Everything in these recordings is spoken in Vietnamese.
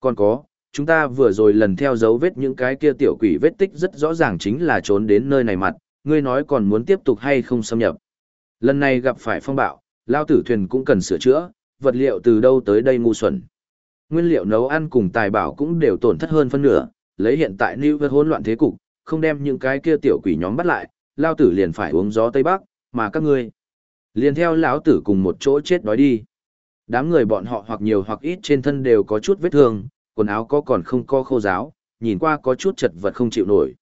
Còn có, chúng ta vừa rồi lần theo dấu vết những cái kia tiểu quỷ vết tích rất rõ ràng chính là trốn đến nơi này mặt, ngươi nói còn muốn tiếp tục hay không xâm nhập. Lần này gặp phải phong bạo, lao tử thuyền cũng cần sửa chữa, vật liệu từ đâu tới đây ngu xuẩn. Nguyên liệu nấu ăn cùng tài bảo cũng đều tổn thất hơn phân nửa, lấy hiện tại New York hỗn loạn thế cục, không đem những cái kia tiểu quỷ nhóm bắt lại, lao tử liền phải uống gió Tây Bắc, mà các ngươi liền theo lão tử cùng một chỗ chết đói đi. Đám người bọn họ hoặc nhiều hoặc ít trên thân đều có chút vết thương, quần áo có còn không co khô ráo, nhìn qua có chút chật vật không chịu nổi.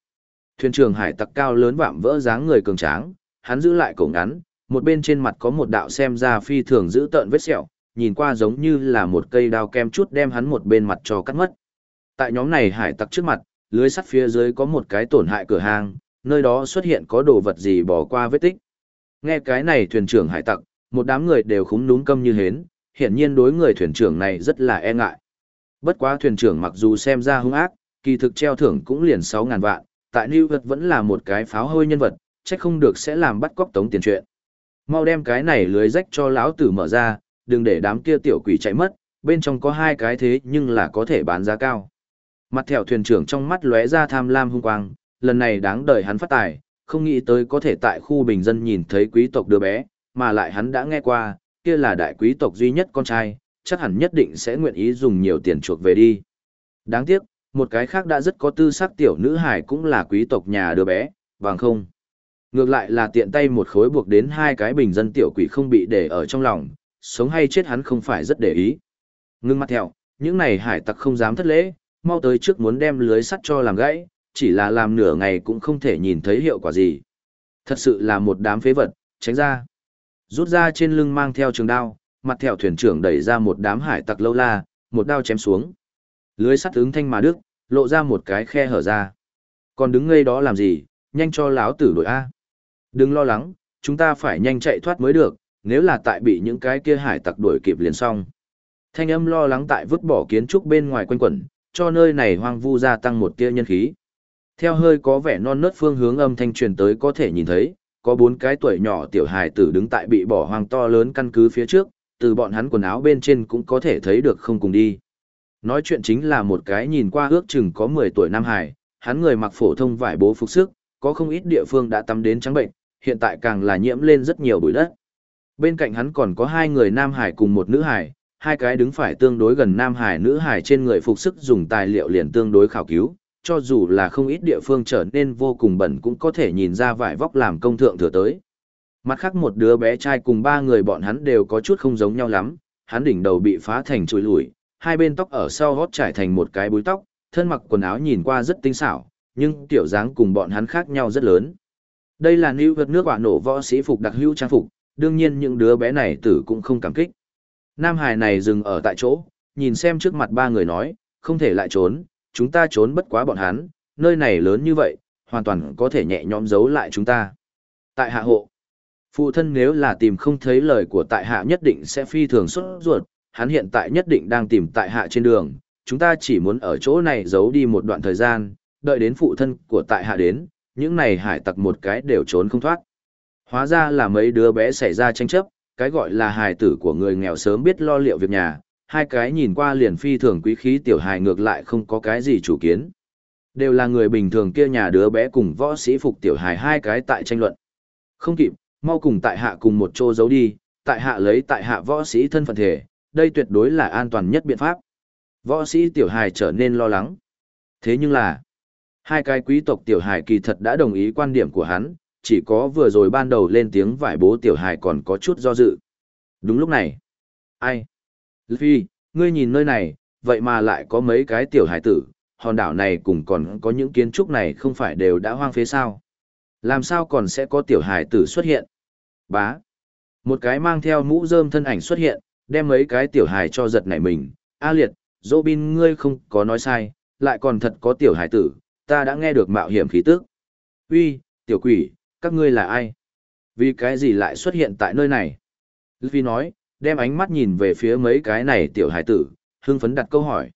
Thuyền trưởng hải tặc cao lớn vạm vỡ dáng người cường tráng, hắn giữ lại cổ ngắn, một bên trên mặt có một đạo xem ra phi thường giữ tợn vết sẹo, nhìn qua giống như là một cây đao kem chút đem hắn một bên mặt cho cắt mất. Tại nhóm này hải tặc trước mặt, lưới sắt phía dưới có một cái tổn hại cửa hàng, nơi đó xuất hiện có đồ vật gì bỏ qua vết tích. Nghe cái này thuyền trưởng hải tặc, một đám người đều khúng núm câm như hến, hiển nhiên đối người thuyền trưởng này rất là e ngại. Bất quá thuyền trưởng mặc dù xem ra hung ác, kỳ thực treo thưởng cũng liền 6.000 vạn, tại New York vẫn là một cái pháo hôi nhân vật, chắc không được sẽ làm bắt cóc tống tiền chuyện. Mau đem cái này lưới rách cho lão tử mở ra, đừng để đám kia tiểu quỷ chạy mất, bên trong có hai cái thế nhưng là có thể bán giá cao. Mặt thẻo thuyền trưởng trong mắt lóe ra tham lam hung quang, lần này đáng đời hắn phát tài, không nghĩ tới có thể tại khu bình dân nhìn thấy quý tộc đứa bé, mà lại hắn đã nghe qua, kia là đại quý tộc duy nhất con trai, chắc hẳn nhất định sẽ nguyện ý dùng nhiều tiền chuộc về đi. Đáng tiếc, một cái khác đã rất có tư sắc tiểu nữ hải cũng là quý tộc nhà đứa bé, bằng không. Ngược lại là tiện tay một khối buộc đến hai cái bình dân tiểu quỷ không bị để ở trong lòng, sống hay chết hắn không phải rất để ý. Ngưng mặt theo, những này hải tặc không dám thất lễ, mau tới trước muốn đem lưới sắt cho làm gãy, chỉ là làm nửa ngày cũng không thể nhìn thấy hiệu quả gì. Thật sự là một đám phế vật, tránh ra. Rút ra trên lưng mang theo trường đao, mặt theo thuyền trưởng đẩy ra một đám hải tặc lâu la, một đao chém xuống. Lưới sắt ứng thanh mà đức, lộ ra một cái khe hở ra. Còn đứng ngây đó làm gì, nhanh cho láo tử đội A. Đừng lo lắng, chúng ta phải nhanh chạy thoát mới được, nếu là tại bị những cái kia hải tặc đuổi kịp liền xong. Thanh âm lo lắng tại vứt bỏ kiến trúc bên ngoài quanh quẩn, cho nơi này hoang vu gia tăng một tia nhân khí. Theo hơi có vẻ non nớt phương hướng âm thanh truyền tới có thể nhìn thấy, có bốn cái tuổi nhỏ tiểu hài tử đứng tại bị bỏ hoang to lớn căn cứ phía trước, từ bọn hắn quần áo bên trên cũng có thể thấy được không cùng đi. Nói chuyện chính là một cái nhìn qua ước chừng có 10 tuổi nam hải, hắn người mặc phổ thông vải bố phục sức, có không ít địa phương đã tắm đến trắng bệnh, hiện tại càng là nhiễm lên rất nhiều bụi đất. Bên cạnh hắn còn có hai người nam hải cùng một nữ hải, hai cái đứng phải tương đối gần nam hải nữ hải trên người phục sức dùng tài liệu liền tương đối khảo cứu, cho dù là không ít địa phương trở nên vô cùng bẩn cũng có thể nhìn ra vải vóc làm công thượng thừa tới. Mặt khác một đứa bé trai cùng ba người bọn hắn đều có chút không giống nhau lắm, hắn đỉnh đầu bị phá thành chuỗi lủi, hai bên tóc ở sau gót trải thành một cái búi tóc, thân mặc quần áo nhìn qua rất tinh xảo, nhưng tiểu dáng cùng bọn hắn khác nhau rất lớn. Đây là lưu vật nước quả nổ võ sĩ phục đặc hữu trang phục, đương nhiên những đứa bé này tử cũng không cảm kích. Nam hài này dừng ở tại chỗ, nhìn xem trước mặt ba người nói, không thể lại trốn, chúng ta trốn bất quá bọn hắn, nơi này lớn như vậy, hoàn toàn có thể nhẹ nhõm giấu lại chúng ta. Tại hạ hộ, phụ thân nếu là tìm không thấy lời của tại hạ nhất định sẽ phi thường xuất ruột, hắn hiện tại nhất định đang tìm tại hạ trên đường, chúng ta chỉ muốn ở chỗ này giấu đi một đoạn thời gian, đợi đến phụ thân của tại hạ đến, những này hải tặc một cái đều trốn không thoát. Hóa ra là mấy đứa bé xảy ra tranh chấp, cái gọi là hài tử của người nghèo sớm biết lo liệu việc nhà, hai cái nhìn qua liền phi thường quý khí tiểu hài ngược lại không có cái gì chủ kiến. Đều là người bình thường kia nhà đứa bé cùng võ sĩ phục tiểu hài hai cái tại tranh luận. Không kịp, mau cùng tại hạ cùng một chỗ giấu đi, tại hạ lấy tại hạ võ sĩ thân phận thể, đây tuyệt đối là an toàn nhất biện pháp. Võ sĩ tiểu hài trở nên lo lắng. Thế nhưng là, hai cái quý tộc tiểu hài kỳ thật đã đồng ý quan điểm của hắn, chỉ có vừa rồi ban đầu lên tiếng vải bố tiểu hài còn có chút do dự. Đúng lúc này. Ai? Luffy, ngươi nhìn nơi này, vậy mà lại có mấy cái tiểu hải tử, hòn đảo này cũng còn có những kiến trúc này không phải đều đã hoang phế sao? Làm sao còn sẽ có tiểu hải tử xuất hiện? Bá. Một cái mang theo mũ rơm thân ảnh xuất hiện, đem mấy cái tiểu hài cho giật nảy mình. A liệt, Robin ngươi không có nói sai, lại còn thật có tiểu hài tử, ta đã nghe được mạo hiểm khí tức. Uy, tiểu quỷ, các ngươi là ai? Vì cái gì lại xuất hiện tại nơi này? Luffy nói, đem ánh mắt nhìn về phía mấy cái này tiểu hài tử, hưng phấn đặt câu hỏi.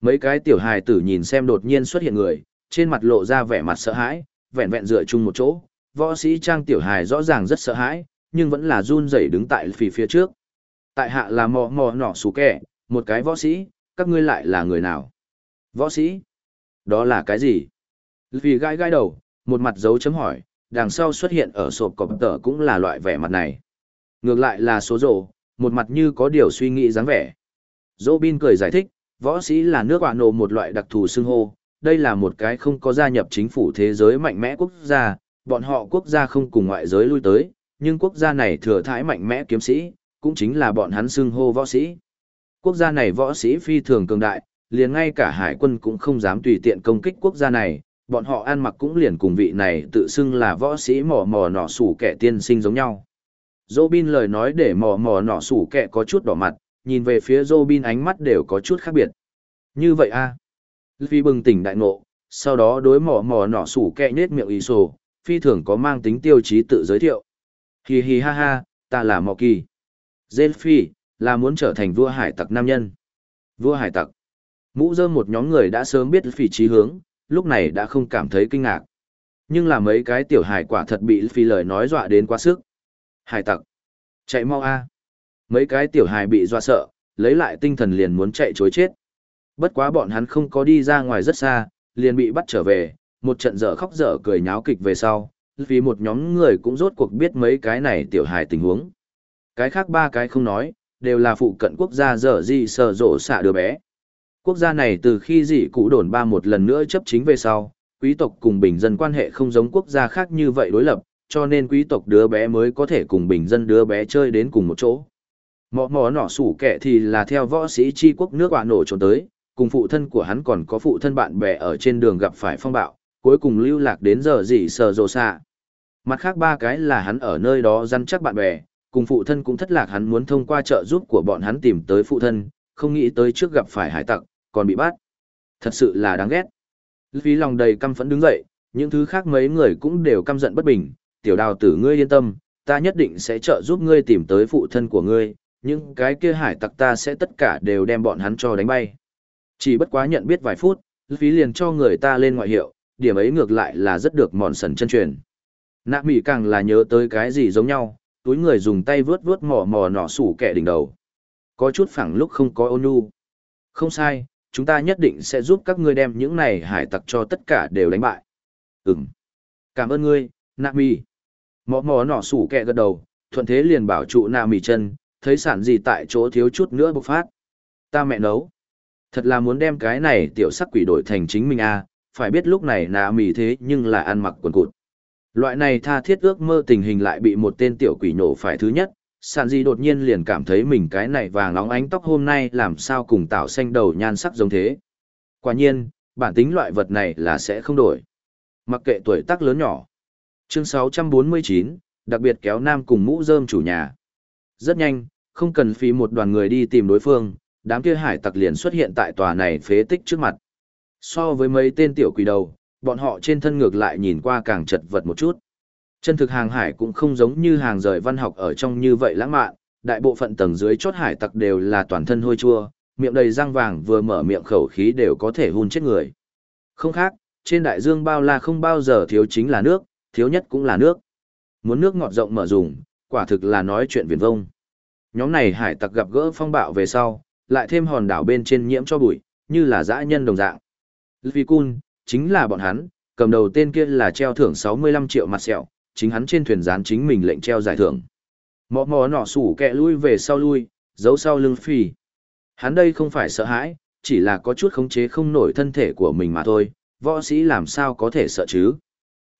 Mấy cái tiểu hài tử nhìn xem đột nhiên xuất hiện người, trên mặt lộ ra vẻ mặt sợ hãi, vẹn vẹn dựa chung một chỗ. Võ sĩ trang tiểu hài rõ ràng rất sợ hãi, nhưng vẫn là run rẩy đứng tại phía phía trước. Tại hạ là mò mò nỏ xú kẻ, một cái võ sĩ, các ngươi lại là người nào? Võ sĩ? Đó là cái gì? Vì gai gai đầu, một mặt dấu chấm hỏi, đằng sau xuất hiện ở sộp cọp tờ cũng là loại vẻ mặt này. Ngược lại là số rổ, một mặt như có điều suy nghĩ dáng vẻ. Dô Bin cười giải thích, võ sĩ là nước quả nổ một loại đặc thù xưng hô, đây là một cái không có gia nhập chính phủ thế giới mạnh mẽ quốc gia, bọn họ quốc gia không cùng ngoại giới lui tới, nhưng quốc gia này thừa thãi mạnh mẽ kiếm sĩ, cũng chính là bọn hắn xưng hô võ sĩ. Quốc gia này võ sĩ phi thường cường đại, liền ngay cả hải quân cũng không dám tùy tiện công kích quốc gia này, bọn họ ăn mặc cũng liền cùng vị này tự xưng là võ sĩ mò mò nọ sủ kẻ tiên sinh giống nhau. Robin lời nói để mò mò nọ sủ kẹ có chút đỏ mặt, nhìn về phía Robin ánh mắt đều có chút khác biệt. Như vậy a à? Vì bừng tỉnh đại ngộ, sau đó đối mò mò nọ sủ kẹ nết miệng ý sổ, phi thường có mang tính tiêu chí tự giới thiệu. Hi hi ha ha, ta là mò kỳ. Zelphi, là muốn trở thành vua hải tặc nam nhân. Vua hải tặc. Mũ dơm một nhóm người đã sớm biết phỉ trí hướng, lúc này đã không cảm thấy kinh ngạc. Nhưng là mấy cái tiểu hải quả thật bị phi lời nói dọa đến quá sức. Hải tặc. Chạy mau a. Mấy cái tiểu hài bị dọa sợ, lấy lại tinh thần liền muốn chạy chối chết. Bất quá bọn hắn không có đi ra ngoài rất xa, liền bị bắt trở về, một trận dở khóc dở cười nháo kịch về sau, vì một nhóm người cũng rốt cuộc biết mấy cái này tiểu hài tình huống. Cái khác ba cái không nói, đều là phụ cận quốc gia dở gì sờ rộ xạ đứa bé. Quốc gia này từ khi dị cụ đồn ba một lần nữa chấp chính về sau, quý tộc cùng bình dân quan hệ không giống quốc gia khác như vậy đối lập, cho nên quý tộc đứa bé mới có thể cùng bình dân đứa bé chơi đến cùng một chỗ. Mọ mọ nọ sủ kẻ thì là theo võ sĩ chi quốc nước quả nổ trốn tới, cùng phụ thân của hắn còn có phụ thân bạn bè ở trên đường gặp phải phong bạo, cuối cùng lưu lạc đến giờ gì sờ rồ xạ. Mặt khác ba cái là hắn ở nơi đó răn chắc bạn bè, cùng phụ thân cũng thất lạc hắn muốn thông qua trợ giúp của bọn hắn tìm tới phụ thân, không nghĩ tới trước gặp phải hải tặc, còn bị bắt. Thật sự là đáng ghét. Lý lòng đầy căm phẫn đứng dậy, những thứ khác mấy người cũng đều căm giận bất bình, tiểu đào tử ngươi yên tâm, ta nhất định sẽ trợ giúp ngươi tìm tới phụ thân của ngươi, những cái kia hải tặc ta sẽ tất cả đều đem bọn hắn cho đánh bay. Chỉ bất quá nhận biết vài phút, phí liền cho người ta lên ngoại hiệu, điểm ấy ngược lại là rất được mòn sần chân truyền. Nạ mỉ càng là nhớ tới cái gì giống nhau, túi người dùng tay vướt vướt mò mò nọ sủ kẻ đỉnh đầu. Có chút phẳng lúc không có ôn nhu. Không sai, chúng ta nhất định sẽ giúp các ngươi đem những này hải tặc cho tất cả đều đánh bại. Ừm. Cảm ơn ngươi, nạ mỉ. Mò mò nọ sủ kẹ gật đầu, thuận thế liền bảo trụ nạ mỉ chân, thấy sản gì tại chỗ thiếu chút nữa bộc phát. Ta mẹ nấu. Thật là muốn đem cái này tiểu sắc quỷ đổi thành chính mình à, phải biết lúc này nạ mỉ thế nhưng là ăn mặc quần cụt. Loại này tha thiết ước mơ tình hình lại bị một tên tiểu quỷ nổ phải thứ nhất, sản gì đột nhiên liền cảm thấy mình cái này vàng óng ánh tóc hôm nay làm sao cùng tạo xanh đầu nhan sắc giống thế. Quả nhiên, bản tính loại vật này là sẽ không đổi. Mặc kệ tuổi tác lớn nhỏ. Chương 649, đặc biệt kéo nam cùng mũ rơm chủ nhà. Rất nhanh, không cần phí một đoàn người đi tìm đối phương, đám kia hải tặc liền xuất hiện tại tòa này phế tích trước mặt. So với mấy tên tiểu quỷ đầu, bọn họ trên thân ngược lại nhìn qua càng chật vật một chút. Chân thực hàng hải cũng không giống như hàng rời văn học ở trong như vậy lãng mạn, đại bộ phận tầng dưới chốt hải tặc đều là toàn thân hôi chua, miệng đầy răng vàng vừa mở miệng khẩu khí đều có thể hun chết người. Không khác, trên đại dương bao la không bao giờ thiếu chính là nước, thiếu nhất cũng là nước. Muốn nước ngọt rộng mở dùng, quả thực là nói chuyện viển vông. Nhóm này hải tặc gặp gỡ phong bạo về sau, lại thêm hòn đảo bên trên nhiễm cho bụi, như là dã nhân đồng dạng. Luffy Kun, chính là bọn hắn, cầm đầu tên kia là treo thưởng 65 triệu mặt sẹo, chính hắn trên thuyền gián chính mình lệnh treo giải thưởng. Mọ mò nọ sủ kẹ lui về sau lui, giấu sau lưng phi. Hắn đây không phải sợ hãi, chỉ là có chút khống chế không nổi thân thể của mình mà thôi, võ sĩ làm sao có thể sợ chứ.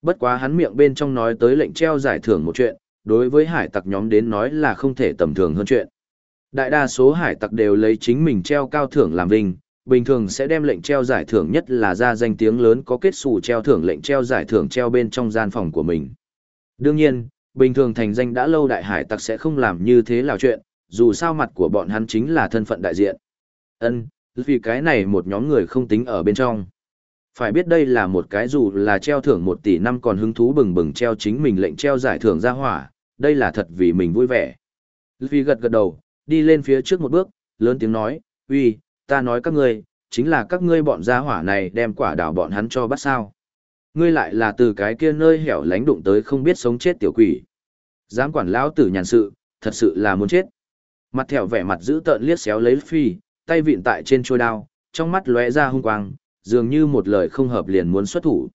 Bất quá hắn miệng bên trong nói tới lệnh treo giải thưởng một chuyện, đối với hải tặc nhóm đến nói là không thể tầm thường hơn chuyện. Đại đa số hải tặc đều lấy chính mình treo cao thưởng làm vinh, bình thường sẽ đem lệnh treo giải thưởng nhất là ra danh tiếng lớn có kết xù treo thưởng lệnh treo giải thưởng treo bên trong gian phòng của mình. Đương nhiên, bình thường thành danh đã lâu đại hải tặc sẽ không làm như thế là chuyện, dù sao mặt của bọn hắn chính là thân phận đại diện. Ân, vì cái này một nhóm người không tính ở bên trong. Phải biết đây là một cái dù là treo thưởng một tỷ năm còn hứng thú bừng bừng treo chính mình lệnh treo giải thưởng ra hỏa, đây là thật vì mình vui vẻ. Vì gật gật đầu, đi lên phía trước một bước, lớn tiếng nói, uy, ta nói các ngươi, chính là các ngươi bọn gia hỏa này đem quả đảo bọn hắn cho bắt sao. Ngươi lại là từ cái kia nơi hẻo lánh đụng tới không biết sống chết tiểu quỷ. Dám quản lão tử nhàn sự, thật sự là muốn chết. Mặt thẹo vẻ mặt giữ tợn liếc xéo lấy phi, tay vịn tại trên trôi đao, trong mắt lóe ra hung quang, dường như một lời không hợp liền muốn xuất thủ.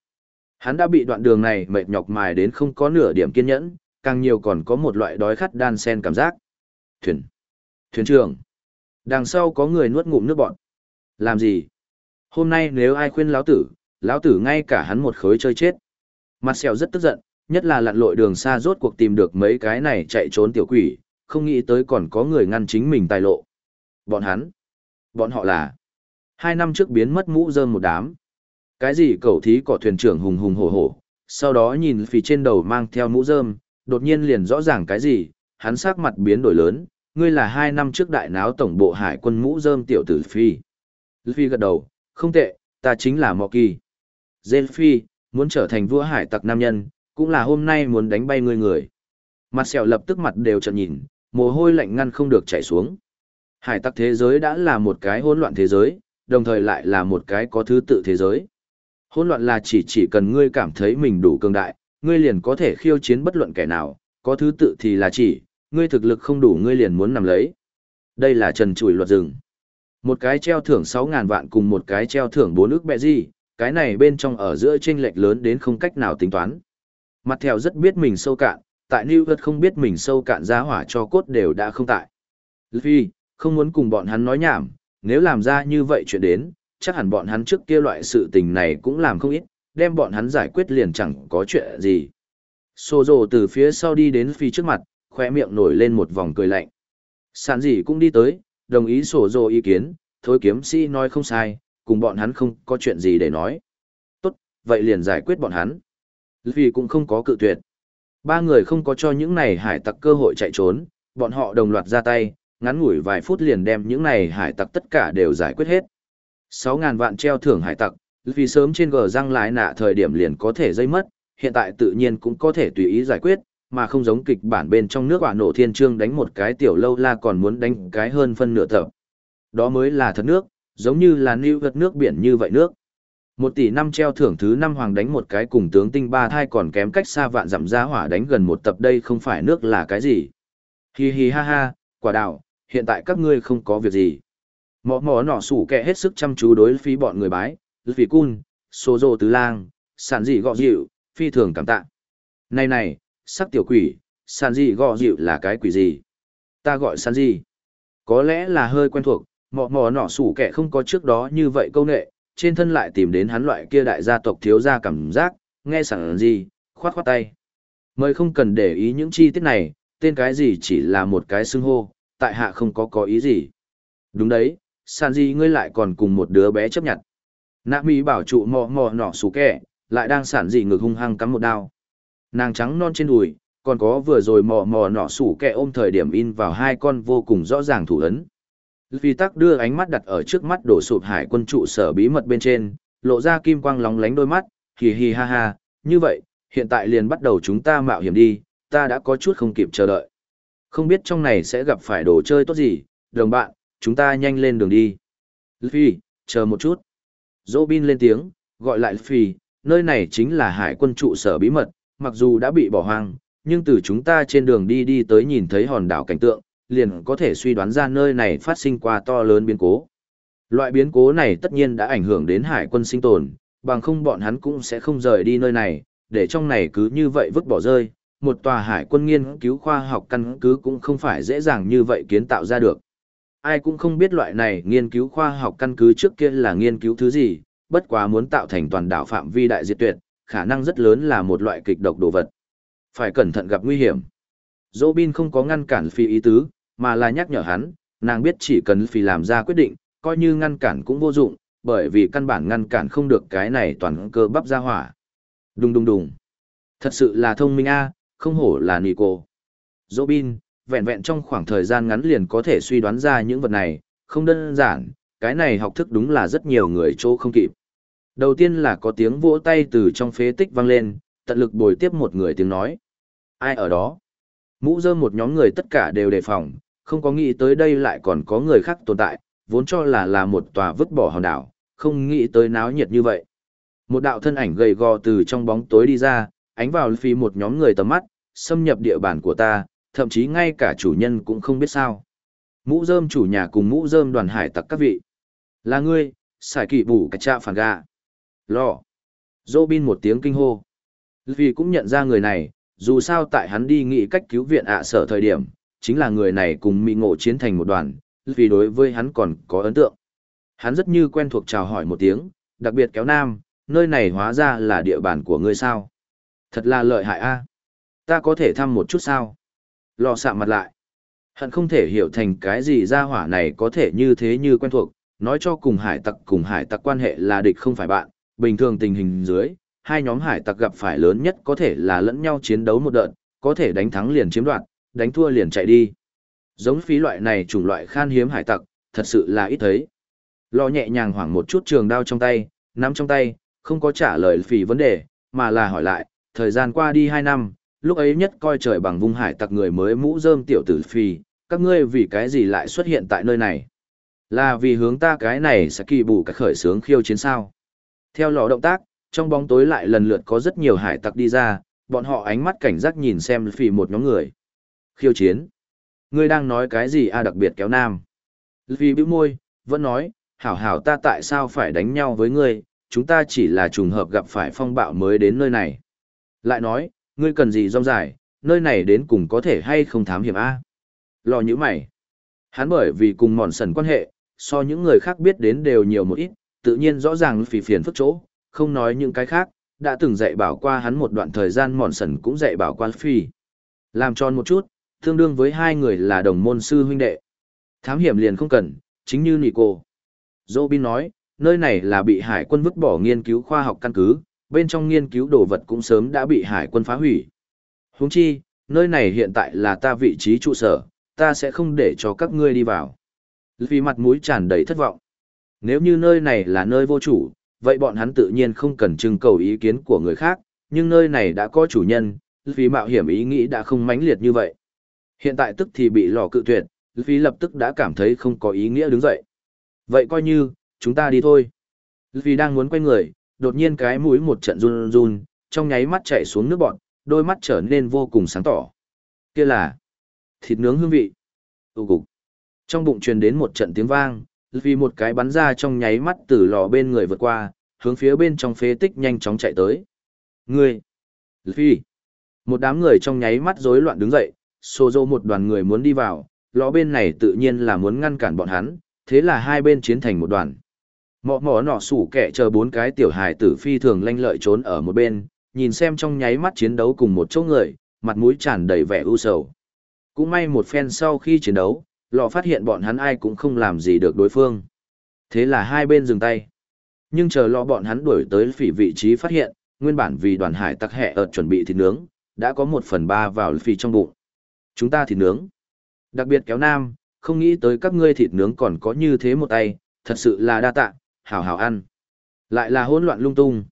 Hắn đã bị đoạn đường này mệt nhọc mài đến không có nửa điểm kiên nhẫn, càng nhiều còn có một loại đói khát đan sen cảm giác. Thuyền. Thuyền trưởng. Đằng sau có người nuốt ngụm nước bọn. Làm gì? Hôm nay nếu ai khuyên lão tử, lão tử ngay cả hắn một khối chơi chết. Mặt sẹo rất tức giận, nhất là lặn lội đường xa rốt cuộc tìm được mấy cái này chạy trốn tiểu quỷ, không nghĩ tới còn có người ngăn chính mình tài lộ. Bọn hắn. Bọn họ là. Hai năm trước biến mất mũ rơm một đám. Cái gì cậu thí cỏ thuyền trưởng hùng hùng hổ hổ, sau đó nhìn phì trên đầu mang theo mũ rơm, đột nhiên liền rõ ràng cái gì, hắn sắc mặt biến đổi lớn, ngươi là hai năm trước đại náo tổng bộ hải quân mũ rơm tiểu tử phi. Phi gật đầu, không tệ, ta chính là Mọ Kỳ. Dên phi, muốn trở thành vua hải tặc nam nhân, cũng là hôm nay muốn đánh bay ngươi người. Mặt sẹo lập tức mặt đều trợn nhìn, mồ hôi lạnh ngăn không được chảy xuống. Hải tặc thế giới đã là một cái hỗn loạn thế giới, đồng thời lại là một cái có thứ tự thế giới. Hỗn loạn là chỉ chỉ cần ngươi cảm thấy mình đủ cường đại, ngươi liền có thể khiêu chiến bất luận kẻ nào, có thứ tự thì là chỉ, ngươi thực lực không đủ ngươi liền muốn nằm lấy. Đây là trần trụi luật rừng. Một cái treo thưởng 6.000 vạn cùng một cái treo thưởng 4 ức bẹ gì, cái này bên trong ở giữa chênh lệch lớn đến không cách nào tính toán. Mặt theo rất biết mình sâu cạn, tại New York không biết mình sâu cạn giá hỏa cho cốt đều đã không tại. Luffy, không muốn cùng bọn hắn nói nhảm, nếu làm ra như vậy chuyện đến, chắc hẳn bọn hắn trước kia loại sự tình này cũng làm không ít, đem bọn hắn giải quyết liền chẳng có chuyện gì. Sô rồ từ phía sau đi đến phi trước mặt, khoe miệng nổi lên một vòng cười lạnh. Sản gì cũng đi tới, đồng ý sổ rồ ý kiến, thối kiếm sĩ nói không sai, cùng bọn hắn không có chuyện gì để nói. Tốt, vậy liền giải quyết bọn hắn. Vì cũng không có cự tuyệt. Ba người không có cho những này hải tặc cơ hội chạy trốn, bọn họ đồng loạt ra tay, ngắn ngủi vài phút liền đem những này hải tặc tất cả đều giải quyết hết. 6.000 vạn treo thưởng hải tặc, vì sớm trên gờ răng lái nạ thời điểm liền có thể dây mất, hiện tại tự nhiên cũng có thể tùy ý giải quyết, mà không giống kịch bản bên trong nước quả nổ thiên trương đánh một cái tiểu lâu la còn muốn đánh cái hơn phân nửa tập. Đó mới là thật nước, giống như là lưu vật nước biển như vậy nước. Một tỷ năm treo thưởng thứ năm hoàng đánh một cái cùng tướng tinh ba thai còn kém cách xa vạn dặm ra hỏa đánh gần một tập đây không phải nước là cái gì. Hi hi ha ha, quả đạo, hiện tại các ngươi không có việc gì. Mỏ mỏ nọ sủ kẹ hết sức chăm chú đối phí bọn người bái, phí cun, sô dô tứ lang, sản dị gọ dịu, phi thường cảm tạ. Này này, sắc tiểu quỷ, sản dị gọ dịu là cái quỷ gì? Ta gọi sản dị. Có lẽ là hơi quen thuộc, mỏ mỏ nọ sủ kẹ không có trước đó như vậy câu nệ, trên thân lại tìm đến hắn loại kia đại gia tộc thiếu gia cảm giác, nghe sản dị, khoát khoát tay. Mời không cần để ý những chi tiết này, tên cái gì chỉ là một cái xưng hô, tại hạ không có có ý gì. Đúng đấy, sàn gì ngươi lại còn cùng một đứa bé chấp nhận. Nạ mỹ bảo trụ mò mò nọ xù kẹ, lại đang sản dị ngực hung hăng cắm một đao. Nàng trắng non trên đùi, còn có vừa rồi mò mò nọ sủ kẹ ôm thời điểm in vào hai con vô cùng rõ ràng thủ ấn. Vì tắc đưa ánh mắt đặt ở trước mắt đổ sụp hải quân trụ sở bí mật bên trên, lộ ra kim quang lóng lánh đôi mắt, hì hì ha ha, như vậy, hiện tại liền bắt đầu chúng ta mạo hiểm đi, ta đã có chút không kịp chờ đợi. Không biết trong này sẽ gặp phải đồ chơi tốt gì, đồng bạn, chúng ta nhanh lên đường đi. Luffy, chờ một chút. Robin lên tiếng, gọi lại Luffy, nơi này chính là hải quân trụ sở bí mật, mặc dù đã bị bỏ hoang, nhưng từ chúng ta trên đường đi đi tới nhìn thấy hòn đảo cảnh tượng, liền có thể suy đoán ra nơi này phát sinh qua to lớn biến cố. Loại biến cố này tất nhiên đã ảnh hưởng đến hải quân sinh tồn, bằng không bọn hắn cũng sẽ không rời đi nơi này, để trong này cứ như vậy vứt bỏ rơi, một tòa hải quân nghiên cứu khoa học căn cứ cũng không phải dễ dàng như vậy kiến tạo ra được. Ai cũng không biết loại này nghiên cứu khoa học căn cứ trước kia là nghiên cứu thứ gì, bất quá muốn tạo thành toàn đảo phạm vi đại diệt tuyệt, khả năng rất lớn là một loại kịch độc đồ vật. Phải cẩn thận gặp nguy hiểm. Robin không có ngăn cản phi ý tứ, mà là nhắc nhở hắn, nàng biết chỉ cần phi làm ra quyết định, coi như ngăn cản cũng vô dụng, bởi vì căn bản ngăn cản không được cái này toàn cơ bắp ra hỏa. Đùng đùng đùng. Thật sự là thông minh a, không hổ là Nico. Robin, vẹn vẹn trong khoảng thời gian ngắn liền có thể suy đoán ra những vật này, không đơn giản, cái này học thức đúng là rất nhiều người chỗ không kịp. Đầu tiên là có tiếng vỗ tay từ trong phế tích vang lên, tận lực bồi tiếp một người tiếng nói. Ai ở đó? Mũ dơ một nhóm người tất cả đều đề phòng, không có nghĩ tới đây lại còn có người khác tồn tại, vốn cho là là một tòa vứt bỏ hòn đảo, không nghĩ tới náo nhiệt như vậy. Một đạo thân ảnh gầy gò từ trong bóng tối đi ra, ánh vào phi một nhóm người tầm mắt, xâm nhập địa bàn của ta, thậm chí ngay cả chủ nhân cũng không biết sao. Mũ rơm chủ nhà cùng mũ rơm đoàn hải tặc các vị. Là ngươi, xài kỳ bù cả trạ phản gà. Lò. Dô bin một tiếng kinh hô. Vì cũng nhận ra người này, dù sao tại hắn đi nghị cách cứu viện ạ sở thời điểm, chính là người này cùng Mị ngộ chiến thành một đoàn, vì đối với hắn còn có ấn tượng. Hắn rất như quen thuộc chào hỏi một tiếng, đặc biệt kéo nam, nơi này hóa ra là địa bàn của ngươi sao. Thật là lợi hại a. À. Ta có thể thăm một chút sao? Lò sạm mặt lại. Hận không thể hiểu thành cái gì ra hỏa này có thể như thế như quen thuộc, nói cho cùng hải tặc cùng hải tặc quan hệ là địch không phải bạn, bình thường tình hình dưới, hai nhóm hải tặc gặp phải lớn nhất có thể là lẫn nhau chiến đấu một đợt, có thể đánh thắng liền chiếm đoạt, đánh thua liền chạy đi. Giống phí loại này chủng loại khan hiếm hải tặc, thật sự là ít thấy. Lo nhẹ nhàng hoảng một chút trường đao trong tay, nắm trong tay, không có trả lời phí vấn đề, mà là hỏi lại, thời gian qua đi hai năm, lúc ấy nhất coi trời bằng vung hải tặc người mới mũ rơm tiểu tử phì, các ngươi vì cái gì lại xuất hiện tại nơi này? Là vì hướng ta cái này sẽ kỳ bù cái khởi sướng khiêu chiến sao? Theo lò động tác, trong bóng tối lại lần lượt có rất nhiều hải tặc đi ra, bọn họ ánh mắt cảnh giác nhìn xem phì một nhóm người. Khiêu chiến? Ngươi đang nói cái gì a đặc biệt kéo nam? Vì bĩu môi, vẫn nói, hảo hảo ta tại sao phải đánh nhau với ngươi, chúng ta chỉ là trùng hợp gặp phải phong bạo mới đến nơi này. Lại nói, ngươi cần gì rong dài, nơi này đến cùng có thể hay không thám hiểm a? Lò như mày. Hắn bởi vì cùng mòn sần quan hệ, so những người khác biết đến đều nhiều một ít, tự nhiên rõ ràng phì phiền phức chỗ, không nói những cái khác, đã từng dạy bảo qua hắn một đoạn thời gian mòn sần cũng dạy bảo qua phi. Làm tròn một chút, tương đương với hai người là đồng môn sư huynh đệ. Thám hiểm liền không cần, chính như Nico. Robin nói, nơi này là bị hải quân vứt bỏ nghiên cứu khoa học căn cứ, bên trong nghiên cứu đồ vật cũng sớm đã bị hải quân phá hủy. Huống chi, nơi này hiện tại là ta vị trí trụ sở, ta sẽ không để cho các ngươi đi vào. Vì mặt mũi tràn đầy thất vọng. Nếu như nơi này là nơi vô chủ, vậy bọn hắn tự nhiên không cần trưng cầu ý kiến của người khác, nhưng nơi này đã có chủ nhân, vì mạo hiểm ý nghĩ đã không mãnh liệt như vậy. Hiện tại tức thì bị lò cự tuyệt, vì lập tức đã cảm thấy không có ý nghĩa đứng dậy. Vậy coi như, chúng ta đi thôi. Vì đang muốn quay người, đột nhiên cái mũi một trận run run, trong nháy mắt chạy xuống nước bọn, đôi mắt trở nên vô cùng sáng tỏ. Kia là thịt nướng hương vị. Tụ cục. Trong bụng truyền đến một trận tiếng vang, vì một cái bắn ra trong nháy mắt từ lò bên người vượt qua, hướng phía bên trong phế tích nhanh chóng chạy tới. Ngươi! Phi! Một đám người trong nháy mắt rối loạn đứng dậy, xô dô một đoàn người muốn đi vào, lò bên này tự nhiên là muốn ngăn cản bọn hắn, thế là hai bên chiến thành một đoàn. Mọ mọ nọ sủ kẻ chờ bốn cái tiểu hài tử phi thường lanh lợi trốn ở một bên, nhìn xem trong nháy mắt chiến đấu cùng một chỗ người, mặt mũi tràn đầy vẻ ưu sầu. Cũng may một phen sau khi chiến đấu, lọ phát hiện bọn hắn ai cũng không làm gì được đối phương. Thế là hai bên dừng tay. Nhưng chờ lọ bọn hắn đuổi tới phỉ vị trí phát hiện, nguyên bản vì đoàn hải tắc hẹ ở chuẩn bị thịt nướng, đã có một phần ba vào phỉ trong bụng. Chúng ta thịt nướng. Đặc biệt kéo nam, không nghĩ tới các ngươi thịt nướng còn có như thế một tay, thật sự là đa tạ, hảo hảo ăn. Lại là hỗn loạn lung tung.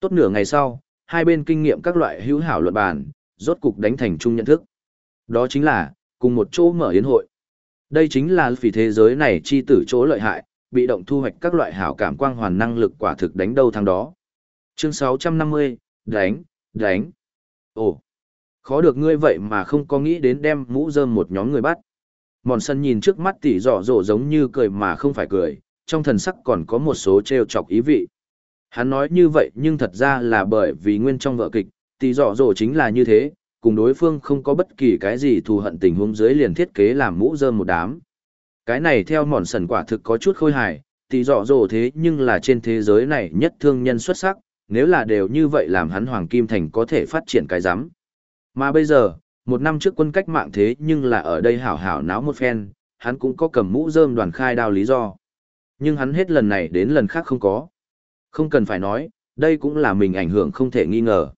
Tốt nửa ngày sau, hai bên kinh nghiệm các loại hữu hảo luận bàn, rốt cục đánh thành chung nhận thức. Đó chính là, cùng một chỗ mở yến hội. Đây chính là vì thế giới này chi tử chỗ lợi hại, bị động thu hoạch các loại hảo cảm quang hoàn năng lực quả thực đánh đâu thằng đó. Chương 650, đánh, đánh. Ồ, khó được ngươi vậy mà không có nghĩ đến đem mũ rơm một nhóm người bắt. Mòn sân nhìn trước mắt tỉ dọ dỗ giống như cười mà không phải cười, trong thần sắc còn có một số trêu chọc ý vị. Hắn nói như vậy nhưng thật ra là bởi vì nguyên trong vợ kịch, tỷ dọ dỗ chính là như thế, cùng đối phương không có bất kỳ cái gì thù hận tình huống dưới liền thiết kế làm mũ rơm một đám. Cái này theo mòn sần quả thực có chút khôi hài, tỷ dọ dỗ thế nhưng là trên thế giới này nhất thương nhân xuất sắc, nếu là đều như vậy làm hắn Hoàng Kim Thành có thể phát triển cái giám. Mà bây giờ, một năm trước quân cách mạng thế nhưng là ở đây hảo hảo náo một phen, hắn cũng có cầm mũ rơm đoàn khai đao lý do. Nhưng hắn hết lần này đến lần khác không có. Không cần phải nói, đây cũng là mình ảnh hưởng không thể nghi ngờ.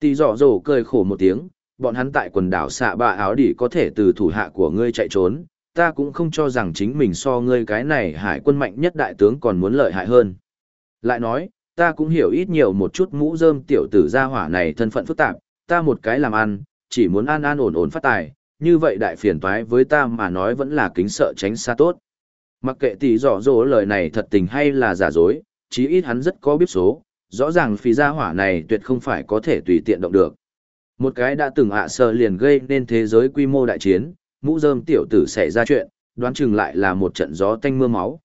Tì dọ dỗ cười khổ một tiếng, bọn hắn tại quần đảo xạ bạ áo đỉ có thể từ thủ hạ của ngươi chạy trốn, ta cũng không cho rằng chính mình so ngươi cái này hải quân mạnh nhất đại tướng còn muốn lợi hại hơn. Lại nói, ta cũng hiểu ít nhiều một chút mũ rơm tiểu tử gia hỏa này thân phận phức tạp, ta một cái làm ăn, chỉ muốn an an ổn ổn phát tài, như vậy đại phiền toái với ta mà nói vẫn là kính sợ tránh xa tốt. Mặc kệ tỷ dọ dỗ lời này thật tình hay là giả dối, chí ít hắn rất có biết số, rõ ràng phí gia hỏa này tuyệt không phải có thể tùy tiện động được. Một cái đã từng ạ à sợ liền gây nên thế giới quy mô đại chiến, mũ rơm tiểu tử xảy ra chuyện, đoán chừng lại là một trận gió tanh mưa máu.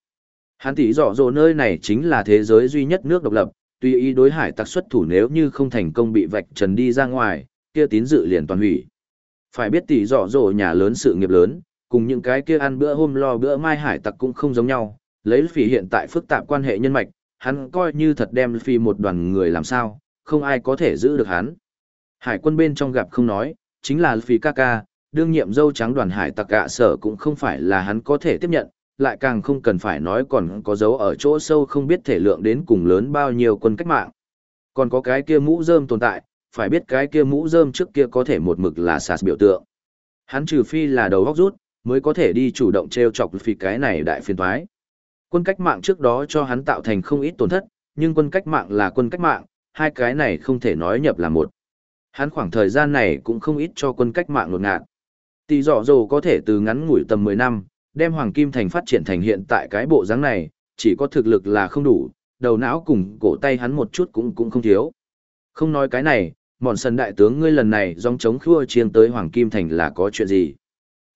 Hắn tỷ dọ dỗ nơi này chính là thế giới duy nhất nước độc lập, tuy ý đối hải tặc xuất thủ nếu như không thành công bị vạch trần đi ra ngoài, kia tín dự liền toàn hủy. Phải biết tỷ dọ dỗ nhà lớn sự nghiệp lớn, cùng những cái kia ăn bữa hôm lo bữa mai hải tặc cũng không giống nhau, lấy phỉ hiện tại phức tạp quan hệ nhân mạch, hắn coi như thật đem phi một đoàn người làm sao, không ai có thể giữ được hắn. Hải quân bên trong gặp không nói, chính là phi ca ca, đương nhiệm dâu trắng đoàn hải tặc gạ sở cũng không phải là hắn có thể tiếp nhận, lại càng không cần phải nói còn có dấu ở chỗ sâu không biết thể lượng đến cùng lớn bao nhiêu quân cách mạng. Còn có cái kia mũ rơm tồn tại, phải biết cái kia mũ rơm trước kia có thể một mực là sạt biểu tượng. Hắn trừ phi là đầu góc rút, mới có thể đi chủ động treo chọc vì cái này đại phiền thoái. Quân cách mạng trước đó cho hắn tạo thành không ít tổn thất, nhưng quân cách mạng là quân cách mạng, hai cái này không thể nói nhập là một. Hắn khoảng thời gian này cũng không ít cho quân cách mạng lột ngạt. Tỷ dọ dồ có thể từ ngắn ngủi tầm 10 năm, đem Hoàng Kim Thành phát triển thành hiện tại cái bộ dáng này, chỉ có thực lực là không đủ, đầu não cùng cổ tay hắn một chút cũng cũng không thiếu. Không nói cái này, mòn sân đại tướng ngươi lần này dòng chống khua chiêng tới Hoàng Kim Thành là có chuyện gì?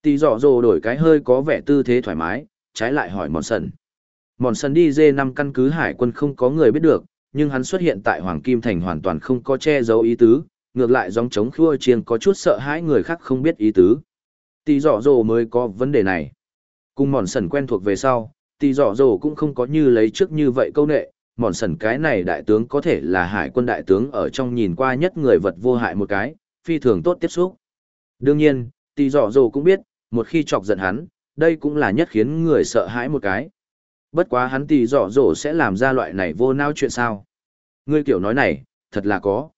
Tỷ dọ dồ đổi cái hơi có vẻ tư thế thoải mái, trái lại hỏi mòn sần. Mòn sần đi dê năm căn cứ hải quân không có người biết được, nhưng hắn xuất hiện tại Hoàng Kim Thành hoàn toàn không có che giấu ý tứ, ngược lại dòng chống khua chiêng có chút sợ hãi người khác không biết ý tứ. Tỷ dọ dồ mới có vấn đề này. Cùng mòn sần quen thuộc về sau, tỷ dọ dồ cũng không có như lấy trước như vậy câu nệ, mòn sần cái này đại tướng có thể là hải quân đại tướng ở trong nhìn qua nhất người vật vô hại một cái, phi thường tốt tiếp xúc. Đương nhiên, tỷ dọ dồ cũng biết, một khi chọc giận hắn, đây cũng là nhất khiến người sợ hãi một cái. Bất quá hắn tỷ dọ rổ sẽ làm ra loại này vô nao chuyện sao. Ngươi kiểu nói này, thật là có.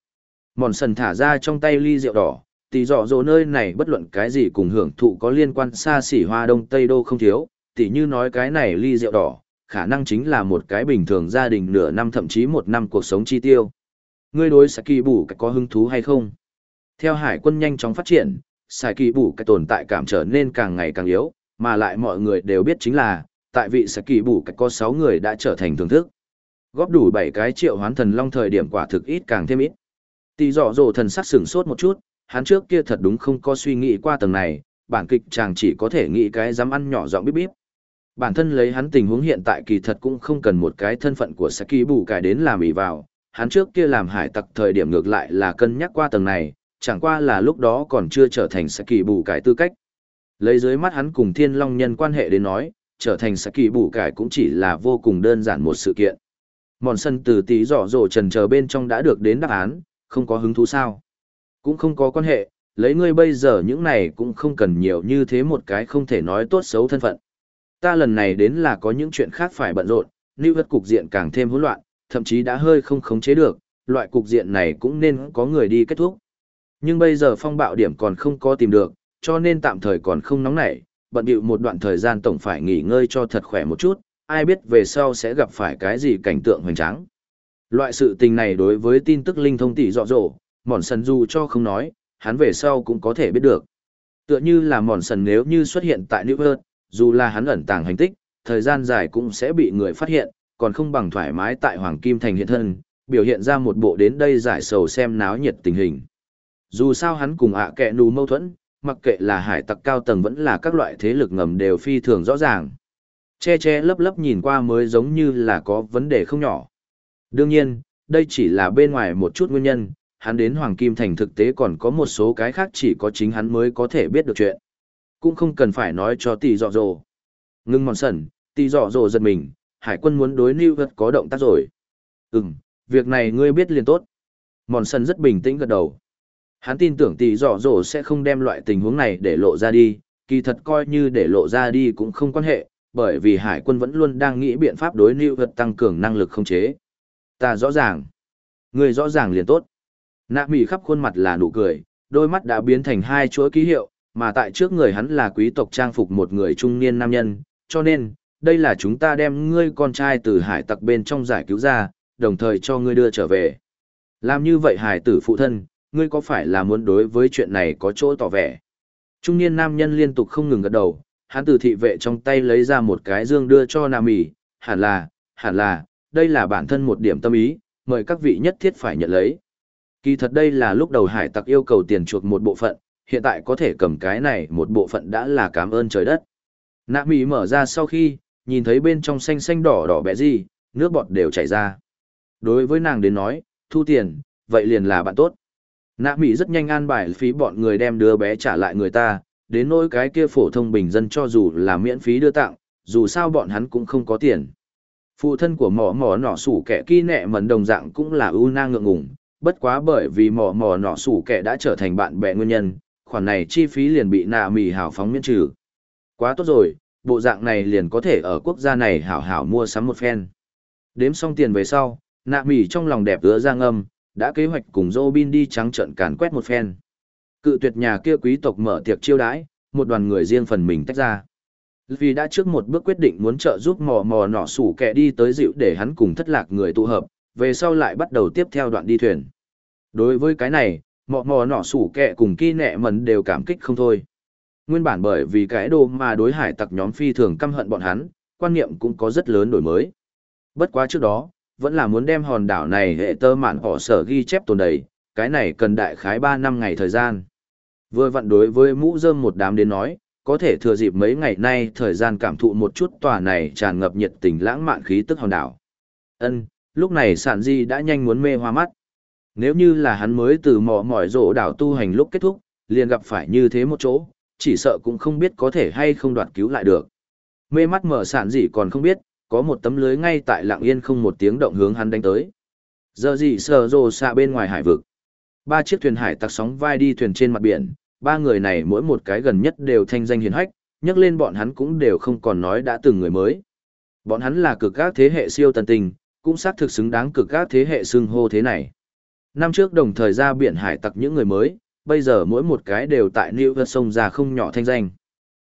Mòn sần thả ra trong tay ly rượu đỏ, tỷ dọ dỗ nơi này bất luận cái gì cùng hưởng thụ có liên quan xa xỉ hoa đông tây đô không thiếu, tỷ như nói cái này ly rượu đỏ, khả năng chính là một cái bình thường gia đình nửa năm thậm chí một năm cuộc sống chi tiêu. Ngươi đối Saki bù có hứng thú hay không? Theo hải quân nhanh chóng phát triển, Saki bù cái tồn tại cảm trở nên càng ngày càng yếu, mà lại mọi người đều biết chính là, tại vị Saki bù cái có 6 người đã trở thành thưởng thức. Góp đủ 7 cái triệu hoán thần long thời điểm quả thực ít càng thêm ít. Tỷ dọ dỗ thần sắc sửng sốt một chút, hắn trước kia thật đúng không có suy nghĩ qua tầng này, bản kịch chàng chỉ có thể nghĩ cái dám ăn nhỏ giọng bíp bíp. Bản thân lấy hắn tình huống hiện tại kỳ thật cũng không cần một cái thân phận của Saki bù cải đến làm ý vào, hắn trước kia làm hải tặc thời điểm ngược lại là cân nhắc qua tầng này, chẳng qua là lúc đó còn chưa trở thành Saki bù cải tư cách. Lấy dưới mắt hắn cùng thiên long nhân quan hệ đến nói, trở thành Saki bù cải cũng chỉ là vô cùng đơn giản một sự kiện. Mòn sân từ tí rõ dỗ trần chờ bên trong đã được đến đáp án, không có hứng thú sao. Cũng không có quan hệ, lấy ngươi bây giờ những này cũng không cần nhiều như thế một cái không thể nói tốt xấu thân phận. Ta lần này đến là có những chuyện khác phải bận rộn, lưu vật cục diện càng thêm hỗn loạn, thậm chí đã hơi không khống chế được, loại cục diện này cũng nên có người đi kết thúc. Nhưng bây giờ phong bạo điểm còn không có tìm được, cho nên tạm thời còn không nóng nảy, bận bịu một đoạn thời gian tổng phải nghỉ ngơi cho thật khỏe một chút, ai biết về sau sẽ gặp phải cái gì cảnh tượng hoành tráng. Loại sự tình này đối với tin tức linh thông tỷ dọ dỗ, mòn sần dù cho không nói, hắn về sau cũng có thể biết được. Tựa như là mòn sần nếu như xuất hiện tại New Earth, dù là hắn ẩn tàng hành tích, thời gian dài cũng sẽ bị người phát hiện, còn không bằng thoải mái tại Hoàng Kim Thành hiện thân, biểu hiện ra một bộ đến đây giải sầu xem náo nhiệt tình hình. Dù sao hắn cùng ạ à kẹ nù mâu thuẫn, mặc kệ là hải tặc cao tầng vẫn là các loại thế lực ngầm đều phi thường rõ ràng. Che che lấp lấp nhìn qua mới giống như là có vấn đề không nhỏ. Đương nhiên, đây chỉ là bên ngoài một chút nguyên nhân, hắn đến Hoàng Kim Thành thực tế còn có một số cái khác chỉ có chính hắn mới có thể biết được chuyện. Cũng không cần phải nói cho tỷ dọ dồ. Ngưng mòn sẩn, tỷ dọ dồ giật mình, hải quân muốn đối lưu vật có động tác rồi. Ừm, việc này ngươi biết liền tốt. Mòn sẩn rất bình tĩnh gật đầu. Hắn tin tưởng tỷ dọ dỗ sẽ không đem loại tình huống này để lộ ra đi, kỳ thật coi như để lộ ra đi cũng không quan hệ, bởi vì hải quân vẫn luôn đang nghĩ biện pháp đối lưu vật tăng cường năng lực không chế. Ta rõ ràng. người rõ ràng liền tốt. Nạ mỉ khắp khuôn mặt là nụ cười, đôi mắt đã biến thành hai chuỗi ký hiệu, mà tại trước người hắn là quý tộc trang phục một người trung niên nam nhân, cho nên, đây là chúng ta đem ngươi con trai từ hải tặc bên trong giải cứu ra, đồng thời cho ngươi đưa trở về. Làm như vậy hải tử phụ thân, ngươi có phải là muốn đối với chuyện này có chỗ tỏ vẻ? Trung niên nam nhân liên tục không ngừng gật đầu, hắn từ thị vệ trong tay lấy ra một cái dương đưa cho Nam Mỹ, hẳn là, hẳn là, đây là bản thân một điểm tâm ý, mời các vị nhất thiết phải nhận lấy. Kỳ thật đây là lúc đầu hải tặc yêu cầu tiền chuộc một bộ phận, hiện tại có thể cầm cái này một bộ phận đã là cảm ơn trời đất. Nạ Mỹ mở ra sau khi, nhìn thấy bên trong xanh xanh đỏ đỏ bé gì, nước bọt đều chảy ra. Đối với nàng đến nói, thu tiền, vậy liền là bạn tốt. Nạ Mỹ rất nhanh an bài phí bọn người đem đứa bé trả lại người ta, đến nỗi cái kia phổ thông bình dân cho dù là miễn phí đưa tặng, dù sao bọn hắn cũng không có tiền. Phụ thân của mỏ mỏ nọ sủ kẻ kỳ nẹ mẩn đồng dạng cũng là ưu na ngượng ngùng, bất quá bởi vì mỏ mỏ nọ sủ kẻ đã trở thành bạn bè nguyên nhân, khoản này chi phí liền bị nạ mì hào phóng miễn trừ. Quá tốt rồi, bộ dạng này liền có thể ở quốc gia này hảo hảo mua sắm một phen. Đếm xong tiền về sau, nạ mì trong lòng đẹp ứa ra ngâm, đã kế hoạch cùng Robin đi trắng trận càn quét một phen. Cự tuyệt nhà kia quý tộc mở tiệc chiêu đãi, một đoàn người riêng phần mình tách ra. Vì đã trước một bước quyết định muốn trợ giúp mò mò nọ sủ kẻ đi tới dịu để hắn cùng thất lạc người tụ hợp, về sau lại bắt đầu tiếp theo đoạn đi thuyền. Đối với cái này, mò mò nọ sủ kẻ cùng kỳ nẹ mần đều cảm kích không thôi. Nguyên bản bởi vì cái đồ mà đối hải tặc nhóm phi thường căm hận bọn hắn, quan niệm cũng có rất lớn đổi mới. Bất quá trước đó, vẫn là muốn đem hòn đảo này hệ tơ mạn họ sở ghi chép tồn đầy, cái này cần đại khái 3 năm ngày thời gian. Vừa vặn đối với mũ rơm một đám đến nói, có thể thừa dịp mấy ngày nay thời gian cảm thụ một chút tòa này tràn ngập nhiệt tình lãng mạn khí tức hòn đảo. Ân, lúc này sản di đã nhanh muốn mê hoa mắt. Nếu như là hắn mới từ mò mỏi rổ đảo tu hành lúc kết thúc, liền gặp phải như thế một chỗ, chỉ sợ cũng không biết có thể hay không đoạt cứu lại được. Mê mắt mở sản dị còn không biết, có một tấm lưới ngay tại lạng yên không một tiếng động hướng hắn đánh tới. Giờ gì sờ rồ xạ bên ngoài hải vực. Ba chiếc thuyền hải tặc sóng vai đi thuyền trên mặt biển, ba người này mỗi một cái gần nhất đều thanh danh hiền hách, nhắc lên bọn hắn cũng đều không còn nói đã từng người mới. Bọn hắn là cực các thế hệ siêu tần tình, cũng xác thực xứng đáng cực các thế hệ xưng hô thế này. Năm trước đồng thời ra biển hải tặc những người mới, bây giờ mỗi một cái đều tại New York sông ra không nhỏ thanh danh.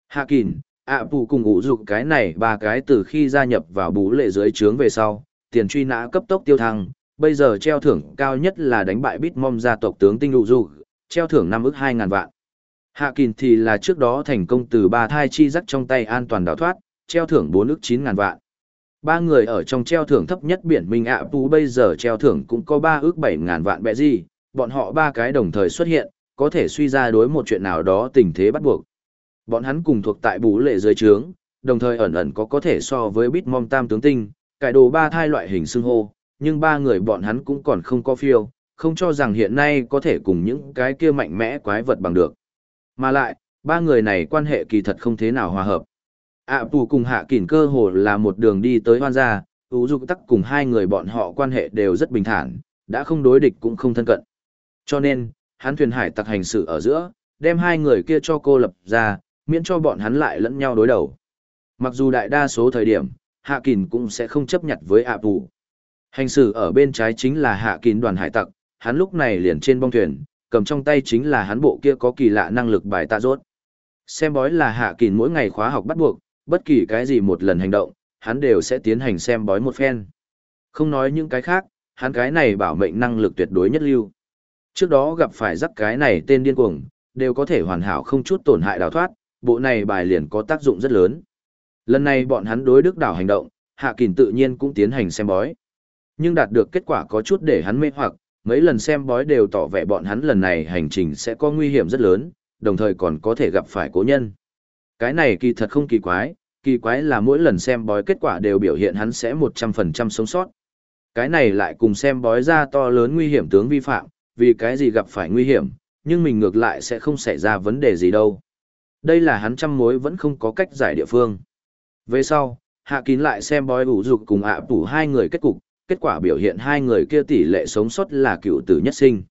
Hạ Kỳn, ạ bù cùng ủ dục cái này ba cái từ khi gia nhập vào bú lệ dưới trướng về sau, tiền truy nã cấp tốc tiêu thăng, bây giờ treo thưởng cao nhất là đánh bại Bitmom gia tộc tướng tinh ủ dục, treo thưởng năm ức hai ngàn vạn. Hạ Kỳn thì là trước đó thành công từ ba thai chi rắc trong tay an toàn đào thoát, treo thưởng bốn ức chín ngàn vạn. Ba người ở trong treo thưởng thấp nhất biển Minh ạ bù bây giờ treo thưởng cũng có ba ước bảy ngàn vạn bẹ gì, bọn họ ba cái đồng thời xuất hiện, có thể suy ra đối một chuyện nào đó tình thế bắt buộc. Bọn hắn cùng thuộc tại bú lệ dưới trướng, đồng thời ẩn ẩn có có thể so với Bitmom tam tướng tinh, cải đồ ba thai loại hình xưng hô, nhưng ba người bọn hắn cũng còn không có phiêu, không cho rằng hiện nay có thể cùng những cái kia mạnh mẽ quái vật bằng được. Mà lại, ba người này quan hệ kỳ thật không thế nào hòa hợp. ạ à, cùng hạ kỉn cơ hồ là một đường đi tới hoan gia, ưu dục tắc cùng hai người bọn họ quan hệ đều rất bình thản, đã không đối địch cũng không thân cận. Cho nên, hắn thuyền hải tặc hành sự ở giữa, đem hai người kia cho cô lập ra, miễn cho bọn hắn lại lẫn nhau đối đầu. Mặc dù đại đa số thời điểm, Hạ Kình cũng sẽ không chấp nhận với ạ Bù. Hành xử ở bên trái chính là Hạ Kình đoàn hải tặc, hắn lúc này liền trên bong thuyền, cầm trong tay chính là hắn bộ kia có kỳ lạ năng lực bài tạ rốt. Xem bói là Hạ Kình mỗi ngày khóa học bắt buộc, bất kỳ cái gì một lần hành động, hắn đều sẽ tiến hành xem bói một phen. Không nói những cái khác, hắn cái này bảo mệnh năng lực tuyệt đối nhất lưu. Trước đó gặp phải rắc cái này tên điên cuồng, đều có thể hoàn hảo không chút tổn hại đào thoát, bộ này bài liền có tác dụng rất lớn. Lần này bọn hắn đối đức đảo hành động, Hạ Kình tự nhiên cũng tiến hành xem bói. Nhưng đạt được kết quả có chút để hắn mê hoặc, mấy lần xem bói đều tỏ vẻ bọn hắn lần này hành trình sẽ có nguy hiểm rất lớn, đồng thời còn có thể gặp phải cố nhân. Cái này kỳ thật không kỳ quái, kỳ quái là mỗi lần xem bói kết quả đều biểu hiện hắn sẽ 100% sống sót. Cái này lại cùng xem bói ra to lớn nguy hiểm tướng vi phạm, vì cái gì gặp phải nguy hiểm, nhưng mình ngược lại sẽ không xảy ra vấn đề gì đâu. Đây là hắn trăm mối vẫn không có cách giải địa phương. Về sau, hạ kín lại xem bói ủ dục cùng ạ à tủ hai người kết cục, kết quả biểu hiện hai người kia tỷ lệ sống sót là cựu tử nhất sinh.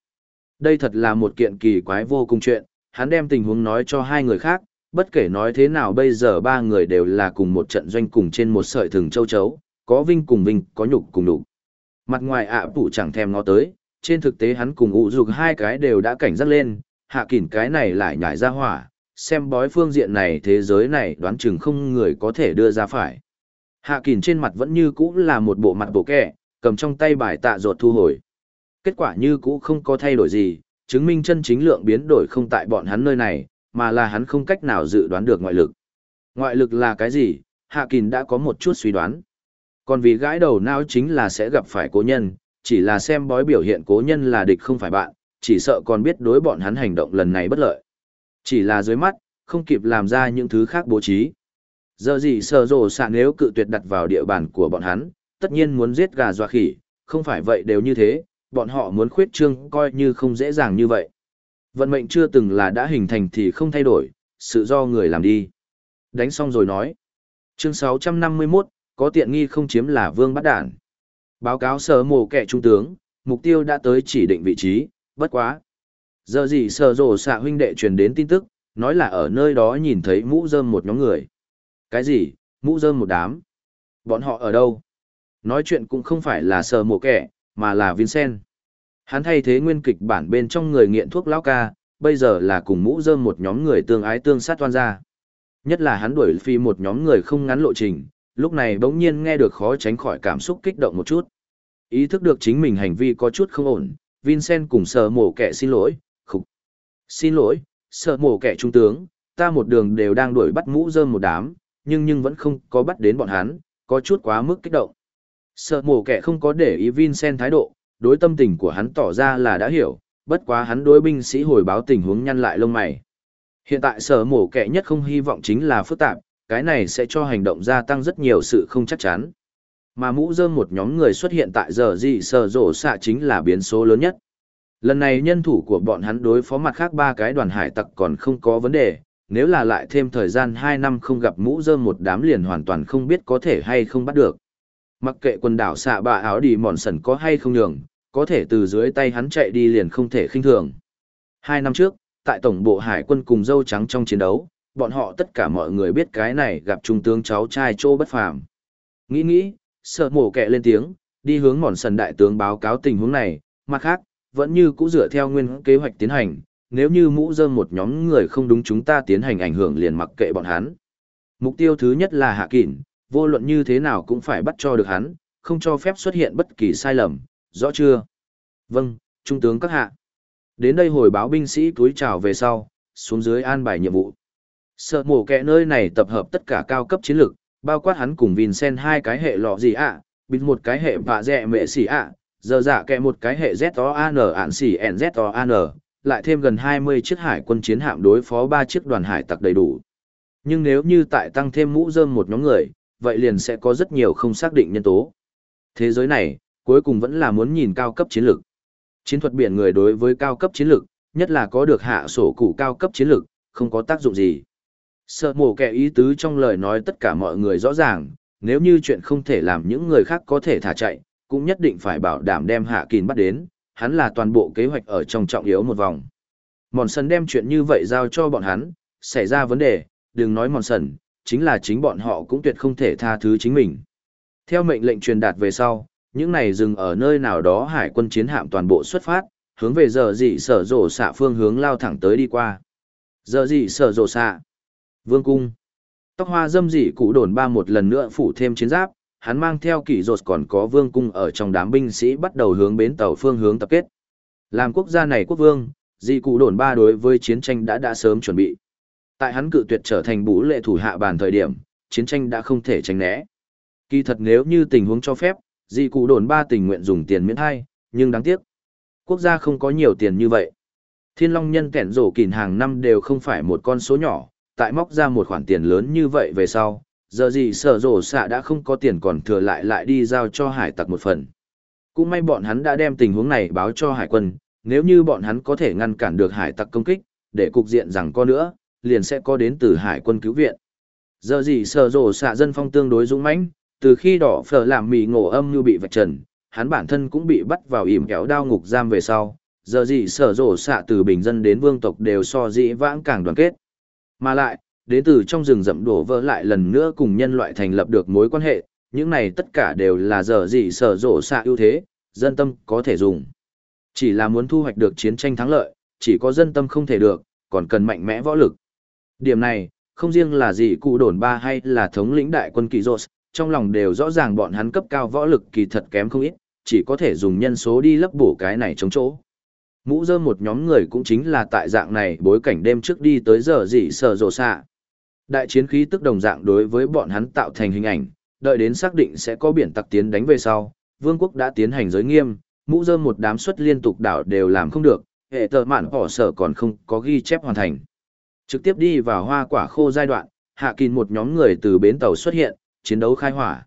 Đây thật là một kiện kỳ quái vô cùng chuyện, hắn đem tình huống nói cho hai người khác, bất kể nói thế nào bây giờ ba người đều là cùng một trận doanh cùng trên một sợi thừng châu chấu, có vinh cùng vinh, có nhục cùng nhục. Mặt ngoài ạ à chẳng thèm ngó tới, trên thực tế hắn cùng ủ dục hai cái đều đã cảnh giác lên, hạ kỉn cái này lại nhảy ra hỏa, xem bói phương diện này thế giới này đoán chừng không người có thể đưa ra phải. Hạ kỉn trên mặt vẫn như cũ là một bộ mặt bộ kẻ, cầm trong tay bài tạ ruột thu hồi. Kết quả như cũ không có thay đổi gì, chứng minh chân chính lượng biến đổi không tại bọn hắn nơi này, mà là hắn không cách nào dự đoán được ngoại lực. Ngoại lực là cái gì? Hạ Kình đã có một chút suy đoán. Còn vì gãi đầu não chính là sẽ gặp phải cố nhân, chỉ là xem bói biểu hiện cố nhân là địch không phải bạn, chỉ sợ còn biết đối bọn hắn hành động lần này bất lợi. Chỉ là dưới mắt, không kịp làm ra những thứ khác bố trí. Giờ gì sờ rồ xạ nếu cự tuyệt đặt vào địa bàn của bọn hắn, tất nhiên muốn giết gà dọa khỉ, không phải vậy đều như thế, bọn họ muốn khuyết trương coi như không dễ dàng như vậy. Vận mệnh chưa từng là đã hình thành thì không thay đổi, sự do người làm đi. Đánh xong rồi nói. Chương 651, có tiện nghi không chiếm là vương bắt đản. Báo cáo sở mồ kẻ trung tướng, mục tiêu đã tới chỉ định vị trí, bất quá. Giờ gì sờ rổ xạ huynh đệ truyền đến tin tức, nói là ở nơi đó nhìn thấy mũ rơm một nhóm người. Cái gì, mũ rơm một đám? Bọn họ ở đâu? Nói chuyện cũng không phải là sờ mồ kẻ, mà là Vincent. Hắn thay thế nguyên kịch bản bên trong người nghiện thuốc lão ca, bây giờ là cùng mũ rơm một nhóm người tương ái tương sát toan ra. Nhất là hắn đuổi phi một nhóm người không ngắn lộ trình, lúc này bỗng nhiên nghe được khó tránh khỏi cảm xúc kích động một chút. Ý thức được chính mình hành vi có chút không ổn, Vincent cùng sờ mổ kẻ xin lỗi. Xin lỗi, sợ mổ kẻ trung tướng, ta một đường đều đang đuổi bắt mũ rơm một đám, nhưng nhưng vẫn không có bắt đến bọn hắn, có chút quá mức kích động. Sợ mổ kẻ không có để ý Vincent thái độ, đối tâm tình của hắn tỏ ra là đã hiểu, bất quá hắn đối binh sĩ hồi báo tình huống nhăn lại lông mày. Hiện tại sở mổ kẻ nhất không hy vọng chính là phức tạp, cái này sẽ cho hành động gia tăng rất nhiều sự không chắc chắn. Mà mũ rơm một nhóm người xuất hiện tại giờ gì sở rổ xạ chính là biến số lớn nhất. Lần này nhân thủ của bọn hắn đối phó mặt khác ba cái đoàn hải tặc còn không có vấn đề, nếu là lại thêm thời gian 2 năm không gặp mũ rơm một đám liền hoàn toàn không biết có thể hay không bắt được. Mặc kệ quần đảo xạ bạ áo đi mòn sần có hay không nhường, có thể từ dưới tay hắn chạy đi liền không thể khinh thường. Hai năm trước, tại tổng bộ hải quân cùng dâu trắng trong chiến đấu, bọn họ tất cả mọi người biết cái này gặp trung tướng cháu trai trô bất phàm. Nghĩ nghĩ, sợ mổ kẹ lên tiếng, đi hướng mòn sần đại tướng báo cáo tình huống này, mặt khác, vẫn như cũ dựa theo nguyên kế hoạch tiến hành, nếu như mũ dơm một nhóm người không đúng chúng ta tiến hành ảnh hưởng liền mặc kệ bọn hắn. Mục tiêu thứ nhất là hạ kỷ, vô luận như thế nào cũng phải bắt cho được hắn, không cho phép xuất hiện bất kỳ sai lầm, rõ chưa? Vâng, Trung tướng các hạ. Đến đây hồi báo binh sĩ túi chào về sau, xuống dưới an bài nhiệm vụ. Sợ mổ kẹ nơi này tập hợp tất cả cao cấp chiến lược, bao quát hắn cùng Vincent hai cái hệ lọ gì ạ, à, một cái hệ vạ dẹ mệ xỉ ạ, giờ dạ kẹ một cái hệ ZOAN ản xỉ n NZOAN, lại thêm gần 20 chiếc hải quân chiến hạm đối phó ba chiếc đoàn hải tặc đầy đủ. Nhưng nếu như tại tăng thêm mũ rơm một nhóm người, vậy liền sẽ có rất nhiều không xác định nhân tố. Thế giới này, cuối cùng vẫn là muốn nhìn cao cấp chiến lược. Chiến thuật biển người đối với cao cấp chiến lược, nhất là có được hạ sổ cụ cao cấp chiến lược, không có tác dụng gì. Sợ mổ kẻ ý tứ trong lời nói tất cả mọi người rõ ràng, nếu như chuyện không thể làm những người khác có thể thả chạy, cũng nhất định phải bảo đảm đem hạ kín bắt đến, hắn là toàn bộ kế hoạch ở trong trọng yếu một vòng. Mòn sần đem chuyện như vậy giao cho bọn hắn, xảy ra vấn đề, đừng nói mòn sần, chính là chính bọn họ cũng tuyệt không thể tha thứ chính mình. Theo mệnh lệnh truyền đạt về sau, những này dừng ở nơi nào đó hải quân chiến hạm toàn bộ xuất phát, hướng về giờ dị sở rổ xạ phương hướng lao thẳng tới đi qua. Giờ dị sở rổ xạ. Vương cung. Tóc hoa dâm dị cụ đồn ba một lần nữa phủ thêm chiến giáp, hắn mang theo kỷ rột còn có vương cung ở trong đám binh sĩ bắt đầu hướng bến tàu phương hướng tập kết. Làm quốc gia này quốc vương, dị cụ đồn ba đối với chiến tranh đã đã sớm chuẩn bị. Tại hắn cự tuyệt trở thành bú lệ thủ hạ bàn thời điểm, chiến tranh đã không thể tránh né. Kỳ thật nếu như tình huống cho phép, dị cụ đồn ba tình nguyện dùng tiền miễn hai, nhưng đáng tiếc. Quốc gia không có nhiều tiền như vậy. Thiên Long nhân kẻn rổ kìn hàng năm đều không phải một con số nhỏ, tại móc ra một khoản tiền lớn như vậy về sau, giờ gì sở rổ xạ đã không có tiền còn thừa lại lại đi giao cho hải tặc một phần. Cũng may bọn hắn đã đem tình huống này báo cho hải quân, nếu như bọn hắn có thể ngăn cản được hải tặc công kích, để cục diện rằng có nữa, liền sẽ có đến từ hải quân cứu viện. Giờ gì sở rổ xạ dân phong tương đối dũng mãnh, từ khi đỏ phở làm mì ngộ âm như bị vạch trần, hắn bản thân cũng bị bắt vào ỉm kéo đao ngục giam về sau, giờ gì sở rổ xạ từ bình dân đến vương tộc đều so dĩ vãng càng đoàn kết. Mà lại, đến từ trong rừng rậm đổ vỡ lại lần nữa cùng nhân loại thành lập được mối quan hệ, những này tất cả đều là giờ gì sở rộ xạ ưu thế, dân tâm có thể dùng. Chỉ là muốn thu hoạch được chiến tranh thắng lợi, chỉ có dân tâm không thể được, còn cần mạnh mẽ võ lực. Điểm này, không riêng là gì cụ đồn ba hay là thống lĩnh đại quân kỳ rột, trong lòng đều rõ ràng bọn hắn cấp cao võ lực kỳ thật kém không ít, chỉ có thể dùng nhân số đi lấp bổ cái này chống chỗ. Mũ dơ một nhóm người cũng chính là tại dạng này bối cảnh đêm trước đi tới giờ dị sở rộ xạ. Đại chiến khí tức đồng dạng đối với bọn hắn tạo thành hình ảnh, đợi đến xác định sẽ có biển tặc tiến đánh về sau, vương quốc đã tiến hành giới nghiêm, mũ dơ một đám suất liên tục đảo đều làm không được, hệ tờ mạn bỏ sở còn không có ghi chép hoàn thành. Trực tiếp đi vào hoa quả khô giai đoạn, hạ kín một nhóm người từ bến tàu xuất hiện, chiến đấu khai hỏa.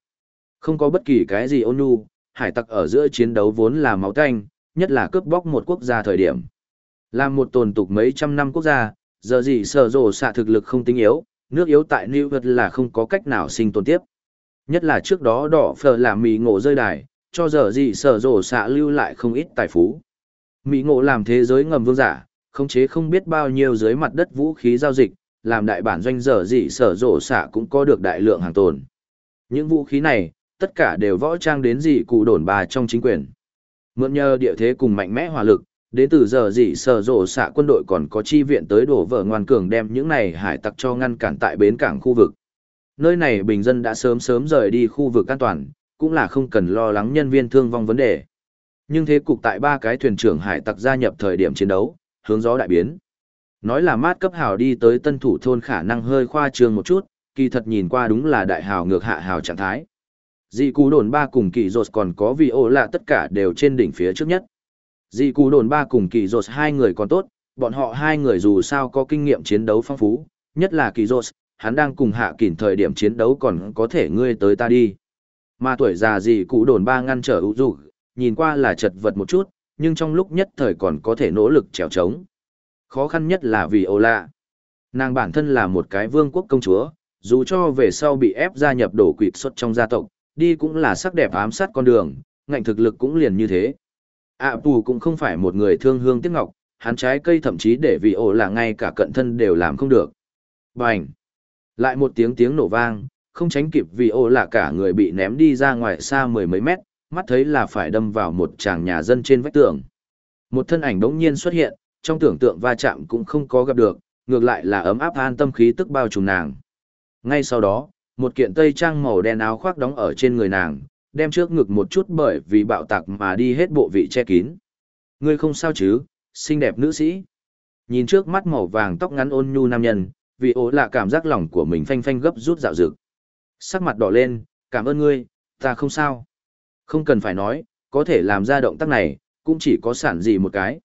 Không có bất kỳ cái gì ôn nhu, hải tặc ở giữa chiến đấu vốn là máu tanh, nhất là cướp bóc một quốc gia thời điểm. Là một tồn tục mấy trăm năm quốc gia, giờ gì sở rồ xạ thực lực không tinh yếu, nước yếu tại New York là không có cách nào sinh tồn tiếp. Nhất là trước đó đỏ phở là mì ngộ rơi đài, cho giờ gì sở rổ xạ lưu lại không ít tài phú. Mỹ ngộ làm thế giới ngầm vương giả, khống chế không biết bao nhiêu dưới mặt đất vũ khí giao dịch, làm đại bản doanh giờ gì sở rổ xạ cũng có được đại lượng hàng tồn. Những vũ khí này, tất cả đều võ trang đến gì cụ đồn bà trong chính quyền. Mượn nhờ địa thế cùng mạnh mẽ hỏa lực, đến từ giờ dị sở rộ xạ quân đội còn có chi viện tới đổ vợ ngoan cường đem những này hải tặc cho ngăn cản tại bến cảng khu vực. Nơi này bình dân đã sớm sớm rời đi khu vực an toàn, cũng là không cần lo lắng nhân viên thương vong vấn đề. Nhưng thế cục tại ba cái thuyền trưởng hải tặc gia nhập thời điểm chiến đấu, hướng gió đại biến. Nói là mát cấp hào đi tới tân thủ thôn khả năng hơi khoa trương một chút, kỳ thật nhìn qua đúng là đại hào ngược hạ hào trạng thái. Dị cú đồn ba cùng kỳ rột còn có vị ô lạ tất cả đều trên đỉnh phía trước nhất. Dị cú đồn ba cùng kỳ rột hai người còn tốt, bọn họ hai người dù sao có kinh nghiệm chiến đấu phong phú, nhất là kỳ rột, hắn đang cùng hạ kỳn thời điểm chiến đấu còn có thể ngươi tới ta đi. Mà tuổi già dị cú đồn ba ngăn trở ưu dục, nhìn qua là chật vật một chút, nhưng trong lúc nhất thời còn có thể nỗ lực trèo trống. Khó khăn nhất là vì ô lạ. Nàng bản thân là một cái vương quốc công chúa, dù cho về sau bị ép gia nhập đổ quỵt xuất trong gia tộc, đi cũng là sắc đẹp ám sát con đường, ngạnh thực lực cũng liền như thế ạ à, Pù cũng không phải một người thương hương tiếc ngọc, hắn trái cây thậm chí để vị ổ là ngay cả cận thân đều làm không được. Bành! Lại một tiếng tiếng nổ vang, không tránh kịp vị ổ là cả người bị ném đi ra ngoài xa mười mấy mét, mắt thấy là phải đâm vào một tràng nhà dân trên vách tường. Một thân ảnh đống nhiên xuất hiện, trong tưởng tượng va chạm cũng không có gặp được, ngược lại là ấm áp an tâm khí tức bao trùm nàng. Ngay sau đó, một kiện tây trang màu đen áo khoác đóng ở trên người nàng, đem trước ngực một chút bởi vì bạo tạc mà đi hết bộ vị che kín. Ngươi không sao chứ, xinh đẹp nữ sĩ. Nhìn trước mắt màu vàng tóc ngắn ôn nhu nam nhân, vì ố là cảm giác lòng của mình phanh phanh gấp rút dạo dực. Sắc mặt đỏ lên, cảm ơn ngươi, ta không sao. Không cần phải nói, có thể làm ra động tác này, cũng chỉ có sản gì một cái.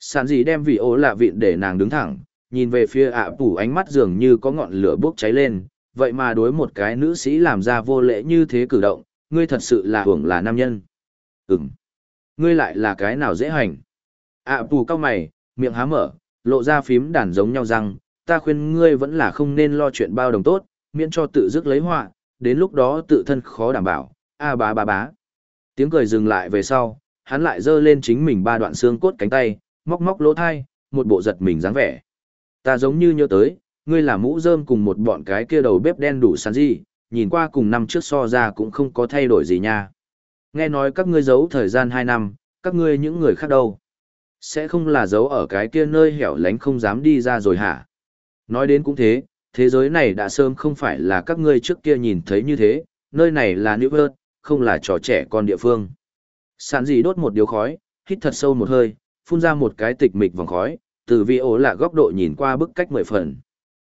Sản gì đem vị ố là vịn để nàng đứng thẳng, nhìn về phía ạ à ánh mắt dường như có ngọn lửa bốc cháy lên, vậy mà đối một cái nữ sĩ làm ra vô lễ như thế cử động, ngươi thật sự là hưởng là nam nhân. Ừm. Ngươi lại là cái nào dễ hành. ạ à cao mày, miệng há mở, lộ ra phím đàn giống nhau rằng, ta khuyên ngươi vẫn là không nên lo chuyện bao đồng tốt, miễn cho tự dứt lấy họa, đến lúc đó tự thân khó đảm bảo, a bá bá bá. Tiếng cười dừng lại về sau, hắn lại giơ lên chính mình ba đoạn xương cốt cánh tay, móc móc lỗ thai, một bộ giật mình dáng vẻ. Ta giống như nhớ tới, ngươi là mũ rơm cùng một bọn cái kia đầu bếp đen đủ sàn gì, nhìn qua cùng năm trước so ra cũng không có thay đổi gì nha. Nghe nói các ngươi giấu thời gian 2 năm, các ngươi những người khác đâu. Sẽ không là giấu ở cái kia nơi hẻo lánh không dám đi ra rồi hả? Nói đến cũng thế, thế giới này đã sớm không phải là các ngươi trước kia nhìn thấy như thế, nơi này là New York, không là trò trẻ con địa phương. Sản dị đốt một điếu khói, hít thật sâu một hơi, phun ra một cái tịch mịch vòng khói, từ vi ố là góc độ nhìn qua bức cách mười phần.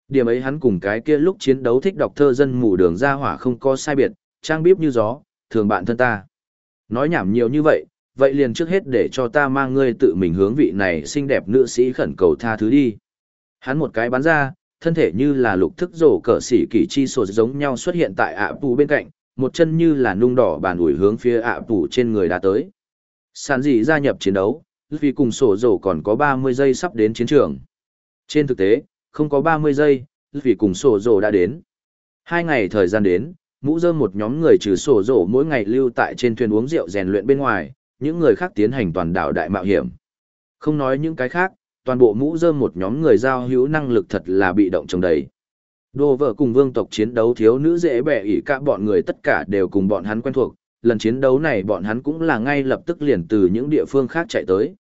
Điểm ấy hắn cùng cái kia lúc chiến đấu thích đọc thơ dân mù đường ra hỏa không có sai biệt, trang bíp như gió, thường bạn thân ta. Nói nhảm nhiều như vậy, vậy liền trước hết để cho ta mang ngươi tự mình hướng vị này xinh đẹp nữ sĩ khẩn cầu tha thứ đi. Hắn một cái bắn ra, thân thể như là lục thức rổ cỡ xỉ kỳ chi sổ giống nhau xuất hiện tại ạ tù bên cạnh, một chân như là nung đỏ bàn ủi hướng phía ạ tù trên người đã tới. sàn dị gia nhập chiến đấu, vì cùng sổ rổ còn có 30 giây sắp đến chiến trường. Trên thực tế, không có 30 giây, vì cùng sổ rổ đã đến. Hai ngày thời gian đến, mũ dơm một nhóm người trừ sổ rổ mỗi ngày lưu tại trên thuyền uống rượu rèn luyện bên ngoài, những người khác tiến hành toàn đảo đại mạo hiểm. Không nói những cái khác, toàn bộ mũ dơm một nhóm người giao hữu năng lực thật là bị động trong đấy. Đô vợ cùng vương tộc chiến đấu thiếu nữ dễ bẻ ỉ cả bọn người tất cả đều cùng bọn hắn quen thuộc, lần chiến đấu này bọn hắn cũng là ngay lập tức liền từ những địa phương khác chạy tới.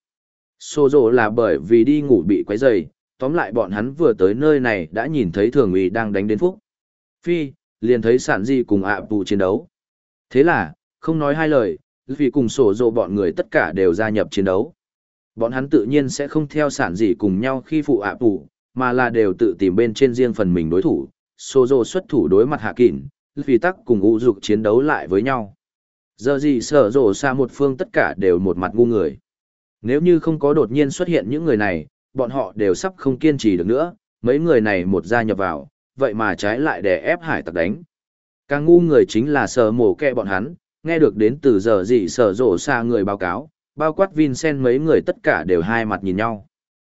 Sô rộ là bởi vì đi ngủ bị quấy rầy, tóm lại bọn hắn vừa tới nơi này đã nhìn thấy thường ủy đang đánh đến phúc. Phi, liền thấy sản di cùng ạ à chiến đấu. Thế là, không nói hai lời, vì cùng sổ dộ bọn người tất cả đều gia nhập chiến đấu. Bọn hắn tự nhiên sẽ không theo sản dị cùng nhau khi phụ ạ à mà là đều tự tìm bên trên riêng phần mình đối thủ. Sổ dộ xuất thủ đối mặt hạ kỳn, vì tắc cùng ụ dục chiến đấu lại với nhau. Giờ gì sở dộ xa một phương tất cả đều một mặt ngu người. Nếu như không có đột nhiên xuất hiện những người này, bọn họ đều sắp không kiên trì được nữa, mấy người này một gia nhập vào, vậy mà trái lại để ép hải tặc đánh. Càng ngu người chính là sờ mổ kẹ bọn hắn, nghe được đến từ giờ gì sở rổ xa người báo cáo, bao quát Vincent mấy người tất cả đều hai mặt nhìn nhau.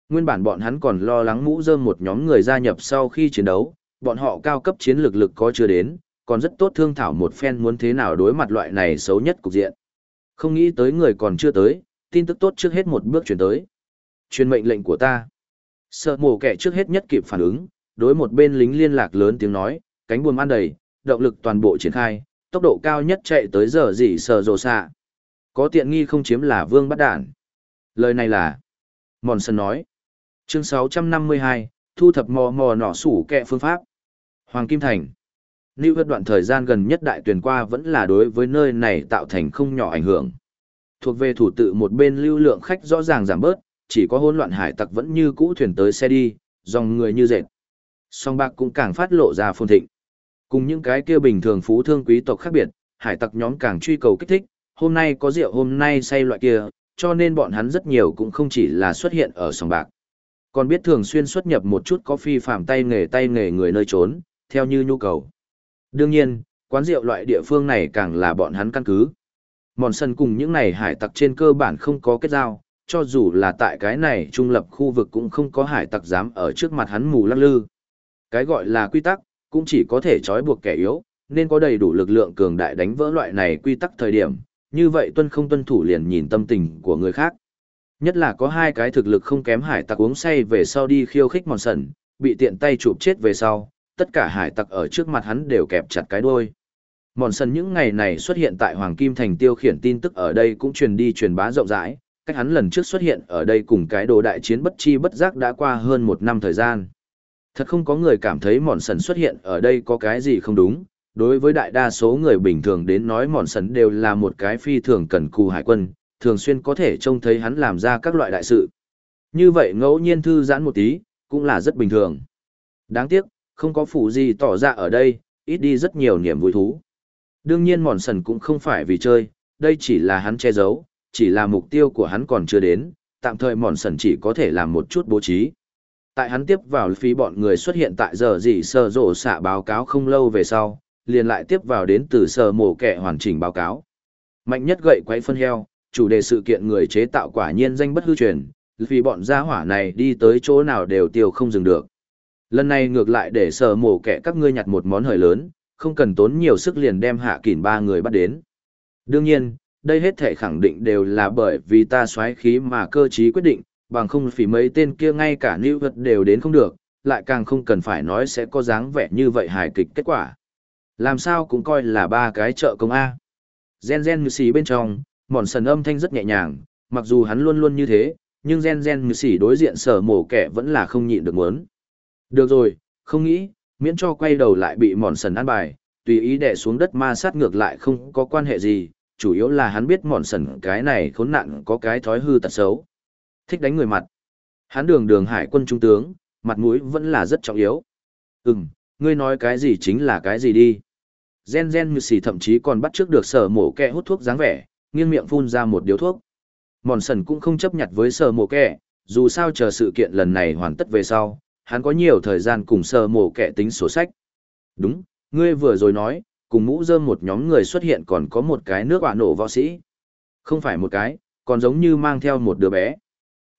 Nguyên bản bọn hắn còn lo lắng mũ rơm một nhóm người gia nhập sau khi chiến đấu, bọn họ cao cấp chiến lược lực có chưa đến, còn rất tốt thương thảo một phen muốn thế nào đối mặt loại này xấu nhất cục diện. Không nghĩ tới người còn chưa tới, tin tức tốt trước hết một bước chuyển tới. Truyền mệnh lệnh của ta. Sợ mổ kẻ trước hết nhất kịp phản ứng, đối một bên lính liên lạc lớn tiếng nói, cánh buồm ăn đầy, động lực toàn bộ triển khai, tốc độ cao nhất chạy tới giờ gì sờ rồ xạ. Có tiện nghi không chiếm là vương bắt đản. Lời này là, Mòn Sơn nói. Chương 652, thu thập mò mò nỏ sủ kẹ phương pháp. Hoàng Kim Thành. Lưu vật đoạn thời gian gần nhất đại tuyển qua vẫn là đối với nơi này tạo thành không nhỏ ảnh hưởng. Thuộc về thủ tự một bên lưu lượng khách rõ ràng giảm bớt, chỉ có hỗn loạn hải tặc vẫn như cũ thuyền tới xe đi, dòng người như dệt. Song bạc cũng càng phát lộ ra phồn thịnh. Cùng những cái kia bình thường phú thương quý tộc khác biệt, hải tặc nhóm càng truy cầu kích thích, hôm nay có rượu hôm nay say loại kia, cho nên bọn hắn rất nhiều cũng không chỉ là xuất hiện ở sòng bạc. Còn biết thường xuyên xuất nhập một chút có phi phạm tay nghề tay nghề người nơi trốn, theo như nhu cầu. Đương nhiên, quán rượu loại địa phương này càng là bọn hắn căn cứ. Mòn sân cùng những này hải tặc trên cơ bản không có kết giao, cho dù là tại cái này trung lập khu vực cũng không có hải tặc dám ở trước mặt hắn mù lắc lư. Cái gọi là quy tắc, cũng chỉ có thể trói buộc kẻ yếu, nên có đầy đủ lực lượng cường đại đánh vỡ loại này quy tắc thời điểm, như vậy tuân không tuân thủ liền nhìn tâm tình của người khác. Nhất là có hai cái thực lực không kém hải tặc uống say về sau đi khiêu khích mòn sần, bị tiện tay chụp chết về sau, tất cả hải tặc ở trước mặt hắn đều kẹp chặt cái đuôi. Mòn sần những ngày này xuất hiện tại Hoàng Kim Thành tiêu khiển tin tức ở đây cũng truyền đi truyền bá rộng rãi, cách hắn lần trước xuất hiện ở đây cùng cái đồ đại chiến bất chi bất giác đã qua hơn một năm thời gian. Thật không có người cảm thấy mòn sần xuất hiện ở đây có cái gì không đúng, đối với đại đa số người bình thường đến nói mòn sần đều là một cái phi thường cần cù hải quân, thường xuyên có thể trông thấy hắn làm ra các loại đại sự. Như vậy ngẫu nhiên thư giãn một tí, cũng là rất bình thường. Đáng tiếc, không có phụ gì tỏ ra ở đây, ít đi rất nhiều niềm vui thú. Đương nhiên mòn sần cũng không phải vì chơi, đây chỉ là hắn che giấu, chỉ là mục tiêu của hắn còn chưa đến, tạm thời mòn sần chỉ có thể làm một chút bố trí. Tại hắn tiếp vào phí bọn người xuất hiện tại giờ gì sơ rổ xạ báo cáo không lâu về sau, liền lại tiếp vào đến từ sơ mổ kẻ hoàn chỉnh báo cáo. Mạnh nhất gậy quay phân heo, chủ đề sự kiện người chế tạo quả nhiên danh bất hư truyền, vì bọn gia hỏa này đi tới chỗ nào đều tiêu không dừng được. Lần này ngược lại để sờ mổ kẻ các ngươi nhặt một món hời lớn, không cần tốn nhiều sức liền đem hạ kỉn ba người bắt đến. Đương nhiên, đây hết thể khẳng định đều là bởi vì ta xoáy khí mà cơ trí quyết định, bằng không phỉ mấy tên kia ngay cả nữ vật đều đến không được, lại càng không cần phải nói sẽ có dáng vẻ như vậy hài kịch kết quả. Làm sao cũng coi là ba cái trợ công A. Gen gen như xì bên trong, mòn sần âm thanh rất nhẹ nhàng, mặc dù hắn luôn luôn như thế, nhưng gen gen như xì đối diện sở mổ kẻ vẫn là không nhịn được muốn. Được rồi, không nghĩ, miễn cho quay đầu lại bị mòn sần ăn bài, tùy ý đè xuống đất ma sát ngược lại không có quan hệ gì, chủ yếu là hắn biết mòn sần cái này khốn nạn có cái thói hư tật xấu. Thích đánh người mặt. Hắn đường đường hải quân trung tướng, mặt mũi vẫn là rất trọng yếu. Ừm, ngươi nói cái gì chính là cái gì đi. Gen gen như xì thậm chí còn bắt trước được sở mổ kẹ hút thuốc dáng vẻ, nghiêng miệng phun ra một điếu thuốc. Mòn sần cũng không chấp nhận với sở mổ kẹ, dù sao chờ sự kiện lần này hoàn tất về sau, hắn có nhiều thời gian cùng sở mổ kẹ tính sổ sách. Đúng, ngươi vừa rồi nói, cùng mũ rơm một nhóm người xuất hiện còn có một cái nước quả nổ võ sĩ. Không phải một cái, còn giống như mang theo một đứa bé.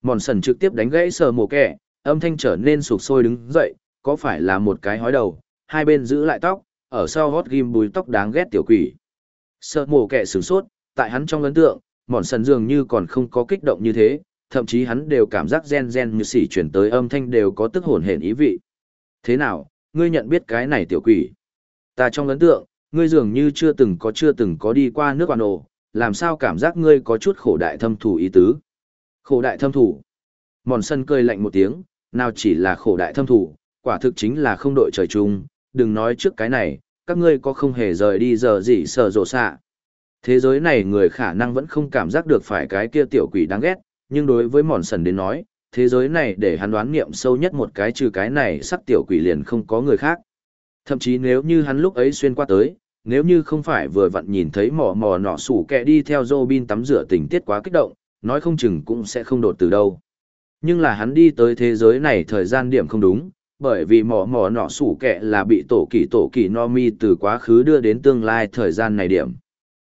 Mòn sần trực tiếp đánh gãy sờ mồ kẻ, âm thanh trở nên sụp sôi đứng dậy, có phải là một cái hói đầu, hai bên giữ lại tóc, ở sau hót ghim bùi tóc đáng ghét tiểu quỷ. Sợ mồ kẻ sửng sốt, tại hắn trong ấn tượng, mòn sần dường như còn không có kích động như thế, thậm chí hắn đều cảm giác gen gen như sỉ chuyển tới âm thanh đều có tức hồn hển ý vị. Thế nào, ngươi nhận biết cái này tiểu quỷ? Ta trong ấn tượng, ngươi dường như chưa từng có chưa từng có đi qua nước quan ổ, làm sao cảm giác ngươi có chút khổ đại thâm thủ ý tứ? Khổ đại thâm thủ. Mòn sân cười lạnh một tiếng, nào chỉ là khổ đại thâm thủ, quả thực chính là không đội trời chung, đừng nói trước cái này, các ngươi có không hề rời đi giờ gì sợ rộ xạ. Thế giới này người khả năng vẫn không cảm giác được phải cái kia tiểu quỷ đáng ghét, nhưng đối với mòn sần đến nói, thế giới này để hắn đoán nghiệm sâu nhất một cái trừ cái này sắc tiểu quỷ liền không có người khác. Thậm chí nếu như hắn lúc ấy xuyên qua tới, nếu như không phải vừa vặn nhìn thấy mò mò nọ sủ kẹ đi theo Robin tắm rửa tình tiết quá kích động, nói không chừng cũng sẽ không đột từ đâu. Nhưng là hắn đi tới thế giới này thời gian điểm không đúng, bởi vì mỏ mỏ nọ sủ kẹ là bị tổ kỳ tổ kỳ no mi từ quá khứ đưa đến tương lai thời gian này điểm.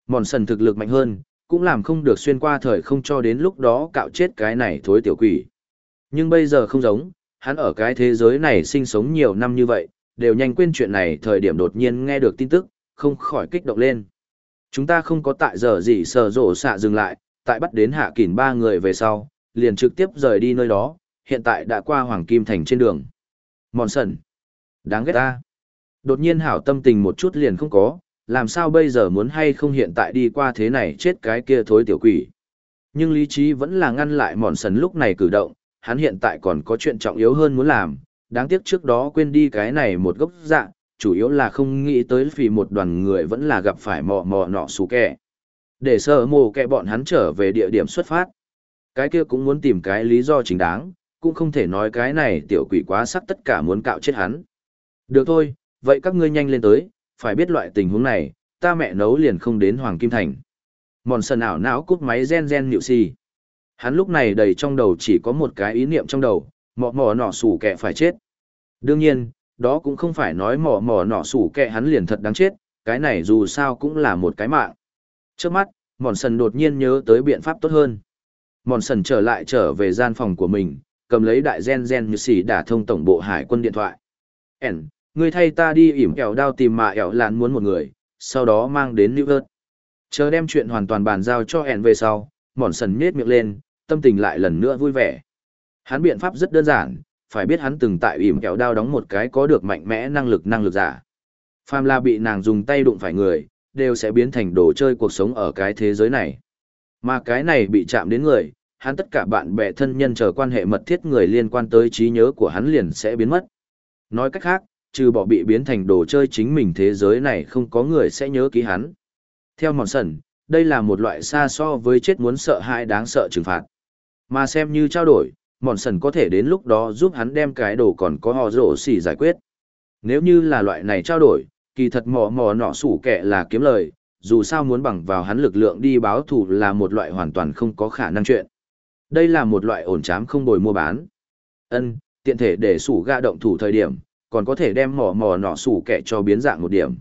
Mòn sần thực lực mạnh hơn, cũng làm không được xuyên qua thời không cho đến lúc đó cạo chết cái này thối tiểu quỷ. Nhưng bây giờ không giống, hắn ở cái thế giới này sinh sống nhiều năm như vậy, đều nhanh quên chuyện này thời điểm đột nhiên nghe được tin tức, không khỏi kích động lên. Chúng ta không có tại giờ gì sờ rổ xạ dừng lại, tại bắt đến hạ kỳn ba người về sau, liền trực tiếp rời đi nơi đó, hiện tại đã qua Hoàng Kim Thành trên đường. Mòn sần. Đáng ghét ta. Đột nhiên hảo tâm tình một chút liền không có, làm sao bây giờ muốn hay không hiện tại đi qua thế này chết cái kia thối tiểu quỷ. Nhưng lý trí vẫn là ngăn lại mòn sần lúc này cử động, hắn hiện tại còn có chuyện trọng yếu hơn muốn làm, đáng tiếc trước đó quên đi cái này một gốc dạ, chủ yếu là không nghĩ tới vì một đoàn người vẫn là gặp phải mò mò nọ xù kẻ. Để sợ mồ kẻ bọn hắn trở về địa điểm xuất phát. Cái kia cũng muốn tìm cái lý do chính đáng, cũng không thể nói cái này tiểu quỷ quá sắc tất cả muốn cạo chết hắn. Được thôi, vậy các ngươi nhanh lên tới, phải biết loại tình huống này, ta mẹ nấu liền không đến Hoàng Kim Thành. Mòn sần ảo não cút máy gen gen nhịu si. Hắn lúc này đầy trong đầu chỉ có một cái ý niệm trong đầu, mọ mọ nọ sủ kẻ phải chết. Đương nhiên, đó cũng không phải nói mỏ mỏ nọ sủ kẹ hắn liền thật đáng chết, cái này dù sao cũng là một cái mạng. Trước mắt, mòn sần đột nhiên nhớ tới biện pháp tốt hơn. Mòn sần trở lại trở về gian phòng của mình, cầm lấy đại gen gen như xỉ đả thông tổng bộ hải quân điện thoại. Ẩn, người thay ta đi ỉm kẹo đao tìm mà ẻo lạn muốn một người, sau đó mang đến New York. Chờ đem chuyện hoàn toàn bàn giao cho ẻn về sau, mòn sần nhếch miệng lên, tâm tình lại lần nữa vui vẻ. Hắn biện pháp rất đơn giản, phải biết hắn từng tại ỉm kẹo đao đóng một cái có được mạnh mẽ năng lực năng lực giả. Phàm là bị nàng dùng tay đụng phải người, đều sẽ biến thành đồ chơi cuộc sống ở cái thế giới này. Mà cái này bị chạm đến người, hắn tất cả bạn bè thân nhân chờ quan hệ mật thiết người liên quan tới trí nhớ của hắn liền sẽ biến mất. Nói cách khác, trừ bỏ bị biến thành đồ chơi chính mình thế giới này không có người sẽ nhớ ký hắn. Theo mòn sẩn, đây là một loại xa so với chết muốn sợ hãi đáng sợ trừng phạt. Mà xem như trao đổi, mòn sần có thể đến lúc đó giúp hắn đem cái đồ còn có họ rổ xỉ giải quyết. Nếu như là loại này trao đổi, kỳ thật mò mò nọ sủ kẹ là kiếm lời, dù sao muốn bằng vào hắn lực lượng đi báo thù là một loại hoàn toàn không có khả năng chuyện. Đây là một loại ổn chám không bồi mua bán. Ân, tiện thể để sủ ga động thủ thời điểm, còn có thể đem mò mò nọ sủ kẹ cho biến dạng một điểm.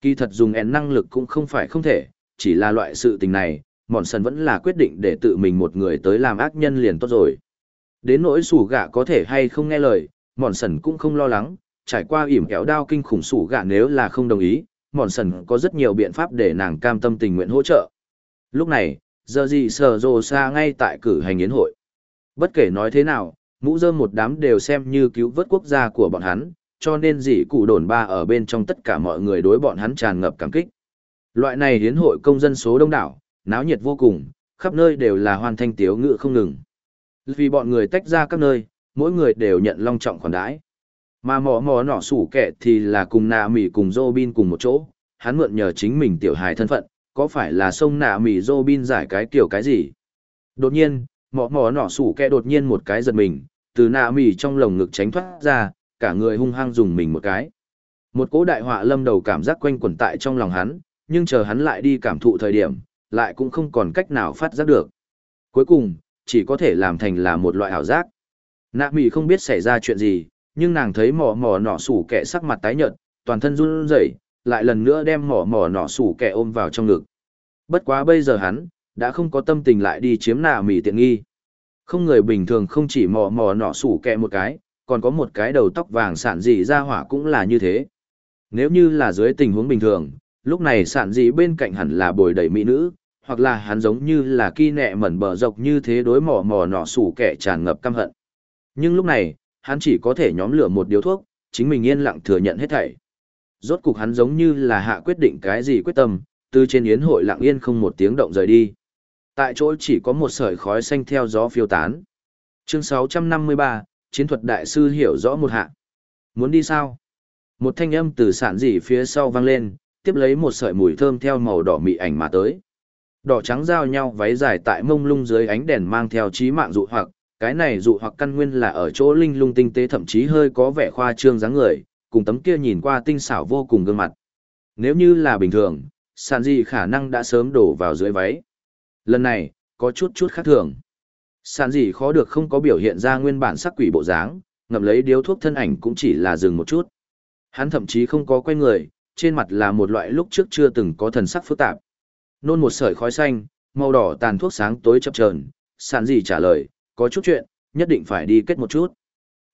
Kỳ thật dùng én năng lực cũng không phải không thể, chỉ là loại sự tình này, mòn sần vẫn là quyết định để tự mình một người tới làm ác nhân liền tốt rồi. Đến nỗi sủ gạ có thể hay không nghe lời, mòn sần cũng không lo lắng, trải qua ỉm kéo đao kinh khủng sủ gạ nếu là không đồng ý, mòn sần có rất nhiều biện pháp để nàng cam tâm tình nguyện hỗ trợ. Lúc này, giờ gì sờ rồ xa ngay tại cử hành yến hội. Bất kể nói thế nào, mũ dơm một đám đều xem như cứu vớt quốc gia của bọn hắn, cho nên dị cụ đồn ba ở bên trong tất cả mọi người đối bọn hắn tràn ngập cảm kích. Loại này hiến hội công dân số đông đảo, náo nhiệt vô cùng, khắp nơi đều là hoàn thanh tiếu ngự không ngừng. Vì bọn người tách ra các nơi, mỗi người đều nhận long trọng khoản đãi. Mà mỏ mỏ nỏ sủ kẻ thì là cùng nạ mỉ cùng Robin cùng một chỗ, hắn mượn nhờ chính mình tiểu hài thân phận, có phải là sông nạ mỉ Robin giải cái kiểu cái gì? Đột nhiên, mỏ mỏ nỏ sủ kẻ đột nhiên một cái giật mình, từ nạ mỉ trong lồng ngực tránh thoát ra, cả người hung hăng dùng mình một cái. Một cỗ đại họa lâm đầu cảm giác quanh quẩn tại trong lòng hắn, nhưng chờ hắn lại đi cảm thụ thời điểm, lại cũng không còn cách nào phát giác được. Cuối cùng, chỉ có thể làm thành là một loại ảo giác. Nạ mì không biết xảy ra chuyện gì, nhưng nàng thấy mỏ mỏ nọ sủ kẻ sắc mặt tái nhợt, toàn thân run rẩy, lại lần nữa đem mỏ mỏ nọ sủ kẻ ôm vào trong ngực. Bất quá bây giờ hắn, đã không có tâm tình lại đi chiếm nạ mì tiện nghi. Không người bình thường không chỉ mỏ mỏ nọ sủ kẻ một cái, còn có một cái đầu tóc vàng sản dị ra hỏa cũng là như thế. Nếu như là dưới tình huống bình thường, lúc này sản dị bên cạnh hẳn là bồi đầy mỹ nữ, hoặc là hắn giống như là ki nẹ mẩn bờ dọc như thế đối mỏ mỏ nọ sủ kẻ tràn ngập căm hận. Nhưng lúc này, hắn chỉ có thể nhóm lửa một điếu thuốc, chính mình yên lặng thừa nhận hết thảy. Rốt cục hắn giống như là hạ quyết định cái gì quyết tâm, từ trên yến hội lặng yên không một tiếng động rời đi. Tại chỗ chỉ có một sợi khói xanh theo gió phiêu tán. Chương 653, Chiến thuật đại sư hiểu rõ một hạ. Muốn đi sao? Một thanh âm từ sản dị phía sau vang lên, tiếp lấy một sợi mùi thơm theo màu đỏ mị ảnh mà tới. Đỏ trắng giao nhau váy dài tại mông lung dưới ánh đèn mang theo trí mạng dụ hoặc, cái này dụ hoặc căn nguyên là ở chỗ linh lung tinh tế thậm chí hơi có vẻ khoa trương dáng người, cùng tấm kia nhìn qua tinh xảo vô cùng gương mặt. Nếu như là bình thường, sàn gì khả năng đã sớm đổ vào dưới váy. Lần này, có chút chút khác thường. Sàn gì khó được không có biểu hiện ra nguyên bản sắc quỷ bộ dáng, ngậm lấy điếu thuốc thân ảnh cũng chỉ là dừng một chút. Hắn thậm chí không có quay người, trên mặt là một loại lúc trước chưa từng có thần sắc phức tạp. Nôn một sợi khói xanh, màu đỏ tàn thuốc sáng tối chập chờn, sản gì trả lời, có chút chuyện, nhất định phải đi kết một chút.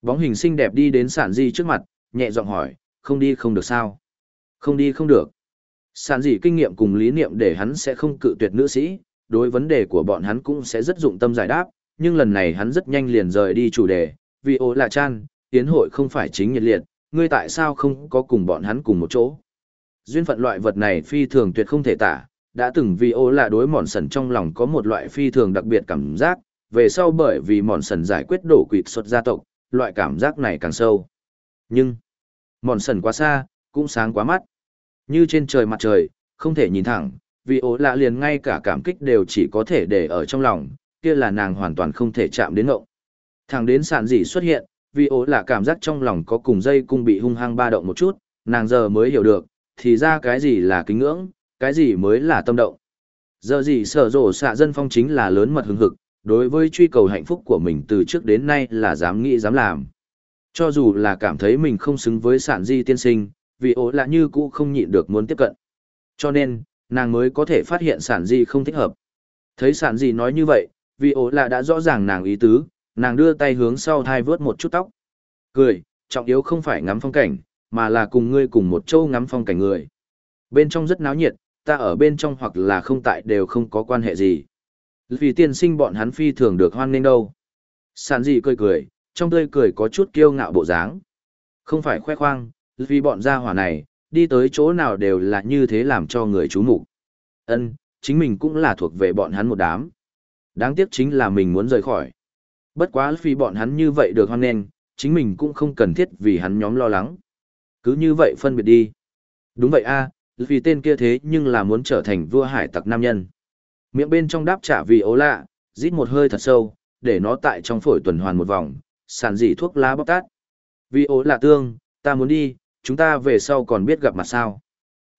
Bóng hình xinh đẹp đi đến sản di trước mặt, nhẹ giọng hỏi, không đi không được sao? Không đi không được. Sản dị kinh nghiệm cùng lý niệm để hắn sẽ không cự tuyệt nữ sĩ, đối vấn đề của bọn hắn cũng sẽ rất dụng tâm giải đáp, nhưng lần này hắn rất nhanh liền rời đi chủ đề, vì ố là chan, tiến hội không phải chính nhiệt liệt, ngươi tại sao không có cùng bọn hắn cùng một chỗ. Duyên phận loại vật này phi thường tuyệt không thể tả, đã từng vì ố là đối mòn sần trong lòng có một loại phi thường đặc biệt cảm giác, về sau bởi vì mòn sần giải quyết đổ quỵt xuất gia tộc, loại cảm giác này càng sâu. Nhưng, mòn sần quá xa, cũng sáng quá mắt. Như trên trời mặt trời, không thể nhìn thẳng, vì ố lạ liền ngay cả cảm kích đều chỉ có thể để ở trong lòng, kia là nàng hoàn toàn không thể chạm đến ngộng. Thẳng đến sản dị xuất hiện, vì ố lạ cảm giác trong lòng có cùng dây cung bị hung hăng ba động một chút, nàng giờ mới hiểu được, thì ra cái gì là kính ngưỡng, cái gì mới là tâm động. Giờ gì sở rổ xạ dân phong chính là lớn mật hứng hực, đối với truy cầu hạnh phúc của mình từ trước đến nay là dám nghĩ dám làm. Cho dù là cảm thấy mình không xứng với sản di tiên sinh, vì ố lạ như cũ không nhịn được muốn tiếp cận. Cho nên, nàng mới có thể phát hiện sản di không thích hợp. Thấy sản di nói như vậy, vì ố lạ đã rõ ràng nàng ý tứ, nàng đưa tay hướng sau thai vớt một chút tóc. Cười, trọng yếu không phải ngắm phong cảnh, mà là cùng ngươi cùng một châu ngắm phong cảnh người. Bên trong rất náo nhiệt, ta ở bên trong hoặc là không tại đều không có quan hệ gì. Vì tiên sinh bọn hắn phi thường được hoan nghênh đâu. Sản dị cười cười, trong tươi cười có chút kiêu ngạo bộ dáng. Không phải khoe khoang, vì bọn gia hỏa này, đi tới chỗ nào đều là như thế làm cho người chú mục Ân, chính mình cũng là thuộc về bọn hắn một đám. Đáng tiếc chính là mình muốn rời khỏi. Bất quá vì bọn hắn như vậy được hoan nghênh, chính mình cũng không cần thiết vì hắn nhóm lo lắng. Cứ như vậy phân biệt đi. Đúng vậy a, vì tên kia thế nhưng là muốn trở thành vua hải tặc nam nhân. Miệng bên trong đáp trả vì ố lạ, rít một hơi thật sâu, để nó tại trong phổi tuần hoàn một vòng, sàn dị thuốc lá bóc tát. Vì ố lạ tương, ta muốn đi, chúng ta về sau còn biết gặp mặt sao.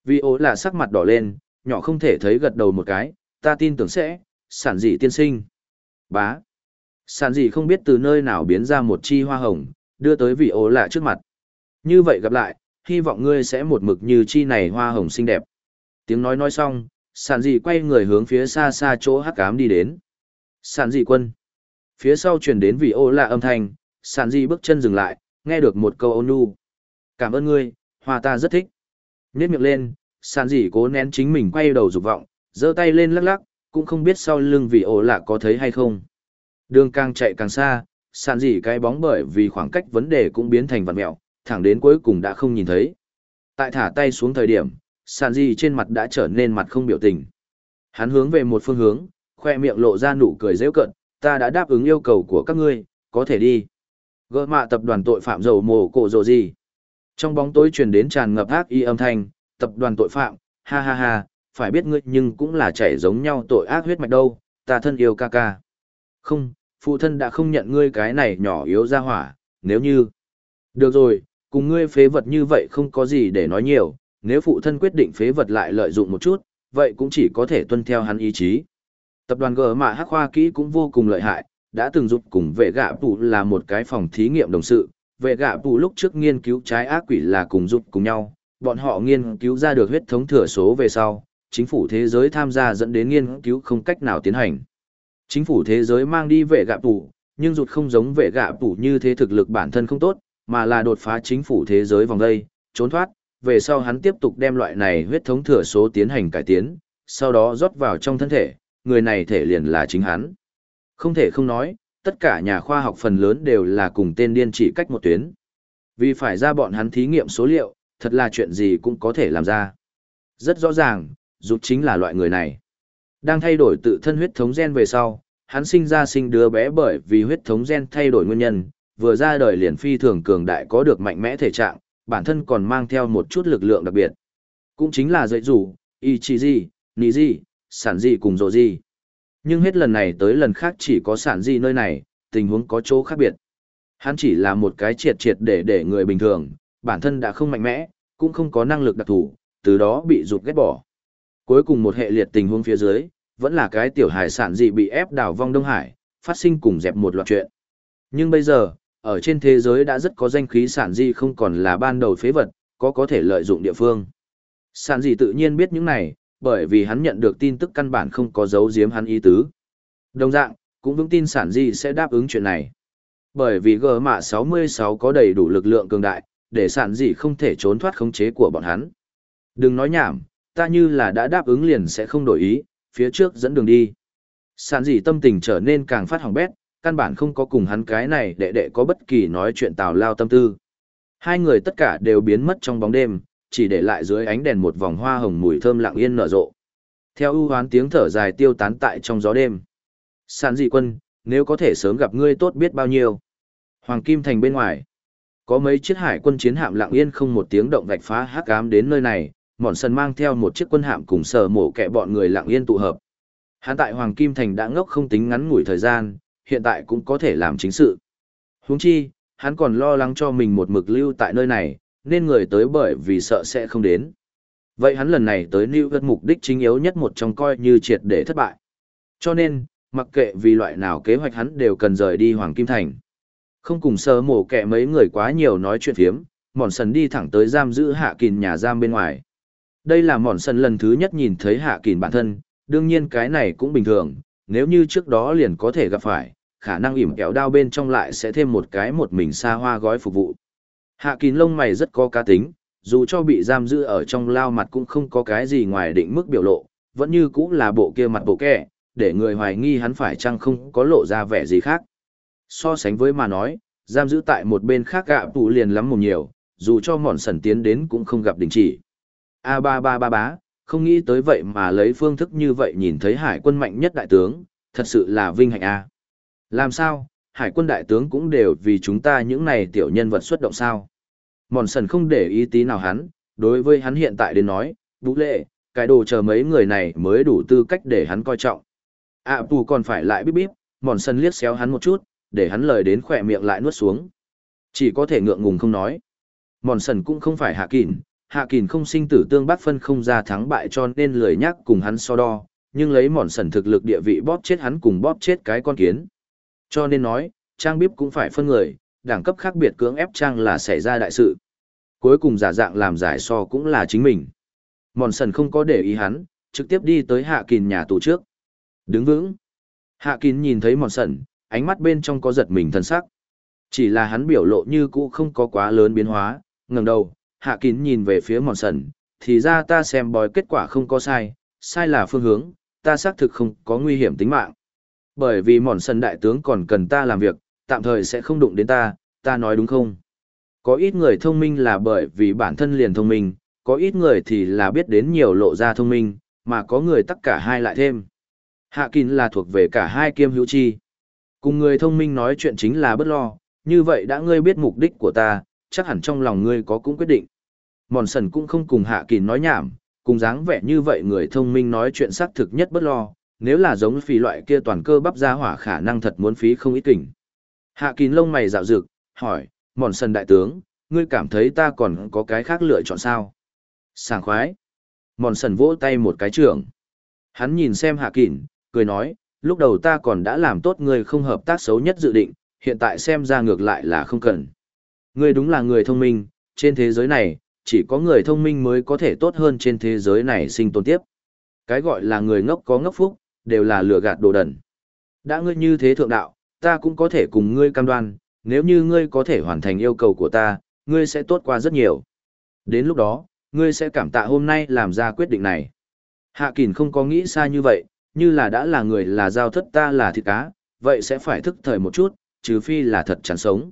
Vì ố lạ sắc mặt đỏ lên, nhỏ không thể thấy gật đầu một cái, ta tin tưởng sẽ, sản dị tiên sinh. Bá. Sản dị không biết từ nơi nào biến ra một chi hoa hồng, đưa tới vị ố lạ trước mặt. Như vậy gặp lại, hy vọng ngươi sẽ một mực như chi này hoa hồng xinh đẹp. Tiếng nói nói xong, sản dị quay người hướng phía xa xa chỗ hắc ám đi đến. Sản dị quân. Phía sau truyền đến vị ô lạ âm thanh, sản dị bước chân dừng lại, nghe được một câu ôn nhu. Cảm ơn ngươi, hoa ta rất thích. Nhét miệng lên, sản dị cố nén chính mình quay đầu dục vọng, giơ tay lên lắc lắc, cũng không biết sau lưng vị ô lạ có thấy hay không. Đường càng chạy càng xa, sản dị cái bóng bởi vì khoảng cách vấn đề cũng biến thành vật mẹo, thẳng đến cuối cùng đã không nhìn thấy. Tại thả tay xuống thời điểm, sàn gì trên mặt đã trở nên mặt không biểu tình. Hắn hướng về một phương hướng, khoe miệng lộ ra nụ cười dễ cận, ta đã đáp ứng yêu cầu của các ngươi, có thể đi. Gỡ mạ tập đoàn tội phạm dầu mồ cổ rồ gì. Trong bóng tối truyền đến tràn ngập ác y âm thanh, tập đoàn tội phạm, ha ha ha, phải biết ngươi nhưng cũng là chảy giống nhau tội ác huyết mạch đâu, ta thân yêu ca ca. Không, phụ thân đã không nhận ngươi cái này nhỏ yếu ra hỏa, nếu như... Được rồi, cùng ngươi phế vật như vậy không có gì để nói nhiều, nếu phụ thân quyết định phế vật lại lợi dụng một chút, vậy cũng chỉ có thể tuân theo hắn ý chí. Tập đoàn G mà Hắc Khoa Kỹ cũng vô cùng lợi hại, đã từng giúp cùng vệ gạ tụ là một cái phòng thí nghiệm đồng sự, vệ gạ tụ lúc trước nghiên cứu trái ác quỷ là cùng giúp cùng nhau, bọn họ nghiên cứu ra được huyết thống thừa số về sau, chính phủ thế giới tham gia dẫn đến nghiên cứu không cách nào tiến hành. Chính phủ thế giới mang đi vệ gạ tụ, nhưng rụt không giống vệ gạ tụ như thế thực lực bản thân không tốt, mà là đột phá chính phủ thế giới vòng đây, trốn thoát, về sau hắn tiếp tục đem loại này huyết thống thừa số tiến hành cải tiến, sau đó rót vào trong thân thể, người này thể liền là chính hắn. Không thể không nói, tất cả nhà khoa học phần lớn đều là cùng tên điên chỉ cách một tuyến. Vì phải ra bọn hắn thí nghiệm số liệu, thật là chuyện gì cũng có thể làm ra. Rất rõ ràng, rụt chính là loại người này. Đang thay đổi tự thân huyết thống gen về sau, hắn sinh ra sinh đứa bé bởi vì huyết thống gen thay đổi nguyên nhân, vừa ra đời liền phi thường cường đại có được mạnh mẽ thể trạng, bản thân còn mang theo một chút lực lượng đặc biệt. Cũng chính là dạy rủ, ní gì, sản gì cùng rồ gì. Nhưng hết lần này tới lần khác chỉ có sản gì nơi này, tình huống có chỗ khác biệt. Hắn chỉ là một cái triệt triệt để để người bình thường, bản thân đã không mạnh mẽ, cũng không có năng lực đặc thù, từ đó bị rụt ghét bỏ. Cuối cùng một hệ liệt tình huống phía dưới, vẫn là cái tiểu hải sản dị bị ép đảo vong Đông Hải, phát sinh cùng dẹp một loạt chuyện. Nhưng bây giờ, ở trên thế giới đã rất có danh khí sản di không còn là ban đầu phế vật, có có thể lợi dụng địa phương. Sản di tự nhiên biết những này, bởi vì hắn nhận được tin tức căn bản không có dấu giếm hắn ý tứ. Đồng dạng, cũng vững tin sản di sẽ đáp ứng chuyện này. Bởi vì gờ mạ 66 có đầy đủ lực lượng cường đại, để sản di không thể trốn thoát khống chế của bọn hắn. Đừng nói nhảm, ta như là đã đáp ứng liền sẽ không đổi ý, phía trước dẫn đường đi. Sản dị tâm tình trở nên càng phát hỏng bét, căn bản không có cùng hắn cái này đệ đệ có bất kỳ nói chuyện tào lao tâm tư. Hai người tất cả đều biến mất trong bóng đêm, chỉ để lại dưới ánh đèn một vòng hoa hồng mùi thơm lặng yên nở rộ. Theo ưu hoán tiếng thở dài tiêu tán tại trong gió đêm. Sản dị quân, nếu có thể sớm gặp ngươi tốt biết bao nhiêu. Hoàng Kim Thành bên ngoài. Có mấy chiếc hải quân chiến hạm lặng yên không một tiếng động vạch phá hắc ám đến nơi này, mòn sần mang theo một chiếc quân hạm cùng sở mổ kẹ bọn người lặng yên tụ hợp. Hắn tại Hoàng Kim Thành đã ngốc không tính ngắn ngủi thời gian, hiện tại cũng có thể làm chính sự. Huống chi, hắn còn lo lắng cho mình một mực lưu tại nơi này, nên người tới bởi vì sợ sẽ không đến. Vậy hắn lần này tới New York mục đích chính yếu nhất một trong coi như triệt để thất bại. Cho nên, mặc kệ vì loại nào kế hoạch hắn đều cần rời đi Hoàng Kim Thành. Không cùng sơ mổ kẹ mấy người quá nhiều nói chuyện phiếm, mòn sần đi thẳng tới giam giữ hạ kỳn nhà giam bên ngoài. Đây là mòn sần lần thứ nhất nhìn thấy hạ kỳn bản thân, đương nhiên cái này cũng bình thường, nếu như trước đó liền có thể gặp phải, khả năng ỉm kéo đao bên trong lại sẽ thêm một cái một mình xa hoa gói phục vụ. Hạ kín lông mày rất có cá tính, dù cho bị giam giữ ở trong lao mặt cũng không có cái gì ngoài định mức biểu lộ, vẫn như cũng là bộ kia mặt bộ kẻ, để người hoài nghi hắn phải chăng không có lộ ra vẻ gì khác. So sánh với mà nói, giam giữ tại một bên khác gạ tụ liền lắm một nhiều, dù cho mòn sần tiến đến cũng không gặp đình chỉ. A ba ba ba bá, không nghĩ tới vậy mà lấy phương thức như vậy nhìn thấy hải quân mạnh nhất đại tướng, thật sự là vinh hạnh a. Làm sao, hải quân đại tướng cũng đều vì chúng ta những này tiểu nhân vật xuất động sao. Mòn sần không để ý tí nào hắn, đối với hắn hiện tại đến nói, vũ lệ, cái đồ chờ mấy người này mới đủ tư cách để hắn coi trọng. À bù còn phải lại bíp bíp, mòn sần liếc xéo hắn một chút, để hắn lời đến khỏe miệng lại nuốt xuống. Chỉ có thể ngượng ngùng không nói. Mòn sần cũng không phải hạ kỳn, hạ kỳn không sinh tử tương bác phân không ra thắng bại cho nên lười nhắc cùng hắn so đo, nhưng lấy mòn sần thực lực địa vị bóp chết hắn cùng bóp chết cái con kiến. Cho nên nói, trang bíp cũng phải phân người, đẳng cấp khác biệt cưỡng ép trang là xảy ra đại sự. Cuối cùng giả dạng làm giải so cũng là chính mình. Mòn sần không có để ý hắn, trực tiếp đi tới hạ Kín nhà tù trước. Đứng vững. Hạ kín nhìn thấy mòn sần, ánh mắt bên trong có giật mình thân sắc. Chỉ là hắn biểu lộ như cũ không có quá lớn biến hóa, ngẩng đầu, hạ kín nhìn về phía mòn sần, thì ra ta xem bói kết quả không có sai, sai là phương hướng, ta xác thực không có nguy hiểm tính mạng. Bởi vì mòn sân đại tướng còn cần ta làm việc, tạm thời sẽ không đụng đến ta, ta nói đúng không? Có ít người thông minh là bởi vì bản thân liền thông minh, có ít người thì là biết đến nhiều lộ ra thông minh, mà có người tất cả hai lại thêm. Hạ kín là thuộc về cả hai kiêm hữu chi. Cùng người thông minh nói chuyện chính là bất lo, như vậy đã ngươi biết mục đích của ta, chắc hẳn trong lòng ngươi có cũng quyết định. Mòn sần cũng không cùng hạ kín nói nhảm, cùng dáng vẻ như vậy người thông minh nói chuyện xác thực nhất bất lo, nếu là giống phí loại kia toàn cơ bắp ra hỏa khả năng thật muốn phí không ít kỉnh. Hạ kín lông mày dạo dực, hỏi, mòn sần đại tướng, ngươi cảm thấy ta còn có cái khác lựa chọn sao? Sảng khoái. Mòn sần vỗ tay một cái trưởng. Hắn nhìn xem hạ kín, cười nói, lúc đầu ta còn đã làm tốt người không hợp tác xấu nhất dự định, hiện tại xem ra ngược lại là không cần. Ngươi đúng là người thông minh, trên thế giới này, chỉ có người thông minh mới có thể tốt hơn trên thế giới này sinh tồn tiếp. Cái gọi là người ngốc có ngốc phúc, đều là lừa gạt đồ đần. Đã ngươi như thế thượng đạo, ta cũng có thể cùng ngươi cam đoan, nếu như ngươi có thể hoàn thành yêu cầu của ta, ngươi sẽ tốt qua rất nhiều. Đến lúc đó, ngươi sẽ cảm tạ hôm nay làm ra quyết định này. Hạ Kình không có nghĩ xa như vậy, như là đã là người là giao thất ta là thịt cá, vậy sẽ phải thức thời một chút, trừ phi là thật chán sống.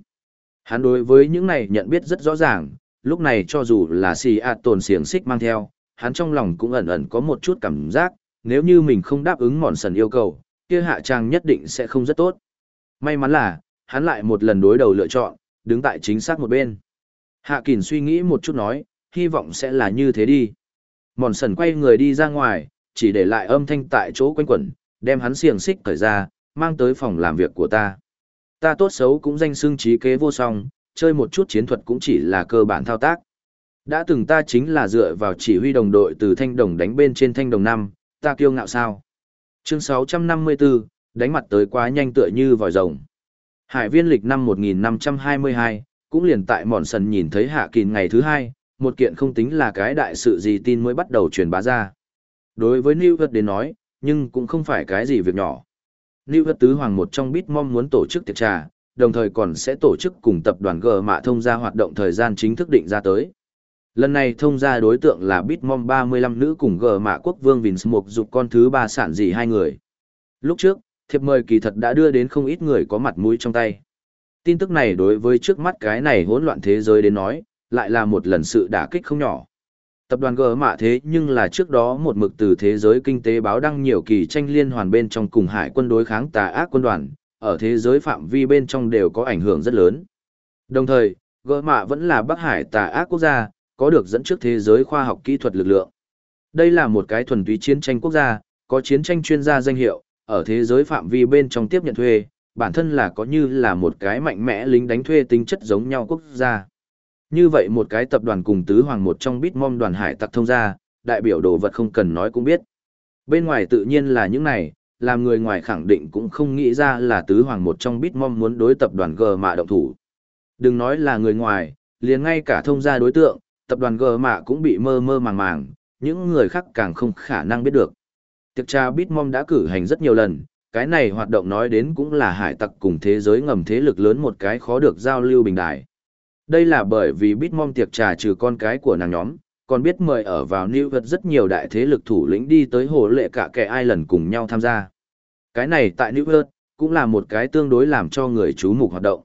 Hắn đối với những này nhận biết rất rõ ràng, lúc này cho dù là xì ạt tồn xiềng xích mang theo, hắn trong lòng cũng ẩn ẩn có một chút cảm giác, nếu như mình không đáp ứng mòn sần yêu cầu, kia hạ trang nhất định sẽ không rất tốt. May mắn là, hắn lại một lần đối đầu lựa chọn, đứng tại chính xác một bên. Hạ Kình suy nghĩ một chút nói, hy vọng sẽ là như thế đi. Mòn sần quay người đi ra ngoài, chỉ để lại âm thanh tại chỗ quanh quẩn, đem hắn xiềng xích cởi ra, mang tới phòng làm việc của ta. Ta tốt xấu cũng danh xưng trí kế vô song, chơi một chút chiến thuật cũng chỉ là cơ bản thao tác. Đã từng ta chính là dựa vào chỉ huy đồng đội từ thanh đồng đánh bên trên thanh đồng năm, ta kiêu ngạo sao. Chương 654, đánh mặt tới quá nhanh tựa như vòi rồng. Hải viên lịch năm 1522, cũng liền tại mòn sần nhìn thấy hạ kín ngày thứ hai, một kiện không tính là cái đại sự gì tin mới bắt đầu truyền bá ra. Đối với New York đến nói, nhưng cũng không phải cái gì việc nhỏ. New York tứ hoàng một trong Bitmom muốn tổ chức tiệc trà, đồng thời còn sẽ tổ chức cùng tập đoàn G mạ thông ra hoạt động thời gian chính thức định ra tới. Lần này thông gia đối tượng là Bitmom 35 nữ cùng G mạ quốc vương Vince Mục dục con thứ ba sản dị hai người. Lúc trước, thiệp mời kỳ thật đã đưa đến không ít người có mặt mũi trong tay. Tin tức này đối với trước mắt cái này hỗn loạn thế giới đến nói, lại là một lần sự đả kích không nhỏ. Tập đoàn G mạ thế nhưng là trước đó một mực từ thế giới kinh tế báo đăng nhiều kỳ tranh liên hoàn bên trong cùng hải quân đối kháng tà ác quân đoàn, ở thế giới phạm vi bên trong đều có ảnh hưởng rất lớn. Đồng thời, G mạ vẫn là Bắc Hải tà ác quốc gia, có được dẫn trước thế giới khoa học kỹ thuật lực lượng. Đây là một cái thuần túy chiến tranh quốc gia, có chiến tranh chuyên gia danh hiệu, ở thế giới phạm vi bên trong tiếp nhận thuê, bản thân là có như là một cái mạnh mẽ lính đánh thuê tính chất giống nhau quốc gia. Như vậy một cái tập đoàn cùng tứ hoàng một trong Bitmom đoàn hải tặc thông gia, đại biểu đồ vật không cần nói cũng biết. Bên ngoài tự nhiên là những này, làm người ngoài khẳng định cũng không nghĩ ra là tứ hoàng một trong Bitmom muốn đối tập đoàn G mạ động thủ. Đừng nói là người ngoài, liền ngay cả thông gia đối tượng, tập đoàn gờ mạ cũng bị mơ mơ màng màng, những người khác càng không khả năng biết được. Tiệc trà Bitmom đã cử hành rất nhiều lần, cái này hoạt động nói đến cũng là hải tặc cùng thế giới ngầm thế lực lớn một cái khó được giao lưu bình đại. Đây là bởi vì Bitmom tiệc trà trừ con cái của nàng nhóm, còn biết mời ở vào New York rất nhiều đại thế lực thủ lĩnh đi tới hồ lệ cả kẻ ai lần cùng nhau tham gia. Cái này tại New York, cũng là một cái tương đối làm cho người chú mục hoạt động.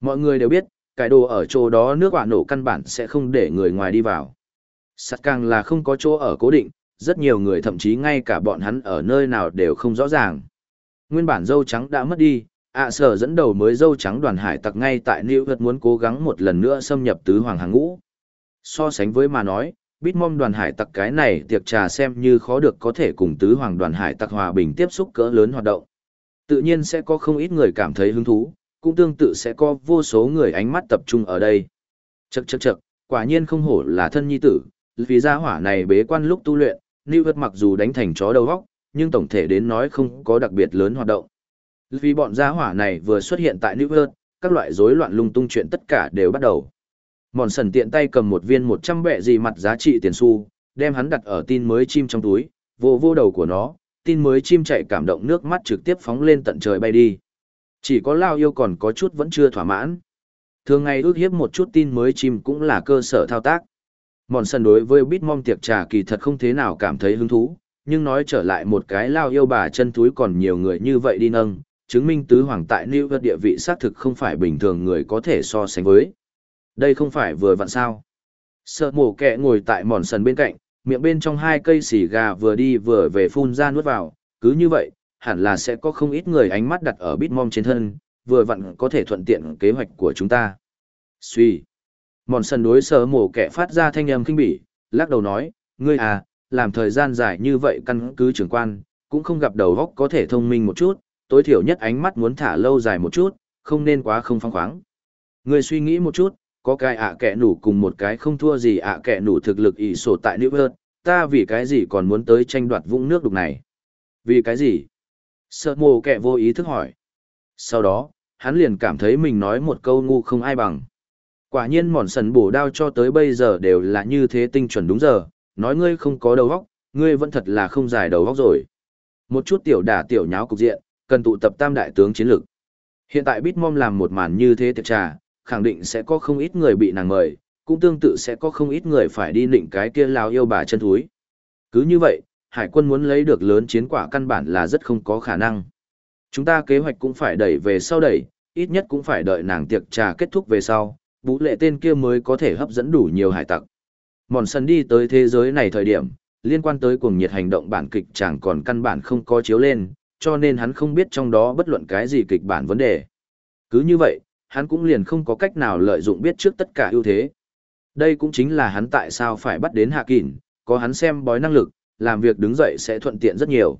Mọi người đều biết, cái đồ ở chỗ đó nước quả nổ căn bản sẽ không để người ngoài đi vào. Sắt càng là không có chỗ ở cố định, rất nhiều người thậm chí ngay cả bọn hắn ở nơi nào đều không rõ ràng. Nguyên bản dâu trắng đã mất đi, ạ sở dẫn đầu mới dâu trắng đoàn hải tặc ngay tại New York muốn cố gắng một lần nữa xâm nhập tứ hoàng hàng ngũ. So sánh với mà nói, Bitmom đoàn hải tặc cái này tiệc trà xem như khó được có thể cùng tứ hoàng đoàn hải tặc hòa bình tiếp xúc cỡ lớn hoạt động. Tự nhiên sẽ có không ít người cảm thấy hứng thú, cũng tương tự sẽ có vô số người ánh mắt tập trung ở đây. Chậc chậc chậc, quả nhiên không hổ là thân nhi tử, vì gia hỏa này bế quan lúc tu luyện, Lưu Vật mặc dù đánh thành chó đầu góc, nhưng tổng thể đến nói không có đặc biệt lớn hoạt động. Vì bọn gia hỏa này vừa xuất hiện tại Lưu Vật, các loại rối loạn lung tung chuyện tất cả đều bắt đầu. Mòn sần tiện tay cầm một viên 100 bệ gì mặt giá trị tiền xu, đem hắn đặt ở tin mới chim trong túi, vô vô đầu của nó, tin mới chim chạy cảm động nước mắt trực tiếp phóng lên tận trời bay đi. Chỉ có Lao yêu còn có chút vẫn chưa thỏa mãn. Thường ngày ước hiếp một chút tin mới chim cũng là cơ sở thao tác. Mòn sân đối với Bitmom tiệc trà kỳ thật không thế nào cảm thấy hứng thú, nhưng nói trở lại một cái Lao yêu bà chân túi còn nhiều người như vậy đi nâng, chứng minh tứ hoàng tại New York địa vị xác thực không phải bình thường người có thể so sánh với. Đây không phải vừa vặn sao. Sợ mổ kẹ ngồi tại mòn sân bên cạnh, miệng bên trong hai cây xì gà vừa đi vừa về phun ra nuốt vào, cứ như vậy, hẳn là sẽ có không ít người ánh mắt đặt ở Bitmom trên thân, vừa vặn có thể thuận tiện kế hoạch của chúng ta. Suy. Mòn sần đối sở mổ kẻ phát ra thanh âm kinh bỉ, lắc đầu nói, ngươi à, làm thời gian dài như vậy căn cứ trưởng quan, cũng không gặp đầu góc có thể thông minh một chút, tối thiểu nhất ánh mắt muốn thả lâu dài một chút, không nên quá không phong khoáng. Ngươi suy nghĩ một chút, có cái ạ kẻ nủ cùng một cái không thua gì ạ kẻ nủ thực lực ỷ sổ tại New York, ta vì cái gì còn muốn tới tranh đoạt vũng nước đục này? Vì cái gì? Sợ mồ kẻ vô ý thức hỏi. Sau đó, hắn liền cảm thấy mình nói một câu ngu không ai bằng. Quả nhiên mòn sần bổ đao cho tới bây giờ đều là như thế tinh chuẩn đúng giờ, nói ngươi không có đầu óc, ngươi vẫn thật là không dài đầu óc rồi. Một chút tiểu đả tiểu nháo cục diện, cần tụ tập tam đại tướng chiến lược. Hiện tại Bitmom làm một màn như thế tiệc trà, khẳng định sẽ có không ít người bị nàng mời, cũng tương tự sẽ có không ít người phải đi nịnh cái kia lao yêu bà chân thúi. Cứ như vậy, hải quân muốn lấy được lớn chiến quả căn bản là rất không có khả năng. Chúng ta kế hoạch cũng phải đẩy về sau đẩy, ít nhất cũng phải đợi nàng tiệc trà kết thúc về sau, vũ lệ tên kia mới có thể hấp dẫn đủ nhiều hải tặc. Mòn sân đi tới thế giới này thời điểm, liên quan tới cuồng nhiệt hành động bản kịch chẳng còn căn bản không có chiếu lên, cho nên hắn không biết trong đó bất luận cái gì kịch bản vấn đề. Cứ như vậy, hắn cũng liền không có cách nào lợi dụng biết trước tất cả ưu thế. Đây cũng chính là hắn tại sao phải bắt đến Hạ Kỳn, có hắn xem bói năng lực, làm việc đứng dậy sẽ thuận tiện rất nhiều.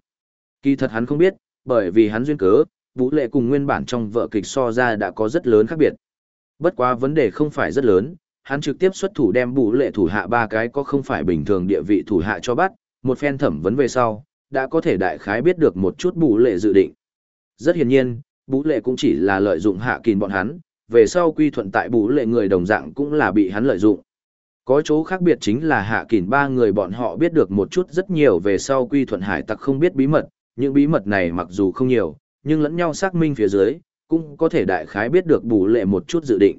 Kỳ thật hắn không biết, bởi vì hắn duyên cớ, vũ lệ cùng nguyên bản trong vợ kịch so ra đã có rất lớn khác biệt. Bất quá vấn đề không phải rất lớn, hắn trực tiếp xuất thủ đem vũ lệ thủ hạ ba cái có không phải bình thường địa vị thủ hạ cho bắt, một phen thẩm vấn về sau, đã có thể đại khái biết được một chút vũ lệ dự định. Rất hiển nhiên, vũ lệ cũng chỉ là lợi dụng hạ kín bọn hắn, về sau quy thuận tại vũ lệ người đồng dạng cũng là bị hắn lợi dụng. Có chỗ khác biệt chính là hạ kỳn ba người bọn họ biết được một chút rất nhiều về sau quy thuận hải tặc không biết bí mật, những bí mật này mặc dù không nhiều, nhưng lẫn nhau xác minh phía dưới, cũng có thể đại khái biết được bù lệ một chút dự định.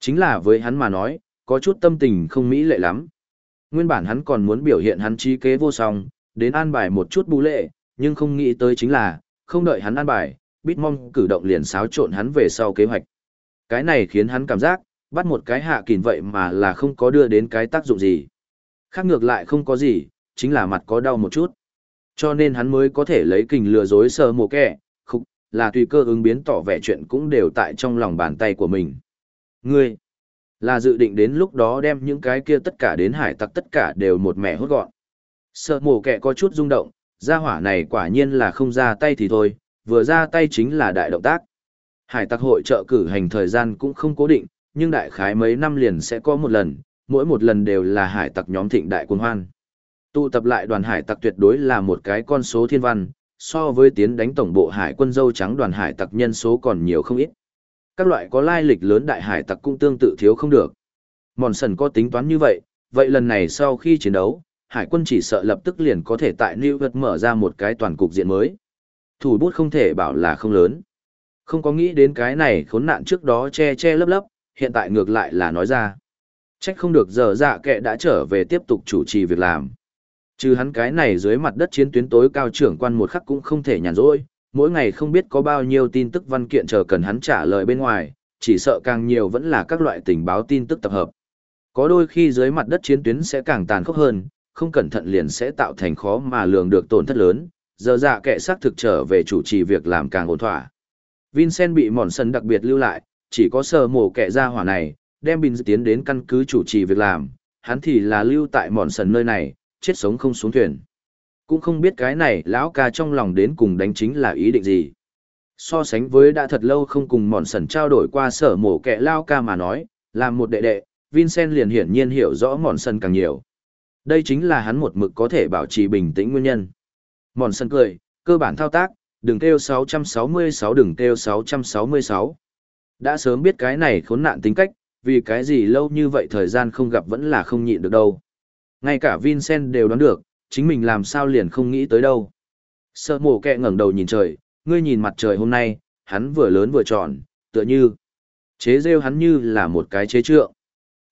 Chính là với hắn mà nói, có chút tâm tình không mỹ lệ lắm. Nguyên bản hắn còn muốn biểu hiện hắn trí kế vô song, đến an bài một chút bù lệ, nhưng không nghĩ tới chính là, không đợi hắn an bài, Bitmom cử động liền xáo trộn hắn về sau kế hoạch. Cái này khiến hắn cảm giác, bắt một cái hạ kỳn vậy mà là không có đưa đến cái tác dụng gì. Khác ngược lại không có gì, chính là mặt có đau một chút. Cho nên hắn mới có thể lấy kình lừa dối sờ mồ kẻ, khúc, là tùy cơ ứng biến tỏ vẻ chuyện cũng đều tại trong lòng bàn tay của mình. Ngươi, là dự định đến lúc đó đem những cái kia tất cả đến hải tặc tất cả đều một mẻ hốt gọn. Sợ mồ kẻ có chút rung động, gia hỏa này quả nhiên là không ra tay thì thôi, vừa ra tay chính là đại động tác. Hải tặc hội trợ cử hành thời gian cũng không cố định, nhưng đại khái mấy năm liền sẽ có một lần, mỗi một lần đều là hải tặc nhóm thịnh đại quân hoan. Tụ tập lại đoàn hải tặc tuyệt đối là một cái con số thiên văn, so với tiến đánh tổng bộ hải quân dâu trắng đoàn hải tặc nhân số còn nhiều không ít. Các loại có lai lịch lớn đại hải tặc cũng tương tự thiếu không được. Mòn sần có tính toán như vậy, vậy lần này sau khi chiến đấu, hải quân chỉ sợ lập tức liền có thể tại New York mở ra một cái toàn cục diện mới. Thủ bút không thể bảo là không lớn. Không có nghĩ đến cái này khốn nạn trước đó che che lấp lấp, hiện tại ngược lại là nói ra. Trách không được giờ dạ kệ đã trở về tiếp tục chủ trì việc làm. Trừ hắn cái này dưới mặt đất chiến tuyến tối cao trưởng quan một khắc cũng không thể nhàn rỗi, mỗi ngày không biết có bao nhiêu tin tức văn kiện chờ cần hắn trả lời bên ngoài, chỉ sợ càng nhiều vẫn là các loại tình báo tin tức tập hợp. Có đôi khi dưới mặt đất chiến tuyến sẽ càng tàn khốc hơn, không cẩn thận liền sẽ tạo thành khó mà lường được tổn thất lớn, giờ dạ kệ xác thực trở về chủ trì việc làm càng ổn thỏa. Vincent bị mòn sân đặc biệt lưu lại, chỉ có sờ mổ kệ ra hỏa này, đem bình tiến đến căn cứ chủ trì việc làm, hắn thì là lưu tại mòn sần nơi này, chết sống không xuống thuyền. Cũng không biết cái này lão ca trong lòng đến cùng đánh chính là ý định gì. So sánh với đã thật lâu không cùng mòn sần trao đổi qua sở mổ kẻ lao ca mà nói, làm một đệ đệ, Vincent liền hiển nhiên hiểu rõ mòn sần càng nhiều. Đây chính là hắn một mực có thể bảo trì bình tĩnh nguyên nhân. Mòn sần cười, cơ bản thao tác, đừng kêu 666 đừng kêu 666. Đã sớm biết cái này khốn nạn tính cách, vì cái gì lâu như vậy thời gian không gặp vẫn là không nhịn được đâu. Ngay cả Vincent đều đoán được, chính mình làm sao liền không nghĩ tới đâu. Sợ mổ kẹ ngẩng đầu nhìn trời, ngươi nhìn mặt trời hôm nay, hắn vừa lớn vừa tròn, tựa như. Chế rêu hắn như là một cái chế trượng.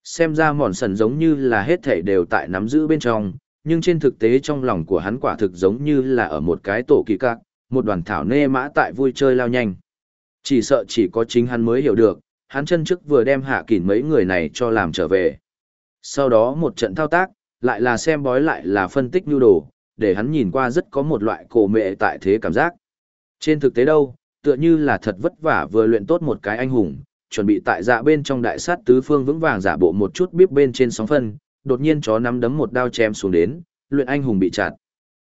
Xem ra mòn sần giống như là hết thể đều tại nắm giữ bên trong, nhưng trên thực tế trong lòng của hắn quả thực giống như là ở một cái tổ kỳ cạc, một đoàn thảo nê mã tại vui chơi lao nhanh. Chỉ sợ chỉ có chính hắn mới hiểu được, hắn chân trước vừa đem hạ kỳn mấy người này cho làm trở về. Sau đó một trận thao tác, lại là xem bói lại là phân tích nhu đồ, để hắn nhìn qua rất có một loại cổ mệ tại thế cảm giác. Trên thực tế đâu, tựa như là thật vất vả vừa luyện tốt một cái anh hùng, chuẩn bị tại dạ bên trong đại sát tứ phương vững vàng giả bộ một chút bíp bên trên sóng phân, đột nhiên chó nắm đấm một đao chém xuống đến, luyện anh hùng bị chặt.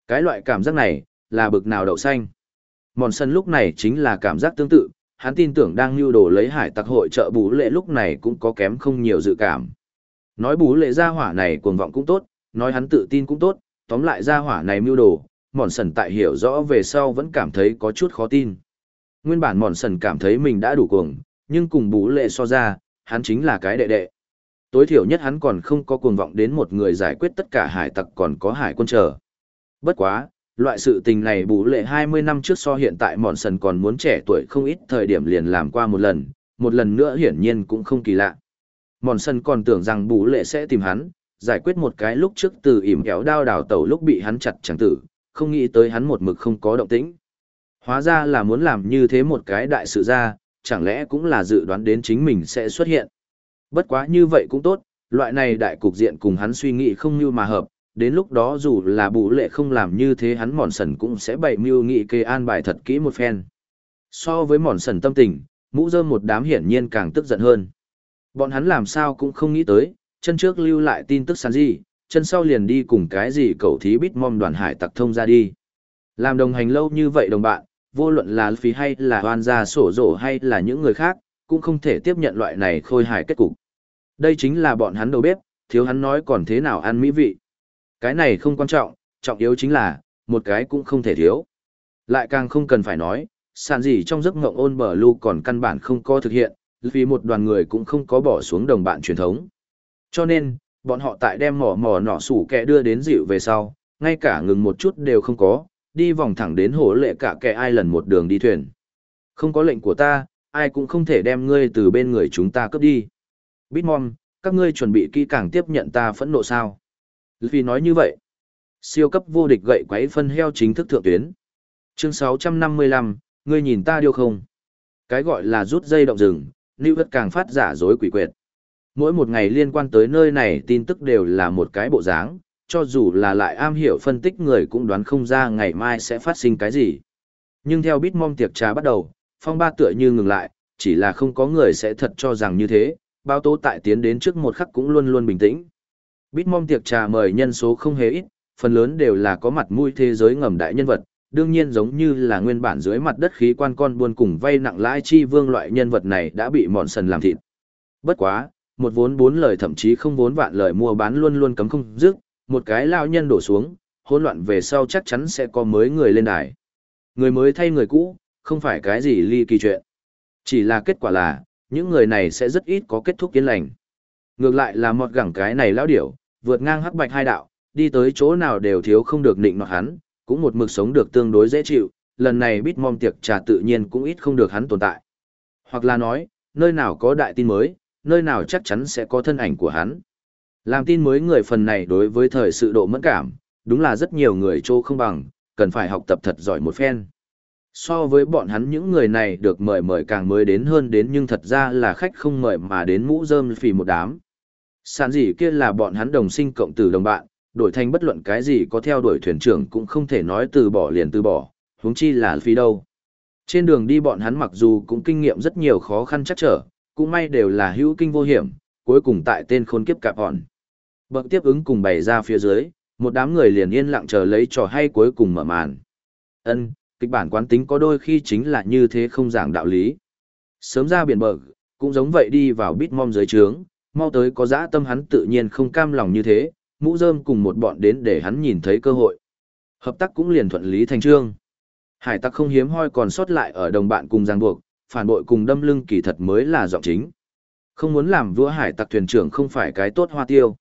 Cái loại cảm giác này, là bực nào đậu xanh. Mòn sân lúc này chính là cảm giác tương tự, hắn tin tưởng đang lưu đồ lấy hải tặc hội trợ bú lệ lúc này cũng có kém không nhiều dự cảm. Nói bú lệ gia hỏa này cuồng vọng cũng tốt, nói hắn tự tin cũng tốt, tóm lại gia hỏa này mưu đồ, mòn sần tại hiểu rõ về sau vẫn cảm thấy có chút khó tin. Nguyên bản mòn sần cảm thấy mình đã đủ cuồng, nhưng cùng bú lệ so ra, hắn chính là cái đệ đệ. Tối thiểu nhất hắn còn không có cuồng vọng đến một người giải quyết tất cả hải tặc còn có hải quân chờ. Bất quá, loại sự tình này bù lệ 20 năm trước so hiện tại mòn sần còn muốn trẻ tuổi không ít thời điểm liền làm qua một lần, một lần nữa hiển nhiên cũng không kỳ lạ. Mòn sân còn tưởng rằng bù lệ sẽ tìm hắn giải quyết một cái lúc trước từ ỉm kéo đao đào tẩu lúc bị hắn chặt chẳng tử không nghĩ tới hắn một mực không có động tĩnh. Hóa ra là muốn làm như thế một cái đại sự ra chẳng lẽ cũng là dự đoán đến chính mình sẽ xuất hiện. Bất quá như vậy cũng tốt loại này đại cục diện cùng hắn suy nghĩ không như mà hợp đến lúc đó dù là bù lệ không làm như thế hắn mòn sần cũng sẽ bày mưu nghị kê an bài thật kỹ một phen so với mòn sần tâm tình mũ dơm một đám hiển nhiên càng tức giận hơn Bọn hắn làm sao cũng không nghĩ tới, chân trước lưu lại tin tức sàn gì, chân sau liền đi cùng cái gì cầu thí bít mom đoàn hải tặc thông ra đi. Làm đồng hành lâu như vậy đồng bạn, vô luận là phí hay là oan gia sổ rổ hay là những người khác, cũng không thể tiếp nhận loại này khôi hài kết cục. Đây chính là bọn hắn đầu bếp, thiếu hắn nói còn thế nào ăn mỹ vị. Cái này không quan trọng, trọng yếu chính là, một cái cũng không thể thiếu. Lại càng không cần phải nói, sản gì trong giấc ngộng ôn bờ lưu còn căn bản không có thực hiện, vì một đoàn người cũng không có bỏ xuống đồng bạn truyền thống. Cho nên, bọn họ tại đem mỏ mỏ nọ sủ kẹ đưa đến dịu về sau, ngay cả ngừng một chút đều không có, đi vòng thẳng đến hồ lệ cả kẻ ai lần một đường đi thuyền. Không có lệnh của ta, ai cũng không thể đem ngươi từ bên người chúng ta cướp đi. Bitmom, các ngươi chuẩn bị kỹ càng tiếp nhận ta phẫn nộ sao? Vì nói như vậy, siêu cấp vô địch gậy quấy phân heo chính thức thượng tuyến. Chương 655, ngươi nhìn ta điêu không? Cái gọi là rút dây động rừng, lưu vật càng phát giả dối quỷ quyệt. Mỗi một ngày liên quan tới nơi này tin tức đều là một cái bộ dáng, cho dù là lại am hiểu phân tích người cũng đoán không ra ngày mai sẽ phát sinh cái gì. Nhưng theo Bitmom tiệc trà bắt đầu, phong ba tựa như ngừng lại, chỉ là không có người sẽ thật cho rằng như thế, bao tố tại tiến đến trước một khắc cũng luôn luôn bình tĩnh. Bít mong tiệc trà mời nhân số không hề ít, phần lớn đều là có mặt mũi thế giới ngầm đại nhân vật, đương nhiên giống như là nguyên bản dưới mặt đất khí quan con buôn cùng vay nặng lãi chi vương loại nhân vật này đã bị mòn sần làm thịt. Bất quá, một vốn bốn lời thậm chí không vốn vạn lời mua bán luôn luôn cấm không dứt, một cái lao nhân đổ xuống, hỗn loạn về sau chắc chắn sẽ có mới người lên đài. Người mới thay người cũ, không phải cái gì ly kỳ chuyện. Chỉ là kết quả là, những người này sẽ rất ít có kết thúc yên lành. Ngược lại là một gẳng cái này lão điểu, vượt ngang hắc bạch hai đạo, đi tới chỗ nào đều thiếu không được nịnh nọt hắn, cũng một mực sống được tương đối dễ chịu, lần này bít mom tiệc trà tự nhiên cũng ít không được hắn tồn tại. Hoặc là nói, nơi nào có đại tin mới, nơi nào chắc chắn sẽ có thân ảnh của hắn. Làm tin mới người phần này đối với thời sự độ mẫn cảm, đúng là rất nhiều người trô không bằng, cần phải học tập thật giỏi một phen. So với bọn hắn những người này được mời mời càng mới đến hơn đến nhưng thật ra là khách không mời mà đến mũ rơm phì một đám. Sản gì kia là bọn hắn đồng sinh cộng tử đồng bạn, đổi thành bất luận cái gì có theo đuổi thuyền trưởng cũng không thể nói từ bỏ liền từ bỏ, huống chi là phi đâu. Trên đường đi bọn hắn mặc dù cũng kinh nghiệm rất nhiều khó khăn chắc trở, cũng may đều là hữu kinh vô hiểm, cuối cùng tại tên khôn kiếp cạp hòn. Bậc tiếp ứng cùng bày ra phía dưới, một đám người liền yên lặng chờ lấy trò hay cuối cùng mở màn. Ân, kịch bản quán tính có đôi khi chính là như thế không giảng đạo lý. Sớm ra biển bờ, cũng giống vậy đi vào bít mom dưới trướng, mau tới có dã tâm hắn tự nhiên không cam lòng như thế, mũ rơm cùng một bọn đến để hắn nhìn thấy cơ hội. Hợp tác cũng liền thuận lý thành trương. Hải tặc không hiếm hoi còn sót lại ở đồng bạn cùng giang buộc, phản bội cùng đâm lưng kỳ thật mới là giọng chính. Không muốn làm vua hải tặc thuyền trưởng không phải cái tốt hoa tiêu.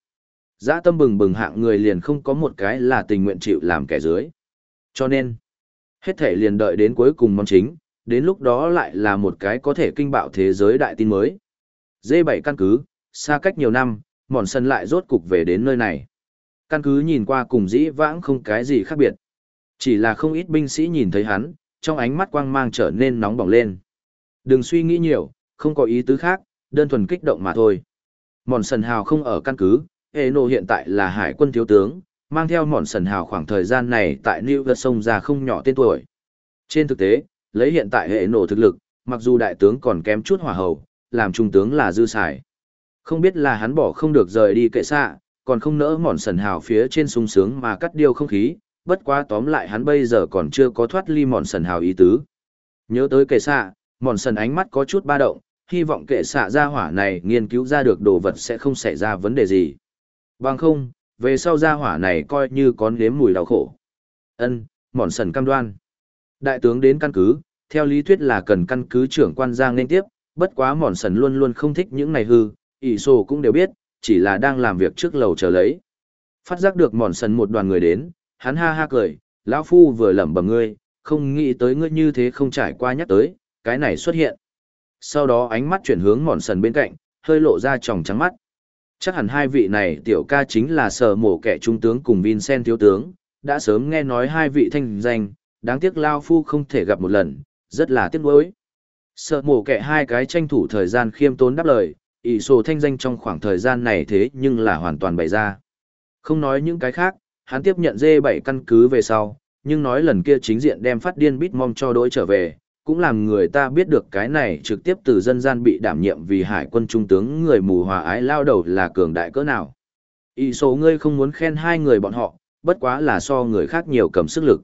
Dã tâm bừng bừng hạng người liền không có một cái là tình nguyện chịu làm kẻ dưới. Cho nên, hết thể liền đợi đến cuối cùng mong chính, đến lúc đó lại là một cái có thể kinh bạo thế giới đại tin mới. D7 căn cứ, xa cách nhiều năm, mòn sân lại rốt cục về đến nơi này. Căn cứ nhìn qua cùng dĩ vãng không cái gì khác biệt. Chỉ là không ít binh sĩ nhìn thấy hắn, trong ánh mắt quang mang trở nên nóng bỏng lên. Đừng suy nghĩ nhiều, không có ý tứ khác, đơn thuần kích động mà thôi. Mòn sần hào không ở căn cứ, hệ nộ hiện tại là hải quân thiếu tướng, mang theo mòn sần hào khoảng thời gian này tại New York sông ra không nhỏ tên tuổi. Trên thực tế, lấy hiện tại hệ nổ thực lực, mặc dù đại tướng còn kém chút hỏa hầu, làm trung tướng là dư xài. Không biết là hắn bỏ không được rời đi kệ xạ, còn không nỡ mòn sần hào phía trên sung sướng mà cắt điêu không khí, bất quá tóm lại hắn bây giờ còn chưa có thoát ly mòn sần hào ý tứ. Nhớ tới kệ xạ, mòn sần ánh mắt có chút ba động, hy vọng kệ xạ ra hỏa này nghiên cứu ra được đồ vật sẽ không xảy ra vấn đề gì. Bằng không, về sau ra hỏa này coi như có nếm mùi đau khổ. Ân, mòn sần cam đoan. Đại tướng đến căn cứ, theo lý thuyết là cần căn cứ trưởng quan giang nên tiếp, bất quá mòn sần luôn luôn không thích những này hư, ỷ sổ cũng đều biết, chỉ là đang làm việc trước lầu chờ lấy. Phát giác được mòn sần một đoàn người đến, hắn ha ha cười, lão phu vừa lẩm bẩm ngươi, không nghĩ tới ngươi như thế không trải qua nhắc tới, cái này xuất hiện. Sau đó ánh mắt chuyển hướng mòn sần bên cạnh, hơi lộ ra tròng trắng mắt. Chắc hẳn hai vị này tiểu ca chính là sở mổ kẻ trung tướng cùng Vincent thiếu tướng, đã sớm nghe nói hai vị thanh danh, đáng tiếc Lao Phu không thể gặp một lần, rất là tiếc nuối. Sở mổ kẻ hai cái tranh thủ thời gian khiêm tốn đáp lời, ỷ sổ thanh danh trong khoảng thời gian này thế nhưng là hoàn toàn bày ra. Không nói những cái khác, hắn tiếp nhận dê 7 căn cứ về sau, nhưng nói lần kia chính diện đem phát điên bít mong cho đối trở về, cũng làm người ta biết được cái này trực tiếp từ dân gian bị đảm nhiệm vì hải quân trung tướng người mù hòa ái lao đầu là cường đại cỡ nào. Ý số ngươi không muốn khen hai người bọn họ, bất quá là so người khác nhiều cầm sức lực.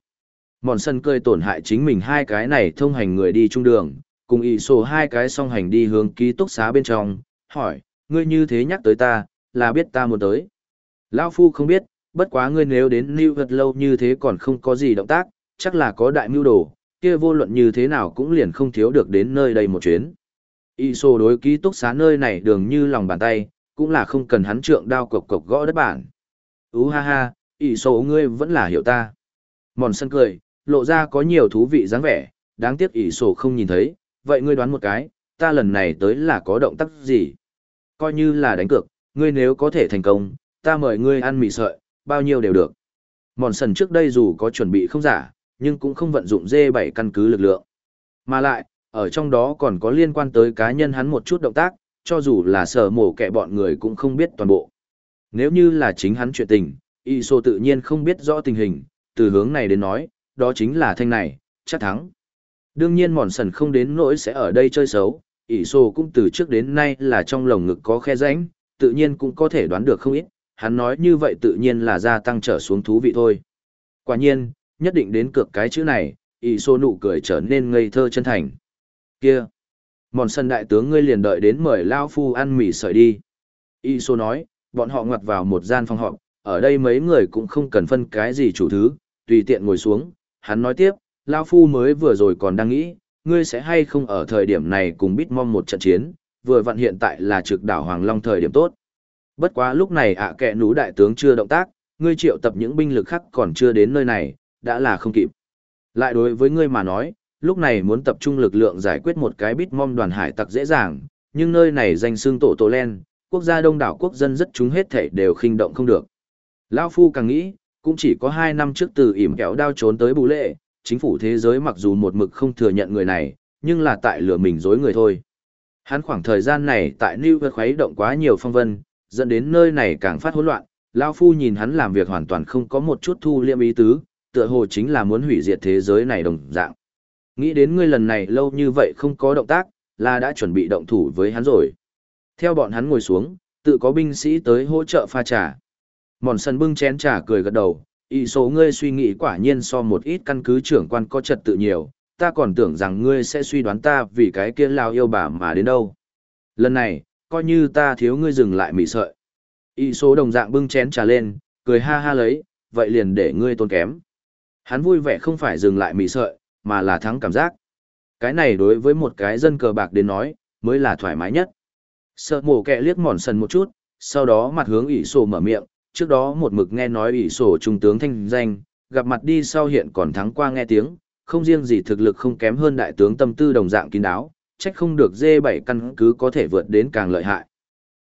Mòn sân cười tổn hại chính mình hai cái này thông hành người đi trung đường, cùng ý số hai cái song hành đi hướng ký túc xá bên trong, hỏi, ngươi như thế nhắc tới ta, là biết ta muốn tới. Lao Phu không biết, bất quá ngươi nếu đến New Vật lâu như thế còn không có gì động tác, chắc là có đại mưu đồ, kia vô luận như thế nào cũng liền không thiếu được đến nơi đây một chuyến. Y sô đối ký túc xá nơi này đường như lòng bàn tay, cũng là không cần hắn trượng đao cộc cộc gõ đất bản. Ú ha ha, Y sô ngươi vẫn là hiểu ta. Mòn sân cười, lộ ra có nhiều thú vị dáng vẻ, đáng tiếc Y sô không nhìn thấy, vậy ngươi đoán một cái, ta lần này tới là có động tác gì? Coi như là đánh cược, ngươi nếu có thể thành công, ta mời ngươi ăn mì sợi, bao nhiêu đều được. Mòn sần trước đây dù có chuẩn bị không giả, nhưng cũng không vận dụng dê bảy căn cứ lực lượng. Mà lại, ở trong đó còn có liên quan tới cá nhân hắn một chút động tác, cho dù là sở mổ kẻ bọn người cũng không biết toàn bộ. Nếu như là chính hắn chuyện tình, Iso tự nhiên không biết rõ tình hình, từ hướng này đến nói, đó chính là thanh này, chắc thắng. Đương nhiên mòn sần không đến nỗi sẽ ở đây chơi xấu, Iso cũng từ trước đến nay là trong lồng ngực có khe rãnh, tự nhiên cũng có thể đoán được không ít, hắn nói như vậy tự nhiên là gia tăng trở xuống thú vị thôi. Quả nhiên, nhất định đến cược cái chữ này, Iso nụ cười trở nên ngây thơ chân thành. Kia! Mòn sân đại tướng ngươi liền đợi đến mời Lao Phu ăn mì sợi đi. Iso nói, bọn họ ngoặt vào một gian phòng họp, ở đây mấy người cũng không cần phân cái gì chủ thứ, tùy tiện ngồi xuống. Hắn nói tiếp, Lao Phu mới vừa rồi còn đang nghĩ, ngươi sẽ hay không ở thời điểm này cùng bít mong một trận chiến, vừa vặn hiện tại là trực đảo Hoàng Long thời điểm tốt. Bất quá lúc này ạ kẹ nú đại tướng chưa động tác, ngươi triệu tập những binh lực khác còn chưa đến nơi này, đã là không kịp. Lại đối với ngươi mà nói, lúc này muốn tập trung lực lượng giải quyết một cái bít mom đoàn hải tặc dễ dàng, nhưng nơi này danh xương tổ tổ len, quốc gia đông đảo quốc dân rất chúng hết thể đều khinh động không được. Lao Phu càng nghĩ, cũng chỉ có hai năm trước từ ỉm kéo đao trốn tới bù lệ, chính phủ thế giới mặc dù một mực không thừa nhận người này, nhưng là tại lửa mình dối người thôi. Hắn khoảng thời gian này tại New York khuấy động quá nhiều phong vân, dẫn đến nơi này càng phát hỗn loạn, Lao Phu nhìn hắn làm việc hoàn toàn không có một chút thu liêm ý tứ, tựa hồ chính là muốn hủy diệt thế giới này đồng dạng. Nghĩ đến ngươi lần này lâu như vậy không có động tác, là đã chuẩn bị động thủ với hắn rồi. Theo bọn hắn ngồi xuống, tự có binh sĩ tới hỗ trợ pha trà. Mòn sân bưng chén trà cười gật đầu, ý số ngươi suy nghĩ quả nhiên so một ít căn cứ trưởng quan có trật tự nhiều, ta còn tưởng rằng ngươi sẽ suy đoán ta vì cái kia lao yêu bà mà đến đâu. Lần này, coi như ta thiếu ngươi dừng lại mị sợi. Ý số đồng dạng bưng chén trà lên, cười ha ha lấy, vậy liền để ngươi tôn kém. Hắn vui vẻ không phải dừng lại mị sợi, mà là thắng cảm giác. Cái này đối với một cái dân cờ bạc đến nói, mới là thoải mái nhất. Sợ mổ kẹ liếc mòn sần một chút, sau đó mặt hướng ỷ sổ mở miệng, trước đó một mực nghe nói ỷ sổ trung tướng thanh danh, gặp mặt đi sau hiện còn thắng qua nghe tiếng, không riêng gì thực lực không kém hơn đại tướng tâm tư đồng dạng kín đáo, trách không được dê bảy căn cứ có thể vượt đến càng lợi hại.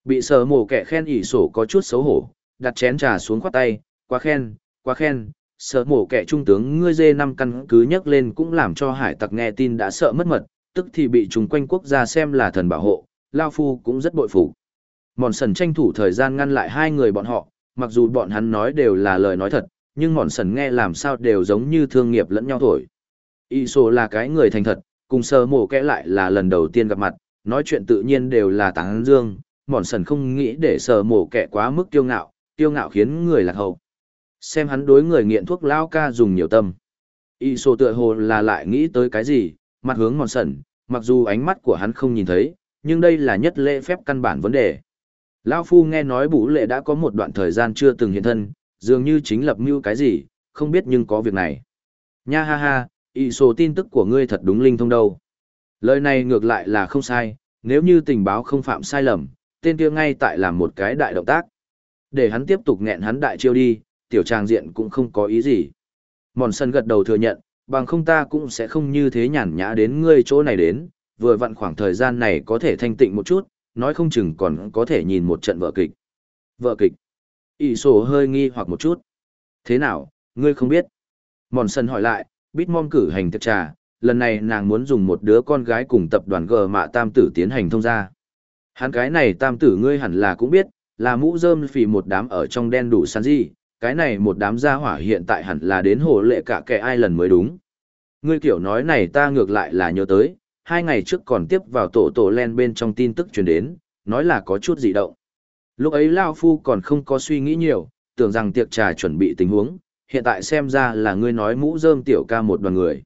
Bị sở mổ kẻ khen ỷ sổ có chút xấu hổ, đặt chén trà xuống khoát tay, quá khen, quá khen, sợ mổ kẻ trung tướng ngươi dê năm căn cứ nhắc lên cũng làm cho hải tặc nghe tin đã sợ mất mật, tức thì bị chúng quanh quốc gia xem là thần bảo hộ, Lao Phu cũng rất bội phục. Mòn sần tranh thủ thời gian ngăn lại hai người bọn họ, mặc dù bọn hắn nói đều là lời nói thật, nhưng mòn sần nghe làm sao đều giống như thương nghiệp lẫn nhau thổi. Y sổ là cái người thành thật, cùng sơ mổ kẽ lại là lần đầu tiên gặp mặt, nói chuyện tự nhiên đều là tán dương, mòn sần không nghĩ để sờ mổ kẽ quá mức tiêu ngạo, tiêu ngạo khiến người lạc hậu xem hắn đối người nghiện thuốc lao ca dùng nhiều tâm. Y sổ tựa hồ là lại nghĩ tới cái gì, mặt hướng mòn sẩn, mặc dù ánh mắt của hắn không nhìn thấy, nhưng đây là nhất lễ phép căn bản vấn đề. Lao Phu nghe nói bú lệ đã có một đoạn thời gian chưa từng hiện thân, dường như chính lập mưu cái gì, không biết nhưng có việc này. Nha ha ha, ý sổ tin tức của ngươi thật đúng linh thông đâu. Lời này ngược lại là không sai, nếu như tình báo không phạm sai lầm, tên kia ngay tại làm một cái đại động tác. Để hắn tiếp tục nghẹn hắn đại chiêu đi, tiểu trang diện cũng không có ý gì. Mòn sân gật đầu thừa nhận, bằng không ta cũng sẽ không như thế nhàn nhã đến ngươi chỗ này đến, vừa vặn khoảng thời gian này có thể thanh tịnh một chút, nói không chừng còn có thể nhìn một trận vợ kịch. Vợ kịch. Ý sổ hơi nghi hoặc một chút. Thế nào, ngươi không biết? Mòn sân hỏi lại, bít mong cử hành tiệc trà, lần này nàng muốn dùng một đứa con gái cùng tập đoàn G mạ tam tử tiến hành thông gia. Hắn cái này tam tử ngươi hẳn là cũng biết, là mũ rơm phì một đám ở trong đen đủ sán gì, cái này một đám gia hỏa hiện tại hẳn là đến hồ lệ cả kẻ ai lần mới đúng. Ngươi kiểu nói này ta ngược lại là nhớ tới, hai ngày trước còn tiếp vào tổ tổ len bên trong tin tức truyền đến, nói là có chút dị động. Lúc ấy Lao Phu còn không có suy nghĩ nhiều, tưởng rằng tiệc trà chuẩn bị tình huống, hiện tại xem ra là ngươi nói mũ rơm tiểu ca một đoàn người.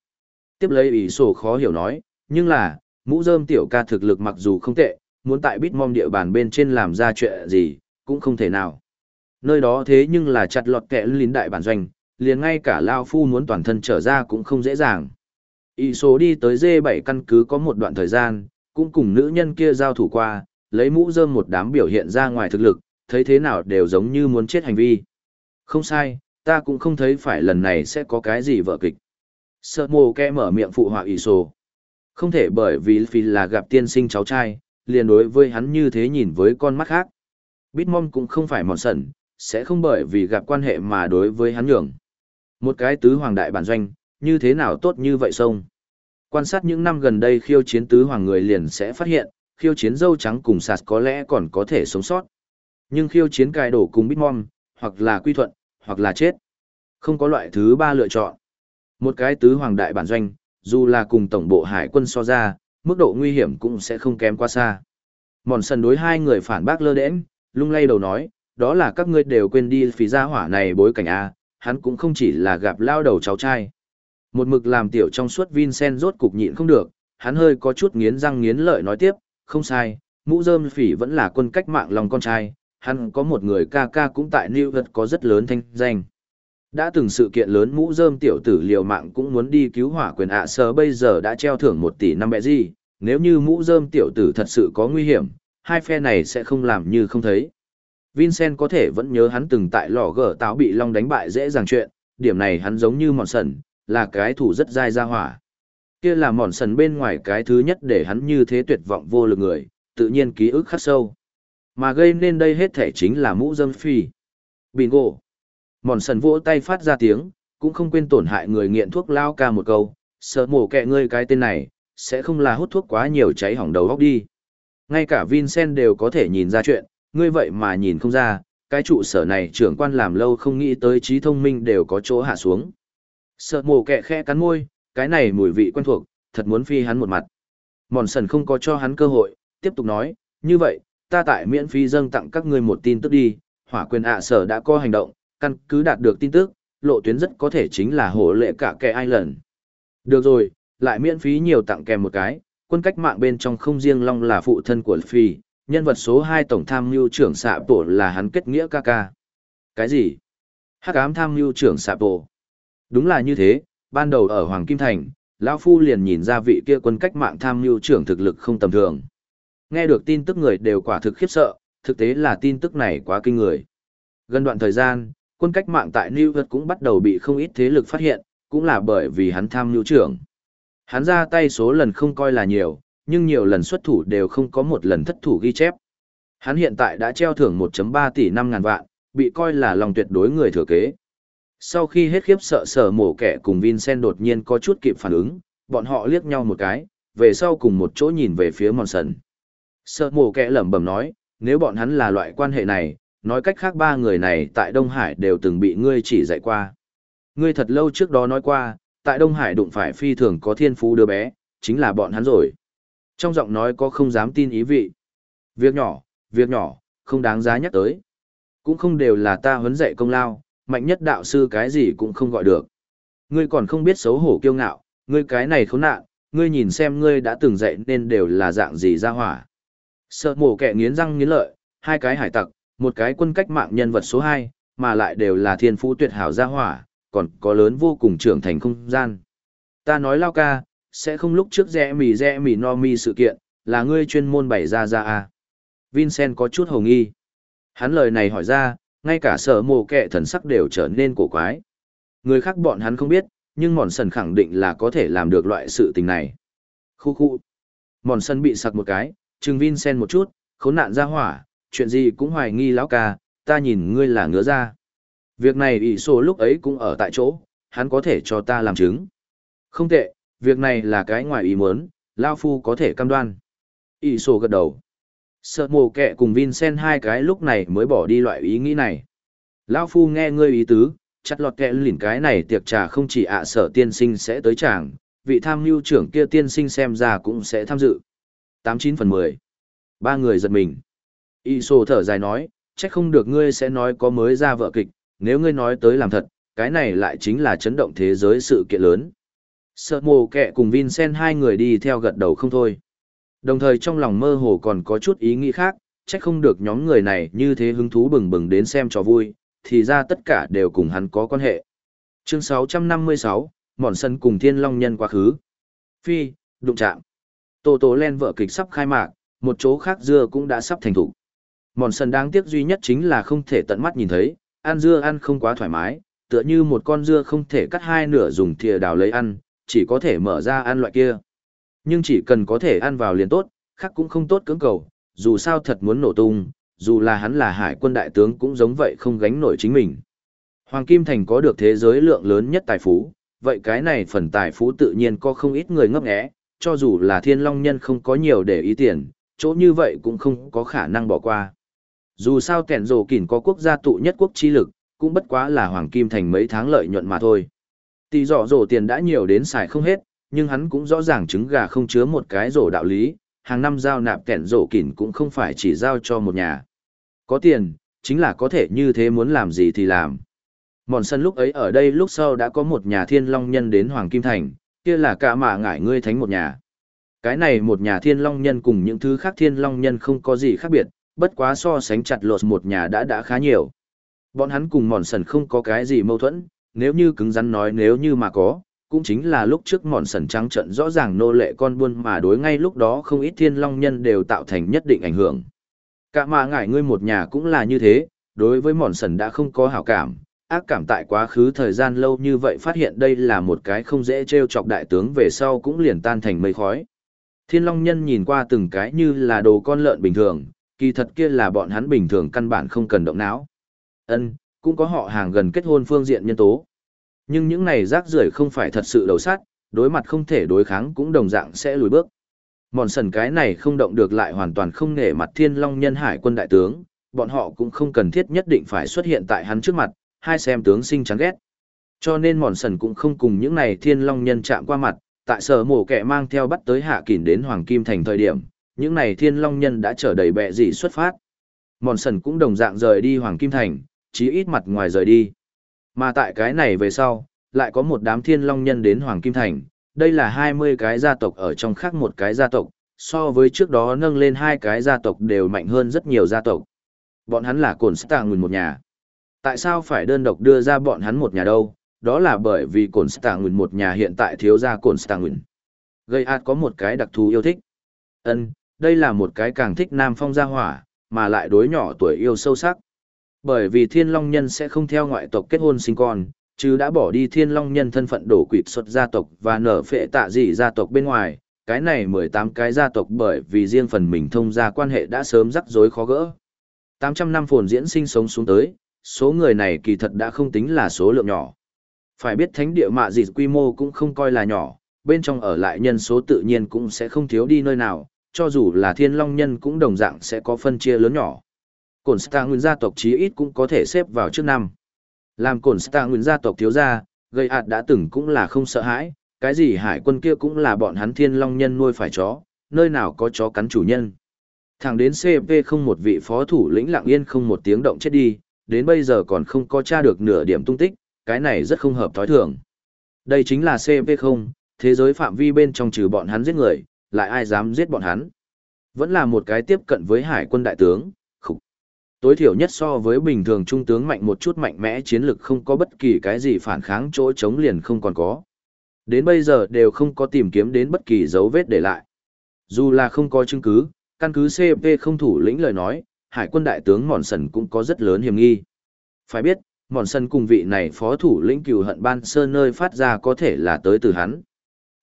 Tiếp lấy ý sổ khó hiểu nói, nhưng là, mũ rơm tiểu ca thực lực mặc dù không tệ, muốn tại Bitmom địa bàn bên trên làm ra chuyện gì, cũng không thể nào. Nơi đó thế nhưng là chặt lọt kẻ lín đại bản doanh, liền ngay cả Lao Phu muốn toàn thân trở ra cũng không dễ dàng. Y số đi tới D7 căn cứ có một đoạn thời gian, cũng cùng nữ nhân kia giao thủ qua, lấy mũ rơm một đám biểu hiện ra ngoài thực lực, thấy thế nào đều giống như muốn chết hành vi. Không sai, ta cũng không thấy phải lần này sẽ có cái gì vợ kịch. Sợ mồ kẹ mở miệng phụ họa Y số. Không thể bởi vì vì là gặp tiên sinh cháu trai, liền đối với hắn như thế nhìn với con mắt khác. Bitmom cũng không phải mòn sẩn, sẽ không bởi vì gặp quan hệ mà đối với hắn nhường. Một cái tứ hoàng đại bản doanh, như thế nào tốt như vậy sông. Quan sát những năm gần đây khiêu chiến tứ hoàng người liền sẽ phát hiện, khiêu chiến dâu trắng cùng sạt có lẽ còn có thể sống sót. Nhưng khiêu chiến cài đổ cùng Bitmom, hoặc là quy thuận, hoặc là chết. Không có loại thứ ba lựa chọn. Một cái tứ hoàng đại bản doanh, dù là cùng tổng bộ hải quân so ra, mức độ nguy hiểm cũng sẽ không kém quá xa. Mòn sần đối hai người phản bác lơ đễnh, lung lay đầu nói, đó là các ngươi đều quên đi phí gia hỏa này bối cảnh A, hắn cũng không chỉ là gặp lao đầu cháu trai. Một mực làm tiểu trong suốt Vincent rốt cục nhịn không được, hắn hơi có chút nghiến răng nghiến lợi nói tiếp, không sai, mũ rơm phỉ vẫn là quân cách mạng lòng con trai, hắn có một người ca ca cũng tại New York có rất lớn thanh danh. Đã từng sự kiện lớn mũ rơm tiểu tử liều mạng cũng muốn đi cứu hỏa quyền ạ à bây giờ đã treo thưởng một tỷ năm bẹ gì, nếu như mũ rơm tiểu tử thật sự có nguy hiểm, hai phe này sẽ không làm như không thấy. Vincent có thể vẫn nhớ hắn từng tại lò gở táo bị long đánh bại dễ dàng chuyện, điểm này hắn giống như mòn sần, là cái thủ rất dai ra hỏa. Kia là mòn sần bên ngoài cái thứ nhất để hắn như thế tuyệt vọng vô lực người, tự nhiên ký ức khắc sâu. Mà gây nên đây hết thể chính là mũ dâm phi. Bingo. Mòn sần vỗ tay phát ra tiếng, cũng không quên tổn hại người nghiện thuốc lao ca một câu, sợ mổ kẹ ngươi cái tên này, sẽ không là hút thuốc quá nhiều cháy hỏng đầu góc đi. Ngay cả Vincent đều có thể nhìn ra chuyện, ngươi vậy mà nhìn không ra, cái trụ sở này trưởng quan làm lâu không nghĩ tới trí thông minh đều có chỗ hạ xuống. Sợ mồ kẹ khẽ cắn môi, cái này mùi vị quen thuộc, thật muốn phi hắn một mặt. Mòn sần không có cho hắn cơ hội, tiếp tục nói, như vậy, ta tại miễn phí dâng tặng các ngươi một tin tức đi, hỏa quyền ạ sở đã có hành động, căn cứ đạt được tin tức, lộ tuyến rất có thể chính là hổ lệ cả kẻ ai lần. Được rồi, lại miễn phí nhiều tặng kèm một cái, quân cách mạng bên trong không riêng Long là phụ thân của Phi, nhân vật số 2 tổng tham mưu trưởng xạ bộ là hắn kết nghĩa ca ca. Cái gì? Hắc ám tham mưu trưởng xạ bộ. Đúng là như thế, ban đầu ở Hoàng Kim Thành, lão Phu liền nhìn ra vị kia quân cách mạng tham mưu trưởng thực lực không tầm thường. Nghe được tin tức người đều quả thực khiếp sợ, thực tế là tin tức này quá kinh người. Gần đoạn thời gian, quân cách mạng tại New York cũng bắt đầu bị không ít thế lực phát hiện, cũng là bởi vì hắn tham mưu trưởng. Hắn ra tay số lần không coi là nhiều, nhưng nhiều lần xuất thủ đều không có một lần thất thủ ghi chép. Hắn hiện tại đã treo thưởng 1.3 tỷ 5 ngàn vạn, bị coi là lòng tuyệt đối người thừa kế. Sau khi hết khiếp sợ sở mổ kẻ cùng Vincent đột nhiên có chút kịp phản ứng, bọn họ liếc nhau một cái, về sau cùng một chỗ nhìn về phía mòn sần. Sở mổ kẻ lẩm bẩm nói, nếu bọn hắn là loại quan hệ này, nói cách khác ba người này tại Đông Hải đều từng bị ngươi chỉ dạy qua. Ngươi thật lâu trước đó nói qua, tại Đông Hải đụng phải phi thường có thiên phú đứa bé, chính là bọn hắn rồi. Trong giọng nói có không dám tin ý vị. Việc nhỏ, việc nhỏ, không đáng giá nhắc tới. Cũng không đều là ta huấn dạy công lao, mạnh nhất đạo sư cái gì cũng không gọi được. Ngươi còn không biết xấu hổ kiêu ngạo, ngươi cái này khốn nạn, ngươi nhìn xem ngươi đã từng dạy nên đều là dạng gì ra hỏa. Sợ mổ kẻ nghiến răng nghiến lợi, hai cái hải tặc, một cái quân cách mạng nhân vật số 2, mà lại đều là thiên phú tuyệt hảo gia hỏa, còn có lớn vô cùng trưởng thành không gian. Ta nói lao ca, sẽ không lúc trước rẽ mì rẽ mì no mi sự kiện, là ngươi chuyên môn bày ra ra à. Vincent có chút hồng nghi. Hắn lời này hỏi ra, ngay cả sở mồ kệ thần sắc đều trở nên cổ quái. Người khác bọn hắn không biết, nhưng mòn sần khẳng định là có thể làm được loại sự tình này. Khu khu. Mòn sần bị sặc một cái, trừng Vincent một chút, khốn nạn ra hỏa, chuyện gì cũng hoài nghi lão ca, ta nhìn ngươi là ngứa ra. Việc này ỷ sổ lúc ấy cũng ở tại chỗ, hắn có thể cho ta làm chứng. Không tệ, việc này là cái ngoài ý muốn, Lao Phu có thể cam đoan. ỷ sổ gật đầu. Sợ mồ kẹ cùng Vincent hai cái lúc này mới bỏ đi loại ý nghĩ này. Lão Phu nghe ngươi ý tứ, chặt lọt kẹ lỉn cái này tiệc trà không chỉ ạ sở tiên sinh sẽ tới chàng, vị tham mưu trưởng kia tiên sinh xem ra cũng sẽ tham dự. 89 phần 10. Ba người giật mình. Y sổ thở dài nói, chắc không được ngươi sẽ nói có mới ra vợ kịch, nếu ngươi nói tới làm thật, cái này lại chính là chấn động thế giới sự kiện lớn. Sợ mồ kẹ cùng Vincent hai người đi theo gật đầu không thôi. Đồng thời trong lòng mơ hồ còn có chút ý nghĩ khác, chắc không được nhóm người này như thế hứng thú bừng bừng đến xem cho vui, thì ra tất cả đều cùng hắn có quan hệ. Chương 656, Mòn Sân cùng Thiên Long Nhân quá khứ. Phi, đụng chạm. Tô Tô Len vở kịch sắp khai mạc, một chỗ khác dưa cũng đã sắp thành thủ. Mòn Sân đáng tiếc duy nhất chính là không thể tận mắt nhìn thấy, ăn dưa ăn không quá thoải mái, tựa như một con dưa không thể cắt hai nửa dùng thìa đào lấy ăn, chỉ có thể mở ra ăn loại kia. Nhưng chỉ cần có thể ăn vào liền tốt, khác cũng không tốt cưỡng cầu, dù sao thật muốn nổ tung, dù là hắn là hải quân đại tướng cũng giống vậy không gánh nổi chính mình. Hoàng Kim Thành có được thế giới lượng lớn nhất tài phú, vậy cái này phần tài phú tự nhiên có không ít người ngấp nghé, cho dù là thiên long nhân không có nhiều để ý tiền, chỗ như vậy cũng không có khả năng bỏ qua. Dù sao kẻn rổ kỉn có quốc gia tụ nhất quốc chi lực, cũng bất quá là Hoàng Kim Thành mấy tháng lợi nhuận mà thôi. Tỷ dọ rổ tiền đã nhiều đến xài không hết, nhưng hắn cũng rõ ràng trứng gà không chứa một cái rổ đạo lý, hàng năm giao nạp kẹn rổ kỉn cũng không phải chỉ giao cho một nhà. Có tiền, chính là có thể như thế muốn làm gì thì làm. Mòn sân lúc ấy ở đây lúc sau đã có một nhà thiên long nhân đến Hoàng Kim Thành, kia là cả mạ ngải ngươi thánh một nhà. Cái này một nhà thiên long nhân cùng những thứ khác thiên long nhân không có gì khác biệt, bất quá so sánh chặt lột một nhà đã đã khá nhiều. Bọn hắn cùng mòn sần không có cái gì mâu thuẫn, nếu như cứng rắn nói nếu như mà có, cũng chính là lúc trước mòn sần trắng trận rõ ràng nô lệ con buôn mà đối ngay lúc đó không ít thiên long nhân đều tạo thành nhất định ảnh hưởng. Cả mà ngải ngươi một nhà cũng là như thế, đối với mòn sần đã không có hảo cảm, ác cảm tại quá khứ thời gian lâu như vậy phát hiện đây là một cái không dễ treo chọc đại tướng về sau cũng liền tan thành mây khói. Thiên Long Nhân nhìn qua từng cái như là đồ con lợn bình thường, kỳ thật kia là bọn hắn bình thường căn bản không cần động não. Ân, cũng có họ hàng gần kết hôn phương diện nhân tố. Nhưng những này rác rưởi không phải thật sự đầu sát, đối mặt không thể đối kháng cũng đồng dạng sẽ lùi bước. Mòn sần cái này không động được lại hoàn toàn không nể mặt thiên long nhân hải quân đại tướng, bọn họ cũng không cần thiết nhất định phải xuất hiện tại hắn trước mặt, hai xem tướng sinh chán ghét. Cho nên mòn sần cũng không cùng những này thiên long nhân chạm qua mặt, tại sở mổ kẻ mang theo bắt tới hạ kỳn đến Hoàng Kim Thành thời điểm, những này thiên long nhân đã trở đầy bẹ gì xuất phát. Mòn sần cũng đồng dạng rời đi Hoàng Kim Thành, chí ít mặt ngoài rời đi. Mà tại cái này về sau, lại có một đám thiên long nhân đến Hoàng Kim Thành, đây là 20 cái gia tộc ở trong khác một cái gia tộc, so với trước đó nâng lên hai cái gia tộc đều mạnh hơn rất nhiều gia tộc. Bọn hắn là cồn Nguyên một nhà. Tại sao phải đơn độc đưa ra bọn hắn một nhà đâu? Đó là bởi vì cồn Nguyên một nhà hiện tại thiếu gia cồn Nguyên. Gây ạt có một cái đặc thù yêu thích. Ân, đây là một cái càng thích nam phong gia hỏa, mà lại đối nhỏ tuổi yêu sâu sắc. Bởi vì thiên long nhân sẽ không theo ngoại tộc kết hôn sinh con, chứ đã bỏ đi thiên long nhân thân phận đổ quỵt xuất gia tộc và nở phệ tạ dị gia tộc bên ngoài, cái này mười tám cái gia tộc bởi vì riêng phần mình thông gia quan hệ đã sớm rắc rối khó gỡ. Tám trăm năm phồn diễn sinh sống xuống tới, số người này kỳ thật đã không tính là số lượng nhỏ. Phải biết thánh địa mạ dị quy mô cũng không coi là nhỏ, bên trong ở lại nhân số tự nhiên cũng sẽ không thiếu đi nơi nào, cho dù là thiên long nhân cũng đồng dạng sẽ có phân chia lớn nhỏ. Cổn Star nguyên gia tộc chí ít cũng có thể xếp vào trước năm. Làm cổn Star nguyên gia tộc thiếu gia, gây ạt đã từng cũng là không sợ hãi, cái gì hải quân kia cũng là bọn hắn thiên long nhân nuôi phải chó, nơi nào có chó cắn chủ nhân. Thẳng đến CP không một vị phó thủ lĩnh lặng yên không một tiếng động chết đi, đến bây giờ còn không có tra được nửa điểm tung tích, cái này rất không hợp thói thường. Đây chính là CP không, thế giới phạm vi bên trong trừ bọn hắn giết người, lại ai dám giết bọn hắn. Vẫn là một cái tiếp cận với hải quân đại tướng. Tối thiểu nhất so với bình thường trung tướng mạnh một chút mạnh mẽ chiến lực không có bất kỳ cái gì phản kháng chỗ chống liền không còn có. Đến bây giờ đều không có tìm kiếm đến bất kỳ dấu vết để lại. Dù là không có chứng cứ, căn cứ CP không thủ lĩnh lời nói, hải quân đại tướng Mòn Sần cũng có rất lớn hiểm nghi. Phải biết, Mòn Sần cùng vị này phó thủ lĩnh cừu hận ban sơn nơi phát ra có thể là tới từ hắn.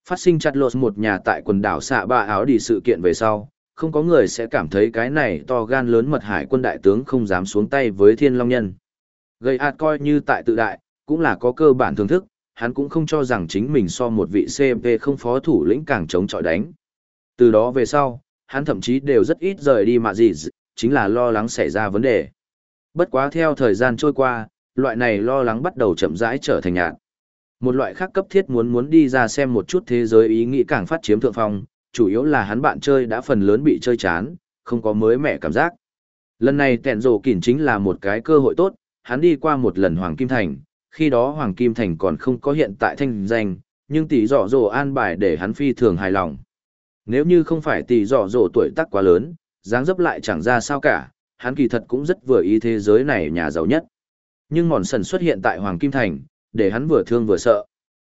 Phát sinh chặt lột một nhà tại quần đảo xạ ba áo đi sự kiện về sau, không có người sẽ cảm thấy cái này to gan lớn mật hải quân đại tướng không dám xuống tay với thiên long nhân. Gây ạt coi như tại tự đại, cũng là có cơ bản thưởng thức, hắn cũng không cho rằng chính mình so một vị CMP không phó thủ lĩnh càng chống chọi đánh. Từ đó về sau, hắn thậm chí đều rất ít rời đi mà gì, chính là lo lắng xảy ra vấn đề. Bất quá theo thời gian trôi qua, loại này lo lắng bắt đầu chậm rãi trở thành nhạt. Một loại khác cấp thiết muốn muốn đi ra xem một chút thế giới ý nghĩ càng phát chiếm thượng phong, chủ yếu là hắn bạn chơi đã phần lớn bị chơi chán, không có mới mẻ cảm giác. Lần này tẹn rổ kỉn chính là một cái cơ hội tốt, hắn đi qua một lần Hoàng Kim Thành, khi đó Hoàng Kim Thành còn không có hiện tại thanh danh, nhưng tỷ dọ dỗ an bài để hắn phi thường hài lòng. Nếu như không phải tỷ dọ dỗ tuổi tác quá lớn, dáng dấp lại chẳng ra sao cả, hắn kỳ thật cũng rất vừa ý thế giới này nhà giàu nhất. Nhưng mòn sần xuất hiện tại Hoàng Kim Thành, để hắn vừa thương vừa sợ.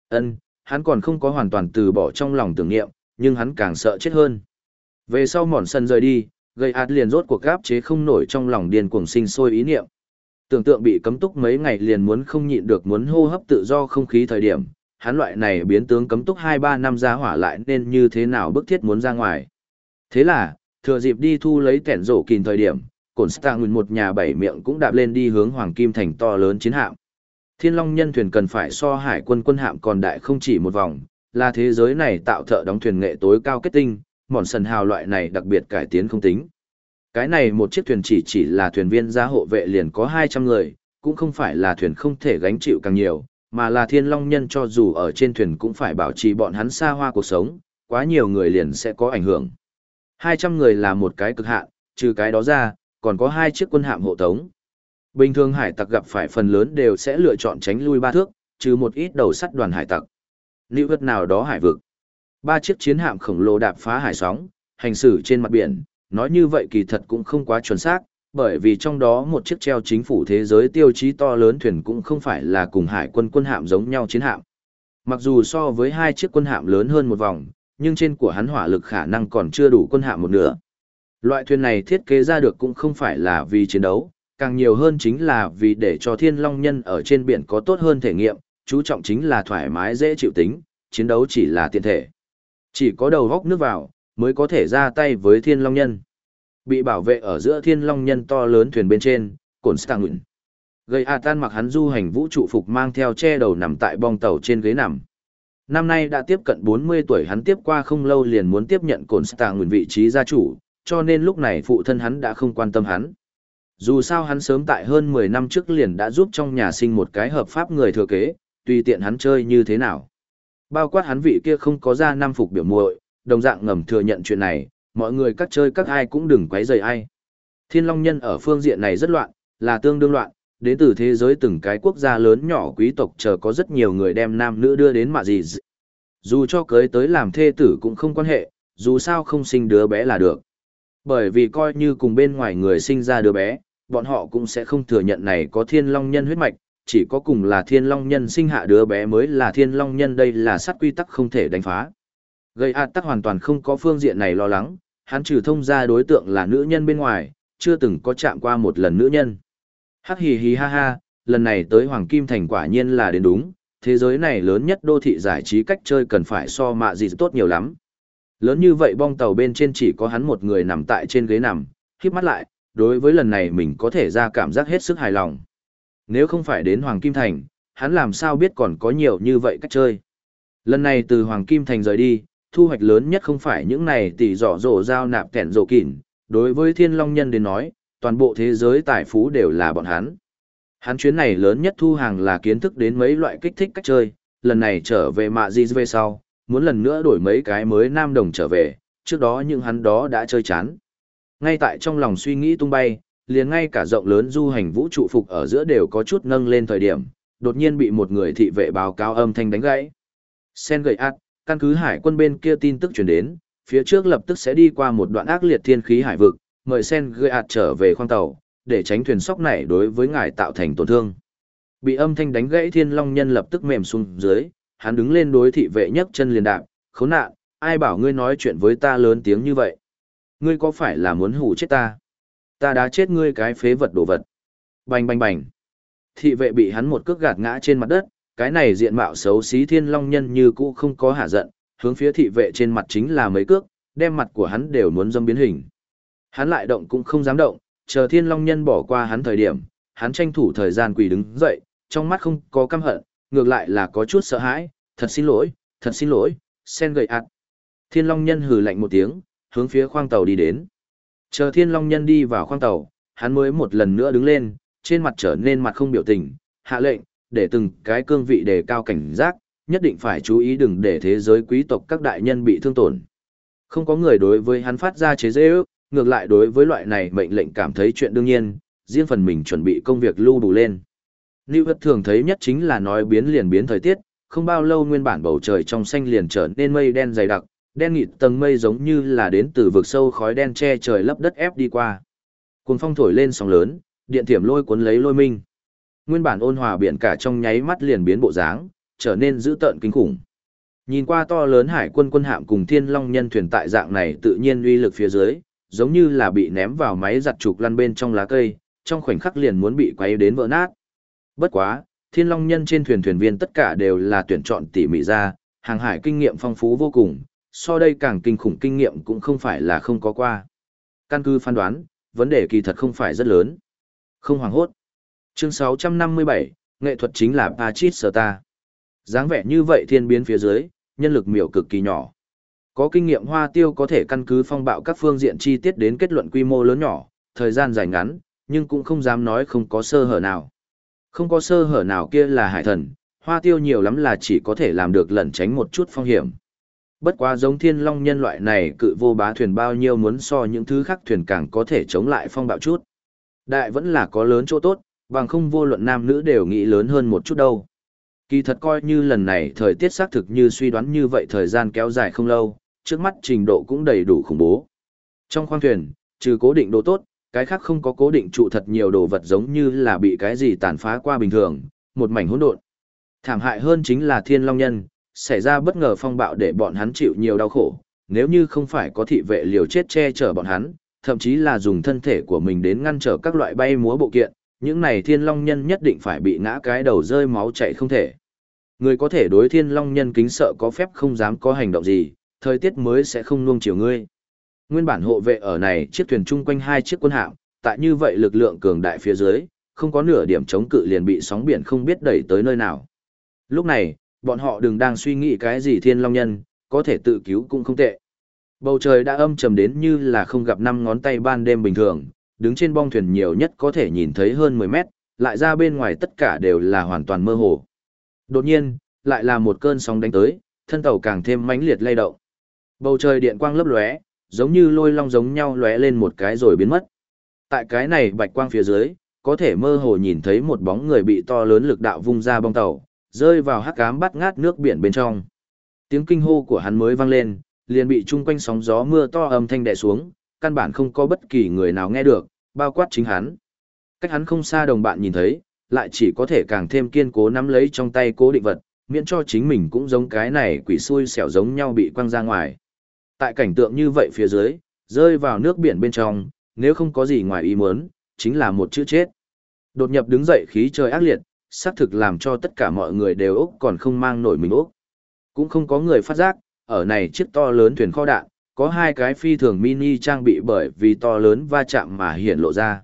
Ân, hắn còn không có hoàn toàn từ bỏ trong lòng tưởng niệm, nhưng hắn càng sợ chết hơn. Về sau mòn sân rời đi, gây ạt liền rốt cuộc gáp chế không nổi trong lòng điên cuồng sinh sôi ý niệm. Tưởng tượng bị cấm túc mấy ngày liền muốn không nhịn được muốn hô hấp tự do không khí thời điểm, hắn loại này biến tướng cấm túc 2-3 năm ra hỏa lại nên như thế nào bức thiết muốn ra ngoài. Thế là, thừa dịp đi thu lấy tẻn rổ kìn thời điểm, cổn nguyên một nhà bảy miệng cũng đạp lên đi hướng Hoàng Kim Thành to lớn chiến hạm. Thiên Long nhân thuyền cần phải so hải quân quân hạm còn đại không chỉ một vòng, là thế giới này tạo thợ đóng thuyền nghệ tối cao kết tinh, mòn sần hào loại này đặc biệt cải tiến không tính. Cái này một chiếc thuyền chỉ chỉ là thuyền viên gia hộ vệ liền có 200 người, cũng không phải là thuyền không thể gánh chịu càng nhiều, mà là thiên long nhân cho dù ở trên thuyền cũng phải bảo trì bọn hắn xa hoa cuộc sống, quá nhiều người liền sẽ có ảnh hưởng. 200 người là một cái cực hạn, trừ cái đó ra, còn có hai chiếc quân hạm hộ tống. Bình thường hải tặc gặp phải phần lớn đều sẽ lựa chọn tránh lui ba thước, trừ một ít đầu sắt đoàn hải tặc nữ vật nào đó hải vực. Ba chiếc chiến hạm khổng lồ đạp phá hải sóng, hành xử trên mặt biển, nói như vậy kỳ thật cũng không quá chuẩn xác, bởi vì trong đó một chiếc treo chính phủ thế giới tiêu chí to lớn thuyền cũng không phải là cùng hải quân quân hạm giống nhau chiến hạm. Mặc dù so với hai chiếc quân hạm lớn hơn một vòng, nhưng trên của hắn hỏa lực khả năng còn chưa đủ quân hạm một nửa. Loại thuyền này thiết kế ra được cũng không phải là vì chiến đấu, càng nhiều hơn chính là vì để cho thiên long nhân ở trên biển có tốt hơn thể nghiệm, chú trọng chính là thoải mái dễ chịu tính, chiến đấu chỉ là tiện thể. Chỉ có đầu góc nước vào, mới có thể ra tay với thiên long nhân. Bị bảo vệ ở giữa thiên long nhân to lớn thuyền bên trên, cồn stang Gây A tan mặc hắn du hành vũ trụ phục mang theo che đầu nằm tại bong tàu trên ghế nằm. Năm nay đã tiếp cận 40 tuổi hắn tiếp qua không lâu liền muốn tiếp nhận cồn stang vị trí gia chủ, cho nên lúc này phụ thân hắn đã không quan tâm hắn. Dù sao hắn sớm tại hơn 10 năm trước liền đã giúp trong nhà sinh một cái hợp pháp người thừa kế, tùy tiện hắn chơi như thế nào. Bao quát hắn vị kia không có ra năm phục biểu muội, đồng dạng ngầm thừa nhận chuyện này, mọi người các chơi các ai cũng đừng quấy rầy ai. Thiên Long Nhân ở phương diện này rất loạn, là tương đương loạn, đến từ thế giới từng cái quốc gia lớn nhỏ quý tộc chờ có rất nhiều người đem nam nữ đưa đến mà gì. Dù cho cưới tới làm thê tử cũng không quan hệ, dù sao không sinh đứa bé là được. Bởi vì coi như cùng bên ngoài người sinh ra đứa bé, bọn họ cũng sẽ không thừa nhận này có thiên long nhân huyết mạch, chỉ có cùng là thiên long nhân sinh hạ đứa bé mới là thiên long nhân đây là sát quy tắc không thể đánh phá. Gây ạt tắc hoàn toàn không có phương diện này lo lắng, hắn trừ thông ra đối tượng là nữ nhân bên ngoài, chưa từng có chạm qua một lần nữ nhân. Hắc hì hì ha ha, lần này tới Hoàng Kim Thành quả nhiên là đến đúng, thế giới này lớn nhất đô thị giải trí cách chơi cần phải so mạ gì tốt nhiều lắm. Lớn như vậy bong tàu bên trên chỉ có hắn một người nằm tại trên ghế nằm, khiếp mắt lại, đối với lần này mình có thể ra cảm giác hết sức hài lòng. Nếu không phải đến Hoàng Kim Thành, hắn làm sao biết còn có nhiều như vậy cách chơi. Lần này từ Hoàng Kim Thành rời đi, thu hoạch lớn nhất không phải những này tỷ dọ dỗ giao nạp kẹn rổ kỉn, đối với thiên long nhân đến nói, toàn bộ thế giới tài phú đều là bọn hắn. Hắn chuyến này lớn nhất thu hàng là kiến thức đến mấy loại kích thích cách chơi, lần này trở về mạ gì về sau, muốn lần nữa đổi mấy cái mới nam đồng trở về, trước đó những hắn đó đã chơi chán. Ngay tại trong lòng suy nghĩ tung bay, liền ngay cả rộng lớn du hành vũ trụ phục ở giữa đều có chút nâng lên thời điểm, đột nhiên bị một người thị vệ báo cáo âm thanh đánh gãy. Sen gậy ác, căn cứ hải quân bên kia tin tức truyền đến, phía trước lập tức sẽ đi qua một đoạn ác liệt thiên khí hải vực, mời Sen gậy ạt trở về khoang tàu, để tránh thuyền sóc này đối với ngài tạo thành tổn thương. Bị âm thanh đánh gãy thiên long nhân lập tức mềm xuống dưới, hắn đứng lên đối thị vệ nhấc chân liền đạp, khốn nạn, ai bảo ngươi nói chuyện với ta lớn tiếng như vậy? Ngươi có phải là muốn hủ chết ta? Ta đã chết ngươi cái phế vật đồ vật. Bành bành bành. Thị vệ bị hắn một cước gạt ngã trên mặt đất, cái này diện mạo xấu xí thiên long nhân như cũ không có hạ giận, hướng phía thị vệ trên mặt chính là mấy cước, đem mặt của hắn đều muốn dâm biến hình. Hắn lại động cũng không dám động, chờ thiên long nhân bỏ qua hắn thời điểm, hắn tranh thủ thời gian quỳ đứng dậy, trong mắt không có căm hận, ngược lại là có chút sợ hãi, thật xin lỗi, thật xin lỗi, sen gậy ạt. Thiên long nhân hừ lạnh một tiếng, hướng phía khoang tàu đi đến. Chờ thiên long nhân đi vào khoang tàu, hắn mới một lần nữa đứng lên, trên mặt trở nên mặt không biểu tình, hạ lệnh, để từng cái cương vị đề cao cảnh giác, nhất định phải chú ý đừng để thế giới quý tộc các đại nhân bị thương tổn. Không có người đối với hắn phát ra chế dễ ước, ngược lại đối với loại này mệnh lệnh cảm thấy chuyện đương nhiên, riêng phần mình chuẩn bị công việc lưu đủ lên. Lưu vật thường thấy nhất chính là nói biến liền biến thời tiết, không bao lâu nguyên bản bầu trời trong xanh liền trở nên mây đen dày đặc, đen nghịt tầng mây giống như là đến từ vực sâu khói đen che trời lấp đất ép đi qua. Cuồng phong thổi lên sóng lớn, điện thiểm lôi cuốn lấy lôi minh. Nguyên bản ôn hòa biển cả trong nháy mắt liền biến bộ dáng, trở nên dữ tợn kinh khủng. Nhìn qua to lớn hải quân quân hạm cùng thiên long nhân thuyền tại dạng này tự nhiên uy lực phía dưới, giống như là bị ném vào máy giặt trục lăn bên trong lá cây, trong khoảnh khắc liền muốn bị quay đến vỡ nát. Bất quá, thiên long nhân trên thuyền thuyền viên tất cả đều là tuyển chọn tỉ mỉ ra, hàng hải kinh nghiệm phong phú vô cùng, so đây càng kinh khủng kinh nghiệm cũng không phải là không có qua. Căn cứ phán đoán, vấn đề kỳ thật không phải rất lớn. Không hoàng hốt. Chương 657, nghệ thuật chính là Pachit Star. dáng vẻ như vậy thiên biến phía dưới, nhân lực miểu cực kỳ nhỏ. Có kinh nghiệm hoa tiêu có thể căn cứ phong bạo các phương diện chi tiết đến kết luận quy mô lớn nhỏ, thời gian dài ngắn, nhưng cũng không dám nói không có sơ hở nào. Không có sơ hở nào kia là hải thần, hoa tiêu nhiều lắm là chỉ có thể làm được lẩn tránh một chút phong hiểm. Bất quá giống thiên long nhân loại này cự vô bá thuyền bao nhiêu muốn so những thứ khác thuyền càng có thể chống lại phong bạo chút. Đại vẫn là có lớn chỗ tốt, bằng không vô luận nam nữ đều nghĩ lớn hơn một chút đâu. Kỳ thật coi như lần này thời tiết xác thực như suy đoán như vậy thời gian kéo dài không lâu, trước mắt trình độ cũng đầy đủ khủng bố. Trong khoang thuyền, trừ cố định đồ tốt, cái khác không có cố định trụ thật nhiều đồ vật giống như là bị cái gì tàn phá qua bình thường, một mảnh hỗn độn. Thảm hại hơn chính là thiên long nhân, xảy ra bất ngờ phong bạo để bọn hắn chịu nhiều đau khổ, nếu như không phải có thị vệ liều chết che chở bọn hắn, thậm chí là dùng thân thể của mình đến ngăn trở các loại bay múa bộ kiện, những này thiên long nhân nhất định phải bị ngã cái đầu rơi máu chảy không thể. Người có thể đối thiên long nhân kính sợ có phép không dám có hành động gì, thời tiết mới sẽ không nuông chiều ngươi. Nguyên bản hộ vệ ở này chiếc thuyền chung quanh hai chiếc quân hạm, tại như vậy lực lượng cường đại phía dưới, không có nửa điểm chống cự liền bị sóng biển không biết đẩy tới nơi nào. Lúc này, bọn họ đừng đang suy nghĩ cái gì thiên long nhân, có thể tự cứu cũng không tệ. Bầu trời đã âm trầm đến như là không gặp năm ngón tay ban đêm bình thường, đứng trên bong thuyền nhiều nhất có thể nhìn thấy hơn 10 mét, lại ra bên ngoài tất cả đều là hoàn toàn mơ hồ. Đột nhiên, lại là một cơn sóng đánh tới, thân tàu càng thêm mãnh liệt lay động. Bầu trời điện quang lấp lóe, giống như lôi long giống nhau lóe lên một cái rồi biến mất. Tại cái này bạch quang phía dưới, có thể mơ hồ nhìn thấy một bóng người bị to lớn lực đạo vung ra bong tàu, rơi vào hắc ám bắt ngát nước biển bên trong. Tiếng kinh hô của hắn mới vang lên, liền bị chung quanh sóng gió mưa to âm thanh đè xuống, căn bản không có bất kỳ người nào nghe được, bao quát chính hắn. Cách hắn không xa đồng bạn nhìn thấy, lại chỉ có thể càng thêm kiên cố nắm lấy trong tay cố định vật, miễn cho chính mình cũng giống cái này quỷ xui xẻo giống nhau bị quăng ra ngoài. Tại cảnh tượng như vậy phía dưới, rơi vào nước biển bên trong, nếu không có gì ngoài ý muốn, chính là một chữ chết. Đột nhập đứng dậy khí trời ác liệt, xác thực làm cho tất cả mọi người đều ốc còn không mang nổi mình ốc. Cũng không có người phát giác, ở này chiếc to lớn thuyền kho đạn, có hai cái phi thường mini trang bị bởi vì to lớn va chạm mà hiện lộ ra.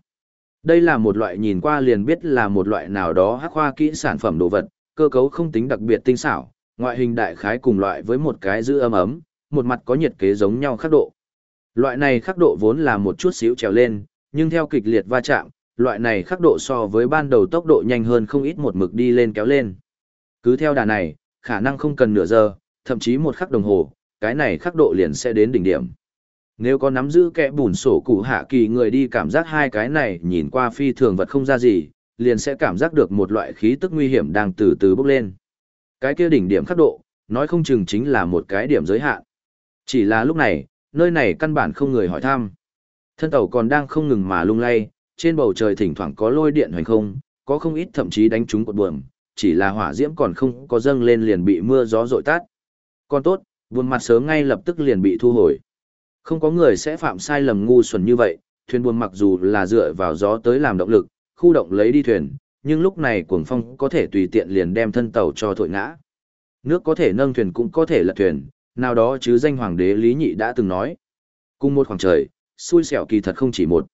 Đây là một loại nhìn qua liền biết là một loại nào đó hắc khoa kỹ sản phẩm đồ vật, cơ cấu không tính đặc biệt tinh xảo, ngoại hình đại khái cùng loại với một cái giữ ấm ấm, một mặt có nhiệt kế giống nhau khắc độ. Loại này khắc độ vốn là một chút xíu trèo lên, nhưng theo kịch liệt va chạm, loại này khắc độ so với ban đầu tốc độ nhanh hơn không ít một mực đi lên kéo lên. Cứ theo đà này, khả năng không cần nửa giờ, thậm chí một khắc đồng hồ, cái này khắc độ liền sẽ đến đỉnh điểm. Nếu có nắm giữ kẽ bùn sổ cụ hạ kỳ người đi cảm giác hai cái này nhìn qua phi thường vật không ra gì, liền sẽ cảm giác được một loại khí tức nguy hiểm đang từ từ bốc lên. Cái kia đỉnh điểm khắc độ, nói không chừng chính là một cái điểm giới hạn. Chỉ là lúc này, nơi này căn bản không người hỏi thăm. Thân tàu còn đang không ngừng mà lung lay, trên bầu trời thỉnh thoảng có lôi điện hoành không, có không ít thậm chí đánh trúng cột buồm, chỉ là hỏa diễm còn không có dâng lên liền bị mưa gió dội tát. Còn tốt, buồn mặt sớm ngay lập tức liền bị thu hồi. Không có người sẽ phạm sai lầm ngu xuẩn như vậy, thuyền buồm mặc dù là dựa vào gió tới làm động lực, khu động lấy đi thuyền, nhưng lúc này cuồng phong có thể tùy tiện liền đem thân tàu cho thổi ngã. Nước có thể nâng thuyền cũng có thể lật thuyền, nào đó chứ danh hoàng đế Lý Nhị đã từng nói. Cùng một khoảng trời, xui xẻo kỳ thật không chỉ một.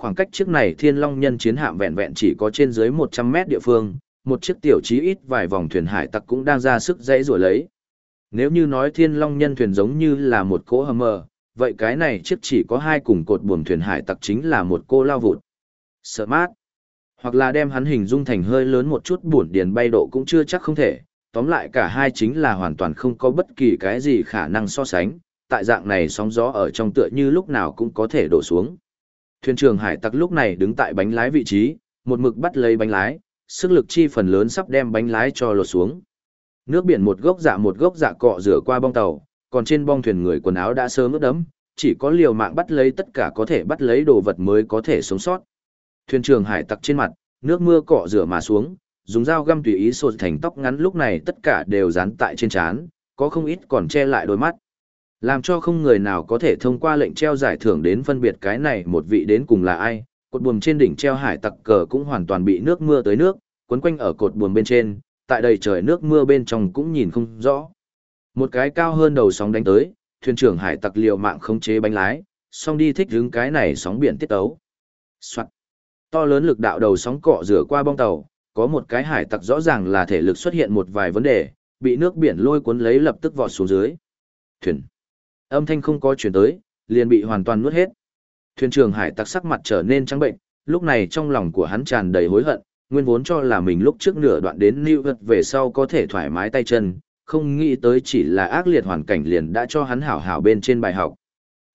Khoảng cách chiếc này thiên long nhân chiến hạm vẹn vẹn chỉ có trên dưới 100 mét địa phương, một chiếc tiểu chí ít vài vòng thuyền hải tặc cũng đang ra sức dãy rủa lấy. Nếu như nói thiên long nhân thuyền giống như là một cỗ hầm mờ, vậy cái này chiếc chỉ có hai cùng cột buồm thuyền hải tặc chính là một cô lao vụt. Sợ mát. Hoặc là đem hắn hình dung thành hơi lớn một chút buồn điền bay độ cũng chưa chắc không thể, tóm lại cả hai chính là hoàn toàn không có bất kỳ cái gì khả năng so sánh, tại dạng này sóng gió ở trong tựa như lúc nào cũng có thể đổ xuống. Thuyền trưởng hải tặc lúc này đứng tại bánh lái vị trí, một mực bắt lấy bánh lái, sức lực chi phần lớn sắp đem bánh lái cho lột xuống. Nước biển một gốc dạ một gốc dạ cọ rửa qua bong tàu, còn trên bong thuyền người quần áo đã sớm ướt đẫm, chỉ có liều mạng bắt lấy tất cả có thể bắt lấy đồ vật mới có thể sống sót. Thuyền trưởng hải tặc trên mặt, nước mưa cọ rửa mà xuống, dùng dao găm tùy ý sột thành tóc ngắn lúc này tất cả đều dán tại trên trán, có không ít còn che lại đôi mắt. Làm cho không người nào có thể thông qua lệnh treo giải thưởng đến phân biệt cái này một vị đến cùng là ai, cột buồm trên đỉnh treo hải tặc cờ cũng hoàn toàn bị nước mưa tới nước, quấn quanh ở cột buồm bên trên, tại đầy trời nước mưa bên trong cũng nhìn không rõ. Một cái cao hơn đầu sóng đánh tới, thuyền trưởng hải tặc liều mạng khống chế bánh lái, song đi thích đứng cái này sóng biển tiết tấu. Soạn. To lớn lực đạo đầu sóng cọ rửa qua bong tàu, có một cái hải tặc rõ ràng là thể lực xuất hiện một vài vấn đề, bị nước biển lôi cuốn lấy lập tức vọt xuống dưới. Thuyền. Âm thanh không có chuyển tới, liền bị hoàn toàn nuốt hết. Thuyền trưởng hải tặc sắc mặt trở nên trắng bệnh, lúc này trong lòng của hắn tràn đầy hối hận, nguyên vốn cho là mình lúc trước nửa đoạn đến New York về sau có thể thoải mái tay chân, không nghĩ tới chỉ là ác liệt hoàn cảnh liền đã cho hắn hảo hảo bên trên bài học.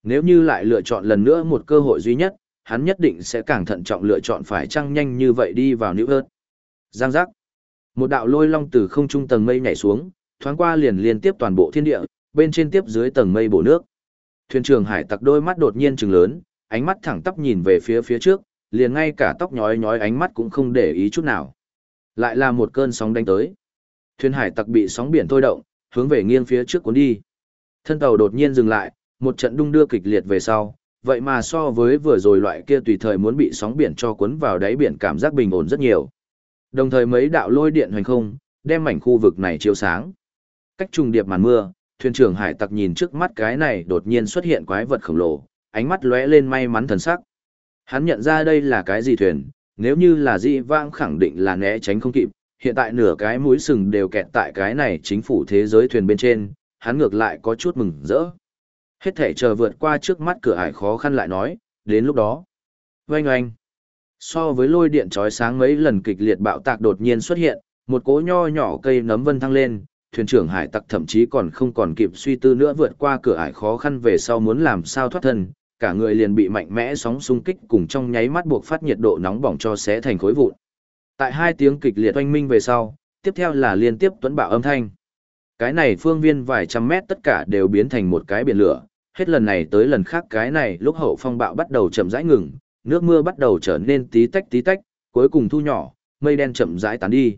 Nếu như lại lựa chọn lần nữa một cơ hội duy nhất, hắn nhất định sẽ càng thận trọng lựa chọn phải trăng nhanh như vậy đi vào New York. Giang giác. Một đạo lôi long từ không trung tầng mây nhảy xuống, thoáng qua liền liên tiếp toàn bộ thiên địa, bên trên tiếp dưới tầng mây bổ nước. Thuyền trưởng hải tặc đôi mắt đột nhiên trừng lớn, ánh mắt thẳng tắp nhìn về phía phía trước, liền ngay cả tóc nhói nhói ánh mắt cũng không để ý chút nào. Lại là một cơn sóng đánh tới. Thuyền hải tặc bị sóng biển thôi động, hướng về nghiêng phía trước cuốn đi. Thân tàu đột nhiên dừng lại, một trận đung đưa kịch liệt về sau, vậy mà so với vừa rồi loại kia tùy thời muốn bị sóng biển cho cuốn vào đáy biển cảm giác bình ổn rất nhiều. Đồng thời mấy đạo lôi điện hoành không, đem mảnh khu vực này chiếu sáng. Cách trùng điệp màn mưa, thuyền trưởng hải tặc nhìn trước mắt cái này đột nhiên xuất hiện quái vật khổng lồ, ánh mắt lóe lên may mắn thần sắc. Hắn nhận ra đây là cái gì thuyền, nếu như là dị vãng khẳng định là né tránh không kịp, hiện tại nửa cái mũi sừng đều kẹt tại cái này chính phủ thế giới thuyền bên trên, hắn ngược lại có chút mừng rỡ. Hết thể chờ vượt qua trước mắt cửa ải khó khăn lại nói, đến lúc đó. Oanh oanh. So với lôi điện trói sáng mấy lần kịch liệt bạo tạc đột nhiên xuất hiện, một cỗ nho nhỏ cây nấm vân thăng lên, thuyền trưởng hải tặc thậm chí còn không còn kịp suy tư nữa vượt qua cửa ải khó khăn về sau muốn làm sao thoát thân, cả người liền bị mạnh mẽ sóng xung kích cùng trong nháy mắt buộc phát nhiệt độ nóng bỏng cho xé thành khối vụn. Tại hai tiếng kịch liệt oanh minh về sau, tiếp theo là liên tiếp tuấn bạo âm thanh. Cái này phương viên vài trăm mét tất cả đều biến thành một cái biển lửa, hết lần này tới lần khác cái này lúc hậu phong bạo bắt đầu chậm rãi ngừng, nước mưa bắt đầu trở nên tí tách tí tách, cuối cùng thu nhỏ, mây đen chậm rãi tán đi.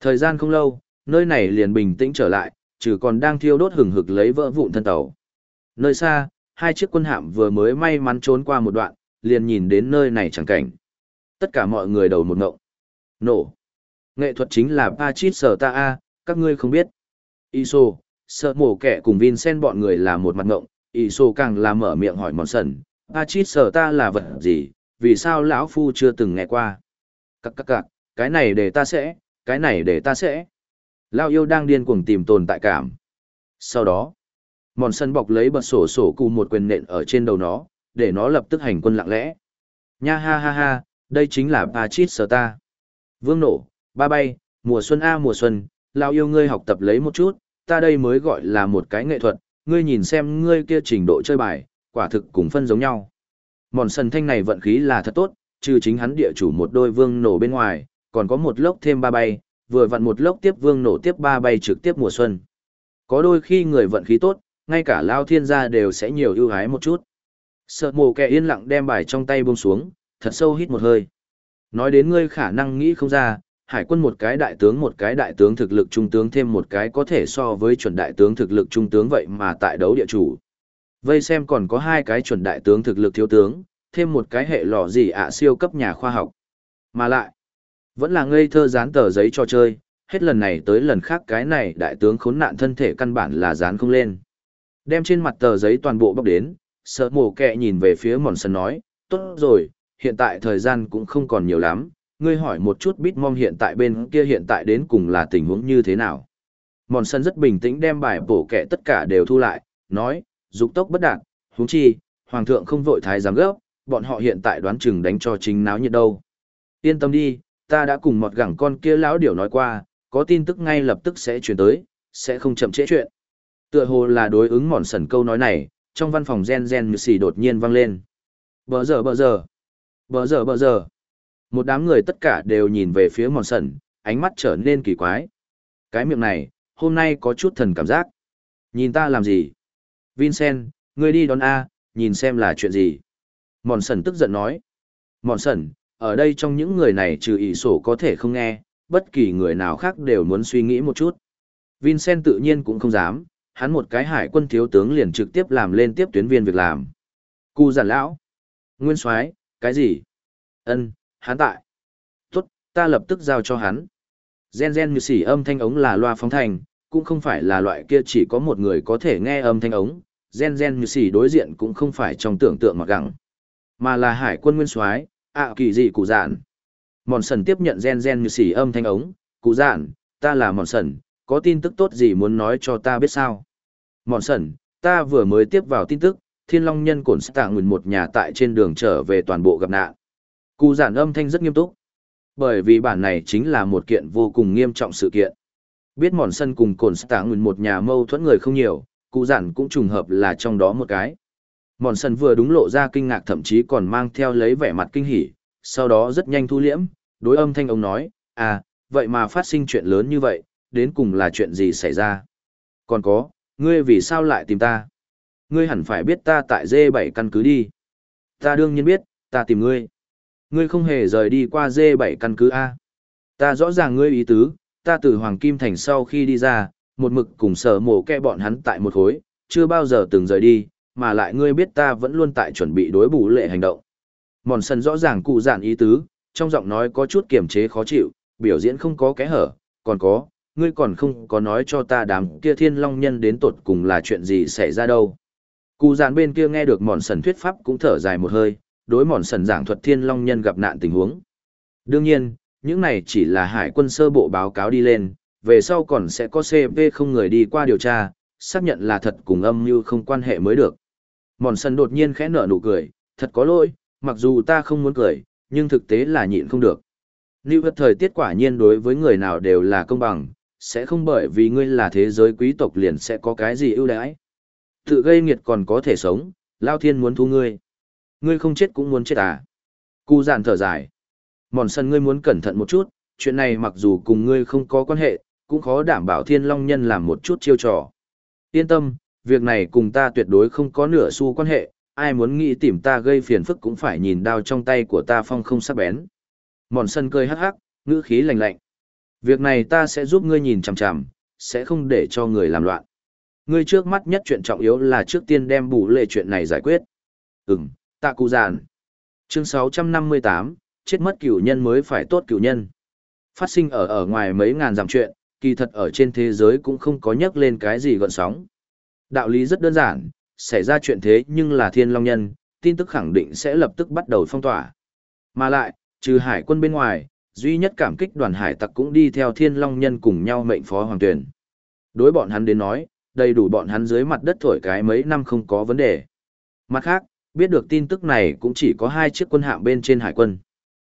Thời gian không lâu, nơi này liền bình tĩnh trở lại, trừ còn đang thiêu đốt hừng hực lấy vỡ vụn thân tàu. Nơi xa, hai chiếc quân hạm vừa mới may mắn trốn qua một đoạn, liền nhìn đến nơi này chẳng cảnh. Tất cả mọi người đầu một ngộng. Nổ. Nghệ thuật chính là Pachit Sở Ta A, các ngươi không biết. Iso, sợ mổ kẻ cùng Vincent bọn người là một mặt ngộng, Iso càng là mở miệng hỏi mòn sần, Pachit Sở Ta là vật gì, vì sao lão phu chưa từng nghe qua. Các các các, cái này để ta sẽ, cái này để ta sẽ. Lao yêu đang điên cuồng tìm tồn tại cảm. Sau đó, mòn sân bọc lấy bật sổ sổ cụ một quyền nện ở trên đầu nó, để nó lập tức hành quân lặng lẽ. Nha ha ha ha, đây chính là Pachit Sở Ta. Vương nổ, ba bay, mùa xuân A mùa xuân, lao yêu ngươi học tập lấy một chút, ta đây mới gọi là một cái nghệ thuật, ngươi nhìn xem ngươi kia trình độ chơi bài, quả thực cùng phân giống nhau. Mòn sân thanh này vận khí là thật tốt, trừ chính hắn địa chủ một đôi vương nổ bên ngoài, còn có một lốc thêm ba bay, vừa vặn một lốc tiếp vương nổ tiếp ba bay trực tiếp mùa xuân. Có đôi khi người vận khí tốt, ngay cả lao thiên gia đều sẽ nhiều ưu ái một chút. Sợ mồ kẻ yên lặng đem bài trong tay buông xuống, thật sâu hít một hơi. Nói đến ngươi khả năng nghĩ không ra, hải quân một cái đại tướng một cái đại tướng thực lực trung tướng thêm một cái có thể so với chuẩn đại tướng thực lực trung tướng vậy mà tại đấu địa chủ. Vây xem còn có hai cái chuẩn đại tướng thực lực thiếu tướng, thêm một cái hệ lò gì ạ siêu cấp nhà khoa học. Mà lại, vẫn là ngây thơ dán tờ giấy cho chơi, hết lần này tới lần khác cái này đại tướng khốn nạn thân thể căn bản là dán không lên. Đem trên mặt tờ giấy toàn bộ bóc đến, sợ mổ kẹ nhìn về phía mòn sân nói, tốt rồi, hiện tại thời gian cũng không còn nhiều lắm, ngươi hỏi một chút Bitmom hiện tại bên kia hiện tại đến cùng là tình huống như thế nào. Mòn sân rất bình tĩnh đem bài bổ kẹ tất cả đều thu lại, nói, dục tốc bất đạt, huống chi, hoàng thượng không vội thái giám gấp, bọn họ hiện tại đoán chừng đánh cho chính náo nhiệt đâu. Yên tâm đi, ta đã cùng một gẳng con kia lão điểu nói qua, có tin tức ngay lập tức sẽ chuyển tới, sẽ không chậm trễ chuyện. Tựa hồ là đối ứng mòn sần câu nói này, trong văn phòng gen gen như xì đột nhiên vang lên. Bờ giờ bờ giờ. Bờ giờ bờ giờ. Một đám người tất cả đều nhìn về phía mòn sần, ánh mắt trở nên kỳ quái. Cái miệng này, hôm nay có chút thần cảm giác. Nhìn ta làm gì? Vincent, ngươi đi đón A, nhìn xem là chuyện gì. Mòn sần tức giận nói. Mòn sần, ở đây trong những người này trừ ỷ sổ có thể không nghe, bất kỳ người nào khác đều muốn suy nghĩ một chút. Vincent tự nhiên cũng không dám, hắn một cái hải quân thiếu tướng liền trực tiếp làm lên tiếp tuyến viên việc làm. Cù giản lão. Nguyên soái cái gì? ân hắn tại. Tốt, ta lập tức giao cho hắn. Gen gen như sỉ âm thanh ống là loa phóng thành, cũng không phải là loại kia chỉ có một người có thể nghe âm thanh ống. Gen gen như sỉ đối diện cũng không phải trong tưởng tượng mặc gặng, mà là hải quân nguyên soái ạ kỳ gì cụ giản. Mòn sần tiếp nhận gen gen như xỉ âm thanh ống, cụ giản, ta là mòn sần, có tin tức tốt gì muốn nói cho ta biết sao? Mòn sần, ta vừa mới tiếp vào tin tức, thiên long nhân cổn tạ nguyên một nhà tại trên đường trở về toàn bộ gặp nạn. Cụ giản âm thanh rất nghiêm túc. Bởi vì bản này chính là một kiện vô cùng nghiêm trọng sự kiện. Biết mòn sân cùng cổn tạ nguyên một nhà mâu thuẫn người không nhiều, cụ giản cũng trùng hợp là trong đó một cái. Mòn sần vừa đúng lộ ra kinh ngạc thậm chí còn mang theo lấy vẻ mặt kinh hỉ, sau đó rất nhanh thu liễm, đối âm thanh ông nói, à, vậy mà phát sinh chuyện lớn như vậy, đến cùng là chuyện gì xảy ra? Còn có, ngươi vì sao lại tìm ta? Ngươi hẳn phải biết ta tại D7 căn cứ đi. Ta đương nhiên biết, ta tìm ngươi. Ngươi không hề rời đi qua D7 căn cứ A. Ta rõ ràng ngươi ý tứ, ta từ Hoàng Kim Thành sau khi đi ra, một mực cùng sở mổ kẹ bọn hắn tại một khối, chưa bao giờ từng rời đi, mà lại ngươi biết ta vẫn luôn tại chuẩn bị đối bù lệ hành động. Mòn sân rõ ràng cụ giản ý tứ, trong giọng nói có chút kiềm chế khó chịu, biểu diễn không có kẽ hở, còn có, ngươi còn không có nói cho ta đám kia thiên long nhân đến tột cùng là chuyện gì xảy ra đâu. Cụ giản bên kia nghe được mòn sần thuyết pháp cũng thở dài một hơi, đối mòn sần giảng thuật thiên long nhân gặp nạn tình huống. Đương nhiên, những này chỉ là hải quân sơ bộ báo cáo đi lên, về sau còn sẽ có CP không người đi qua điều tra, xác nhận là thật cùng âm như không quan hệ mới được. Mòn sần đột nhiên khẽ nở nụ cười, thật có lỗi, mặc dù ta không muốn cười, nhưng thực tế là nhịn không được. Lưu vật thời tiết quả nhiên đối với người nào đều là công bằng, sẽ không bởi vì ngươi là thế giới quý tộc liền sẽ có cái gì ưu đãi. Tự gây nghiệt còn có thể sống, lao thiên muốn thu ngươi. Ngươi không chết cũng muốn chết à. Cú giản thở dài. Mòn sân ngươi muốn cẩn thận một chút, chuyện này mặc dù cùng ngươi không có quan hệ, cũng khó đảm bảo thiên long nhân làm một chút chiêu trò. Yên tâm, việc này cùng ta tuyệt đối không có nửa xu quan hệ, ai muốn nghĩ tìm ta gây phiền phức cũng phải nhìn đao trong tay của ta phong không sắc bén. Mòn sân cười hắc hắc, ngữ khí lạnh lạnh. Việc này ta sẽ giúp ngươi nhìn chằm chằm, sẽ không để cho người làm loạn. Ngươi trước mắt nhất chuyện trọng yếu là trước tiên đem bù lệ chuyện này giải quyết. Ừm, tạ cụ giản. Chương 658, chết mất cửu nhân mới phải tốt cửu nhân. Phát sinh ở ở ngoài mấy ngàn dặm chuyện, kỳ thật ở trên thế giới cũng không có nhắc lên cái gì gọn sóng. Đạo lý rất đơn giản, xảy ra chuyện thế nhưng là thiên long nhân, tin tức khẳng định sẽ lập tức bắt đầu phong tỏa. Mà lại, trừ hải quân bên ngoài, duy nhất cảm kích đoàn hải tặc cũng đi theo thiên long nhân cùng nhau mệnh phó hoàng tuyển. Đối bọn hắn đến nói, đầy đủ bọn hắn dưới mặt đất thổi cái mấy năm không có vấn đề. Mặt khác, biết được tin tức này cũng chỉ có hai chiếc quân hạm bên trên hải quân.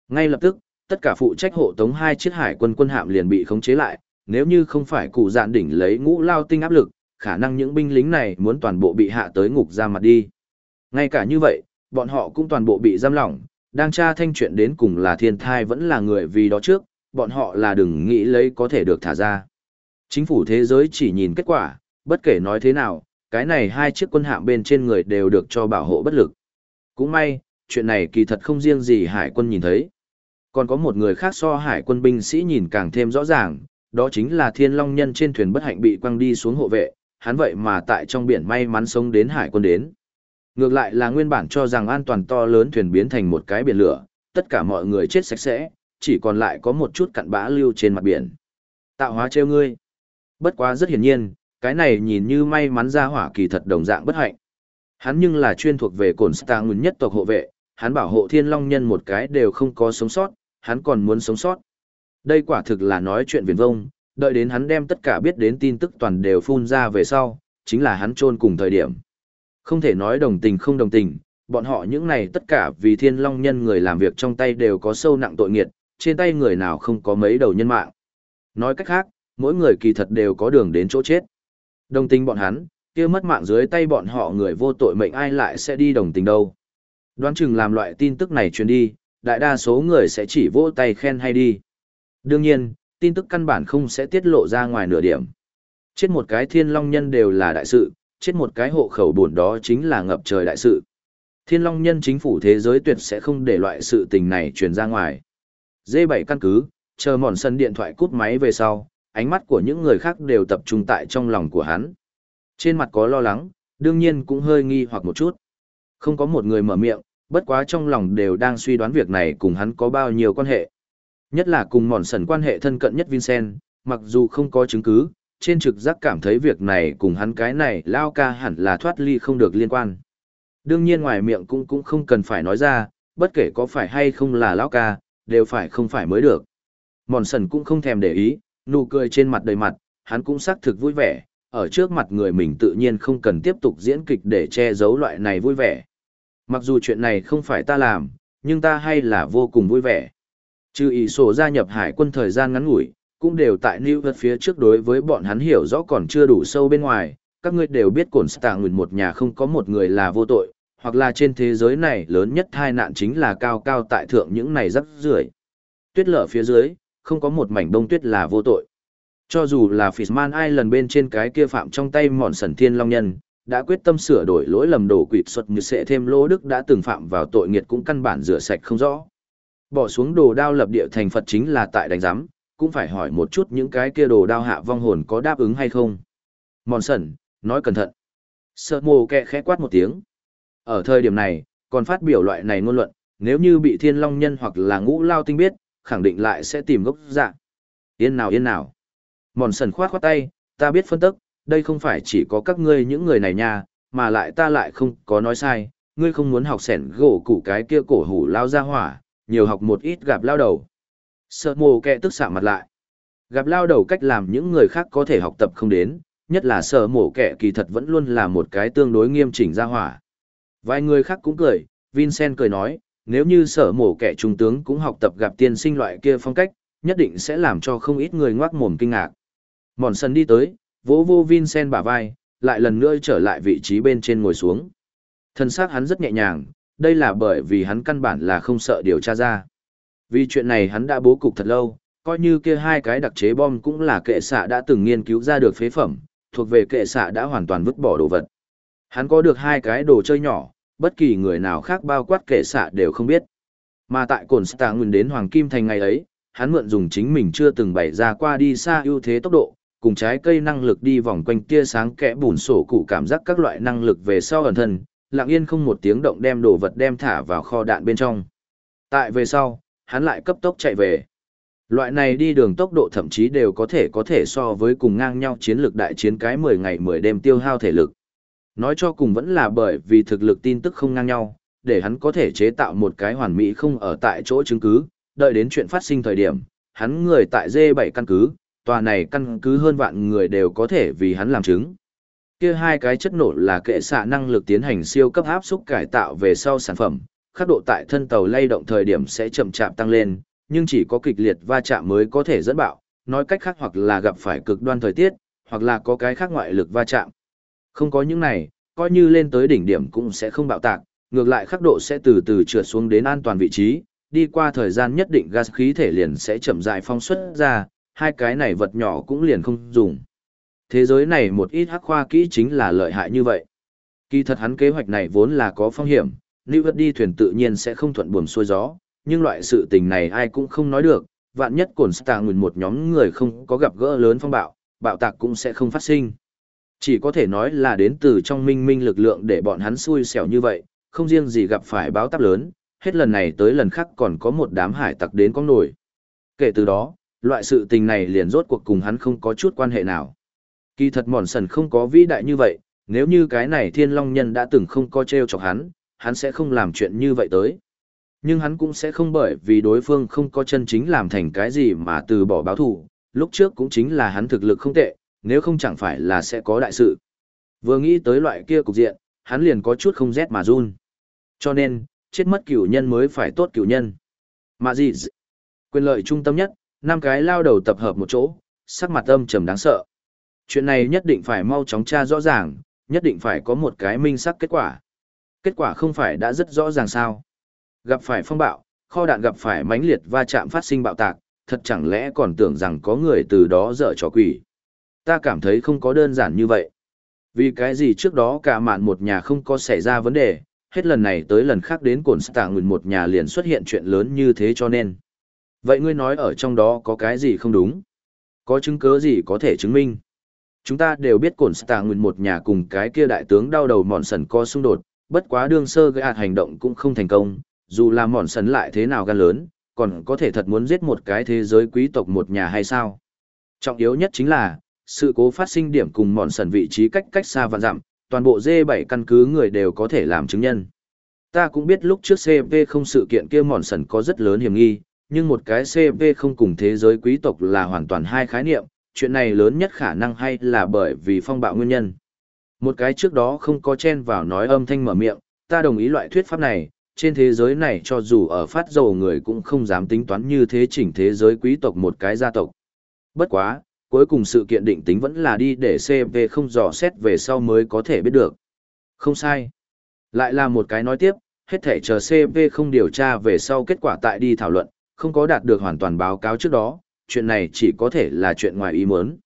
Ngay lập tức, tất cả phụ trách hộ tống hai chiếc hải quân quân hạm liền bị khống chế lại, nếu như không phải cụ dạn đỉnh lấy ngũ lao tinh áp lực, khả năng những binh lính này muốn toàn bộ bị hạ tới ngục ra mặt đi. Ngay cả như vậy, bọn họ cũng toàn bộ bị giam lỏng, đang tra thanh chuyện đến cùng là thiên thai vẫn là người vì đó trước, bọn họ là đừng nghĩ lấy có thể được thả ra. Chính phủ thế giới chỉ nhìn kết quả, bất kể nói thế nào, cái này hai chiếc quân hạm bên trên người đều được cho bảo hộ bất lực. Cũng may, chuyện này kỳ thật không riêng gì hải quân nhìn thấy. Còn có một người khác so hải quân binh sĩ nhìn càng thêm rõ ràng, đó chính là thiên long nhân trên thuyền bất hạnh bị quăng đi xuống hộ vệ, hắn vậy mà tại trong biển may mắn sống đến hải quân đến. Ngược lại là nguyên bản cho rằng an toàn to lớn thuyền biến thành một cái biển lửa, tất cả mọi người chết sạch sẽ, chỉ còn lại có một chút cặn bã lưu trên mặt biển. Tạo hóa trêu ngươi. Bất quá rất hiển nhiên, cái này nhìn như may mắn ra hỏa kỳ thật đồng dạng bất hạnh. Hắn nhưng là chuyên thuộc về cổn Stang nhất tộc hộ vệ, hắn bảo hộ thiên long nhân một cái đều không có sống sót, hắn còn muốn sống sót. Đây quả thực là nói chuyện viển vông, đợi đến hắn đem tất cả biết đến tin tức toàn đều phun ra về sau, chính là hắn chôn cùng thời điểm. Không thể nói đồng tình không đồng tình, bọn họ những này tất cả vì thiên long nhân người làm việc trong tay đều có sâu nặng tội nghiệt, trên tay người nào không có mấy đầu nhân mạng. Nói cách khác, mỗi người kỳ thật đều có đường đến chỗ chết. Đồng tình bọn hắn, kia mất mạng dưới tay bọn họ người vô tội mệnh ai lại sẽ đi đồng tình đâu. Đoán chừng làm loại tin tức này truyền đi, đại đa số người sẽ chỉ vỗ tay khen hay đi. Đương nhiên, tin tức căn bản không sẽ tiết lộ ra ngoài nửa điểm. Chết một cái thiên long nhân đều là đại sự, chết một cái hộ khẩu buồn đó chính là ngập trời đại sự. Thiên long nhân chính phủ thế giới tuyệt sẽ không để loại sự tình này truyền ra ngoài. D7 căn cứ, chờ mòn sân điện thoại cút máy về sau, ánh mắt của những người khác đều tập trung tại trong lòng của hắn. Trên mặt có lo lắng, đương nhiên cũng hơi nghi hoặc một chút. Không có một người mở miệng, bất quá trong lòng đều đang suy đoán việc này cùng hắn có bao nhiêu quan hệ. Nhất là cùng mòn sần quan hệ thân cận nhất Vincent, mặc dù không có chứng cứ, trên trực giác cảm thấy việc này cùng hắn cái này lao ca hẳn là thoát ly không được liên quan. Đương nhiên ngoài miệng cũng cũng không cần phải nói ra, bất kể có phải hay không là lao ca, đều phải không phải mới được. Mòn sần cũng không thèm để ý, nụ cười trên mặt đầy mặt, hắn cũng xác thực vui vẻ, ở trước mặt người mình tự nhiên không cần tiếp tục diễn kịch để che giấu loại này vui vẻ. Mặc dù chuyện này không phải ta làm, nhưng ta hay là vô cùng vui vẻ. Trừ ý sổ gia nhập hải quân thời gian ngắn ngủi, cũng đều tại New York phía trước đối với bọn hắn hiểu rõ còn chưa đủ sâu bên ngoài, các ngươi đều biết cổn stạng nguyện một nhà không có một người là vô tội, hoặc là trên thế giới này lớn nhất hai nạn chính là cao cao tại thượng những này rắc rưởi. Tuyết lở phía dưới, không có một mảnh bông tuyết là vô tội. Cho dù là Fishman Island bên trên cái kia phạm trong tay mòn sần thiên long nhân, đã quyết tâm sửa đổi lỗi lầm đổ quỵt xuất như sẽ thêm lỗ đức đã từng phạm vào tội nghiệt cũng căn bản rửa sạch không rõ. Bỏ xuống đồ đao lập địa thành Phật chính là tại đánh giám, cũng phải hỏi một chút những cái kia đồ đao hạ vong hồn có đáp ứng hay không. Mòn sẩn nói cẩn thận. Sợ mồ kẹ khẽ quát một tiếng. Ở thời điểm này, còn phát biểu loại này ngôn luận, nếu như bị thiên long nhân hoặc là ngũ lao tinh biết, khẳng định lại sẽ tìm gốc dạng. Yên nào yên nào. Mòn sần khoát khoát tay, ta biết phân tức, đây không phải chỉ có các ngươi những người này nha, mà lại ta lại không có nói sai, ngươi không muốn học sẻn gỗ củ cái kia cổ hủ lao ra hỏa, nhiều học một ít gặp lao đầu. Sợ mồ kẹ tức xạ mặt lại. Gặp lao đầu cách làm những người khác có thể học tập không đến, nhất là sợ mổ kẹ kỳ thật vẫn luôn là một cái tương đối nghiêm chỉnh ra hỏa. Vài người khác cũng cười, Vincent cười nói, nếu như sở mổ kẻ trung tướng cũng học tập gặp tiên sinh loại kia phong cách, nhất định sẽ làm cho không ít người ngoác mồm kinh ngạc. Mòn sân đi tới, vỗ vô Vincent bả vai, lại lần nữa trở lại vị trí bên trên ngồi xuống. Thân xác hắn rất nhẹ nhàng, đây là bởi vì hắn căn bản là không sợ điều tra ra. Vì chuyện này hắn đã bố cục thật lâu, coi như kia hai cái đặc chế bom cũng là kệ xạ đã từng nghiên cứu ra được phế phẩm, thuộc về kệ xạ đã hoàn toàn vứt bỏ đồ vật. Hắn có được hai cái đồ chơi nhỏ, bất kỳ người nào khác bao quát kệ xạ đều không biết. Mà tại cồn Star Nguyên đến Hoàng Kim Thành ngày ấy, hắn mượn dùng chính mình chưa từng bày ra qua đi xa ưu thế tốc độ, cùng trái cây năng lực đi vòng quanh tia sáng kẽ bùn sổ cụ cảm giác các loại năng lực về sau ẩn thân, lặng yên không một tiếng động đem đồ vật đem thả vào kho đạn bên trong. Tại về sau, hắn lại cấp tốc chạy về. Loại này đi đường tốc độ thậm chí đều có thể có thể so với cùng ngang nhau chiến lược đại chiến cái 10 ngày 10 đêm tiêu hao thể lực. Nói cho cùng vẫn là bởi vì thực lực tin tức không ngang nhau, để hắn có thể chế tạo một cái hoàn mỹ không ở tại chỗ chứng cứ, đợi đến chuyện phát sinh thời điểm, hắn người tại D7 căn cứ, tòa này căn cứ hơn vạn người đều có thể vì hắn làm chứng. Kia hai cái chất nổ là kệ xạ năng lực tiến hành siêu cấp áp xúc cải tạo về sau sản phẩm, khắc độ tại thân tàu lay động thời điểm sẽ chậm chạp tăng lên, nhưng chỉ có kịch liệt va chạm mới có thể dẫn bạo, nói cách khác hoặc là gặp phải cực đoan thời tiết, hoặc là có cái khác ngoại lực va chạm. Không có những này, coi như lên tới đỉnh điểm cũng sẽ không bạo tạc, ngược lại khắc độ sẽ từ từ trượt xuống đến an toàn vị trí, đi qua thời gian nhất định gas khí thể liền sẽ chậm rãi phong xuất ra, hai cái này vật nhỏ cũng liền không dùng. Thế giới này một ít hắc khoa kỹ chính là lợi hại như vậy. Kỳ thật hắn kế hoạch này vốn là có phong hiểm, lưu vật đi thuyền tự nhiên sẽ không thuận buồm xuôi gió, nhưng loại sự tình này ai cũng không nói được, vạn nhất cồn stà nguyền một nhóm người không có gặp gỡ lớn phong bạo, bạo tạc cũng sẽ không phát sinh. Chỉ có thể nói là đến từ trong minh minh lực lượng để bọn hắn xui xẻo như vậy, không riêng gì gặp phải báo táp lớn, hết lần này tới lần khác còn có một đám hải tặc đến con nổi. Kể từ đó, loại sự tình này liền rốt cuộc cùng hắn không có chút quan hệ nào. Kỳ thật mòn sần không có vĩ đại như vậy, nếu như cái này thiên long nhân đã từng không có treo chọc hắn, hắn sẽ không làm chuyện như vậy tới. Nhưng hắn cũng sẽ không bởi vì đối phương không có chân chính làm thành cái gì mà từ bỏ báo thù, lúc trước cũng chính là hắn thực lực không tệ, nếu không chẳng phải là sẽ có đại sự. Vừa nghĩ tới loại kia cục diện, hắn liền có chút không rét mà run. Cho nên, chết mất cửu nhân mới phải tốt cửu nhân. Mà gì? Quyền lợi trung tâm nhất, năm cái lao đầu tập hợp một chỗ, sắc mặt âm trầm đáng sợ. Chuyện này nhất định phải mau chóng tra rõ ràng, nhất định phải có một cái minh sắc kết quả. Kết quả không phải đã rất rõ ràng sao. Gặp phải phong bạo, kho đạn gặp phải mãnh liệt va chạm phát sinh bạo tạc, thật chẳng lẽ còn tưởng rằng có người từ đó dở trò quỷ. Ta cảm thấy không có đơn giản như vậy. Vì cái gì trước đó cả mạn một nhà không có xảy ra vấn đề, hết lần này tới lần khác đến cồn stạ nguyền một nhà liền xuất hiện chuyện lớn như thế cho nên. Vậy ngươi nói ở trong đó có cái gì không đúng? Có chứng cứ gì có thể chứng minh? Chúng ta đều biết cổn stạ nguyên một nhà cùng cái kia đại tướng đau đầu mòn sần có xung đột, bất quá đương sơ gây hạt hành động cũng không thành công, dù là mòn sần lại thế nào gan lớn, còn có thể thật muốn giết một cái thế giới quý tộc một nhà hay sao. Trọng yếu nhất chính là, sự cố phát sinh điểm cùng mòn sần vị trí cách cách xa vạn dặm, toàn bộ D7 căn cứ người đều có thể làm chứng nhân. Ta cũng biết lúc trước CP không sự kiện kia mòn sần có rất lớn hiểm nghi, nhưng một cái CP không cùng thế giới quý tộc là hoàn toàn hai khái niệm, chuyện này lớn nhất khả năng hay là bởi vì phong bạo nguyên nhân. Một cái trước đó không có chen vào nói âm thanh mở miệng, ta đồng ý loại thuyết pháp này, trên thế giới này cho dù ở phát dầu người cũng không dám tính toán như thế chỉnh thế giới quý tộc một cái gia tộc. Bất quá, cuối cùng sự kiện định tính vẫn là đi để cv không dò xét về sau mới có thể biết được. Không sai. Lại là một cái nói tiếp, hết thể chờ cv không điều tra về sau kết quả tại đi thảo luận, không có đạt được hoàn toàn báo cáo trước đó, chuyện này chỉ có thể là chuyện ngoài ý muốn.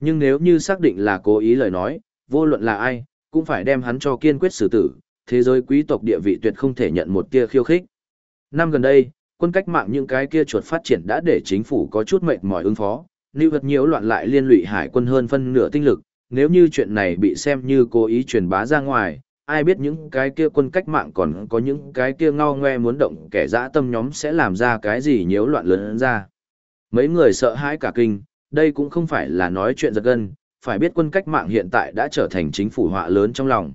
Nhưng nếu như xác định là cố ý lời nói, vô luận là ai, cũng phải đem hắn cho kiên quyết xử tử, thế giới quý tộc địa vị tuyệt không thể nhận một tia khiêu khích. Năm gần đây, quân cách mạng những cái kia chuột phát triển đã để chính phủ có chút mệt mỏi ứng phó, lưu vật nhiễu loạn lại liên lụy hải quân hơn phân nửa tinh lực, nếu như chuyện này bị xem như cố ý truyền bá ra ngoài, ai biết những cái kia quân cách mạng còn có những cái kia ngao ngoe muốn động kẻ dã tâm nhóm sẽ làm ra cái gì nhiễu loạn lớn ra. Mấy người sợ hãi cả kinh, đây cũng không phải là nói chuyện giật gân, phải biết quân cách mạng hiện tại đã trở thành chính phủ họa lớn trong lòng.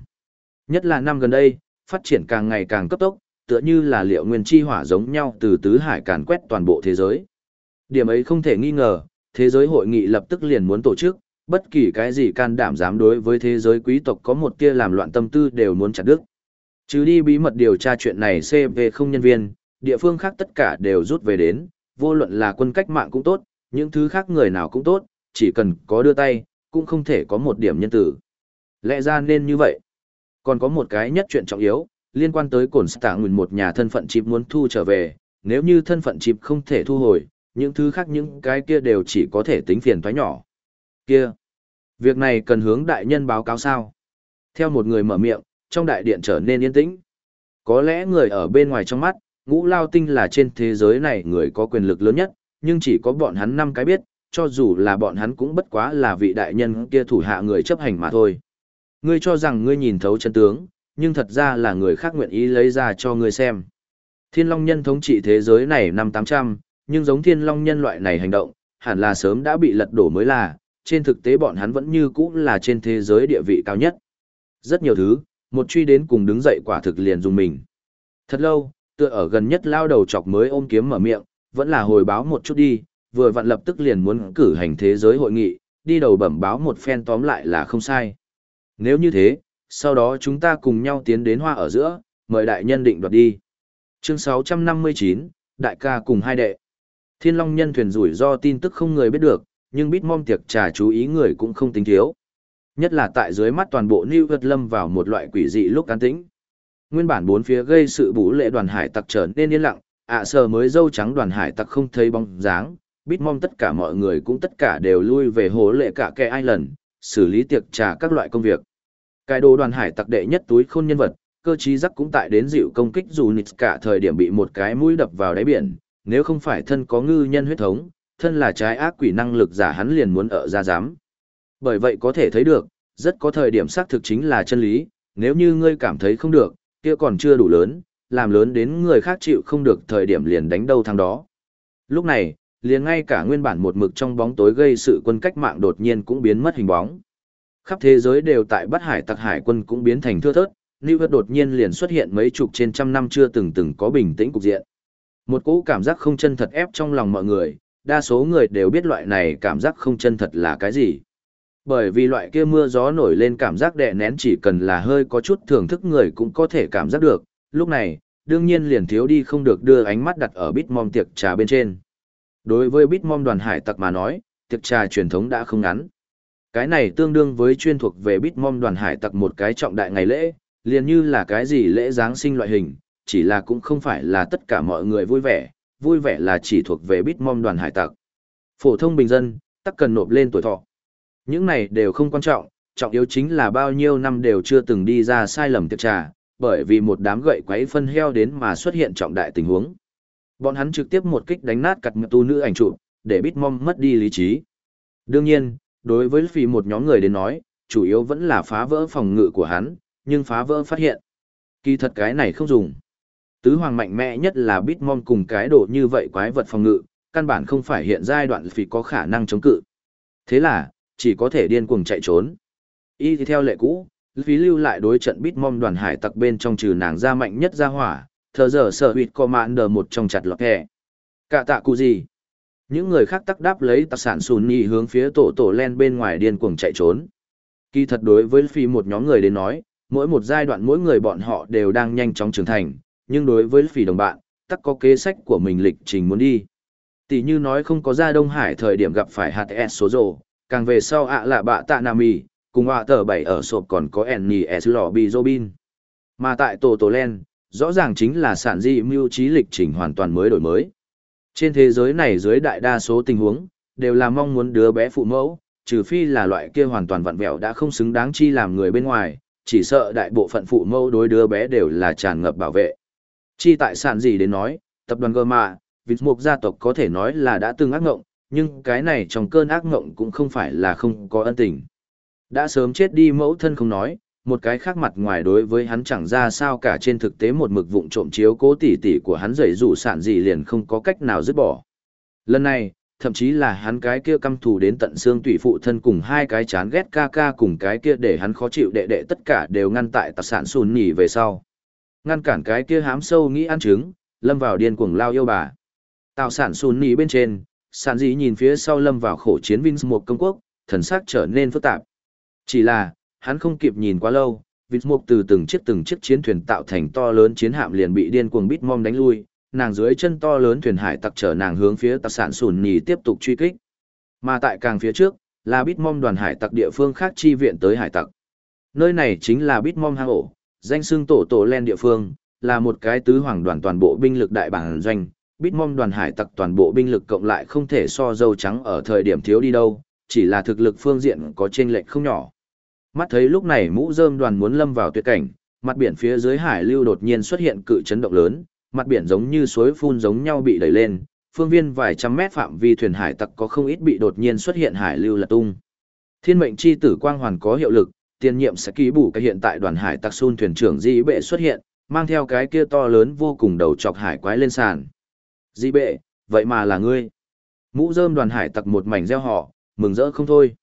Nhất là năm gần đây, phát triển càng ngày càng cấp tốc, tựa như là liệu nguyên chi hỏa giống nhau từ tứ hải càn quét toàn bộ thế giới. Điểm ấy không thể nghi ngờ, thế giới hội nghị lập tức liền muốn tổ chức, bất kỳ cái gì can đảm dám đối với thế giới quý tộc có một tia làm loạn tâm tư đều muốn chặt đứt. Chứ đi bí mật điều tra chuyện này CV không nhân viên, địa phương khác tất cả đều rút về đến, vô luận là quân cách mạng cũng tốt, những thứ khác người nào cũng tốt, chỉ cần có đưa tay, cũng không thể có một điểm nhân tử. Lẽ ra nên như vậy. Còn có một cái nhất chuyện trọng yếu, liên quan tới cổn nguyên một nhà thân phận chip muốn thu trở về, nếu như thân phận chip không thể thu hồi, những thứ khác những cái kia đều chỉ có thể tính phiền toái nhỏ. Kia, việc này cần hướng đại nhân báo cáo sao? Theo một người mở miệng, trong đại điện trở nên yên tĩnh. Có lẽ người ở bên ngoài trong mắt, ngũ lao tinh là trên thế giới này người có quyền lực lớn nhất, nhưng chỉ có bọn hắn năm cái biết, cho dù là bọn hắn cũng bất quá là vị đại nhân kia thủ hạ người chấp hành mà thôi. Ngươi cho rằng ngươi nhìn thấu chân tướng, nhưng thật ra là người khác nguyện ý lấy ra cho ngươi xem. Thiên Long Nhân thống trị thế giới này năm 800, nhưng giống Thiên Long Nhân loại này hành động, hẳn là sớm đã bị lật đổ mới là, trên thực tế bọn hắn vẫn như cũ là trên thế giới địa vị cao nhất. Rất nhiều thứ, một truy đến cùng đứng dậy quả thực liền dùng mình. Thật lâu, tựa ở gần nhất lao đầu chọc mới ôm kiếm mở miệng, vẫn là hồi báo một chút đi, vừa vặn lập tức liền muốn cử hành thế giới hội nghị, đi đầu bẩm báo một phen tóm lại là không sai. Nếu như thế, sau đó chúng ta cùng nhau tiến đến hoa ở giữa, mời đại nhân định đoạt đi. Chương 659, Đại ca cùng hai đệ. Thiên Long nhân thuyền rủi do tin tức không người biết được, nhưng bít mong tiệc trà chú ý người cũng không tính thiếu. Nhất là tại dưới mắt toàn bộ New vật lâm vào một loại quỷ dị lúc an tĩnh. Nguyên bản bốn phía gây sự bú lệ đoàn hải tặc trở nên yên lặng, ạ à sờ mới dâu trắng đoàn hải tặc không thấy bóng dáng, bít mong tất cả mọi người cũng tất cả đều lui về hồ lệ cả kẻ ai lần, xử lý tiệc trà các loại công việc. Cái đồ đoàn hải tặc đệ nhất túi khôn nhân vật, cơ trí giác cũng tại đến dịu công kích dù nịt cả thời điểm bị một cái mũi đập vào đáy biển, nếu không phải thân có ngư nhân huyết thống, thân là trái ác quỷ năng lực giả hắn liền muốn ở ra dám. Bởi vậy có thể thấy được, rất có thời điểm xác thực chính là chân lý, nếu như ngươi cảm thấy không được, kia còn chưa đủ lớn, làm lớn đến người khác chịu không được thời điểm liền đánh đâu thằng đó. Lúc này, liền ngay cả nguyên bản một mực trong bóng tối gây sự quân cách mạng đột nhiên cũng biến mất hình bóng. Khắp thế giới đều tại Bắc Hải tặc hải quân cũng biến thành thưa thớt, New York đột nhiên liền xuất hiện mấy chục trên trăm năm chưa từng từng có bình tĩnh cục diện. Một cỗ cảm giác không chân thật ép trong lòng mọi người, đa số người đều biết loại này cảm giác không chân thật là cái gì. Bởi vì loại kia mưa gió nổi lên cảm giác đè nén chỉ cần là hơi có chút thưởng thức người cũng có thể cảm giác được, lúc này, đương nhiên liền thiếu đi không được đưa ánh mắt đặt ở bít mom tiệc trà bên trên. Đối với bít mom đoàn hải tặc mà nói, tiệc trà truyền thống đã không ngắn. Cái này tương đương với chuyên thuộc về bít mom đoàn hải tặc một cái trọng đại ngày lễ, liền như là cái gì lễ Giáng sinh loại hình, chỉ là cũng không phải là tất cả mọi người vui vẻ, vui vẻ là chỉ thuộc về bít mom đoàn hải tặc. Phổ thông bình dân, tắc cần nộp lên tuổi thọ. Những này đều không quan trọng, trọng yếu chính là bao nhiêu năm đều chưa từng đi ra sai lầm tiệc trà, bởi vì một đám gậy quấy phân heo đến mà xuất hiện trọng đại tình huống. Bọn hắn trực tiếp một kích đánh nát cặt tu nữ ảnh chụp, để Bitmom mất đi lý trí. Đương nhiên, đối với phì một nhóm người đến nói, chủ yếu vẫn là phá vỡ phòng ngự của hắn, nhưng phá vỡ phát hiện. Kỳ thật cái này không dùng. Tứ hoàng mạnh mẽ nhất là Bitmon cùng cái độ như vậy quái vật phòng ngự, căn bản không phải hiện giai đoạn phì có khả năng chống cự. Thế là, chỉ có thể điên cuồng chạy trốn. Y thì theo lệ cũ, phí lưu lại đối trận Bitmon đoàn hải tặc bên trong trừ nàng ra mạnh nhất ra hỏa, thờ giờ sở huyệt đờ một trong chặt lọt hẹ. Cả tạ cụ gì? Những người khác tắc đáp lấy tạc sản sùn nhị hướng phía tổ tổ len bên ngoài điên cuồng chạy trốn. Kỳ thật đối với phí một nhóm người đến nói, mỗi một giai đoạn mỗi người bọn họ đều đang nhanh chóng trưởng thành, nhưng đối với phí đồng bạn, tắc có kế sách của mình lịch trình muốn đi. Tỷ như nói không có ra Đông Hải thời điểm gặp phải hạt S số rồ, càng về sau ạ là bạ tạ nam mì, cùng họa tờ bảy ở sộp còn có Enni S lò bi Robin. Mà tại tổ tổ len, rõ ràng chính là sản di mưu trí lịch trình hoàn toàn mới đổi mới. Trên thế giới này dưới đại đa số tình huống, đều là mong muốn đứa bé phụ mẫu, trừ phi là loại kia hoàn toàn vặn vẹo đã không xứng đáng chi làm người bên ngoài, chỉ sợ đại bộ phận phụ mẫu đối đứa bé đều là tràn ngập bảo vệ. Chi tại sản gì đến nói, tập đoàn Gama, vịt mục gia tộc có thể nói là đã từng ác ngộng, nhưng cái này trong cơn ác ngộng cũng không phải là không có ân tình. Đã sớm chết đi mẫu thân không nói, một cái khác mặt ngoài đối với hắn chẳng ra sao cả trên thực tế một mực vụng trộm chiếu cố tỉ tỉ của hắn dày rủ sản gì liền không có cách nào dứt bỏ. Lần này, thậm chí là hắn cái kia căm thù đến tận xương tủy phụ thân cùng hai cái chán ghét ca ca cùng cái kia để hắn khó chịu đệ đệ tất cả đều ngăn tại tạp sản sùn nhỉ về sau. Ngăn cản cái kia hám sâu nghĩ ăn trứng, lâm vào điên cuồng lao yêu bà. Tạo sản sùn nhỉ bên trên, sản dĩ nhìn phía sau lâm vào khổ chiến Vinh một công quốc, thần sắc trở nên phức tạp. Chỉ là, hắn không kịp nhìn quá lâu, vịt mục từ từng chiếc từng chiếc chiến thuyền tạo thành to lớn chiến hạm liền bị điên cuồng bít mom đánh lui, nàng dưới chân to lớn thuyền hải tặc chở nàng hướng phía tặc sản sùn nhì tiếp tục truy kích. Mà tại càng phía trước, là bít mom đoàn hải tặc địa phương khác chi viện tới hải tặc. Nơi này chính là bít mom hang ổ, danh xưng tổ tổ len địa phương, là một cái tứ hoàng đoàn toàn bộ binh lực đại bản doanh. Bít mong đoàn hải tặc toàn bộ binh lực cộng lại không thể so dâu trắng ở thời điểm thiếu đi đâu, chỉ là thực lực phương diện có chênh lệch không nhỏ. Mắt thấy lúc này mũ rơm đoàn muốn lâm vào tuyệt cảnh, mặt biển phía dưới hải lưu đột nhiên xuất hiện cự chấn động lớn, mặt biển giống như suối phun giống nhau bị đẩy lên, phương viên vài trăm mét phạm vi thuyền hải tặc có không ít bị đột nhiên xuất hiện hải lưu lật tung. Thiên mệnh chi tử quang hoàn có hiệu lực, tiền nhiệm sẽ ký bù cái hiện tại đoàn hải tặc xun thuyền trưởng Di Bệ xuất hiện, mang theo cái kia to lớn vô cùng đầu chọc hải quái lên sàn. Di Bệ, vậy mà là ngươi. Mũ rơm đoàn hải tặc một mảnh reo họ, mừng rỡ không thôi.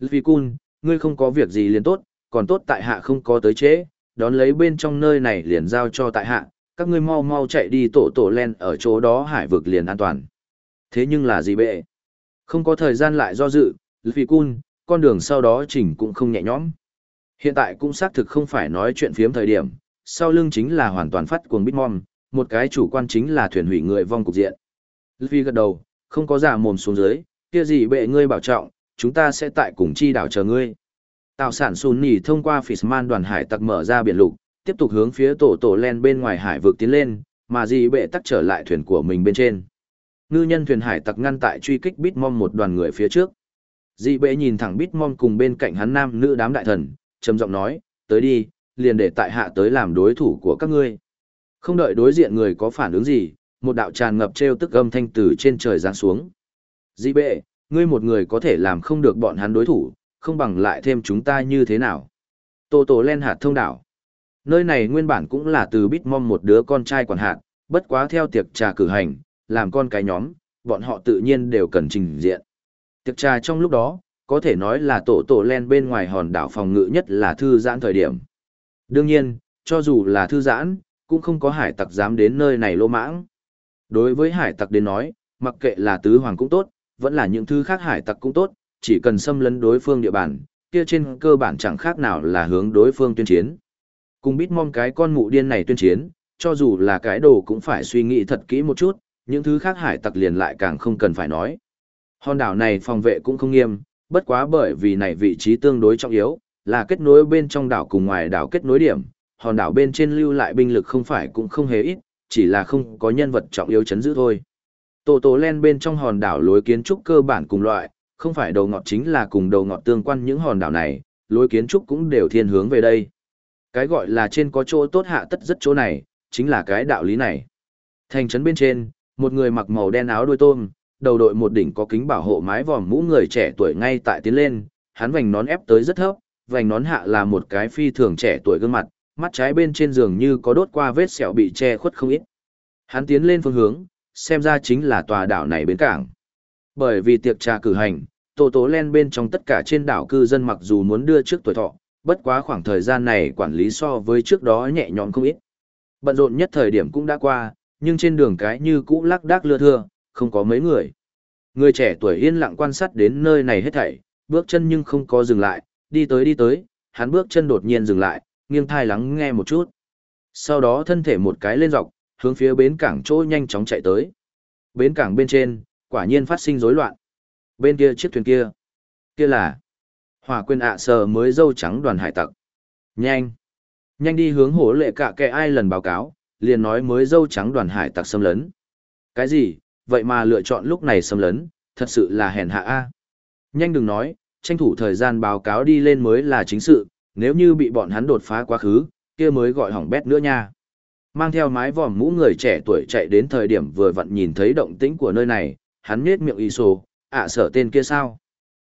Luffy Kun, ngươi không có việc gì liền tốt, còn tốt tại hạ không có tới chế, đón lấy bên trong nơi này liền giao cho tại hạ, các ngươi mau mau chạy đi tổ tổ len ở chỗ đó hải vực liền an toàn. Thế nhưng là gì bệ? Không có thời gian lại do dự, Luffy cun, con đường sau đó chỉnh cũng không nhẹ nhõm. Hiện tại cũng xác thực không phải nói chuyện phiếm thời điểm, sau lưng chính là hoàn toàn phát cuồng Bitmom, một cái chủ quan chính là thuyền hủy người vong cục diện. Luffy gật đầu, không có giả mồm xuống dưới, kia gì bệ ngươi bảo trọng, chúng ta sẽ tại cùng chi đảo chờ ngươi. Tạo sản Sun Nỉ thông qua Fishman đoàn hải tặc mở ra biển lục, tiếp tục hướng phía tổ tổ len bên ngoài hải vực tiến lên, mà gì bệ tắc trở lại thuyền của mình bên trên. Ngư nhân thuyền hải tặc ngăn tại truy kích Bitmom một đoàn người phía trước. Dị bệ nhìn thẳng Bitmom cùng bên cạnh hắn nam nữ đám đại thần, trầm giọng nói, tới đi, liền để tại hạ tới làm đối thủ của các ngươi. Không đợi đối diện người có phản ứng gì, một đạo tràn ngập treo tức âm thanh từ trên trời giáng xuống. Dĩ bệ, ngươi một người có thể làm không được bọn hắn đối thủ, không bằng lại thêm chúng ta như thế nào. Tô tổ len hạt thông đảo. Nơi này nguyên bản cũng là từ Bitmom một đứa con trai quản hạt, bất quá theo tiệc trà cử hành, làm con cái nhóm, bọn họ tự nhiên đều cần trình diện. Tiệc trà trong lúc đó, có thể nói là tổ tổ len bên ngoài hòn đảo phòng ngự nhất là thư giãn thời điểm. Đương nhiên, cho dù là thư giãn, cũng không có hải tặc dám đến nơi này lô mãng. Đối với hải tặc đến nói, mặc kệ là tứ hoàng cũng tốt, vẫn là những thứ khác hải tặc cũng tốt, chỉ cần xâm lấn đối phương địa bàn, kia trên cơ bản chẳng khác nào là hướng đối phương tuyên chiến. Cùng biết mong cái con mụ điên này tuyên chiến, cho dù là cái đồ cũng phải suy nghĩ thật kỹ một chút, những thứ khác hải tặc liền lại càng không cần phải nói. Hòn đảo này phòng vệ cũng không nghiêm, bất quá bởi vì này vị trí tương đối trọng yếu, là kết nối bên trong đảo cùng ngoài đảo kết nối điểm, hòn đảo bên trên lưu lại binh lực không phải cũng không hề ít, chỉ là không có nhân vật trọng yếu chấn giữ thôi. Tổ tổ len bên trong hòn đảo lối kiến trúc cơ bản cùng loại, không phải đầu ngọt chính là cùng đầu ngọt tương quan những hòn đảo này, lối kiến trúc cũng đều thiên hướng về đây. Cái gọi là trên có chỗ tốt hạ tất rất chỗ này, chính là cái đạo lý này. Thành trấn bên trên, một người mặc màu đen áo đuôi tôm, đầu đội một đỉnh có kính bảo hộ mái vòm mũ người trẻ tuổi ngay tại tiến lên, hắn vành nón ép tới rất thấp, vành nón hạ là một cái phi thường trẻ tuổi gương mặt, mắt trái bên trên giường như có đốt qua vết sẹo bị che khuất không ít. Hắn tiến lên phương hướng, xem ra chính là tòa đảo này bến cảng. Bởi vì tiệc trà cử hành, tổ tố len bên trong tất cả trên đảo cư dân mặc dù muốn đưa trước tuổi thọ, bất quá khoảng thời gian này quản lý so với trước đó nhẹ nhõm không ít. Bận rộn nhất thời điểm cũng đã qua, nhưng trên đường cái như cũ lắc đác lưa thưa, không có mấy người. Người trẻ tuổi yên lặng quan sát đến nơi này hết thảy, bước chân nhưng không có dừng lại, đi tới đi tới, hắn bước chân đột nhiên dừng lại, nghiêng thai lắng nghe một chút. Sau đó thân thể một cái lên dọc, hướng phía bến cảng chỗ nhanh chóng chạy tới. Bến cảng bên trên, quả nhiên phát sinh rối loạn. Bên kia chiếc thuyền kia, kia là hỏa quyền ạ à sờ mới dâu trắng đoàn hải tặc. Nhanh! Nhanh đi hướng hổ lệ cả kẻ ai lần báo cáo, liền nói mới dâu trắng đoàn hải tặc xâm lấn. Cái gì, vậy mà lựa chọn lúc này xâm lấn, thật sự là hèn hạ a. Nhanh đừng nói, tranh thủ thời gian báo cáo đi lên mới là chính sự, nếu như bị bọn hắn đột phá quá khứ, kia mới gọi hỏng bét nữa nha. Mang theo mái vòm mũ người trẻ tuổi chạy đến thời điểm vừa vặn nhìn thấy động tĩnh của nơi này, hắn nết miệng y sổ, ạ à, sở tên kia sao?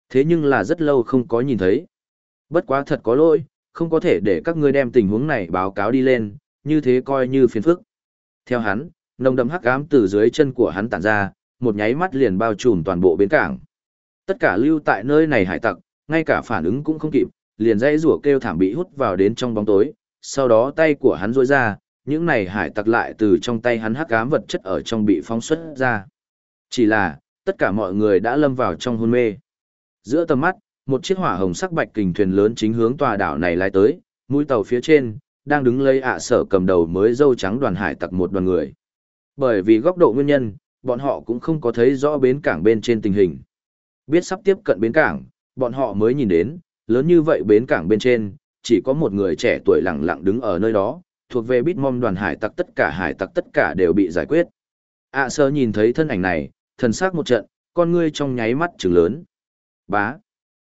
Thế nhưng là rất lâu không có nhìn thấy. Bất quá thật có lỗi, không có thể để các ngươi đem tình huống này báo cáo đi lên, như thế coi như phiền phức. Theo hắn, nồng đậm hắc ám từ dưới chân của hắn tản ra, một nháy mắt liền bao trùm toàn bộ bến cảng. Tất cả lưu tại nơi này hải tặc, ngay cả phản ứng cũng không kịp, liền dãy rủa kêu thảm bị hút vào đến trong bóng tối, sau đó tay của hắn rôi ra, những này hải tặc lại từ trong tay hắn hắc ám vật chất ở trong bị phóng xuất ra. Chỉ là, tất cả mọi người đã lâm vào trong hôn mê. Giữa tầm mắt, một chiếc hỏa hồng sắc bạch kình thuyền lớn chính hướng tòa đảo này lái tới, mũi tàu phía trên, đang đứng lấy ạ sở cầm đầu mới dâu trắng đoàn hải tặc một đoàn người. Bởi vì góc độ nguyên nhân, bọn họ cũng không có thấy rõ bến cảng bên trên tình hình. Biết sắp tiếp cận bến cảng, bọn họ mới nhìn đến, lớn như vậy bến cảng bên trên, chỉ có một người trẻ tuổi lặng lặng đứng ở nơi đó, thuộc về Bitmom đoàn hải tặc tất cả hải tặc tất cả đều bị giải quyết. ạ sơ nhìn thấy thân ảnh này, thần sắc một trận, con ngươi trong nháy mắt trừng lớn. Bá.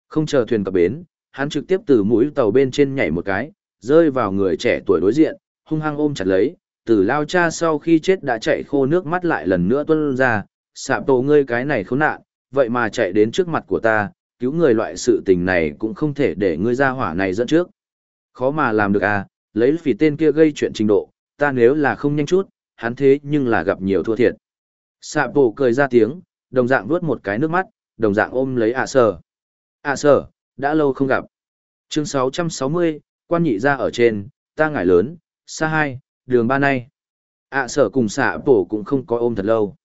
Không chờ thuyền cập bến, hắn trực tiếp từ mũi tàu bên trên nhảy một cái, rơi vào người trẻ tuổi đối diện, hung hăng ôm chặt lấy, từ lao cha sau khi chết đã chạy khô nước mắt lại lần nữa tuôn ra, sạp tổ ngươi cái này khốn nạn, vậy mà chạy đến trước mặt của ta, cứu người loại sự tình này cũng không thể để ngươi ra hỏa này dẫn trước. Khó mà làm được à, lấy vì tên kia gây chuyện trình độ, ta nếu là không nhanh chút, hắn thế nhưng là gặp nhiều thua thiệt. Sạ bộ cười ra tiếng, đồng dạng vuốt một cái nước mắt, đồng dạng ôm lấy ạ sở. ạ sở, đã lâu không gặp. Chương 660, quan nhị ra ở trên, ta ngại lớn, xa hai, đường ba nay. ạ sở cùng sạ bổ cũng không có ôm thật lâu.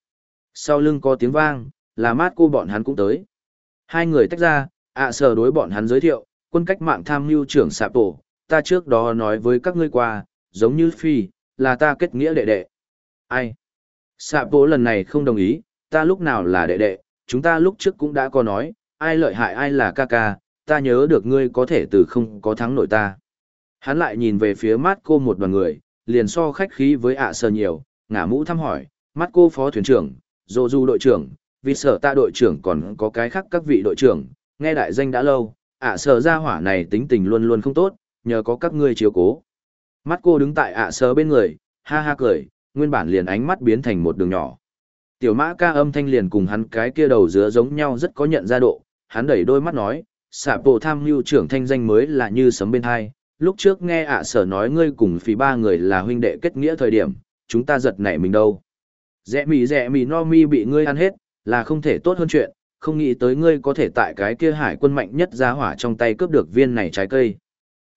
Sau lưng có tiếng vang, là mát cô bọn hắn cũng tới. Hai người tách ra, ạ sở đối bọn hắn giới thiệu, quân cách mạng tham mưu trưởng Sạp bổ, ta trước đó nói với các ngươi qua, giống như phi, là ta kết nghĩa đệ đệ. Ai? Sạp Tổ lần này không đồng ý, ta lúc nào là đệ đệ, chúng ta lúc trước cũng đã có nói, ai lợi hại ai là ca ca, ta nhớ được ngươi có thể từ không có thắng nổi ta. Hắn lại nhìn về phía mắt cô một đoàn người, liền so khách khí với ạ sơ nhiều, ngả mũ thăm hỏi, mắt cô phó thuyền trưởng, dô du đội trưởng, vì sở ta đội trưởng còn có cái khác các vị đội trưởng, nghe đại danh đã lâu, ạ sở ra hỏa này tính tình luôn luôn không tốt, nhờ có các ngươi chiếu cố. Mắt cô đứng tại ạ sở bên người, ha ha cười, nguyên bản liền ánh mắt biến thành một đường nhỏ. Tiểu mã ca âm thanh liền cùng hắn cái kia đầu dứa giống nhau rất có nhận ra độ, hắn đẩy đôi mắt nói, xạ bộ tham mưu trưởng thanh danh mới là như sấm bên hai. Lúc trước nghe ạ sở nói ngươi cùng phí ba người là huynh đệ kết nghĩa thời điểm, chúng ta giật nảy mình đâu. Rẽ mì rẽ mì no mi bị ngươi ăn hết, là không thể tốt hơn chuyện, không nghĩ tới ngươi có thể tại cái kia hải quân mạnh nhất ra hỏa trong tay cướp được viên này trái cây.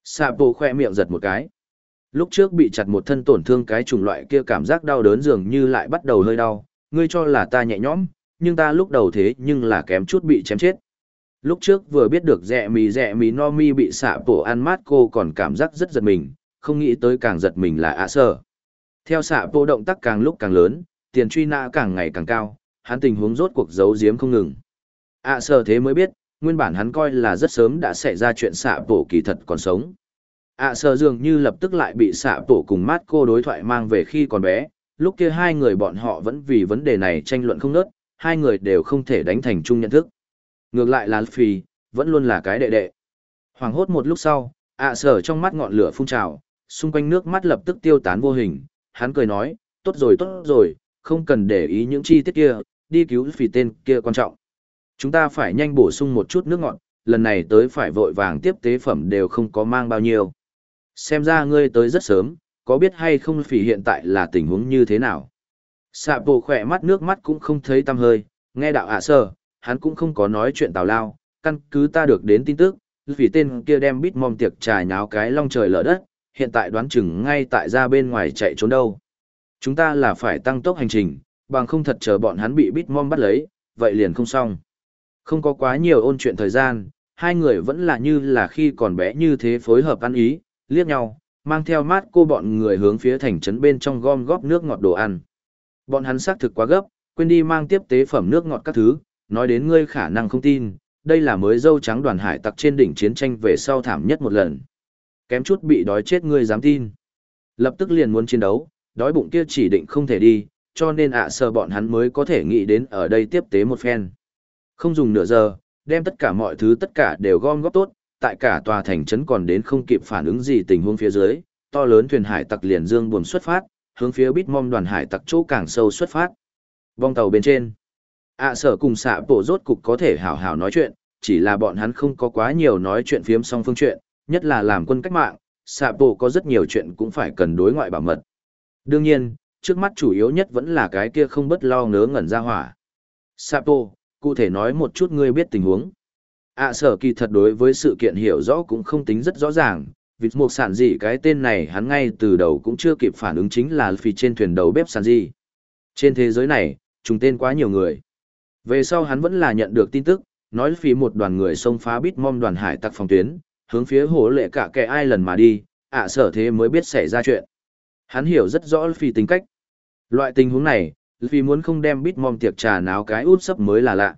Sạ bộ khoe miệng giật một cái. Lúc trước bị chặt một thân tổn thương cái chủng loại kia cảm giác đau đớn dường như lại bắt đầu hơi đau, ngươi cho là ta nhẹ nhõm, nhưng ta lúc đầu thế nhưng là kém chút bị chém chết. Lúc trước vừa biết được rẹ mì rẹ mì no mi bị xạ bổ ăn mát cô còn cảm giác rất giật mình, không nghĩ tới càng giật mình là ạ sở. Theo xạ bổ động tác càng lúc càng lớn, tiền truy nã càng ngày càng cao, hắn tình huống rốt cuộc giấu giếm không ngừng. À, ạ sở thế mới biết, nguyên bản hắn coi là rất sớm đã xảy ra chuyện xạ bổ kỳ thật còn sống. À, ạ sở dường như lập tức lại bị xạ bổ cùng mát cô đối thoại mang về khi còn bé, lúc kia hai người bọn họ vẫn vì vấn đề này tranh luận không nớt, hai người đều không thể đánh thành chung nhận thức. Ngược lại là Phi, vẫn luôn là cái đệ đệ. Hoàng hốt một lúc sau, à, ạ sở trong mắt ngọn lửa phun trào, xung quanh nước mắt lập tức tiêu tán vô hình, hắn cười nói, tốt rồi tốt rồi, không cần để ý những chi tiết kia, đi cứu phỉ tên kia quan trọng. Chúng ta phải nhanh bổ sung một chút nước ngọt, lần này tới phải vội vàng tiếp tế phẩm đều không có mang bao nhiêu. Xem ra ngươi tới rất sớm, có biết hay không phỉ hiện tại là tình huống như thế nào? Sạ bộ khỏe mắt nước mắt cũng không thấy tăm hơi, nghe đạo ạ à sơ, hắn cũng không có nói chuyện tào lao, căn cứ ta được đến tin tức, vì tên kia đem bít mong tiệc trải náo cái long trời lở đất, hiện tại đoán chừng ngay tại ra bên ngoài chạy trốn đâu. Chúng ta là phải tăng tốc hành trình, bằng không thật chờ bọn hắn bị bít mom bắt lấy, vậy liền không xong. Không có quá nhiều ôn chuyện thời gian, hai người vẫn là như là khi còn bé như thế phối hợp ăn ý, liếc nhau, mang theo mát cô bọn người hướng phía thành trấn bên trong gom góp nước ngọt đồ ăn. Bọn hắn xác thực quá gấp, quên đi mang tiếp tế phẩm nước ngọt các thứ, nói đến ngươi khả năng không tin, đây là mới dâu trắng đoàn hải tặc trên đỉnh chiến tranh về sau thảm nhất một lần. Kém chút bị đói chết ngươi dám tin. Lập tức liền muốn chiến đấu, đói bụng kia chỉ định không thể đi, cho nên ạ à bọn hắn mới có thể nghĩ đến ở đây tiếp tế một phen. Không dùng nửa giờ, đem tất cả mọi thứ tất cả đều gom góp tốt, tại cả tòa thành trấn còn đến không kịp phản ứng gì tình huống phía dưới, to lớn thuyền hải tặc liền dương buồm xuất phát, hướng phía bít mom đoàn hải tặc chỗ càng sâu xuất phát. Vong tàu bên trên. ạ sở cùng xạ bộ rốt cục có thể hảo hảo nói chuyện, chỉ là bọn hắn không có quá nhiều nói chuyện phiếm song phương chuyện, nhất là làm quân cách mạng, xạ bộ có rất nhiều chuyện cũng phải cần đối ngoại bảo mật. Đương nhiên, trước mắt chủ yếu nhất vẫn là cái kia không bất lo ngớ ngẩn ra hỏa. Sapo, cụ thể nói một chút ngươi biết tình huống. ạ sở kỳ thật đối với sự kiện hiểu rõ cũng không tính rất rõ ràng, vịt mục sản gì cái tên này hắn ngay từ đầu cũng chưa kịp phản ứng chính là phi trên thuyền đầu bếp sản gì. Trên thế giới này, trùng tên quá nhiều người. Về sau hắn vẫn là nhận được tin tức, nói phi một đoàn người xông phá bít mom đoàn hải tặc phòng tuyến, hướng phía hồ lệ cả kẻ ai lần mà đi, ạ sở thế mới biết xảy ra chuyện. Hắn hiểu rất rõ phi tính cách. Loại tình huống này, vì muốn không đem bít mom tiệc trà náo cái út sấp mới là lạ.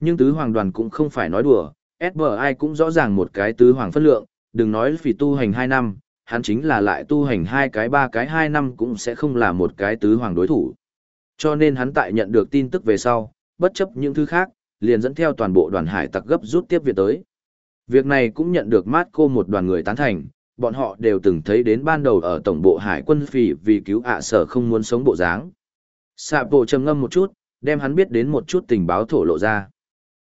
Nhưng tứ hoàng đoàn cũng không phải nói đùa, ai cũng rõ ràng một cái tứ hoàng phân lượng, đừng nói vì tu hành 2 năm, hắn chính là lại tu hành hai cái ba cái 2 năm cũng sẽ không là một cái tứ hoàng đối thủ. Cho nên hắn tại nhận được tin tức về sau, bất chấp những thứ khác, liền dẫn theo toàn bộ đoàn hải tặc gấp rút tiếp viện tới. Việc này cũng nhận được mát cô một đoàn người tán thành, bọn họ đều từng thấy đến ban đầu ở tổng bộ hải quân phỉ vì cứu ạ sở không muốn sống bộ dáng. Sạ bộ trầm ngâm một chút, đem hắn biết đến một chút tình báo thổ lộ ra.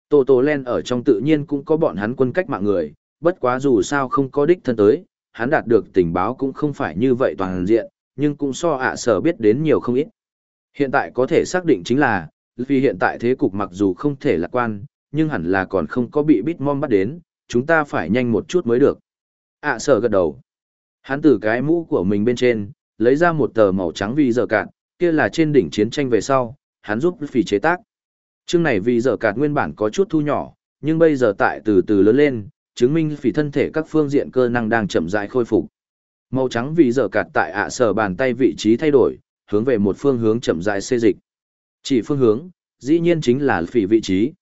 Tô Tô Len ở trong tự nhiên cũng có bọn hắn quân cách mạng người, bất quá dù sao không có đích thân tới, hắn đạt được tình báo cũng không phải như vậy toàn diện, nhưng cũng so ạ sở biết đến nhiều không ít. Hiện tại có thể xác định chính là, vì hiện tại thế cục mặc dù không thể lạc quan, nhưng hẳn là còn không có bị Bitmom bắt đến, chúng ta phải nhanh một chút mới được ạ sở gật đầu. Hắn từ cái mũ của mình bên trên, lấy ra một tờ màu trắng vì giờ cạn, kia là trên đỉnh chiến tranh về sau, hắn giúp phỉ chế tác. Chương này vì giờ cạn nguyên bản có chút thu nhỏ, nhưng bây giờ tại từ từ lớn lên, chứng minh phỉ thân thể các phương diện cơ năng đang chậm rãi khôi phục. Màu trắng vì giờ cạn tại ạ sở bàn tay vị trí thay đổi, hướng về một phương hướng chậm rãi xê dịch. Chỉ phương hướng, dĩ nhiên chính là phỉ vị trí.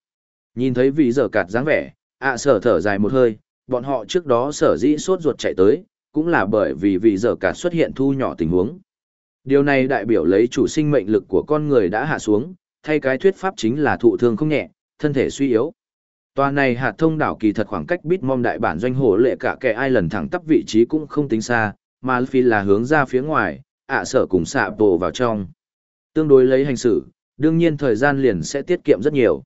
Nhìn thấy vị giờ cạt dáng vẻ, ạ sở thở dài một hơi, bọn họ trước đó sở dĩ sốt ruột chạy tới, cũng là bởi vì vì giờ cả xuất hiện thu nhỏ tình huống. Điều này đại biểu lấy chủ sinh mệnh lực của con người đã hạ xuống, thay cái thuyết pháp chính là thụ thương không nhẹ, thân thể suy yếu. Tòa này hạt thông đảo kỳ thật khoảng cách bít mong đại bản doanh hồ lệ cả kẻ ai lần thẳng tắp vị trí cũng không tính xa, mà phi là hướng ra phía ngoài, ạ sở cùng xạ bộ vào trong. Tương đối lấy hành xử, đương nhiên thời gian liền sẽ tiết kiệm rất nhiều.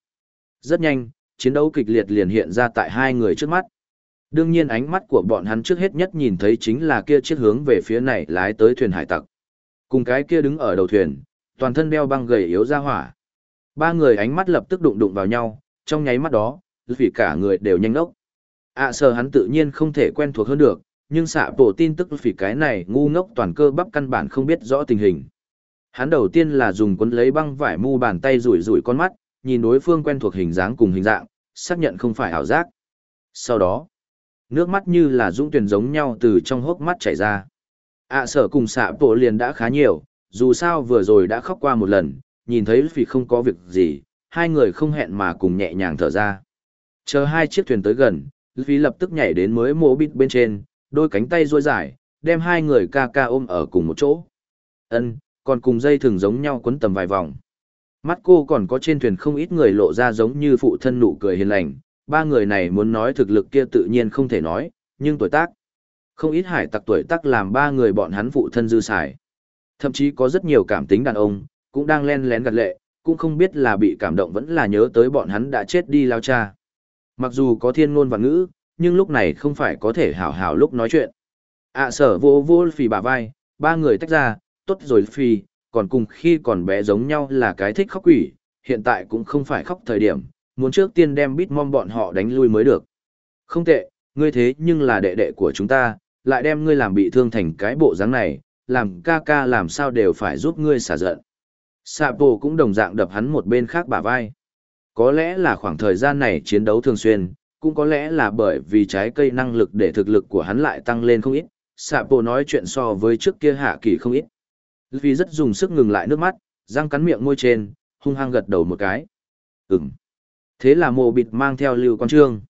Rất nhanh, chiến đấu kịch liệt liền hiện ra tại hai người trước mắt. Đương nhiên ánh mắt của bọn hắn trước hết nhất nhìn thấy chính là kia chiếc hướng về phía này lái tới thuyền hải tặc. Cùng cái kia đứng ở đầu thuyền, toàn thân đeo băng gầy yếu ra hỏa. Ba người ánh mắt lập tức đụng đụng vào nhau, trong nháy mắt đó, vì cả người đều nhanh ốc. ạ à, sờ hắn tự nhiên không thể quen thuộc hơn được, nhưng xạ bộ tin tức vì cái này ngu ngốc toàn cơ bắp căn bản không biết rõ tình hình. Hắn đầu tiên là dùng quấn lấy băng vải mu bàn tay rủi rủi con mắt, nhìn đối phương quen thuộc hình dáng cùng hình dạng, xác nhận không phải ảo giác. Sau đó, nước mắt như là dũng tuyển giống nhau từ trong hốc mắt chảy ra. ạ à, sở cùng xạ bộ liền đã khá nhiều, dù sao vừa rồi đã khóc qua một lần, nhìn thấy vì không có việc gì, hai người không hẹn mà cùng nhẹ nhàng thở ra. Chờ hai chiếc thuyền tới gần, Luffy lập tức nhảy đến mới mô bít bên trên, đôi cánh tay duỗi dài, đem hai người ca ca ôm ở cùng một chỗ. Ân, còn cùng dây thường giống nhau quấn tầm vài vòng. Mắt cô còn có trên thuyền không ít người lộ ra giống như phụ thân nụ cười hiền lành, ba người này muốn nói thực lực kia tự nhiên không thể nói, nhưng tuổi tác. Không ít hải tặc tuổi tác làm ba người bọn hắn phụ thân dư xài. Thậm chí có rất nhiều cảm tính đàn ông, cũng đang len lén gật lệ, cũng không biết là bị cảm động vẫn là nhớ tới bọn hắn đã chết đi lao cha. Mặc dù có thiên ngôn và ngữ, nhưng lúc này không phải có thể hảo hảo lúc nói chuyện. ạ sở vô vô phì bả vai, ba người tách ra, tốt rồi phì, còn cùng khi còn bé giống nhau là cái thích khóc quỷ, hiện tại cũng không phải khóc thời điểm, muốn trước tiên đem bít mong bọn họ đánh lui mới được. Không tệ, ngươi thế nhưng là đệ đệ của chúng ta, lại đem ngươi làm bị thương thành cái bộ dáng này, làm ca ca làm sao đều phải giúp ngươi xả giận. Sapo cũng đồng dạng đập hắn một bên khác bả vai. Có lẽ là khoảng thời gian này chiến đấu thường xuyên, cũng có lẽ là bởi vì trái cây năng lực để thực lực của hắn lại tăng lên không ít. Sapo nói chuyện so với trước kia hạ kỳ không ít. Vì rất dùng sức ngừng lại nước mắt, răng cắn miệng môi trên, hung hăng gật đầu một cái. Ừm. Thế là mồ bịt mang theo lưu quan trương.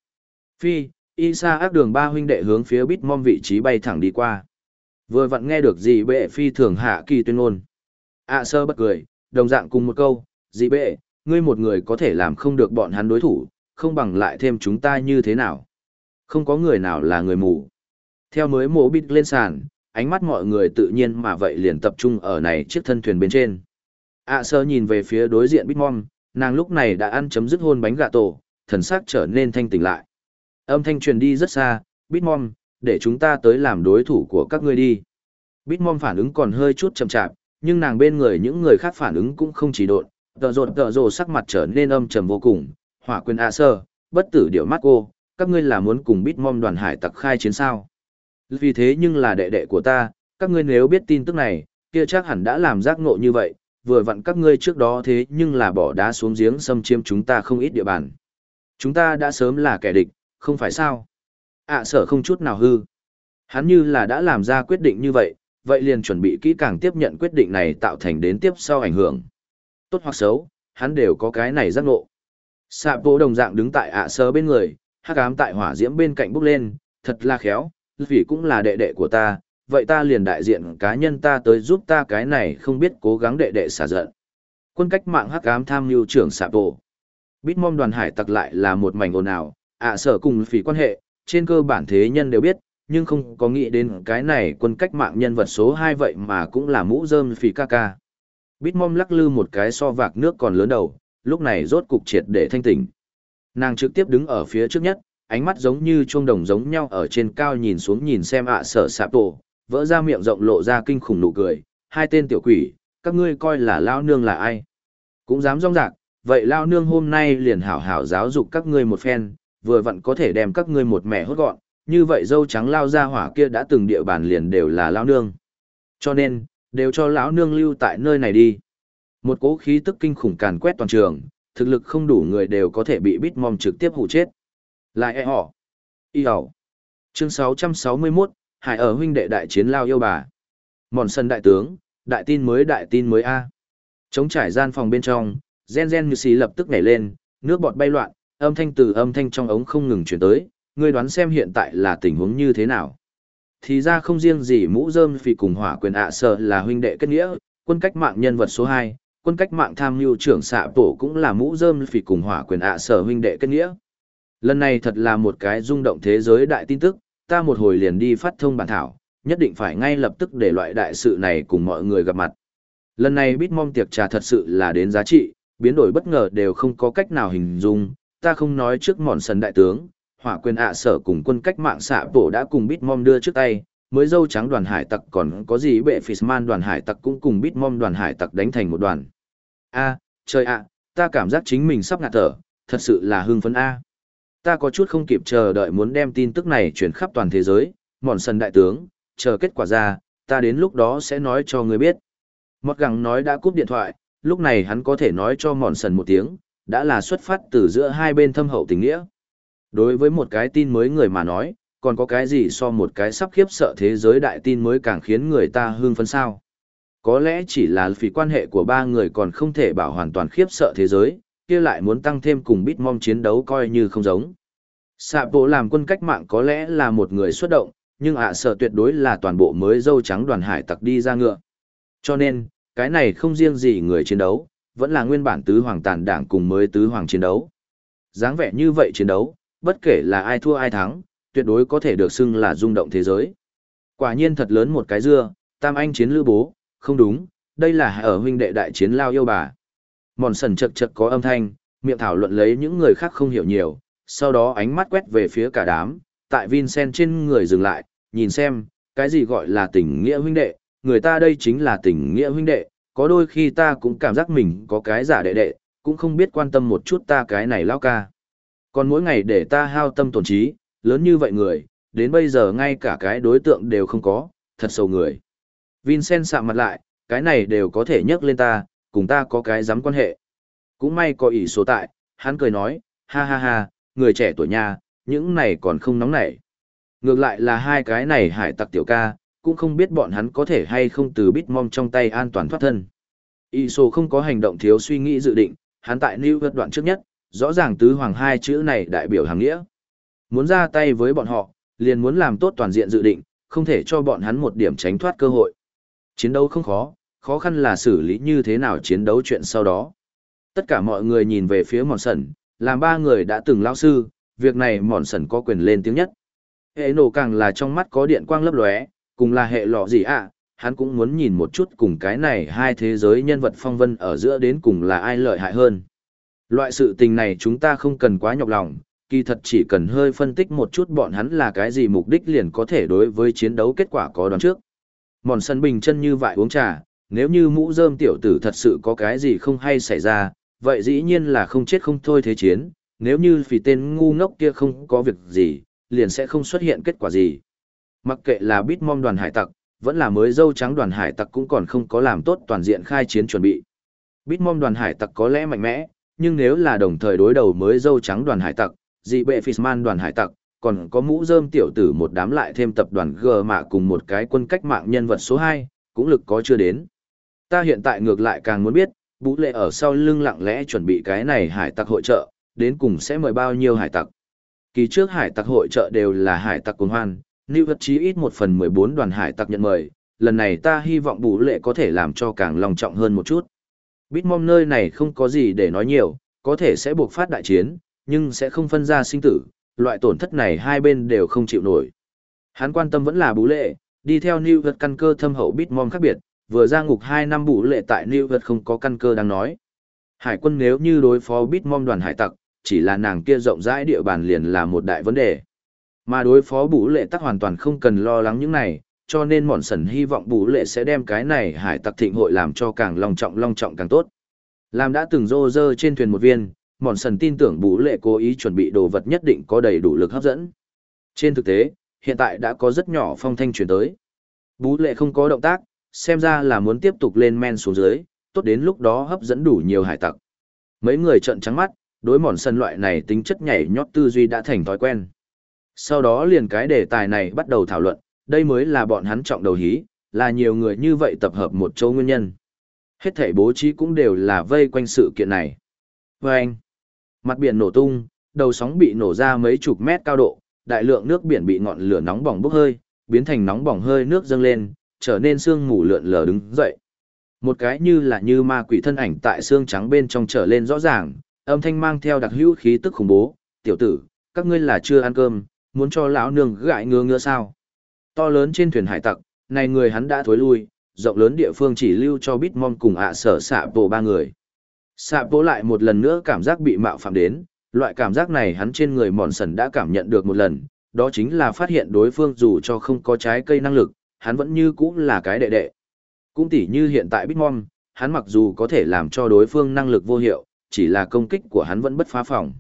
Phi, Isa ác đường ba huynh đệ hướng phía bít mom vị trí bay thẳng đi qua. Vừa vặn nghe được gì bệ phi thường hạ kỳ tuyên ngôn. ạ sơ bất cười, đồng dạng cùng một câu, gì bệ, ngươi một người có thể làm không được bọn hắn đối thủ, không bằng lại thêm chúng ta như thế nào. Không có người nào là người mù. Theo mới mộ bít lên sàn, ánh mắt mọi người tự nhiên mà vậy liền tập trung ở này chiếc thân thuyền bên trên. ạ sơ nhìn về phía đối diện bít mom, nàng lúc này đã ăn chấm dứt hôn bánh gà tổ, thần sắc trở nên thanh tỉnh lại. Âm thanh truyền đi rất xa, Bitmom, để chúng ta tới làm đối thủ của các ngươi đi. Bitmom phản ứng còn hơi chút chậm chạp, nhưng nàng bên người những người khác phản ứng cũng không chỉ độn, tờ rột tờ rồ sắc mặt trở nên âm trầm vô cùng, hỏa quyền ạ sơ, bất tử điệu mắt cô, các ngươi là muốn cùng Bitmom đoàn hải tặc khai chiến sao. Vì thế nhưng là đệ đệ của ta, các ngươi nếu biết tin tức này, kia chắc hẳn đã làm giác ngộ như vậy, vừa vặn các ngươi trước đó thế nhưng là bỏ đá xuống giếng xâm chiếm chúng ta không ít địa bàn. Chúng ta đã sớm là kẻ địch, không phải sao? ạ à, sở không chút nào hư. Hắn như là đã làm ra quyết định như vậy, vậy liền chuẩn bị kỹ càng tiếp nhận quyết định này tạo thành đến tiếp sau ảnh hưởng. Tốt hoặc xấu, hắn đều có cái này giác ngộ. Sạ bộ đồng dạng đứng tại ạ à sở bên người, hắc ám tại hỏa diễm bên cạnh bốc lên, thật là khéo, vì cũng là đệ đệ của ta, vậy ta liền đại diện cá nhân ta tới giúp ta cái này không biết cố gắng đệ đệ xả giận. Quân cách mạng hắc ám tham mưu trưởng xạ bộ. Bitmom đoàn hải tặc lại là một mảnh ồn ào, ạ sở cùng phỉ quan hệ, trên cơ bản thế nhân đều biết, nhưng không có nghĩ đến cái này quân cách mạng nhân vật số 2 vậy mà cũng là mũ rơm phỉ ca ca. Bitmom lắc lư một cái so vạc nước còn lớn đầu, lúc này rốt cục triệt để thanh tỉnh. Nàng trực tiếp đứng ở phía trước nhất, ánh mắt giống như chuông đồng giống nhau ở trên cao nhìn xuống nhìn xem ạ sở sạp tổ, vỡ ra miệng rộng lộ ra kinh khủng nụ cười, hai tên tiểu quỷ, các ngươi coi là lao nương là ai? Cũng dám rong rạc, vậy lao nương hôm nay liền hảo hảo giáo dục các ngươi một phen, vừa vặn có thể đem các ngươi một mẻ hốt gọn, như vậy dâu trắng lao ra hỏa kia đã từng địa bàn liền đều là lao nương. Cho nên, đều cho lão nương lưu tại nơi này đi. Một cố khí tức kinh khủng càn quét toàn trường, thực lực không đủ người đều có thể bị bít mom trực tiếp hụ chết. Lại e họ. E y ẩu. Chương 661, Hải ở huynh đệ đại chiến lao yêu bà. Mòn sân đại tướng, đại tin mới đại tin mới A. Chống trải gian phòng bên trong, gen gen như xí lập tức nhảy lên, nước bọt bay loạn, âm thanh từ âm thanh trong ống không ngừng chuyển tới, ngươi đoán xem hiện tại là tình huống như thế nào. Thì ra không riêng gì mũ rơm vì cùng hỏa quyền ạ à sợ là huynh đệ kết nghĩa, quân cách mạng nhân vật số 2, quân cách mạng tham mưu trưởng xạ tổ cũng là mũ rơm phỉ cùng hỏa quyền ạ à sở huynh đệ kết nghĩa. Lần này thật là một cái rung động thế giới đại tin tức, ta một hồi liền đi phát thông bản thảo, nhất định phải ngay lập tức để loại đại sự này cùng mọi người gặp mặt. Lần này Bitmom tiệc trà thật sự là đến giá trị, biến đổi bất ngờ đều không có cách nào hình dung, ta không nói trước mòn sần đại tướng, hỏa quyền ạ sở cùng quân cách mạng xạ bổ đã cùng Bitmom đưa trước tay, mới dâu trắng đoàn hải tặc còn có gì bệ Fishman đoàn hải tặc cũng cùng Bitmom đoàn hải tặc đánh thành một đoàn. A, trời ạ, ta cảm giác chính mình sắp ngạt thở, thật sự là hưng phấn A. Ta có chút không kịp chờ đợi muốn đem tin tức này chuyển khắp toàn thế giới, mòn sần đại tướng, chờ kết quả ra, ta đến lúc đó sẽ nói cho người biết. Mọt gẳng nói đã cúp điện thoại, lúc này hắn có thể nói cho mòn sần một tiếng, đã là xuất phát từ giữa hai bên thâm hậu tình nghĩa. Đối với một cái tin mới người mà nói, còn có cái gì so một cái sắp khiếp sợ thế giới đại tin mới càng khiến người ta hưng phấn sao? Có lẽ chỉ là vì quan hệ của ba người còn không thể bảo hoàn toàn khiếp sợ thế giới, kia lại muốn tăng thêm cùng Bitmom chiến đấu coi như không giống. Sạ bộ làm quân cách mạng có lẽ là một người xuất động, nhưng ạ sợ tuyệt đối là toàn bộ mới dâu trắng đoàn hải tặc đi ra ngựa. Cho nên, cái này không riêng gì người chiến đấu, vẫn là nguyên bản tứ hoàng tàn đảng cùng mới tứ hoàng chiến đấu. dáng vẻ như vậy chiến đấu, bất kể là ai thua ai thắng, tuyệt đối có thể được xưng là rung động thế giới. Quả nhiên thật lớn một cái dưa, tam anh chiến lữ bố, không đúng, đây là ở huynh đệ đại chiến lao yêu bà. Mòn sần chật chật có âm thanh, miệng thảo luận lấy những người khác không hiểu nhiều, sau đó ánh mắt quét về phía cả đám, tại Vincent trên người dừng lại, nhìn xem, cái gì gọi là tình nghĩa huynh đệ, người ta đây chính là tình nghĩa huynh đệ, có đôi khi ta cũng cảm giác mình có cái giả đệ đệ, cũng không biết quan tâm một chút ta cái này lao ca. Còn mỗi ngày để ta hao tâm tổn trí, lớn như vậy người, đến bây giờ ngay cả cái đối tượng đều không có, thật sầu người. Vincent sạm mặt lại, cái này đều có thể nhắc lên ta, cùng ta có cái dám quan hệ. Cũng may có ỷ số tại, hắn cười nói, ha ha ha, người trẻ tuổi nha, những này còn không nóng nảy. Ngược lại là hai cái này hải tặc tiểu ca, cũng không biết bọn hắn có thể hay không từ bít mong trong tay an toàn thoát thân. Y số không có hành động thiếu suy nghĩ dự định, hắn tại New York đoạn trước nhất, rõ ràng tứ hoàng hai chữ này đại biểu hàng nghĩa. Muốn ra tay với bọn họ, liền muốn làm tốt toàn diện dự định, không thể cho bọn hắn một điểm tránh thoát cơ hội. Chiến đấu không khó, khó khăn là xử lý như thế nào chiến đấu chuyện sau đó. Tất cả mọi người nhìn về phía mòn sẩn, làm ba người đã từng lao sư, việc này mòn sẩn có quyền lên tiếng nhất. Hệ nổ càng là trong mắt có điện quang lấp lóe, cùng là hệ lọ gì ạ, à, hắn cũng muốn nhìn một chút cùng cái này hai thế giới nhân vật phong vân ở giữa đến cùng là ai lợi hại hơn. Loại sự tình này chúng ta không cần quá nhọc lòng, kỳ thật chỉ cần hơi phân tích một chút bọn hắn là cái gì mục đích liền có thể đối với chiến đấu kết quả có đoán trước. Mòn sân bình chân như vại uống trà, nếu như mũ rơm tiểu tử thật sự có cái gì không hay xảy ra, vậy dĩ nhiên là không chết không thôi thế chiến, nếu như vì tên ngu ngốc kia không có việc gì, liền sẽ không xuất hiện kết quả gì. Mặc kệ là Bitmom đoàn hải tặc, vẫn là mới dâu trắng đoàn hải tặc cũng còn không có làm tốt toàn diện khai chiến chuẩn bị. Bitmom đoàn hải tặc có lẽ mạnh mẽ, nhưng nếu là đồng thời đối đầu mới dâu trắng đoàn hải tặc, dị bệ Fishman đoàn hải tặc, còn có mũ rơm tiểu tử một đám lại thêm tập đoàn G mạ cùng một cái quân cách mạng nhân vật số 2, cũng lực có chưa đến. Ta hiện tại ngược lại càng muốn biết, Vũ Lệ ở sau lưng lặng lẽ chuẩn bị cái này hải tặc hội trợ, đến cùng sẽ mời bao nhiêu hải tặc. Kỳ trước hải tặc hội trợ đều là hải tặc cùng hoan, New vật chí ít một phần 14 đoàn hải tặc nhận mời, lần này ta hy vọng Vũ Lệ có thể làm cho càng lòng trọng hơn một chút. Bitmom nơi này không có gì để nói nhiều, có thể sẽ buộc phát đại chiến, nhưng sẽ không phân ra sinh tử, loại tổn thất này hai bên đều không chịu nổi. Hắn quan tâm vẫn là Bú Lệ, đi theo New vật căn cơ thâm hậu Bitmom khác biệt, vừa ra ngục 2 năm bụ lệ tại New Vật không có căn cơ đang nói. Hải quân nếu như đối phó Bitmom đoàn hải tặc, chỉ là nàng kia rộng rãi địa bàn liền là một đại vấn đề. Mà đối phó bụ lệ tắc hoàn toàn không cần lo lắng những này, cho nên mòn sần hy vọng bụ lệ sẽ đem cái này hải tặc thịnh hội làm cho càng long trọng long trọng càng tốt. Làm đã từng rô rơ trên thuyền một viên, mòn sần tin tưởng bụ lệ cố ý chuẩn bị đồ vật nhất định có đầy đủ lực hấp dẫn. Trên thực tế, hiện tại đã có rất nhỏ phong thanh truyền tới. Bú lệ không có động tác, xem ra là muốn tiếp tục lên men xuống dưới, tốt đến lúc đó hấp dẫn đủ nhiều hải tặc. Mấy người trợn trắng mắt, đối mòn sân loại này tính chất nhảy nhót tư duy đã thành thói quen. Sau đó liền cái đề tài này bắt đầu thảo luận, đây mới là bọn hắn trọng đầu hí, là nhiều người như vậy tập hợp một chỗ nguyên nhân. Hết thảy bố trí cũng đều là vây quanh sự kiện này. Và anh, mặt biển nổ tung, đầu sóng bị nổ ra mấy chục mét cao độ, đại lượng nước biển bị ngọn lửa nóng bỏng bốc hơi, biến thành nóng bỏng hơi nước dâng lên, trở nên sương mù lượn lờ đứng dậy. Một cái như là như ma quỷ thân ảnh tại xương trắng bên trong trở lên rõ ràng, âm thanh mang theo đặc hữu khí tức khủng bố, "Tiểu tử, các ngươi là chưa ăn cơm, muốn cho lão nương gãi ngứa ngứa sao?" To lớn trên thuyền hải tặc, này người hắn đã thối lui, rộng lớn địa phương chỉ lưu cho Bitmon cùng ạ sở xạ bộ ba người. Xạ bộ lại một lần nữa cảm giác bị mạo phạm đến, loại cảm giác này hắn trên người mòn sần đã cảm nhận được một lần, đó chính là phát hiện đối phương dù cho không có trái cây năng lực, hắn vẫn như cũ là cái đệ đệ. Cũng tỉ như hiện tại Bitmom, hắn mặc dù có thể làm cho đối phương năng lực vô hiệu, chỉ là công kích của hắn vẫn bất phá phòng.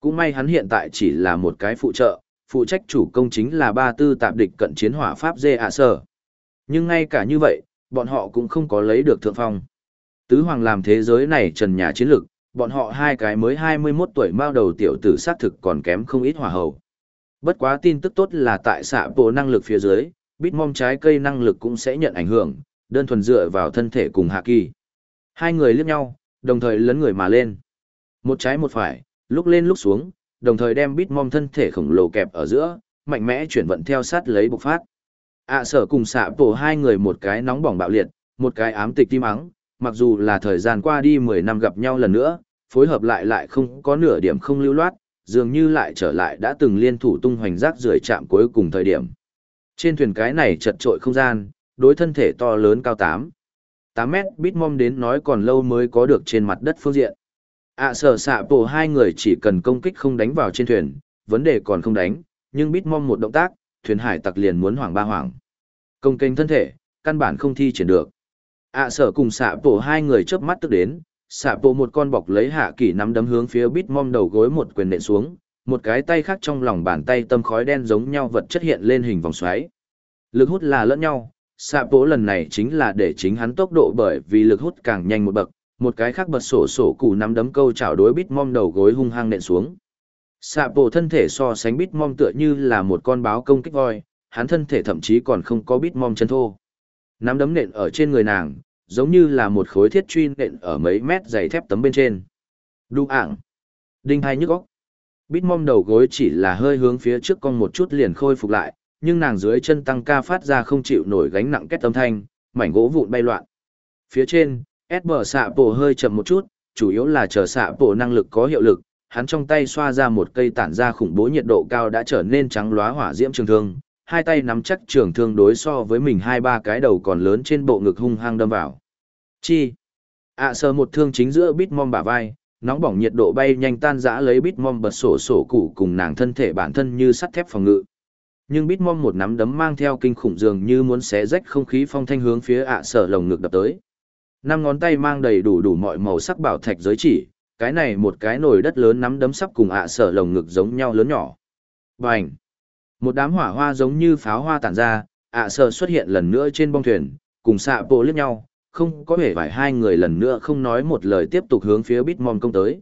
Cũng may hắn hiện tại chỉ là một cái phụ trợ, phụ trách chủ công chính là ba tư tạp địch cận chiến hỏa pháp dê ạ sở. Nhưng ngay cả như vậy, bọn họ cũng không có lấy được thượng phong. Tứ hoàng làm thế giới này trần nhà chiến lực, bọn họ hai cái mới 21 tuổi mao đầu tiểu tử sát thực còn kém không ít hỏa hầu. Bất quá tin tức tốt là tại xạ bộ năng lực phía dưới, Bitmom trái cây năng lực cũng sẽ nhận ảnh hưởng, đơn thuần dựa vào thân thể cùng Hạ Kỳ. Hai người liếc nhau, đồng thời lấn người mà lên. Một trái một phải, lúc lên lúc xuống, đồng thời đem Bitmom thân thể khổng lồ kẹp ở giữa, mạnh mẽ chuyển vận theo sát lấy bộc phát. ạ sở cùng xạ tổ hai người một cái nóng bỏng bạo liệt, một cái ám tịch tim ắng, mặc dù là thời gian qua đi 10 năm gặp nhau lần nữa, phối hợp lại lại không có nửa điểm không lưu loát, dường như lại trở lại đã từng liên thủ tung hoành rác rưởi chạm cuối cùng thời điểm. Trên thuyền cái này chật trội không gian, đối thân thể to lớn cao tám. 8 mét Bitmom đến nói còn lâu mới có được trên mặt đất phương diện. À, ạ sở xạ bổ hai người chỉ cần công kích không đánh vào trên thuyền, vấn đề còn không đánh, nhưng Bitmom một động tác, thuyền hải tặc liền muốn hoảng ba hoảng. Công kênh thân thể, căn bản không thi triển được. À, ạ sở cùng xạ bổ hai người chớp mắt tức đến, xạ bổ một con bọc lấy hạ kỷ nắm đấm hướng phía Bitmom đầu gối một quyền nện xuống, một cái tay khác trong lòng bàn tay tâm khói đen giống nhau vật chất hiện lên hình vòng xoáy. Lực hút là lẫn nhau, xạ bố lần này chính là để chính hắn tốc độ bởi vì lực hút càng nhanh một bậc, một cái khác bật sổ sổ củ nắm đấm câu chảo đối bít mom đầu gối hung hăng nện xuống. Xạ bố thân thể so sánh bít mom tựa như là một con báo công kích voi, hắn thân thể thậm chí còn không có bít mom chân thô. Nắm đấm nện ở trên người nàng, giống như là một khối thiết truy nện ở mấy mét dày thép tấm bên trên. Đu ảng. Đinh hai nhức óc. Bít mom đầu gối chỉ là hơi hướng phía trước con một chút liền khôi phục lại, nhưng nàng dưới chân tăng ca phát ra không chịu nổi gánh nặng kết âm thanh, mảnh gỗ vụn bay loạn. Phía trên, ép bờ xạ bộ hơi chậm một chút, chủ yếu là chờ xạ bộ năng lực có hiệu lực, hắn trong tay xoa ra một cây tản ra khủng bố nhiệt độ cao đã trở nên trắng lóa hỏa diễm trường thương, hai tay nắm chắc trường thương đối so với mình hai ba cái đầu còn lớn trên bộ ngực hung hăng đâm vào. Chi? ạ à, sờ một thương chính giữa bít mom bả vai, nóng bỏng nhiệt độ bay nhanh tan rã lấy bít mom bật sổ sổ cụ cùng nàng thân thể bản thân như sắt thép phòng ngự. Nhưng bít mom một nắm đấm mang theo kinh khủng dường như muốn xé rách không khí phong thanh hướng phía ạ sở lồng ngực đập tới. Năm ngón tay mang đầy đủ đủ mọi màu sắc bảo thạch giới chỉ, cái này một cái nồi đất lớn nắm đấm sắp cùng ạ sở lồng ngực giống nhau lớn nhỏ. Bành! Một đám hỏa hoa giống như pháo hoa tản ra, ạ sở xuất hiện lần nữa trên bong thuyền, cùng xạ bộ liếc nhau, không có vẻ vài hai người lần nữa không nói một lời tiếp tục hướng phía bít công tới.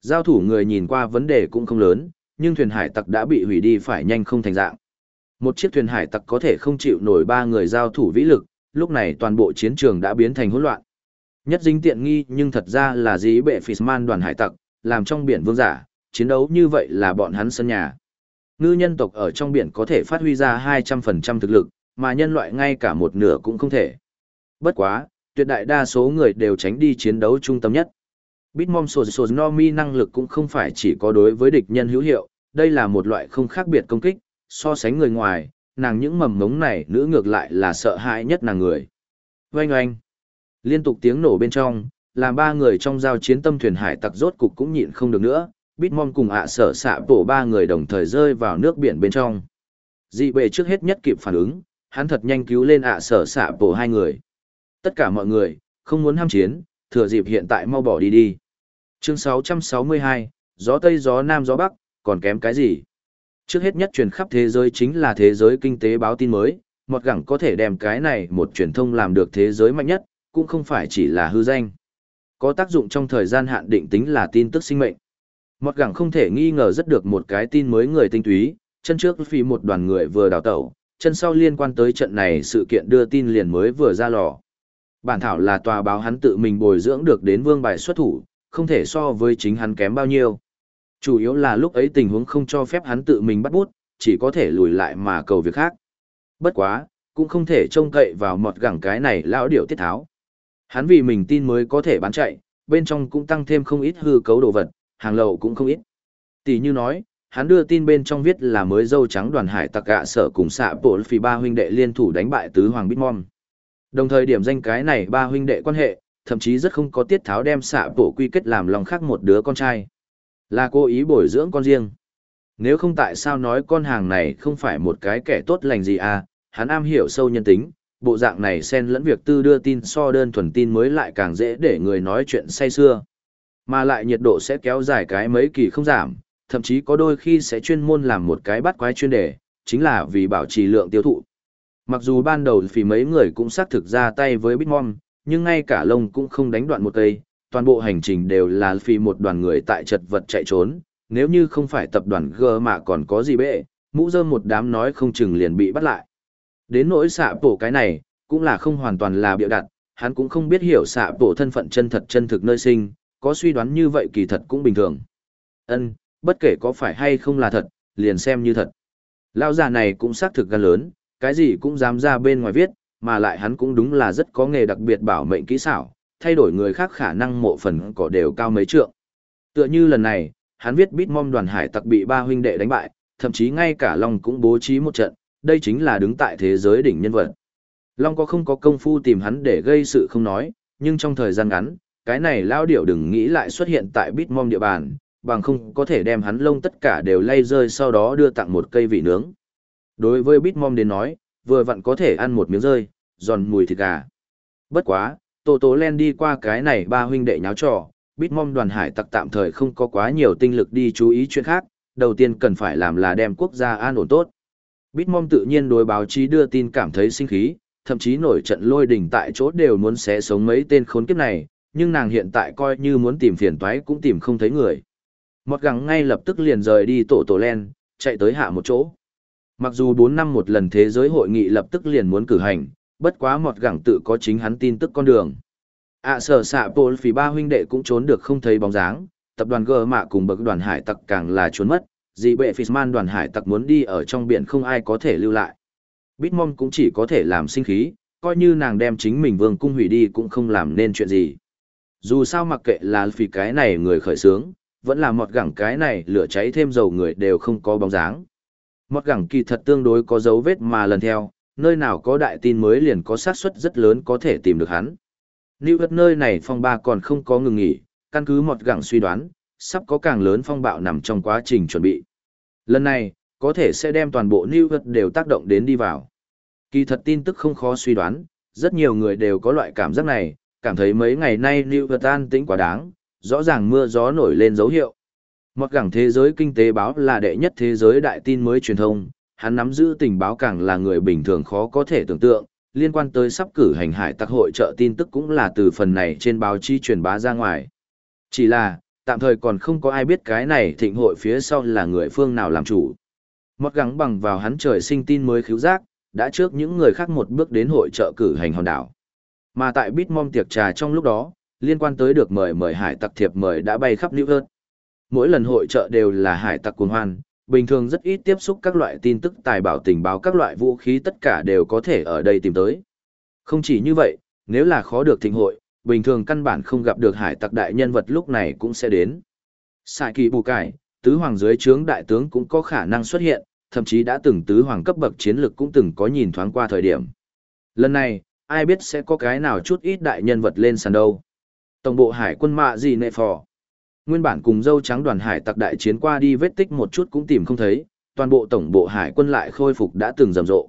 Giao thủ người nhìn qua vấn đề cũng không lớn, nhưng thuyền hải tặc đã bị hủy đi phải nhanh không thành dạng. Một chiếc thuyền hải tặc có thể không chịu nổi ba người giao thủ vĩ lực, lúc này toàn bộ chiến trường đã biến thành hỗn loạn. Nhất dính tiện nghi nhưng thật ra là dí bệ Fishman đoàn hải tặc, làm trong biển vương giả, chiến đấu như vậy là bọn hắn sân nhà. Ngư nhân tộc ở trong biển có thể phát huy ra 200% thực lực, mà nhân loại ngay cả một nửa cũng không thể. Bất quá, tuyệt đại đa số người đều tránh đi chiến đấu trung tâm nhất. Bitmom Sonomi năng lực cũng không phải chỉ có đối với địch nhân hữu hiệu, đây là một loại không khác biệt công kích, so sánh người ngoài, nàng những mầm ngống này nữ ngược lại là sợ hãi nhất nàng người. Oanh oanh. Liên tục tiếng nổ bên trong, làm ba người trong giao chiến tâm thuyền hải tặc rốt cục cũng nhịn không được nữa, Bitmom cùng ạ sở xạ bổ ba người đồng thời rơi vào nước biển bên trong. Dị bệ trước hết nhất kịp phản ứng, hắn thật nhanh cứu lên ạ sở xạ bổ hai người. Tất cả mọi người, không muốn ham chiến, thừa dịp hiện tại mau bỏ đi đi. Chương 662, gió Tây gió Nam gió Bắc, còn kém cái gì? Trước hết nhất truyền khắp thế giới chính là thế giới kinh tế báo tin mới, một gẳng có thể đem cái này một truyền thông làm được thế giới mạnh nhất, cũng không phải chỉ là hư danh. Có tác dụng trong thời gian hạn định tính là tin tức sinh mệnh. Một gẳng không thể nghi ngờ rất được một cái tin mới người tinh túy, chân trước vì một đoàn người vừa đào tẩu, chân sau liên quan tới trận này sự kiện đưa tin liền mới vừa ra lò. Bản thảo là tòa báo hắn tự mình bồi dưỡng được đến vương bài xuất thủ, không thể so với chính hắn kém bao nhiêu. Chủ yếu là lúc ấy tình huống không cho phép hắn tự mình bắt bút, chỉ có thể lùi lại mà cầu việc khác. Bất quá, cũng không thể trông cậy vào mọt gẳng cái này lão điệu tiết tháo. Hắn vì mình tin mới có thể bán chạy, bên trong cũng tăng thêm không ít hư cấu đồ vật, hàng lậu cũng không ít. Tỷ như nói, hắn đưa tin bên trong viết là mới dâu trắng đoàn hải tặc gạ sở cùng xạ bộ phì ba huynh đệ liên thủ đánh bại tứ hoàng Bitmom. Đồng thời điểm danh cái này ba huynh đệ quan hệ, thậm chí rất không có tiết tháo đem xạ bổ quy kết làm lòng khác một đứa con trai. Là cô ý bồi dưỡng con riêng. Nếu không tại sao nói con hàng này không phải một cái kẻ tốt lành gì à, hắn am hiểu sâu nhân tính, bộ dạng này xen lẫn việc tư đưa tin so đơn thuần tin mới lại càng dễ để người nói chuyện say xưa. Mà lại nhiệt độ sẽ kéo dài cái mấy kỳ không giảm, thậm chí có đôi khi sẽ chuyên môn làm một cái bắt quái chuyên đề, chính là vì bảo trì lượng tiêu thụ. Mặc dù ban đầu phỉ mấy người cũng xác thực ra tay với Bitmom, nhưng ngay cả lông cũng không đánh đoạn một cây, toàn bộ hành trình đều là phỉ một đoàn người tại chật vật chạy trốn, nếu như không phải tập đoàn G mà còn có gì bệ, mũ rơm một đám nói không chừng liền bị bắt lại. Đến nỗi xạ bổ cái này, cũng là không hoàn toàn là biểu đặt, hắn cũng không biết hiểu xạ bổ thân phận chân thật chân thực nơi sinh, có suy đoán như vậy kỳ thật cũng bình thường. Ân, bất kể có phải hay không là thật, liền xem như thật. Lão già này cũng xác thực gan lớn, cái gì cũng dám ra bên ngoài viết, mà lại hắn cũng đúng là rất có nghề đặc biệt bảo mệnh kỹ xảo, thay đổi người khác khả năng mộ phần cỏ đều cao mấy trượng. Tựa như lần này, hắn viết Bitmom đoàn hải tặc bị ba huynh đệ đánh bại, thậm chí ngay cả Long cũng bố trí một trận, đây chính là đứng tại thế giới đỉnh nhân vật. Long có không có công phu tìm hắn để gây sự không nói, nhưng trong thời gian ngắn, cái này lao điểu đừng nghĩ lại xuất hiện tại Bitmom địa bàn, bằng không có thể đem hắn lông tất cả đều lay rơi sau đó đưa tặng một cây vị nướng. Đối với Bitmom đến nói, vừa vặn có thể ăn một miếng rơi, giòn mùi thịt gà. Bất quá, Tô Tố Len đi qua cái này ba huynh đệ nháo trò, Bitmom đoàn hải tặc tạm thời không có quá nhiều tinh lực đi chú ý chuyện khác, đầu tiên cần phải làm là đem quốc gia an ổn tốt. Bitmom tự nhiên đối báo chí đưa tin cảm thấy sinh khí, thậm chí nổi trận lôi đình tại chỗ đều muốn xé sống mấy tên khốn kiếp này, nhưng nàng hiện tại coi như muốn tìm phiền toái cũng tìm không thấy người. Mọt gắng ngay lập tức liền rời đi tổ tổ len, chạy tới hạ một chỗ. Mặc dù 4 năm một lần thế giới hội nghị lập tức liền muốn cử hành, bất quá mọt gẳng tự có chính hắn tin tức con đường. ạ sở xạ bồn phì ba huynh đệ cũng trốn được không thấy bóng dáng, tập đoàn gờ mạ cùng bậc đoàn hải tặc càng là trốn mất, dị bệ Fishman đoàn hải tặc muốn đi ở trong biển không ai có thể lưu lại. Bitmom cũng chỉ có thể làm sinh khí, coi như nàng đem chính mình vương cung hủy đi cũng không làm nên chuyện gì. Dù sao mặc kệ là vì cái này người khởi sướng, vẫn là một gẳng cái này lửa cháy thêm dầu người đều không có bóng dáng. Một gẳng kỳ thật tương đối có dấu vết mà lần theo, nơi nào có đại tin mới liền có xác suất rất lớn có thể tìm được hắn. Lưu vật nơi này phong ba còn không có ngừng nghỉ, căn cứ một gẳng suy đoán, sắp có càng lớn phong bạo nằm trong quá trình chuẩn bị. Lần này, có thể sẽ đem toàn bộ New York đều tác động đến đi vào. Kỳ thật tin tức không khó suy đoán, rất nhiều người đều có loại cảm giác này, cảm thấy mấy ngày nay New York an tĩnh quá đáng, rõ ràng mưa gió nổi lên dấu hiệu. Một gẳng thế giới kinh tế báo là đệ nhất thế giới đại tin mới truyền thông, hắn nắm giữ tình báo càng là người bình thường khó có thể tưởng tượng, liên quan tới sắp cử hành hải tặc hội trợ tin tức cũng là từ phần này trên báo chí truyền bá ra ngoài. Chỉ là, tạm thời còn không có ai biết cái này thịnh hội phía sau là người phương nào làm chủ. Một gắng bằng vào hắn trời sinh tin mới khiếu giác, đã trước những người khác một bước đến hội trợ cử hành hòn đảo. Mà tại Bitmom tiệc trà trong lúc đó, liên quan tới được mời mời hải tặc thiệp mời đã bay khắp New York. Mỗi lần hội trợ đều là hải tặc cuồng hoan, bình thường rất ít tiếp xúc các loại tin tức tài bảo tình báo các loại vũ khí tất cả đều có thể ở đây tìm tới. Không chỉ như vậy, nếu là khó được thịnh hội, bình thường căn bản không gặp được hải tặc đại nhân vật lúc này cũng sẽ đến. Sai kỳ bù cải, tứ hoàng dưới trướng đại tướng cũng có khả năng xuất hiện, thậm chí đã từng tứ hoàng cấp bậc chiến lực cũng từng có nhìn thoáng qua thời điểm. Lần này, ai biết sẽ có cái nào chút ít đại nhân vật lên sàn đâu. Tổng bộ hải quân mạ gì nệ phò. Nguyên bản cùng dâu trắng đoàn hải tặc đại chiến qua đi vết tích một chút cũng tìm không thấy, toàn bộ tổng bộ hải quân lại khôi phục đã từng rầm rộ.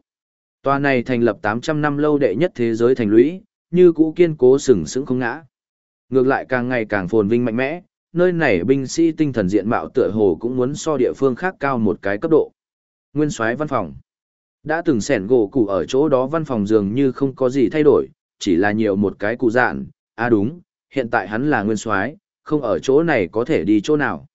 Tòa này thành lập 800 năm lâu đệ nhất thế giới thành lũy, như cũ kiên cố sừng sững không ngã. Ngược lại càng ngày càng phồn vinh mạnh mẽ, nơi này binh sĩ tinh thần diện mạo tựa hồ cũng muốn so địa phương khác cao một cái cấp độ. Nguyên soái văn phòng. Đã từng sẻn gỗ cụ ở chỗ đó văn phòng dường như không có gì thay đổi, chỉ là nhiều một cái cụ dạn. À đúng, hiện tại hắn là nguyên soái, không ở chỗ này có thể đi chỗ nào.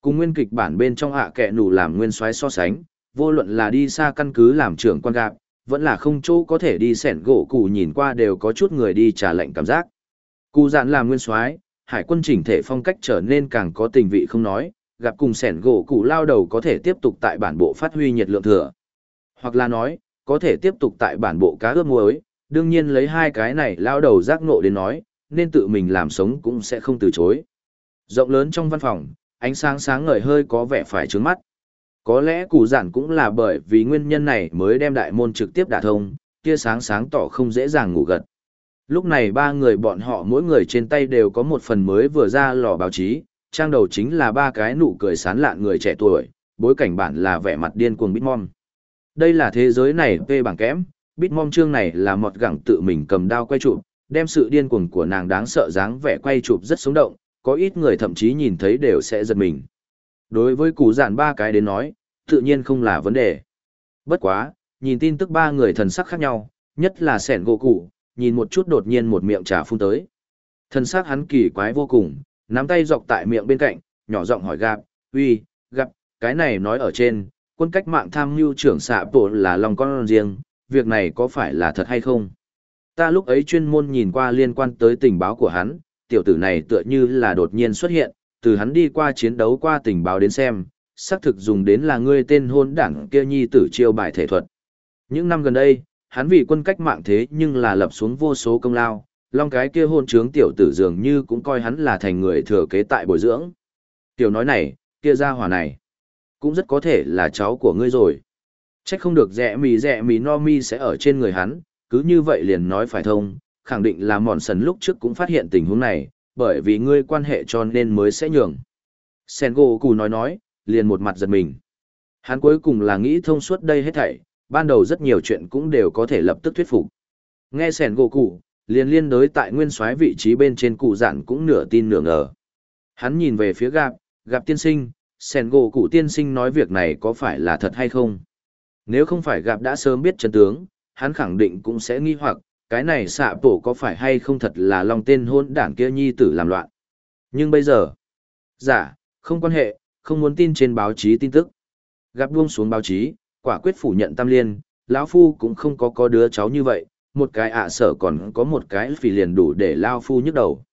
Cùng nguyên kịch bản bên trong hạ à kẹ nủ làm nguyên soái so sánh, vô luận là đi xa căn cứ làm trưởng quan gạp, vẫn là không chỗ có thể đi sẻn gỗ cụ nhìn qua đều có chút người đi trả lệnh cảm giác. Cụ dạn làm nguyên soái, hải quân chỉnh thể phong cách trở nên càng có tình vị không nói, gặp cùng sẻn gỗ cụ lao đầu có thể tiếp tục tại bản bộ phát huy nhiệt lượng thừa. Hoặc là nói, có thể tiếp tục tại bản bộ cá ướp muối, đương nhiên lấy hai cái này lao đầu giác ngộ đến nói, nên tự mình làm sống cũng sẽ không từ chối. Rộng lớn trong văn phòng, ánh sáng sáng ngời hơi có vẻ phải trướng mắt. Có lẽ cụ giản cũng là bởi vì nguyên nhân này mới đem đại môn trực tiếp đả thông, kia sáng sáng tỏ không dễ dàng ngủ gật. Lúc này ba người bọn họ mỗi người trên tay đều có một phần mới vừa ra lò báo chí, trang đầu chính là ba cái nụ cười sán lạn người trẻ tuổi, bối cảnh bản là vẻ mặt điên cuồng Bitmom. Đây là thế giới này về bảng kém, Bitmom chương này là một gẳng tự mình cầm đao quay trụ đem sự điên cuồng của nàng đáng sợ dáng vẻ quay chụp rất sống động, có ít người thậm chí nhìn thấy đều sẽ giật mình. Đối với cụ giản ba cái đến nói, tự nhiên không là vấn đề. Bất quá, nhìn tin tức ba người thần sắc khác nhau, nhất là sẻn gỗ cụ, nhìn một chút đột nhiên một miệng trà phun tới. Thần sắc hắn kỳ quái vô cùng, nắm tay dọc tại miệng bên cạnh, nhỏ giọng hỏi gặp, uy, gặp, cái này nói ở trên, quân cách mạng tham mưu trưởng xạ bộ là lòng con riêng, việc này có phải là thật hay không? Ta lúc ấy chuyên môn nhìn qua liên quan tới tình báo của hắn, tiểu tử này tựa như là đột nhiên xuất hiện, từ hắn đi qua chiến đấu qua tình báo đến xem, xác thực dùng đến là ngươi tên hôn đảng kia nhi tử chiêu bài thể thuật. Những năm gần đây, hắn vì quân cách mạng thế nhưng là lập xuống vô số công lao, long cái kia hôn trướng tiểu tử dường như cũng coi hắn là thành người thừa kế tại bồi dưỡng. Tiểu nói này, kia ra hỏa này, cũng rất có thể là cháu của ngươi rồi. Chắc không được rẻ mì rẻ mì no mi sẽ ở trên người hắn, cứ như vậy liền nói phải thông, khẳng định là mòn sần lúc trước cũng phát hiện tình huống này, bởi vì ngươi quan hệ cho nên mới sẽ nhường. Sen gỗ cù nói nói, liền một mặt giật mình. Hắn cuối cùng là nghĩ thông suốt đây hết thảy, ban đầu rất nhiều chuyện cũng đều có thể lập tức thuyết phục. Nghe Sen gỗ cù, liền liên đối tại nguyên soái vị trí bên trên cụ giản cũng nửa tin nửa ngờ. Hắn nhìn về phía gặp, gặp tiên sinh, Sen gỗ cụ tiên sinh nói việc này có phải là thật hay không? Nếu không phải gặp đã sớm biết chân tướng, hắn khẳng định cũng sẽ nghi hoặc, cái này xạ bổ có phải hay không thật là lòng tên hôn đảng kia nhi tử làm loạn. Nhưng bây giờ, giả, dạ, không quan hệ, không muốn tin trên báo chí tin tức. Gặp buông xuống báo chí, quả quyết phủ nhận tam liên, lão phu cũng không có có đứa cháu như vậy, một cái ạ sở còn có một cái phì liền đủ để lao phu nhức đầu.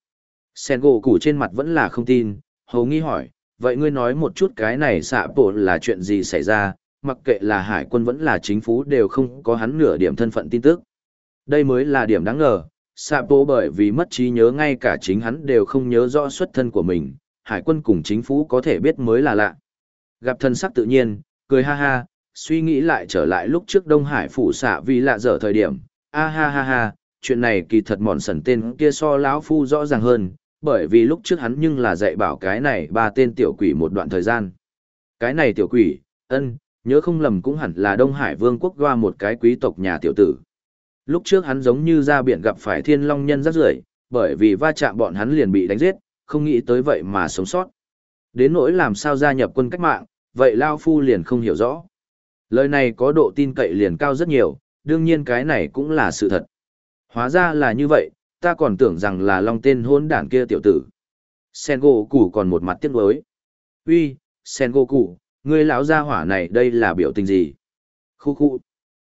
Sen gỗ củ trên mặt vẫn là không tin, hầu nghi hỏi, vậy ngươi nói một chút cái này xạ bộ là chuyện gì xảy ra, mặc kệ là hải quân vẫn là chính phủ đều không có hắn nửa điểm thân phận tin tức. Đây mới là điểm đáng ngờ, Sapo bởi vì mất trí nhớ ngay cả chính hắn đều không nhớ rõ xuất thân của mình, hải quân cùng chính phủ có thể biết mới là lạ. Gặp thân sắc tự nhiên, cười ha ha, suy nghĩ lại trở lại lúc trước Đông Hải phủ xạ vì lạ dở thời điểm, a ha ha ha, chuyện này kỳ thật mòn sần tên kia so lão phu rõ ràng hơn, bởi vì lúc trước hắn nhưng là dạy bảo cái này ba tên tiểu quỷ một đoạn thời gian. Cái này tiểu quỷ, ân, nhớ không lầm cũng hẳn là Đông Hải Vương quốc qua một cái quý tộc nhà tiểu tử. Lúc trước hắn giống như ra biển gặp phải thiên long nhân rất rưởi, bởi vì va chạm bọn hắn liền bị đánh giết, không nghĩ tới vậy mà sống sót. Đến nỗi làm sao gia nhập quân cách mạng, vậy Lao Phu liền không hiểu rõ. Lời này có độ tin cậy liền cao rất nhiều, đương nhiên cái này cũng là sự thật. Hóa ra là như vậy, ta còn tưởng rằng là long tên hôn đảng kia tiểu tử. Sen còn một mặt tiếc nuối. Uy, Sen Người ngươi lão gia hỏa này đây là biểu tình gì? Khu khu.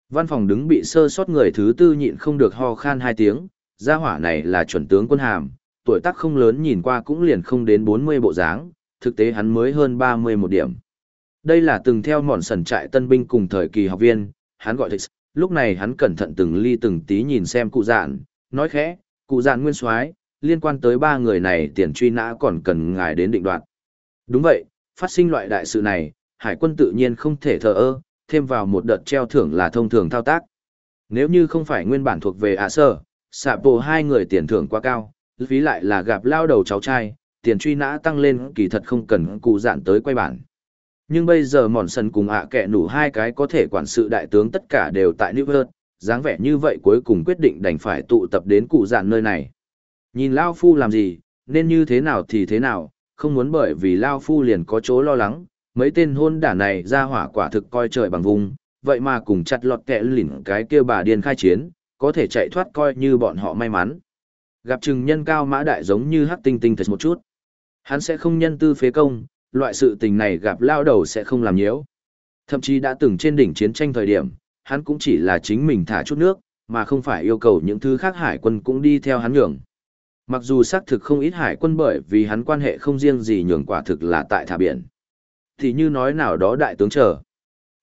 Văn phòng đứng bị sơ sót người thứ tư nhịn không được ho khan hai tiếng, gia hỏa này là chuẩn tướng quân hàm, tuổi tác không lớn nhìn qua cũng liền không đến 40 bộ dáng, thực tế hắn mới hơn 30 một điểm. Đây là từng theo mòn sần trại tân binh cùng thời kỳ học viên, hắn gọi thịt, lúc này hắn cẩn thận từng ly từng tí nhìn xem cụ dạn, nói khẽ, cụ dạn nguyên soái liên quan tới ba người này tiền truy nã còn cần ngài đến định đoạt. Đúng vậy, phát sinh loại đại sự này, hải quân tự nhiên không thể thờ ơ, thêm vào một đợt treo thưởng là thông thường thao tác. Nếu như không phải nguyên bản thuộc về ạ sơ, xạ bộ hai người tiền thưởng quá cao, phí lại là gặp lao đầu cháu trai, tiền truy nã tăng lên kỳ thật không cần cụ dạn tới quay bản. Nhưng bây giờ mòn sân cùng ạ kẹ nủ hai cái có thể quản sự đại tướng tất cả đều tại New York, dáng vẻ như vậy cuối cùng quyết định đành phải tụ tập đến cụ dạn nơi này. Nhìn Lao Phu làm gì, nên như thế nào thì thế nào, không muốn bởi vì Lao Phu liền có chỗ lo lắng, mấy tên hôn đả này ra hỏa quả thực coi trời bằng vùng, vậy mà cùng chặt lọt kẹ lỉnh cái kia bà điên khai chiến, có thể chạy thoát coi như bọn họ may mắn. Gặp chừng nhân cao mã đại giống như hắc tinh tinh thật một chút. Hắn sẽ không nhân tư phế công, loại sự tình này gặp lao đầu sẽ không làm nhiễu. Thậm chí đã từng trên đỉnh chiến tranh thời điểm, hắn cũng chỉ là chính mình thả chút nước, mà không phải yêu cầu những thứ khác hải quân cũng đi theo hắn nhường. Mặc dù xác thực không ít hải quân bởi vì hắn quan hệ không riêng gì nhường quả thực là tại thả biển. Thì như nói nào đó đại tướng chờ.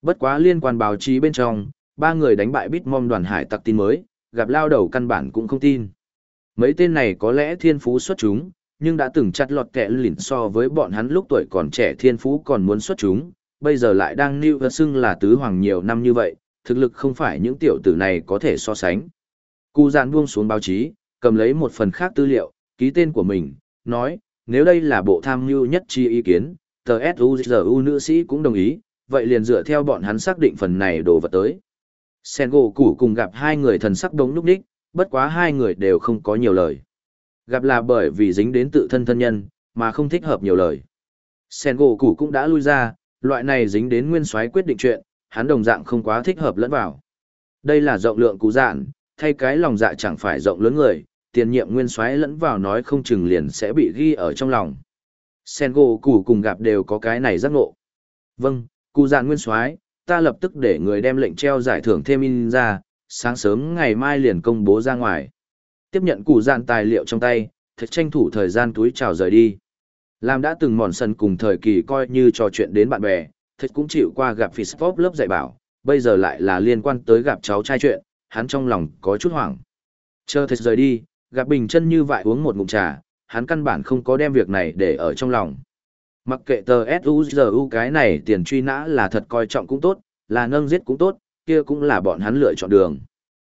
Bất quá liên quan báo chí bên trong, ba người đánh bại bít mom đoàn hải tặc tin mới, gặp lao đầu căn bản cũng không tin. Mấy tên này có lẽ thiên phú xuất chúng, nhưng đã từng chặt lọt kẻ lỉn so với bọn hắn lúc tuổi còn trẻ thiên phú còn muốn xuất chúng, bây giờ lại đang lưu và xưng là tứ hoàng nhiều năm như vậy, thực lực không phải những tiểu tử này có thể so sánh. Cụ giàn buông xuống báo chí, cầm lấy một phần khác tư liệu, ký tên của mình, nói, nếu đây là bộ tham mưu nhất chi ý kiến, tờ nữ sĩ cũng đồng ý, vậy liền dựa theo bọn hắn xác định phần này đồ vật tới. Sen gỗ củ cùng gặp hai người thần sắc đống núp đích, bất quá hai người đều không có nhiều lời. Gặp là bởi vì dính đến tự thân thân nhân, mà không thích hợp nhiều lời. Sen gỗ củ cũng đã lui ra, loại này dính đến nguyên soái quyết định chuyện, hắn đồng dạng không quá thích hợp lẫn vào. Đây là rộng lượng cú dạn, thay cái lòng dạ chẳng phải rộng lớn người, tiền nhiệm nguyên soái lẫn vào nói không chừng liền sẽ bị ghi ở trong lòng. Sen gỗ củ cùng gặp đều có cái này giác ngộ. Vâng, cụ dạn nguyên soái ta lập tức để người đem lệnh treo giải thưởng thêm in ra, sáng sớm ngày mai liền công bố ra ngoài. Tiếp nhận cụ dạn tài liệu trong tay, thật tranh thủ thời gian túi chào rời đi. Làm đã từng mòn sân cùng thời kỳ coi như trò chuyện đến bạn bè, thật cũng chịu qua gặp Fispop lớp dạy bảo, bây giờ lại là liên quan tới gặp cháu trai chuyện, hắn trong lòng có chút hoảng. Chờ thật rời đi, gặp bình chân như vậy uống một ngụm trà, hắn căn bản không có đem việc này để ở trong lòng. Mặc kệ tờ SUZU cái này tiền truy nã là thật coi trọng cũng tốt, là nâng giết cũng tốt, kia cũng là bọn hắn lựa chọn đường.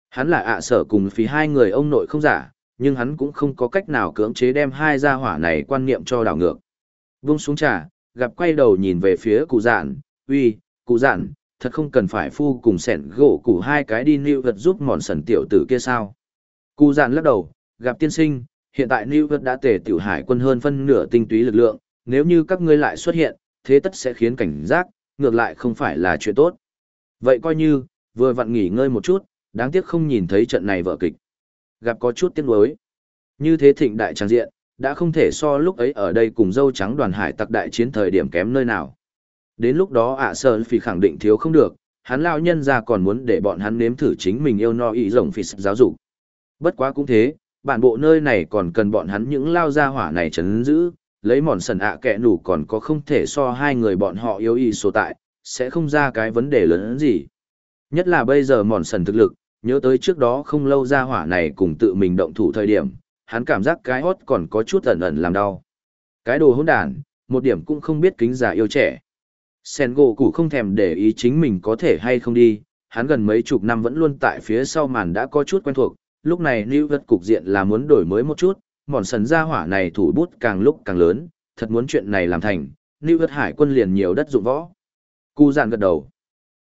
Hắn là ạ sở cùng phí hai người ông nội không giả, nhưng hắn cũng không có cách nào cưỡng chế đem hai gia hỏa này quan niệm cho đảo ngược. Vung xuống trà, gặp quay đầu nhìn về phía cụ giản uy, cụ giản thật không cần phải phu cùng sẻn gỗ củ hai cái đi lưu vật giúp mòn sần tiểu tử kia sao. Cụ giản lắc đầu, gặp tiên sinh, hiện tại New York đã tề tiểu hải quân hơn phân nửa tinh túy lực lượng, nếu như các ngươi lại xuất hiện, thế tất sẽ khiến cảnh giác, ngược lại không phải là chuyện tốt. Vậy coi như, vừa vặn nghỉ ngơi một chút, đáng tiếc không nhìn thấy trận này vở kịch. Gặp có chút tiếc nuối. Như thế thịnh đại trang diện, đã không thể so lúc ấy ở đây cùng dâu trắng đoàn hải tặc đại chiến thời điểm kém nơi nào. Đến lúc đó ạ à sợ phì khẳng định thiếu không được, hắn lao nhân ra còn muốn để bọn hắn nếm thử chính mình yêu no ý rồng phì giáo dục. Bất quá cũng thế, bản bộ nơi này còn cần bọn hắn những lao gia hỏa này chấn giữ, lấy mòn sần ạ à kẹ nủ còn có không thể so hai người bọn họ yếu y số tại, sẽ không ra cái vấn đề lớn gì. Nhất là bây giờ mòn sần thực lực, nhớ tới trước đó không lâu gia hỏa này cùng tự mình động thủ thời điểm, hắn cảm giác cái hót còn có chút ẩn ẩn làm đau. Cái đồ hỗn đàn, một điểm cũng không biết kính già yêu trẻ. Sen gỗ củ không thèm để ý chính mình có thể hay không đi, hắn gần mấy chục năm vẫn luôn tại phía sau màn đã có chút quen thuộc, lúc này lưu vật cục diện là muốn đổi mới một chút, mòn sần gia hỏa này thủ bút càng lúc càng lớn, thật muốn chuyện này làm thành, lưu vật hải quân liền nhiều đất dụng võ. Cu dạn gật đầu.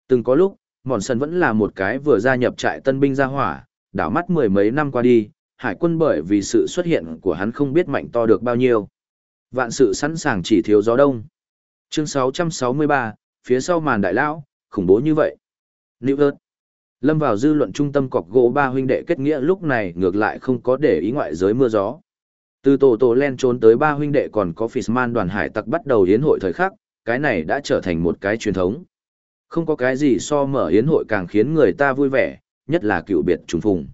Từng có lúc, mòn sần vẫn là một cái vừa gia nhập trại tân binh gia hỏa, đảo mắt mười mấy năm qua đi, hải quân bởi vì sự xuất hiện của hắn không biết mạnh to được bao nhiêu. Vạn sự sẵn sàng chỉ thiếu gió đông. Chương 663, phía sau màn đại lão, khủng bố như vậy. Nữ ớt. Lâm vào dư luận trung tâm cọc gỗ ba huynh đệ kết nghĩa lúc này ngược lại không có để ý ngoại giới mưa gió. Từ tổ tổ len trốn tới ba huynh đệ còn có Fishman đoàn hải tặc bắt đầu hiến hội thời khắc, cái này đã trở thành một cái truyền thống. Không có cái gì so mở hiến hội càng khiến người ta vui vẻ, nhất là cựu biệt trùng phùng.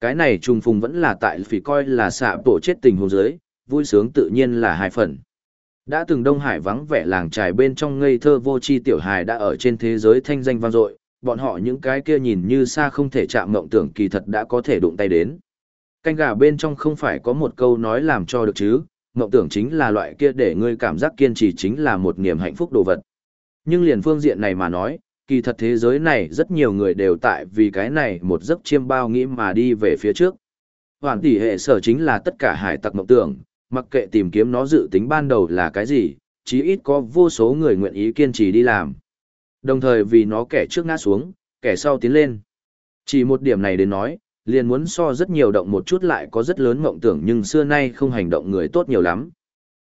Cái này trùng phùng vẫn là tại phỉ coi là xạ tổ chết tình hồn giới, vui sướng tự nhiên là hai phần. Đã từng Đông Hải vắng vẻ làng trài bên trong ngây thơ vô chi tiểu hài đã ở trên thế giới thanh danh vang dội, bọn họ những cái kia nhìn như xa không thể chạm mộng tưởng kỳ thật đã có thể đụng tay đến. Canh gà bên trong không phải có một câu nói làm cho được chứ, mộng tưởng chính là loại kia để ngươi cảm giác kiên trì chính là một niềm hạnh phúc đồ vật. Nhưng liền phương diện này mà nói, kỳ thật thế giới này rất nhiều người đều tại vì cái này một giấc chiêm bao nghĩ mà đi về phía trước. Hoàn tỷ hệ sở chính là tất cả hải tặc mộng tưởng, mặc kệ tìm kiếm nó dự tính ban đầu là cái gì, chí ít có vô số người nguyện ý kiên trì đi làm. Đồng thời vì nó kẻ trước ngã xuống, kẻ sau tiến lên. Chỉ một điểm này đến nói, liền muốn so rất nhiều động một chút lại có rất lớn mộng tưởng nhưng xưa nay không hành động người tốt nhiều lắm.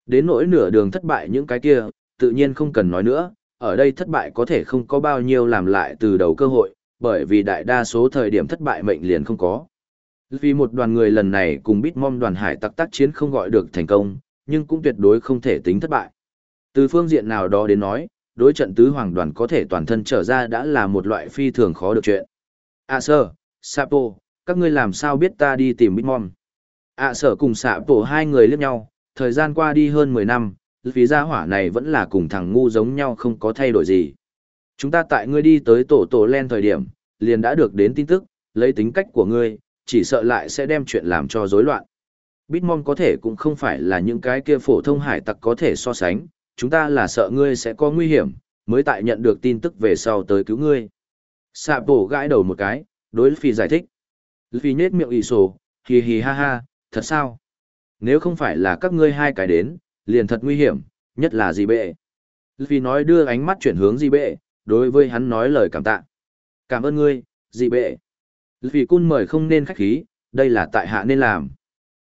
Đến nỗi nửa đường thất bại những cái kia, tự nhiên không cần nói nữa, ở đây thất bại có thể không có bao nhiêu làm lại từ đầu cơ hội, bởi vì đại đa số thời điểm thất bại mệnh liền không có. Vì một đoàn người lần này cùng Bitmom đoàn hải tặc tác chiến không gọi được thành công, nhưng cũng tuyệt đối không thể tính thất bại. Từ phương diện nào đó đến nói, đối trận tứ hoàng đoàn có thể toàn thân trở ra đã là một loại phi thường khó được chuyện. À sơ, Sapo, các ngươi làm sao biết ta đi tìm Bitmom? À sở cùng Sapo hai người liếc nhau, thời gian qua đi hơn 10 năm, vì gia hỏa này vẫn là cùng thằng ngu giống nhau không có thay đổi gì. Chúng ta tại ngươi đi tới tổ tổ len thời điểm, liền đã được đến tin tức, lấy tính cách của ngươi, chỉ sợ lại sẽ đem chuyện làm cho rối loạn. Bitmon có thể cũng không phải là những cái kia phổ thông hải tặc có thể so sánh, chúng ta là sợ ngươi sẽ có nguy hiểm, mới tại nhận được tin tức về sau tới cứu ngươi. Sạ bổ gãi đầu một cái, đối phi giải thích. Phi nhết miệng ị sổ, hì hì ha ha, thật sao? Nếu không phải là các ngươi hai cái đến, liền thật nguy hiểm, nhất là gì bệ. Phi nói đưa ánh mắt chuyển hướng gì bệ, đối với hắn nói lời cảm tạ. Cảm ơn ngươi, dị bệ. Luffy cun mời không nên khách khí, đây là tại hạ nên làm.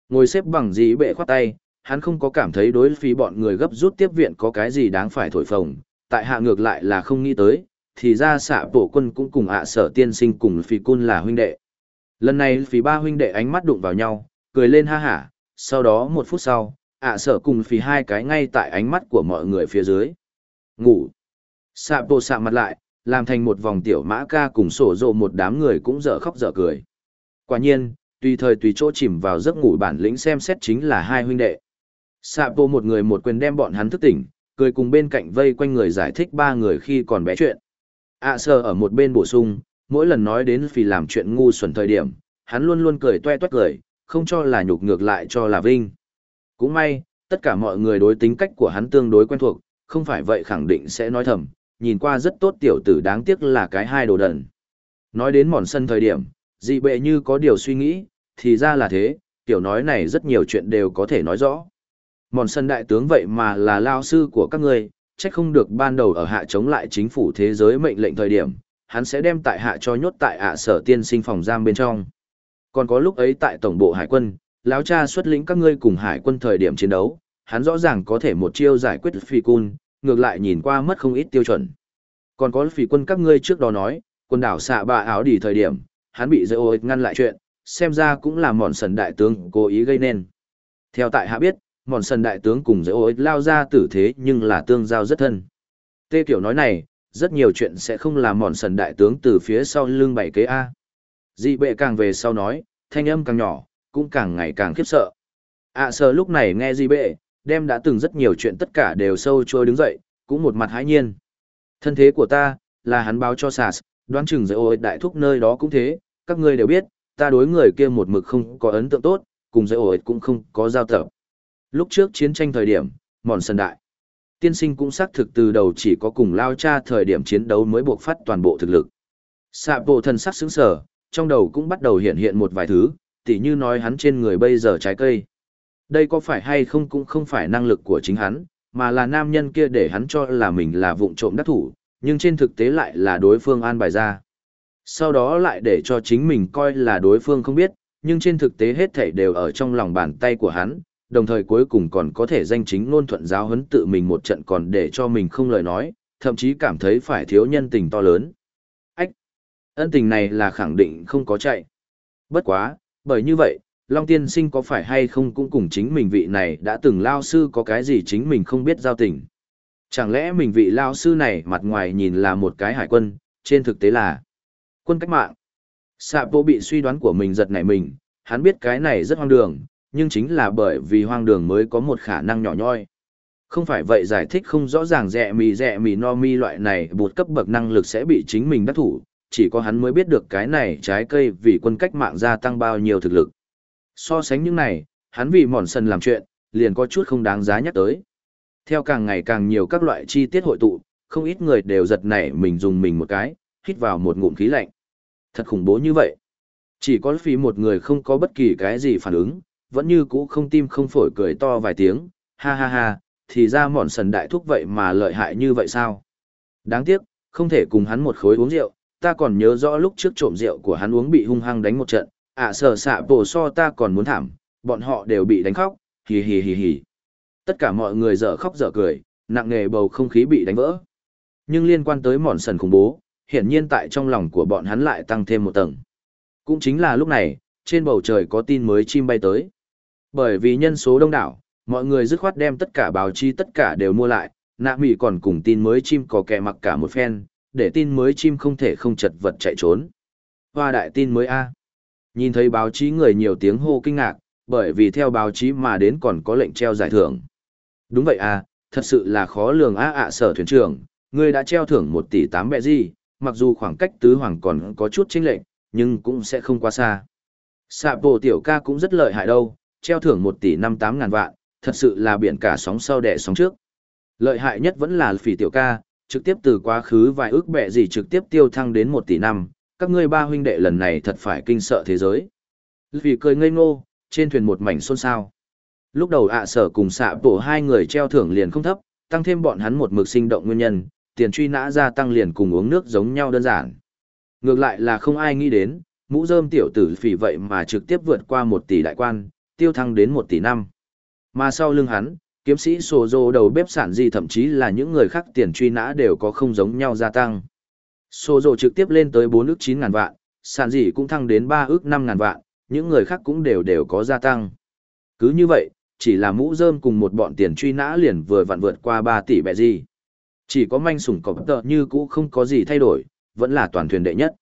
Ngồi xếp bằng dĩ bệ khoát tay, hắn không có cảm thấy đối phí bọn người gấp rút tiếp viện có cái gì đáng phải thổi phồng, tại hạ ngược lại là không nghĩ tới, thì ra xạ bộ quân cũng cùng ạ sở tiên sinh cùng phí cun là huynh đệ. Lần này phí ba huynh đệ ánh mắt đụng vào nhau, cười lên ha hả, sau đó một phút sau, ạ sở cùng phí hai cái ngay tại ánh mắt của mọi người phía dưới. Ngủ. Xạ bộ xạ mặt lại, làm thành một vòng tiểu mã ca cùng sổ rộ một đám người cũng dở khóc dở cười. Quả nhiên, tùy thời tùy chỗ chìm vào giấc ngủ bản lĩnh xem xét chính là hai huynh đệ. Sạ bộ một người một quyền đem bọn hắn thức tỉnh, cười cùng bên cạnh vây quanh người giải thích ba người khi còn bé chuyện. ạ à sơ ở một bên bổ sung, mỗi lần nói đến vì làm chuyện ngu xuẩn thời điểm, hắn luôn luôn cười toe toét cười, không cho là nhục ngược lại cho là vinh. Cũng may, tất cả mọi người đối tính cách của hắn tương đối quen thuộc, không phải vậy khẳng định sẽ nói thầm, nhìn qua rất tốt tiểu tử đáng tiếc là cái hai đồ đần. Nói đến mòn sân thời điểm, Dị bệ như có điều suy nghĩ, thì ra là thế, tiểu nói này rất nhiều chuyện đều có thể nói rõ. Mòn sân đại tướng vậy mà là lao sư của các ngươi, trách không được ban đầu ở hạ chống lại chính phủ thế giới mệnh lệnh thời điểm, hắn sẽ đem tại hạ cho nhốt tại ạ sở tiên sinh phòng giam bên trong. Còn có lúc ấy tại tổng bộ hải quân, lão cha xuất lĩnh các ngươi cùng hải quân thời điểm chiến đấu, hắn rõ ràng có thể một chiêu giải quyết phi cun, ngược lại nhìn qua mất không ít tiêu chuẩn. Còn có phi quân các ngươi trước đó nói, quân đảo xạ bạ áo đi thời điểm, hắn bị dây ô ngăn lại chuyện, xem ra cũng là mòn sần đại tướng cố ý gây nên. Theo tại hạ biết, mòn sần đại tướng cùng dễ ối lao ra tử thế nhưng là tương giao rất thân. Tê kiểu nói này, rất nhiều chuyện sẽ không làm mòn sần đại tướng từ phía sau lưng bảy kế A. Dị bệ càng về sau nói, thanh âm càng nhỏ, cũng càng ngày càng khiếp sợ. ạ à, sờ lúc này nghe dị bệ, đem đã từng rất nhiều chuyện tất cả đều sâu trôi đứng dậy, cũng một mặt hãi nhiên. Thân thế của ta, là hắn báo cho sạt, đoán chừng dễ ôi đại thúc nơi đó cũng thế, các ngươi đều biết, ta đối người kia một mực không có ấn tượng tốt, cùng dễ ôi cũng không có giao tập. Lúc trước chiến tranh thời điểm, mòn sân đại. Tiên sinh cũng xác thực từ đầu chỉ có cùng lao cha thời điểm chiến đấu mới buộc phát toàn bộ thực lực. Sạ bộ thần sắc sững sở, trong đầu cũng bắt đầu hiện hiện một vài thứ, tỉ như nói hắn trên người bây giờ trái cây. Đây có phải hay không cũng không phải năng lực của chính hắn, mà là nam nhân kia để hắn cho là mình là vụng trộm đắc thủ, nhưng trên thực tế lại là đối phương an bài ra. Sau đó lại để cho chính mình coi là đối phương không biết, nhưng trên thực tế hết thảy đều ở trong lòng bàn tay của hắn, đồng thời cuối cùng còn có thể danh chính ngôn thuận giáo huấn tự mình một trận còn để cho mình không lời nói, thậm chí cảm thấy phải thiếu nhân tình to lớn. Ách! Ân tình này là khẳng định không có chạy. Bất quá, bởi như vậy, Long Tiên Sinh có phải hay không cũng cùng chính mình vị này đã từng lao sư có cái gì chính mình không biết giao tình. Chẳng lẽ mình vị lao sư này mặt ngoài nhìn là một cái hải quân, trên thực tế là quân cách mạng. Sạ bộ bị suy đoán của mình giật nảy mình, hắn biết cái này rất hoang đường, nhưng chính là bởi vì hoang đường mới có một khả năng nhỏ nhoi. Không phải vậy giải thích không rõ ràng rẻ mì rẻ mì no mi loại này bột cấp bậc năng lực sẽ bị chính mình đắc thủ, chỉ có hắn mới biết được cái này trái cây vì quân cách mạng gia tăng bao nhiêu thực lực. So sánh những này, hắn vì mòn sân làm chuyện, liền có chút không đáng giá nhắc tới. Theo càng ngày càng nhiều các loại chi tiết hội tụ, không ít người đều giật nảy mình dùng mình một cái, hít vào một ngụm khí lạnh. Thật khủng bố như vậy. Chỉ có phí một người không có bất kỳ cái gì phản ứng, vẫn như cũ không tim không phổi cười to vài tiếng, ha ha ha, thì ra mòn sần đại thúc vậy mà lợi hại như vậy sao? Đáng tiếc, không thể cùng hắn một khối uống rượu, ta còn nhớ rõ lúc trước trộm rượu của hắn uống bị hung hăng đánh một trận, ạ à, sở xạ bổ so ta còn muốn thảm, bọn họ đều bị đánh khóc, hì hì hì hì. Tất cả mọi người dở khóc dở cười, nặng nề bầu không khí bị đánh vỡ. Nhưng liên quan tới mòn sần khủng bố, hiển nhiên tại trong lòng của bọn hắn lại tăng thêm một tầng. Cũng chính là lúc này, trên bầu trời có tin mới chim bay tới. Bởi vì nhân số đông đảo, mọi người dứt khoát đem tất cả báo chí tất cả đều mua lại, nạ mỉ còn cùng tin mới chim có kẻ mặc cả một phen, để tin mới chim không thể không chật vật chạy trốn. Hoa đại tin mới A. Nhìn thấy báo chí người nhiều tiếng hô kinh ngạc, bởi vì theo báo chí mà đến còn có lệnh treo giải thưởng. Đúng vậy à, thật sự là khó lường á ạ sở thuyền trưởng, ngươi đã treo thưởng một tỷ tám bẹ gì, mặc dù khoảng cách tứ hoàng còn có chút chênh lệch, nhưng cũng sẽ không quá xa. Sạ bộ tiểu ca cũng rất lợi hại đâu, treo thưởng một tỷ năm tám ngàn vạn, thật sự là biển cả sóng sau đẻ sóng trước. Lợi hại nhất vẫn là phỉ tiểu ca, trực tiếp từ quá khứ vài ước bẹ gì trực tiếp tiêu thăng đến một tỷ năm, các ngươi ba huynh đệ lần này thật phải kinh sợ thế giới. Vì cười ngây ngô, trên thuyền một mảnh xôn xao. Lúc đầu ạ sở cùng xạ bổ hai người treo thưởng liền không thấp, tăng thêm bọn hắn một mực sinh động nguyên nhân, tiền truy nã gia tăng liền cùng uống nước giống nhau đơn giản. Ngược lại là không ai nghĩ đến, mũ rơm tiểu tử phỉ vậy mà trực tiếp vượt qua một tỷ đại quan, tiêu thăng đến một tỷ năm. Mà sau lưng hắn, kiếm sĩ sổ dô đầu bếp sản gì thậm chí là những người khác tiền truy nã đều có không giống nhau gia tăng. Sổ dô trực tiếp lên tới 4 ước 9 ngàn vạn, sản gì cũng thăng đến 3 ước 5 ngàn vạn, những người khác cũng đều đều có gia tăng. Cứ như vậy, chỉ là mũ rơm cùng một bọn tiền truy nã liền vừa vặn vượt qua 3 tỷ bẹ gì. Chỉ có manh sủng cọp tợ như cũ không có gì thay đổi, vẫn là toàn thuyền đệ nhất.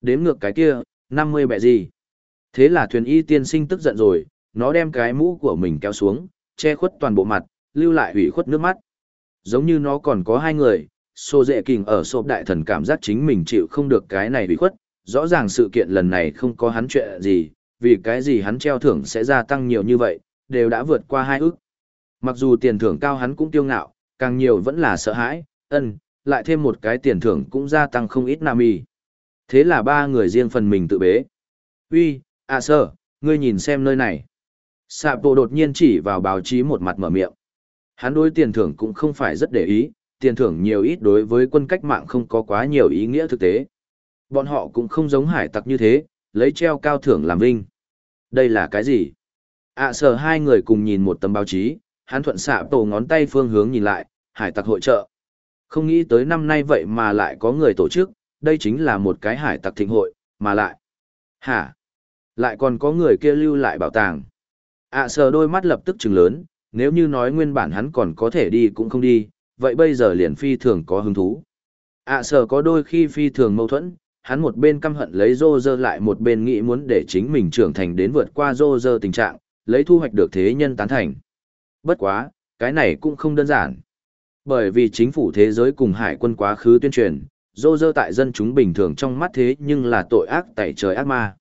Đếm ngược cái kia, 50 bẹ gì. Thế là thuyền y tiên sinh tức giận rồi, nó đem cái mũ của mình kéo xuống, che khuất toàn bộ mặt, lưu lại hủy khuất nước mắt. Giống như nó còn có hai người, xô dệ kình ở sộp đại thần cảm giác chính mình chịu không được cái này hủy khuất, rõ ràng sự kiện lần này không có hắn chuyện gì, vì cái gì hắn treo thưởng sẽ gia tăng nhiều như vậy, đều đã vượt qua hai ước. Mặc dù tiền thưởng cao hắn cũng tiêu ngạo, càng nhiều vẫn là sợ hãi, ân, lại thêm một cái tiền thưởng cũng gia tăng không ít nam y. Thế là ba người riêng phần mình tự bế. Uy, à sơ, ngươi nhìn xem nơi này. Sạ bộ đột nhiên chỉ vào báo chí một mặt mở miệng. Hắn đối tiền thưởng cũng không phải rất để ý, tiền thưởng nhiều ít đối với quân cách mạng không có quá nhiều ý nghĩa thực tế. Bọn họ cũng không giống hải tặc như thế, lấy treo cao thưởng làm vinh. Đây là cái gì? À, ạ sở hai người cùng nhìn một tấm báo chí, hắn thuận xạ tổ ngón tay phương hướng nhìn lại, hải tặc hội trợ. Không nghĩ tới năm nay vậy mà lại có người tổ chức, đây chính là một cái hải tặc thịnh hội, mà lại. Hả? Lại còn có người kia lưu lại bảo tàng ạ à, sờ đôi mắt lập tức trừng lớn, nếu như nói nguyên bản hắn còn có thể đi cũng không đi, vậy bây giờ liền phi thường có hứng thú. ạ à, sờ có đôi khi phi thường mâu thuẫn, hắn một bên căm hận lấy rô rơ lại một bên nghĩ muốn để chính mình trưởng thành đến vượt qua rô rơ tình trạng, lấy thu hoạch được thế nhân tán thành. Bất quá, cái này cũng không đơn giản. Bởi vì chính phủ thế giới cùng hải quân quá khứ tuyên truyền, rô rơ tại dân chúng bình thường trong mắt thế nhưng là tội ác tại trời ác ma.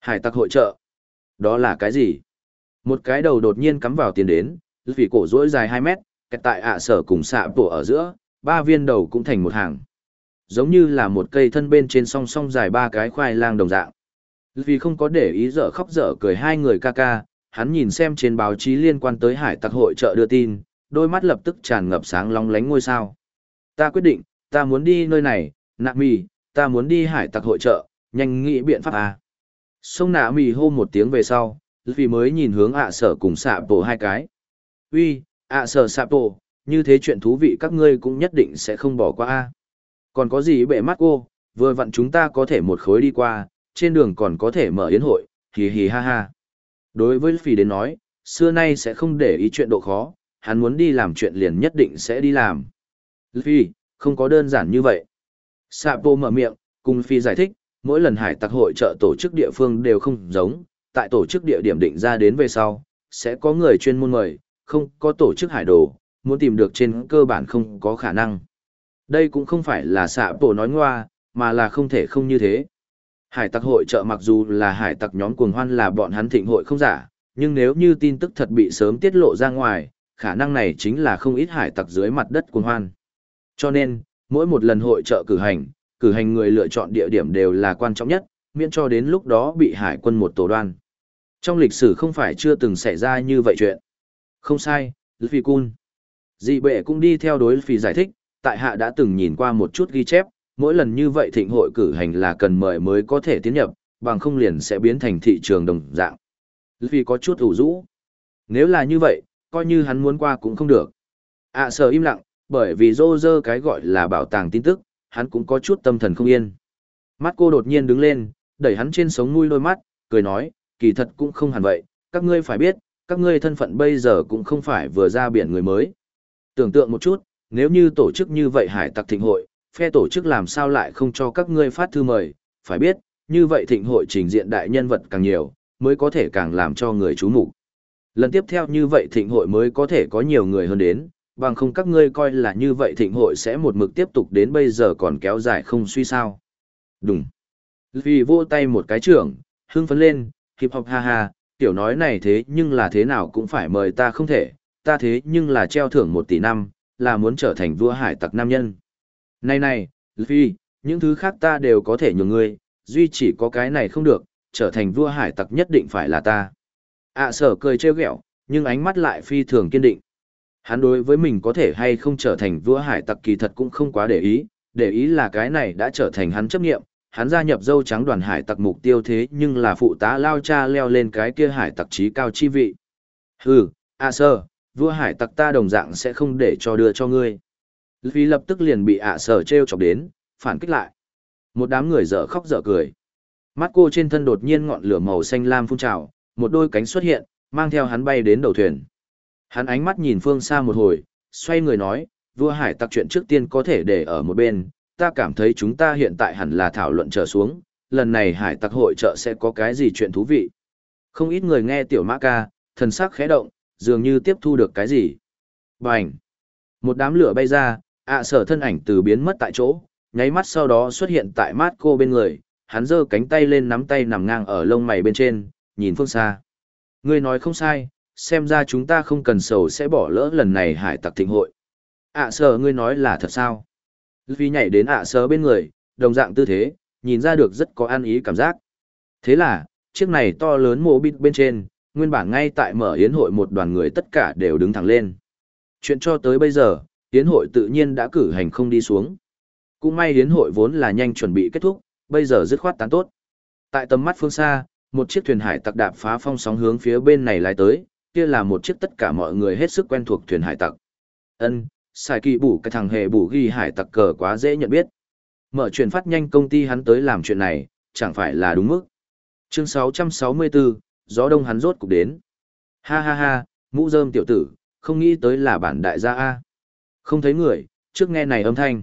Hải tặc hội trợ. Đó là cái gì? Một cái đầu đột nhiên cắm vào tiền đến, vì cổ rỗi dài 2 mét, kẹt tại ạ sở cùng xạ tổ ở giữa, ba viên đầu cũng thành một hàng. Giống như là một cây thân bên trên song song dài ba cái khoai lang đồng dạng. Vì không có để ý dở khóc dở cười hai người ca ca, hắn nhìn xem trên báo chí liên quan tới hải tặc hội trợ đưa tin, đôi mắt lập tức tràn ngập sáng long lánh ngôi sao. Ta quyết định, ta muốn đi nơi này, nạ mì, ta muốn đi hải tặc hội trợ, nhanh nghĩ biện pháp à. Sông nạ mì hô một tiếng về sau, vì mới nhìn hướng ạ sở cùng xạ bộ hai cái. Uy, ạ sở xạ bộ, như thế chuyện thú vị các ngươi cũng nhất định sẽ không bỏ qua a. Còn có gì bệ mắt cô, vừa vặn chúng ta có thể một khối đi qua, trên đường còn có thể mở yến hội, hì hì ha ha. Đối với Phi đến nói, xưa nay sẽ không để ý chuyện độ khó, hắn muốn đi làm chuyện liền nhất định sẽ đi làm. Phi, không có đơn giản như vậy. Sapo mở miệng, cùng Phi giải thích, mỗi lần hải tặc hội trợ tổ chức địa phương đều không giống, tại tổ chức địa điểm định ra đến về sau, sẽ có người chuyên môn mời, không có tổ chức hải đồ, muốn tìm được trên cơ bản không có khả năng. Đây cũng không phải là xạ bộ nói ngoa, mà là không thể không như thế. Hải tặc hội trợ mặc dù là hải tặc nhóm cuồng hoan là bọn hắn thịnh hội không giả, nhưng nếu như tin tức thật bị sớm tiết lộ ra ngoài, khả năng này chính là không ít hải tặc dưới mặt đất cuồng hoan. Cho nên, mỗi một lần hội trợ cử hành, cử hành người lựa chọn địa điểm đều là quan trọng nhất, miễn cho đến lúc đó bị hải quân một tổ đoan. Trong lịch sử không phải chưa từng xảy ra như vậy chuyện. Không sai, Luffy Kun. Dị bệ cũng đi theo đối Luffy giải thích, tại hạ đã từng nhìn qua một chút ghi chép, mỗi lần như vậy thịnh hội cử hành là cần mời mới có thể tiến nhập, bằng không liền sẽ biến thành thị trường đồng dạng. Luffy có chút ủ rũ. Nếu là như vậy, coi như hắn muốn qua cũng không được. À sợ im lặng, bởi vì rô rơ cái gọi là bảo tàng tin tức, hắn cũng có chút tâm thần không yên. Mắt cô đột nhiên đứng lên, đẩy hắn trên sống nuôi đôi mắt, cười nói, kỳ thật cũng không hẳn vậy, các ngươi phải biết, các ngươi thân phận bây giờ cũng không phải vừa ra biển người mới. Tưởng tượng một chút, nếu như tổ chức như vậy hải tặc thịnh hội, phe tổ chức làm sao lại không cho các ngươi phát thư mời, phải biết, như vậy thịnh hội trình diện đại nhân vật càng nhiều, mới có thể càng làm cho người chú mục. Lần tiếp theo như vậy thịnh hội mới có thể có nhiều người hơn đến, bằng không các ngươi coi là như vậy thịnh hội sẽ một mực tiếp tục đến bây giờ còn kéo dài không suy sao. Đúng. Vì vô tay một cái trưởng, hưng phấn lên, hip hop ha ha, tiểu nói này thế nhưng là thế nào cũng phải mời ta không thể, ta thế nhưng là treo thưởng một tỷ năm, là muốn trở thành vua hải tặc nam nhân. Này này, Luffy, những thứ khác ta đều có thể nhường ngươi, duy chỉ có cái này không được, trở thành vua hải tặc nhất định phải là ta. ạ sở cười trêu ghẹo, nhưng ánh mắt lại phi thường kiên định. Hắn đối với mình có thể hay không trở thành vua hải tặc kỳ thật cũng không quá để ý, để ý là cái này đã trở thành hắn chấp nghiệm, hắn gia nhập dâu trắng đoàn hải tặc mục tiêu thế nhưng là phụ tá lao cha leo lên cái kia hải tặc trí cao chi vị. Hừ, a sơ vua hải tặc ta đồng dạng sẽ không để cho đưa cho ngươi. Vì lập tức liền bị à ạ sở treo chọc đến, phản kích lại. Một đám người dở khóc dở cười. Mắt cô trên thân đột nhiên ngọn lửa màu xanh lam phun trào, một đôi cánh xuất hiện, mang theo hắn bay đến đầu thuyền. Hắn ánh mắt nhìn phương xa một hồi, xoay người nói, vua hải tặc chuyện trước tiên có thể để ở một bên, ta cảm thấy chúng ta hiện tại hẳn là thảo luận trở xuống, lần này hải tặc hội trợ sẽ có cái gì chuyện thú vị. Không ít người nghe tiểu mã ca, thần sắc khẽ động, dường như tiếp thu được cái gì. Bành! Một đám lửa bay ra, ạ sở thân ảnh từ biến mất tại chỗ, nháy mắt sau đó xuất hiện tại mát cô bên người, hắn giơ cánh tay lên nắm tay nằm ngang ở lông mày bên trên, nhìn phương xa. Ngươi nói không sai, xem ra chúng ta không cần sầu sẽ bỏ lỡ lần này hải tặc thịnh hội. ạ sở ngươi nói là thật sao? Vì nhảy đến ạ sớ bên người, đồng dạng tư thế, nhìn ra được rất có an ý cảm giác. Thế là, chiếc này to lớn mô bít bên trên, nguyên bản ngay tại mở yến hội một đoàn người tất cả đều đứng thẳng lên. Chuyện cho tới bây giờ, yến hội tự nhiên đã cử hành không đi xuống. Cũng may yến hội vốn là nhanh chuẩn bị kết thúc, bây giờ dứt khoát tán tốt. Tại tầm mắt phương xa, một chiếc thuyền hải tặc đạp phá phong sóng hướng phía bên này lái tới, kia là một chiếc tất cả mọi người hết sức quen thuộc thuyền hải tặc. Ân, xài kỳ bù cái thằng hề bù ghi hải tặc cờ quá dễ nhận biết. Mở chuyển phát nhanh công ty hắn tới làm chuyện này, chẳng phải là đúng mức. Chương 664, gió đông hắn rốt cục đến. Ha ha ha, mũ rơm tiểu tử, không nghĩ tới là bản đại gia A. Không thấy người, trước nghe này âm thanh.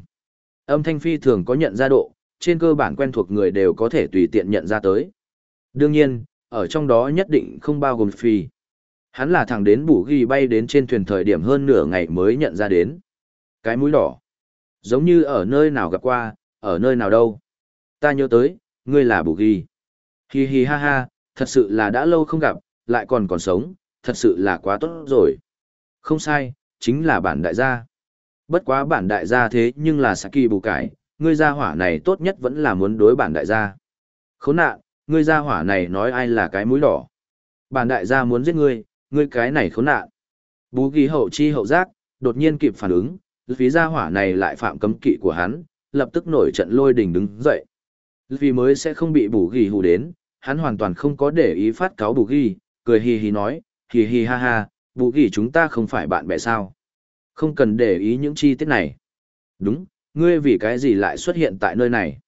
Âm thanh phi thường có nhận ra độ, trên cơ bản quen thuộc người đều có thể tùy tiện nhận ra tới. Đương nhiên, ở trong đó nhất định không bao gồm phi. Hắn là thằng đến bù ghi bay đến trên thuyền thời điểm hơn nửa ngày mới nhận ra đến. Cái mũi đỏ. Giống như ở nơi nào gặp qua, ở nơi nào đâu. Ta nhớ tới, ngươi là bù ghi. Hi hi ha ha, thật sự là đã lâu không gặp, lại còn còn sống, thật sự là quá tốt rồi. Không sai, chính là bản đại gia. Bất quá bản đại gia thế nhưng là Saki bù cải, ngươi gia hỏa này tốt nhất vẫn là muốn đối bản đại gia. Khốn nạn, ngươi gia hỏa này nói ai là cái mũi đỏ. Bản đại gia muốn giết ngươi, ngươi cái này khốn nạn. Bú ghi hậu chi hậu giác, đột nhiên kịp phản ứng, vì gia hỏa này lại phạm cấm kỵ của hắn, lập tức nổi trận lôi đình đứng dậy. Vì mới sẽ không bị bù ghi hù đến, hắn hoàn toàn không có để ý phát cáo bù ghi, cười hì hì nói, hì hì ha ha, bù ghi chúng ta không phải bạn bè sao. Không cần để ý những chi tiết này. Đúng, ngươi vì cái gì lại xuất hiện tại nơi này?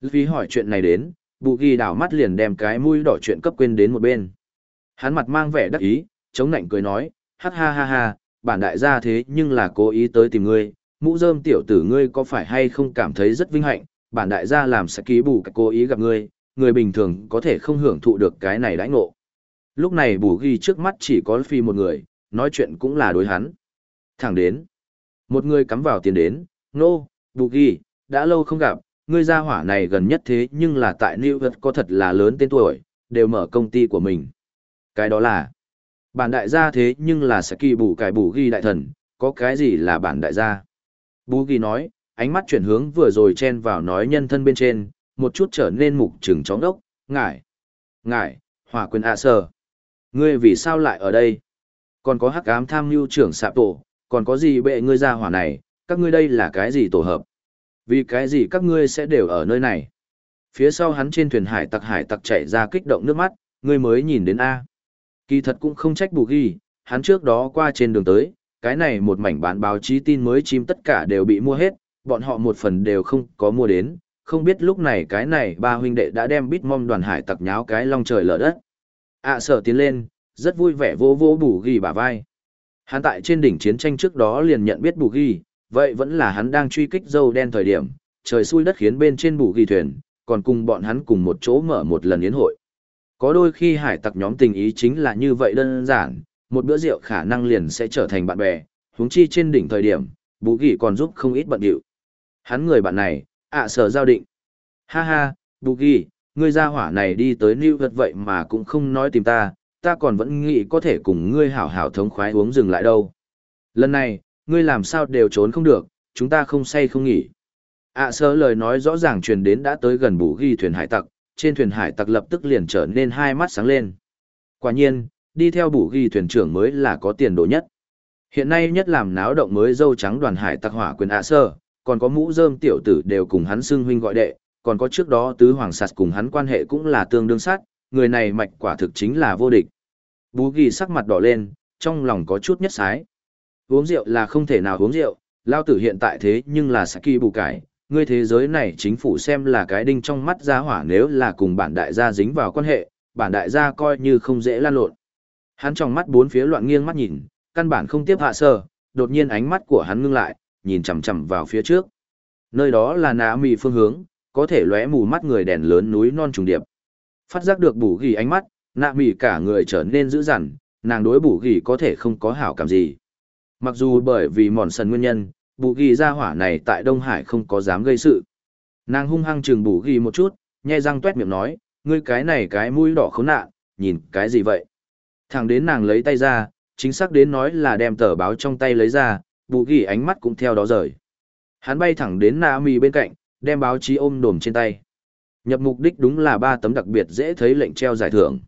Vì hỏi chuyện này đến, bù ghi đảo mắt liền đem cái mũi đỏ chuyện cấp quên đến một bên. Hắn mặt mang vẻ đắc ý, chống nạnh cười nói, hát ha ha ha, bản đại gia thế nhưng là cố ý tới tìm ngươi, mũ rơm tiểu tử ngươi có phải hay không cảm thấy rất vinh hạnh, bản đại gia làm sẽ ký bù cố ý gặp ngươi, người bình thường có thể không hưởng thụ được cái này đãi ngộ. Lúc này bù ghi trước mắt chỉ có phi một người, nói chuyện cũng là đối hắn. Thẳng đến. Một người cắm vào tiền đến, nô, no, bù ghi, đã lâu không gặp, ngươi gia hỏa này gần nhất thế nhưng là tại New York có thật là lớn tên tuổi, đều mở công ty của mình. Cái đó là, bản đại gia thế nhưng là sẽ kỳ bù cải bù ghi đại thần, có cái gì là bản đại gia? Bù ghi nói, ánh mắt chuyển hướng vừa rồi chen vào nói nhân thân bên trên, một chút trở nên mục trừng chóng đốc, ngải, ngải, hỏa quyền ạ à sờ. Ngươi vì sao lại ở đây? Còn có hắc ám tham mưu trưởng sạp tổ, còn có gì bệ ngươi ra hỏa này, các ngươi đây là cái gì tổ hợp? Vì cái gì các ngươi sẽ đều ở nơi này? Phía sau hắn trên thuyền hải tặc hải tặc chạy ra kích động nước mắt, ngươi mới nhìn đến A. Kỳ thật cũng không trách bù ghi, hắn trước đó qua trên đường tới, cái này một mảnh bán báo chí tin mới chim tất cả đều bị mua hết, bọn họ một phần đều không có mua đến, không biết lúc này cái này ba huynh đệ đã đem bít mong đoàn hải tặc nháo cái long trời lở đất. ạ à, sở tiến lên, rất vui vẻ vô vô bù ghi bả vai. Hắn tại trên đỉnh chiến tranh trước đó liền nhận biết bù ghi, vậy vẫn là hắn đang truy kích dâu đen thời điểm, trời xui đất khiến bên trên bù ghi thuyền, còn cùng bọn hắn cùng một chỗ mở một lần yến hội. Có đôi khi hải tặc nhóm tình ý chính là như vậy đơn giản, một bữa rượu khả năng liền sẽ trở thành bạn bè, huống chi trên đỉnh thời điểm, bù ghi còn giúp không ít bận điệu. Hắn người bạn này, ạ sở giao định. Ha ha, bù ghi, ngươi ra hỏa này đi tới New York vậy mà cũng không nói tìm ta, ta còn vẫn nghĩ có thể cùng ngươi hảo hảo thống khoái uống dừng lại đâu. Lần này, ngươi làm sao đều trốn không được, chúng ta không say không nghỉ. ạ sở lời nói rõ ràng truyền đến đã tới gần bù ghi thuyền hải tặc, trên thuyền hải tặc lập tức liền trở nên hai mắt sáng lên. Quả nhiên, đi theo bù ghi thuyền trưởng mới là có tiền đồ nhất. Hiện nay nhất làm náo động mới dâu trắng đoàn hải tặc hỏa quyền ạ sơ, còn có mũ rơm tiểu tử đều cùng hắn xưng huynh gọi đệ, còn có trước đó tứ hoàng sạt cùng hắn quan hệ cũng là tương đương sát, người này mạch quả thực chính là vô địch. Bú ghi sắc mặt đỏ lên, trong lòng có chút nhất sái. Uống rượu là không thể nào uống rượu, lao tử hiện tại thế nhưng là Saki bù cải, ngươi thế giới này chính phủ xem là cái đinh trong mắt gia hỏa nếu là cùng bản đại gia dính vào quan hệ, bản đại gia coi như không dễ lan lộn. Hắn trong mắt bốn phía loạn nghiêng mắt nhìn, căn bản không tiếp hạ sơ, đột nhiên ánh mắt của hắn ngưng lại, nhìn chằm chằm vào phía trước. Nơi đó là nã mì phương hướng, có thể lóe mù mắt người đèn lớn núi non trùng điệp. Phát giác được bù ghi ánh mắt, nạ mì cả người trở nên dữ dằn, nàng đối bù ghi có thể không có hảo cảm gì. Mặc dù bởi vì mòn sần nguyên nhân, bù ghi ra hỏa này tại Đông Hải không có dám gây sự. Nàng hung hăng chừng bù ghi một chút, nhe răng tuét miệng nói, ngươi cái này cái mũi đỏ khốn nạn, nhìn cái gì vậy? Thẳng đến nàng lấy tay ra, chính xác đến nói là đem tờ báo trong tay lấy ra, bù ghi ánh mắt cũng theo đó rời. Hắn bay thẳng đến Na Mi bên cạnh, đem báo chí ôm đồm trên tay. Nhập mục đích đúng là ba tấm đặc biệt dễ thấy lệnh treo giải thưởng.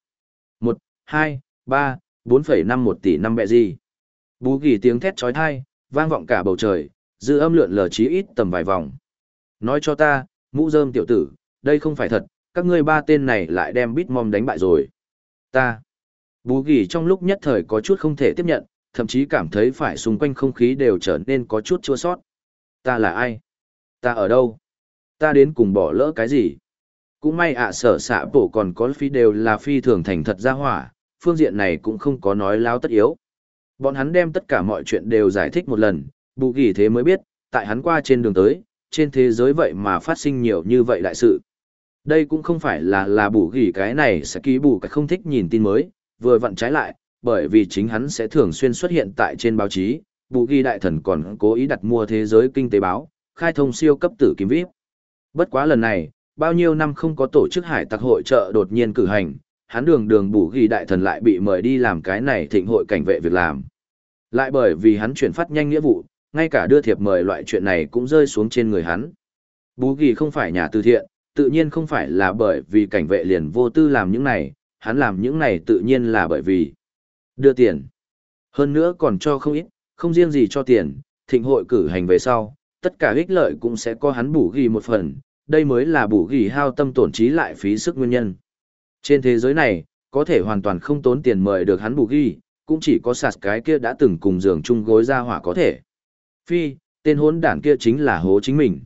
1, 2, 3, 4,51 tỷ năm bẹ gì. Bú ghi tiếng thét trói thai, vang vọng cả bầu trời, dư âm lượn lờ chí ít tầm vài vòng. Nói cho ta, mũ rơm tiểu tử, đây không phải thật, các ngươi ba tên này lại đem Bitmom đánh bại rồi. Ta. Bú gỉ trong lúc nhất thời có chút không thể tiếp nhận, thậm chí cảm thấy phải xung quanh không khí đều trở nên có chút chua sót. Ta là ai? Ta ở đâu? Ta đến cùng bỏ lỡ cái gì? Cũng may ạ sở xạ bổ còn có phi đều là phi thường thành thật ra hỏa, phương diện này cũng không có nói láo tất yếu. Bọn hắn đem tất cả mọi chuyện đều giải thích một lần, bù gỉ thế mới biết, tại hắn qua trên đường tới, trên thế giới vậy mà phát sinh nhiều như vậy đại sự. Đây cũng không phải là là bù gỉ cái này sẽ ký bù cái không thích nhìn tin mới, vừa vặn trái lại, bởi vì chính hắn sẽ thường xuyên xuất hiện tại trên báo chí, bù ghi đại thần còn cố ý đặt mua thế giới kinh tế báo, khai thông siêu cấp tử kim vip. Bất quá lần này, bao nhiêu năm không có tổ chức hải tặc hội trợ đột nhiên cử hành, hắn đường đường bù ghi đại thần lại bị mời đi làm cái này thịnh hội cảnh vệ việc làm. Lại bởi vì hắn chuyển phát nhanh nghĩa vụ, ngay cả đưa thiệp mời loại chuyện này cũng rơi xuống trên người hắn. Bú ghi không phải nhà từ thiện, tự nhiên không phải là bởi vì cảnh vệ liền vô tư làm những này, hắn làm những này tự nhiên là bởi vì đưa tiền. Hơn nữa còn cho không ít, không riêng gì cho tiền, thịnh hội cử hành về sau, tất cả ích lợi cũng sẽ có hắn bù ghi một phần, đây mới là bù ghi hao tâm tổn trí lại phí sức nguyên nhân. Trên thế giới này, có thể hoàn toàn không tốn tiền mời được hắn bù ghi, cũng chỉ có sạt cái kia đã từng cùng giường chung gối ra hỏa có thể. Phi, tên hốn đản kia chính là hố chính mình.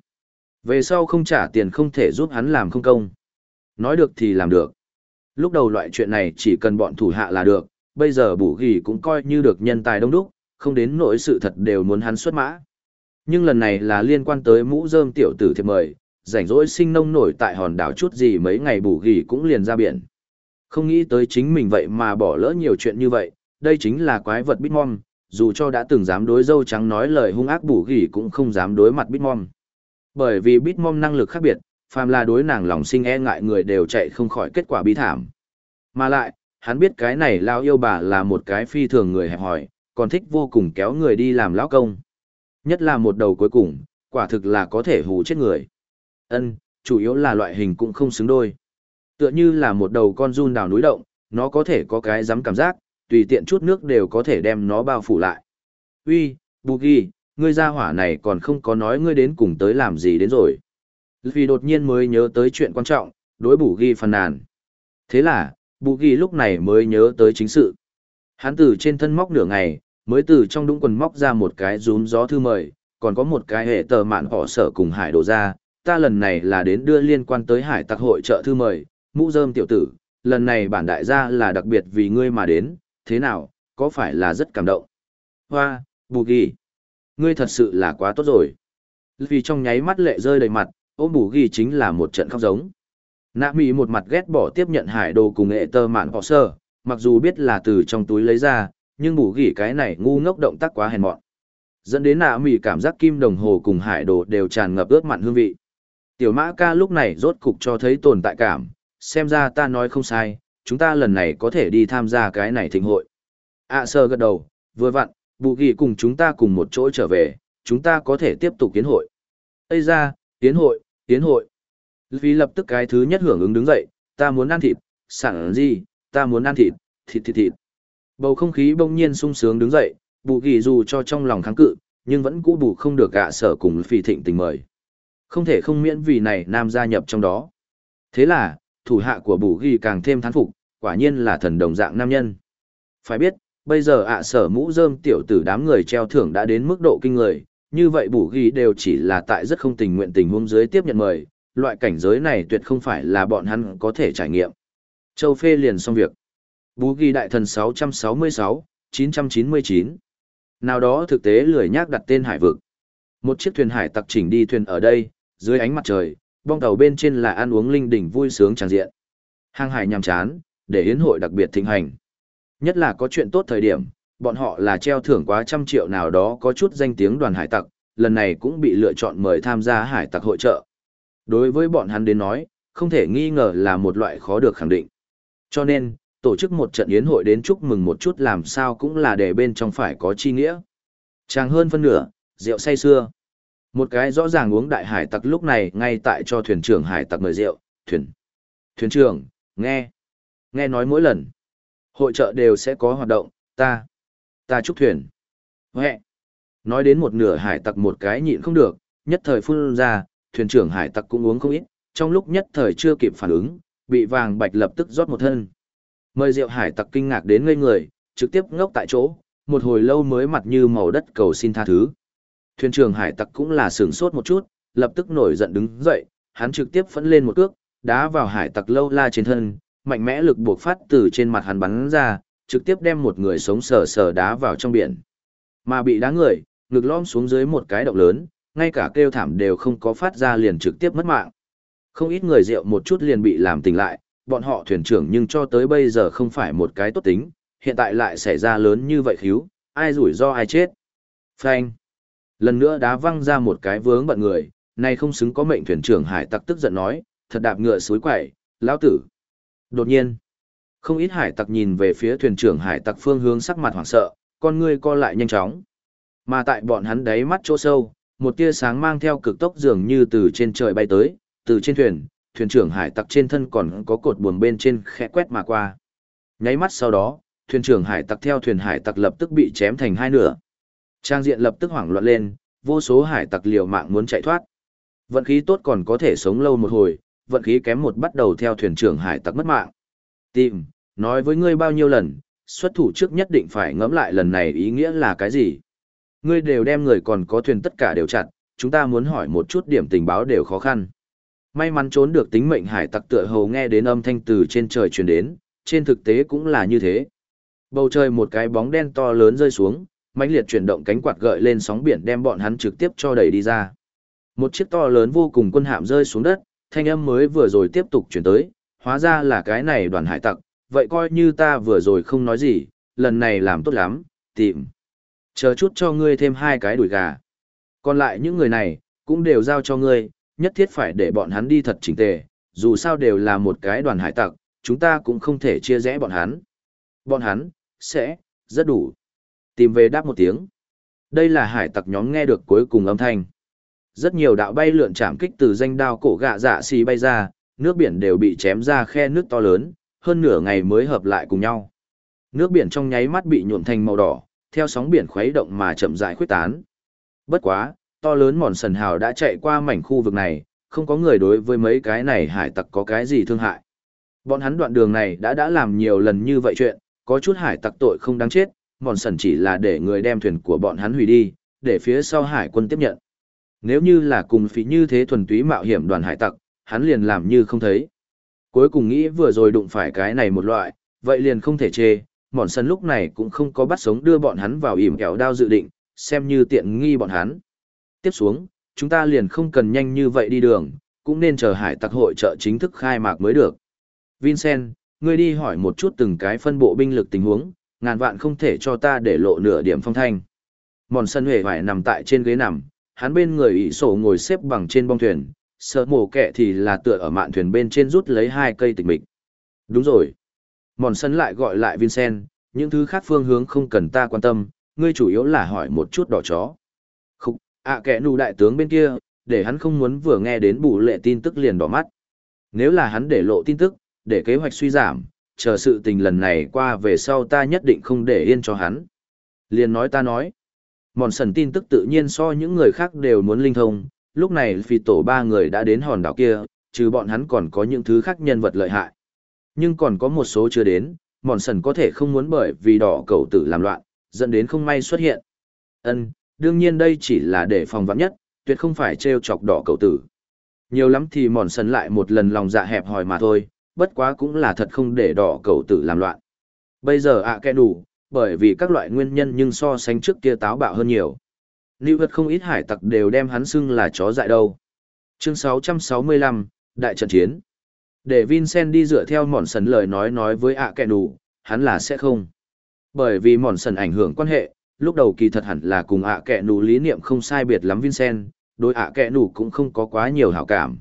Về sau không trả tiền không thể giúp hắn làm không công. Nói được thì làm được. Lúc đầu loại chuyện này chỉ cần bọn thủ hạ là được, bây giờ bù ghi cũng coi như được nhân tài đông đúc, không đến nỗi sự thật đều muốn hắn xuất mã. Nhưng lần này là liên quan tới mũ rơm tiểu tử thiệp mời, rảnh rỗi sinh nông nổi tại hòn đảo chút gì mấy ngày bù ghi cũng liền ra biển. Không nghĩ tới chính mình vậy mà bỏ lỡ nhiều chuyện như vậy, đây chính là quái vật Bitmom, dù cho đã từng dám đối dâu trắng nói lời hung ác bù gỉ cũng không dám đối mặt Bitmom. Bởi vì Bitmom năng lực khác biệt, phàm là đối nàng lòng sinh e ngại người đều chạy không khỏi kết quả bi thảm. Mà lại, hắn biết cái này lao yêu bà là một cái phi thường người hẹp hòi, còn thích vô cùng kéo người đi làm lão công. Nhất là một đầu cuối cùng, quả thực là có thể hù chết người. Ân, chủ yếu là loại hình cũng không xứng đôi. Tựa như là một đầu con run đào núi động, nó có thể có cái dám cảm giác, tùy tiện chút nước đều có thể đem nó bao phủ lại. Uy, Bugi, ngươi ra hỏa này còn không có nói ngươi đến cùng tới làm gì đến rồi. Vì đột nhiên mới nhớ tới chuyện quan trọng, đối Bugi phàn nàn. Thế là, Bugi lúc này mới nhớ tới chính sự. Hắn từ trên thân móc nửa ngày, mới từ trong đũng quần móc ra một cái rúm gió thư mời, còn có một cái hệ tờ mạn họ sở cùng hải đổ ra. Ta lần này là đến đưa liên quan tới hải tặc hội trợ thư mời, mũ rơm tiểu tử, lần này bản đại gia là đặc biệt vì ngươi mà đến, thế nào, có phải là rất cảm động? Hoa, bù ghi, ngươi thật sự là quá tốt rồi. Vì trong nháy mắt lệ rơi đầy mặt, ôm bù ghi chính là một trận khóc giống. Nạ mỹ một mặt ghét bỏ tiếp nhận hải đồ cùng nghệ tơ mạn họ sơ, mặc dù biết là từ trong túi lấy ra, nhưng bù ghi cái này ngu ngốc động tác quá hèn mọn. Dẫn đến nạ mỹ cảm giác kim đồng hồ cùng hải đồ đều tràn ngập ướt mặn hương vị. Tiểu mã ca lúc này rốt cục cho thấy tồn tại cảm, xem ra ta nói không sai, chúng ta lần này có thể đi tham gia cái này thịnh hội. À sơ gật đầu, vừa vặn, bù ghi cùng chúng ta cùng một chỗ trở về, chúng ta có thể tiếp tục tiến hội. Ây ra, tiến hội, tiến hội. Vì lập tức cái thứ nhất hưởng ứng đứng dậy, ta muốn ăn thịt, sẵn gì, ta muốn ăn thịt, thịt thịt thịt. Bầu không khí bỗng nhiên sung sướng đứng dậy, bù ghi dù cho trong lòng kháng cự, nhưng vẫn cũ bù không được ạ sở cùng phi thịnh tình mời. Không thể không miễn vì này nam gia nhập trong đó. Thế là, thủ hạ của bù ghi càng thêm thán phục, quả nhiên là thần đồng dạng nam nhân. Phải biết, bây giờ ạ sở mũ rơm tiểu tử đám người treo thưởng đã đến mức độ kinh người, như vậy bù ghi đều chỉ là tại rất không tình nguyện tình huống dưới tiếp nhận mời, loại cảnh giới này tuyệt không phải là bọn hắn có thể trải nghiệm. Châu phê liền xong việc. Bú ghi đại thần 666, 999. Nào đó thực tế lười nhác đặt tên hải vực. Một chiếc thuyền hải tặc chỉnh đi thuyền ở đây, dưới ánh mặt trời, bong tàu bên trên là ăn uống linh đỉnh vui sướng tràn diện. Hàng hải nhằm chán, để hiến hội đặc biệt thịnh hành. Nhất là có chuyện tốt thời điểm, bọn họ là treo thưởng quá trăm triệu nào đó có chút danh tiếng đoàn hải tặc, lần này cũng bị lựa chọn mời tham gia hải tặc hội trợ. Đối với bọn hắn đến nói, không thể nghi ngờ là một loại khó được khẳng định. Cho nên, tổ chức một trận yến hội đến chúc mừng một chút làm sao cũng là để bên trong phải có chi nghĩa. Chàng hơn phân nửa, rượu say xưa. Một cái rõ ràng uống đại hải tặc lúc này ngay tại cho thuyền trưởng hải tặc mời rượu, thuyền. Thuyền trưởng, nghe. Nghe nói mỗi lần. Hội trợ đều sẽ có hoạt động, ta. Ta chúc thuyền. Huệ. Nói đến một nửa hải tặc một cái nhịn không được, nhất thời phun ra, thuyền trưởng hải tặc cũng uống không ít, trong lúc nhất thời chưa kịp phản ứng, bị vàng bạch lập tức rót một thân. Mời rượu hải tặc kinh ngạc đến ngây người, trực tiếp ngốc tại chỗ, một hồi lâu mới mặt như màu đất cầu xin tha thứ. Thuyền trưởng hải tặc cũng là sửng sốt một chút, lập tức nổi giận đứng dậy, hắn trực tiếp phẫn lên một cước, đá vào hải tặc lâu la trên thân, mạnh mẽ lực buộc phát từ trên mặt hắn bắn ra, trực tiếp đem một người sống sờ sờ đá vào trong biển. Mà bị đá người, ngực lom xuống dưới một cái động lớn, ngay cả kêu thảm đều không có phát ra liền trực tiếp mất mạng. Không ít người rượu một chút liền bị làm tỉnh lại, bọn họ thuyền trưởng nhưng cho tới bây giờ không phải một cái tốt tính, hiện tại lại xảy ra lớn như vậy khíu, ai rủi do ai chết. Phanh. Lần nữa đá văng ra một cái vướng bận người, này không xứng có mệnh thuyền trưởng hải tặc tức giận nói, thật đạp ngựa suối quẩy, lão tử. Đột nhiên, không ít hải tặc nhìn về phía thuyền trưởng hải tặc phương hướng sắc mặt hoảng sợ, con ngươi co lại nhanh chóng. Mà tại bọn hắn đáy mắt chỗ sâu, một tia sáng mang theo cực tốc dường như từ trên trời bay tới, từ trên thuyền, thuyền trưởng hải tặc trên thân còn có cột buồm bên trên khẽ quét mà qua. Nháy mắt sau đó, thuyền trưởng hải tặc theo thuyền hải tặc lập tức bị chém thành hai nửa. Trang diện lập tức hoảng loạn lên, vô số hải tặc liều mạng muốn chạy thoát. Vận khí tốt còn có thể sống lâu một hồi, vận khí kém một bắt đầu theo thuyền trưởng hải tặc mất mạng. Tìm, nói với ngươi bao nhiêu lần, xuất thủ trước nhất định phải ngẫm lại lần này ý nghĩa là cái gì. Ngươi đều đem người còn có thuyền tất cả đều chặt, chúng ta muốn hỏi một chút điểm tình báo đều khó khăn. May mắn trốn được tính mệnh hải tặc tựa hầu nghe đến âm thanh từ trên trời truyền đến, trên thực tế cũng là như thế. Bầu trời một cái bóng đen to lớn rơi xuống, mãnh liệt chuyển động cánh quạt gợi lên sóng biển đem bọn hắn trực tiếp cho đẩy đi ra. Một chiếc to lớn vô cùng quân hạm rơi xuống đất, thanh âm mới vừa rồi tiếp tục chuyển tới, hóa ra là cái này đoàn hải tặc, vậy coi như ta vừa rồi không nói gì, lần này làm tốt lắm, tìm. Chờ chút cho ngươi thêm hai cái đùi gà. Còn lại những người này, cũng đều giao cho ngươi, nhất thiết phải để bọn hắn đi thật chỉnh tề, dù sao đều là một cái đoàn hải tặc, chúng ta cũng không thể chia rẽ bọn hắn. Bọn hắn, sẽ, rất đủ. Tìm về đáp một tiếng. Đây là hải tặc nhóm nghe được cuối cùng âm thanh. Rất nhiều đạo bay lượn chạm kích từ danh đao cổ gạ dạ xì bay ra, nước biển đều bị chém ra khe nước to lớn, hơn nửa ngày mới hợp lại cùng nhau. Nước biển trong nháy mắt bị nhuộm thành màu đỏ, theo sóng biển khuấy động mà chậm rãi khuếch tán. Bất quá, to lớn mòn sần hào đã chạy qua mảnh khu vực này, không có người đối với mấy cái này hải tặc có cái gì thương hại. Bọn hắn đoạn đường này đã đã làm nhiều lần như vậy chuyện, có chút hải tặc tội không đáng chết, mòn sần chỉ là để người đem thuyền của bọn hắn hủy đi, để phía sau hải quân tiếp nhận. Nếu như là cùng phí như thế thuần túy mạo hiểm đoàn hải tặc, hắn liền làm như không thấy. Cuối cùng nghĩ vừa rồi đụng phải cái này một loại, vậy liền không thể chê, mòn sân lúc này cũng không có bắt sống đưa bọn hắn vào ỉm kẹo đao dự định, xem như tiện nghi bọn hắn. Tiếp xuống, chúng ta liền không cần nhanh như vậy đi đường, cũng nên chờ hải tặc hội trợ chính thức khai mạc mới được. Vincent, ngươi đi hỏi một chút từng cái phân bộ binh lực tình huống, ngàn vạn không thể cho ta để lộ nửa điểm phong thanh. Mòn sân huệ phải nằm tại trên ghế nằm, hắn bên người ỷ sổ ngồi xếp bằng trên bong thuyền, sợ mổ kẹ thì là tựa ở mạn thuyền bên trên rút lấy hai cây tịch mịch. Đúng rồi. Mòn sân lại gọi lại Vincent, những thứ khác phương hướng không cần ta quan tâm, ngươi chủ yếu là hỏi một chút đỏ chó. Khúc, ạ à kẻ nụ đại tướng bên kia, để hắn không muốn vừa nghe đến bù lệ tin tức liền đỏ mắt. Nếu là hắn để lộ tin tức, để kế hoạch suy giảm, chờ sự tình lần này qua về sau ta nhất định không để yên cho hắn. Liền nói ta nói. Mòn sần tin tức tự nhiên so những người khác đều muốn linh thông, lúc này phi tổ ba người đã đến hòn đảo kia, trừ bọn hắn còn có những thứ khác nhân vật lợi hại. Nhưng còn có một số chưa đến, mòn sần có thể không muốn bởi vì đỏ cầu tử làm loạn, dẫn đến không may xuất hiện. Ân, đương nhiên đây chỉ là để phòng vắn nhất, tuyệt không phải trêu chọc đỏ cầu tử. Nhiều lắm thì mòn sần lại một lần lòng dạ hẹp hòi mà thôi, bất quá cũng là thật không để đỏ cầu tử làm loạn. Bây giờ ạ à đủ, bởi vì các loại nguyên nhân nhưng so sánh trước kia táo bạo hơn nhiều. Lưu vật không ít hải tặc đều đem hắn xưng là chó dại đâu. Chương 665, Đại trận chiến. Để Vincent đi dựa theo mòn sần lời nói nói với ạ kẻ đủ, hắn là sẽ không. Bởi vì mòn sần ảnh hưởng quan hệ, lúc đầu kỳ thật hẳn là cùng ạ kẻ đủ lý niệm không sai biệt lắm Vincent, đối ạ kẻ đủ cũng không có quá nhiều hảo cảm.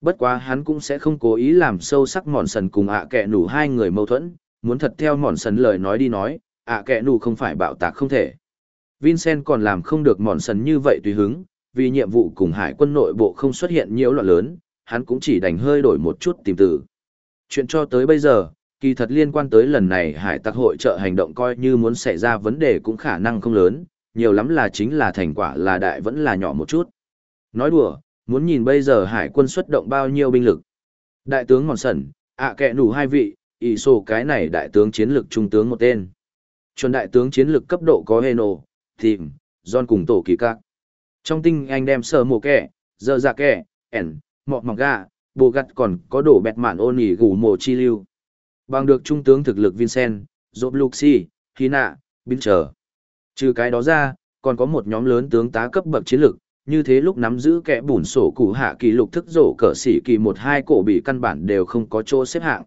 Bất quá hắn cũng sẽ không cố ý làm sâu sắc mòn sần cùng ạ kẻ đủ hai người mâu thuẫn, muốn thật theo mòn sần lời nói đi nói, ạ kẻ đủ không phải bạo tạc không thể. Vincent còn làm không được mòn sần như vậy tùy hứng, vì nhiệm vụ cùng hải quân nội bộ không xuất hiện nhiễu loạn lớn, hắn cũng chỉ đành hơi đổi một chút tìm từ. Chuyện cho tới bây giờ, kỳ thật liên quan tới lần này hải tặc hội trợ hành động coi như muốn xảy ra vấn đề cũng khả năng không lớn, nhiều lắm là chính là thành quả là đại vẫn là nhỏ một chút. Nói đùa, muốn nhìn bây giờ hải quân xuất động bao nhiêu binh lực. Đại tướng Mòn Sẩn, ạ à kẹ nủ hai vị, ỷ sổ cái này đại tướng chiến lược trung tướng một tên. Chuẩn đại tướng chiến lược cấp độ có Heno, Tìm, John cùng tổ kỳ các. Trong tinh anh đem sờ mồ kẹ, dơ dạ kẹ, ẻn, mọt mỏng gà, bộ gặt còn có đổ bẹt mạn ôn ỉ gủ mồ chi lưu. Bằng được trung tướng thực lực Vincent, Dộp Luxi, Hina, Bin Trở. Trừ cái đó ra, còn có một nhóm lớn tướng tá cấp bậc chiến lược, như thế lúc nắm giữ kẻ bùn sổ củ hạ kỳ lục thức rổ cỡ sĩ kỳ một hai cổ bị căn bản đều không có chỗ xếp hạng.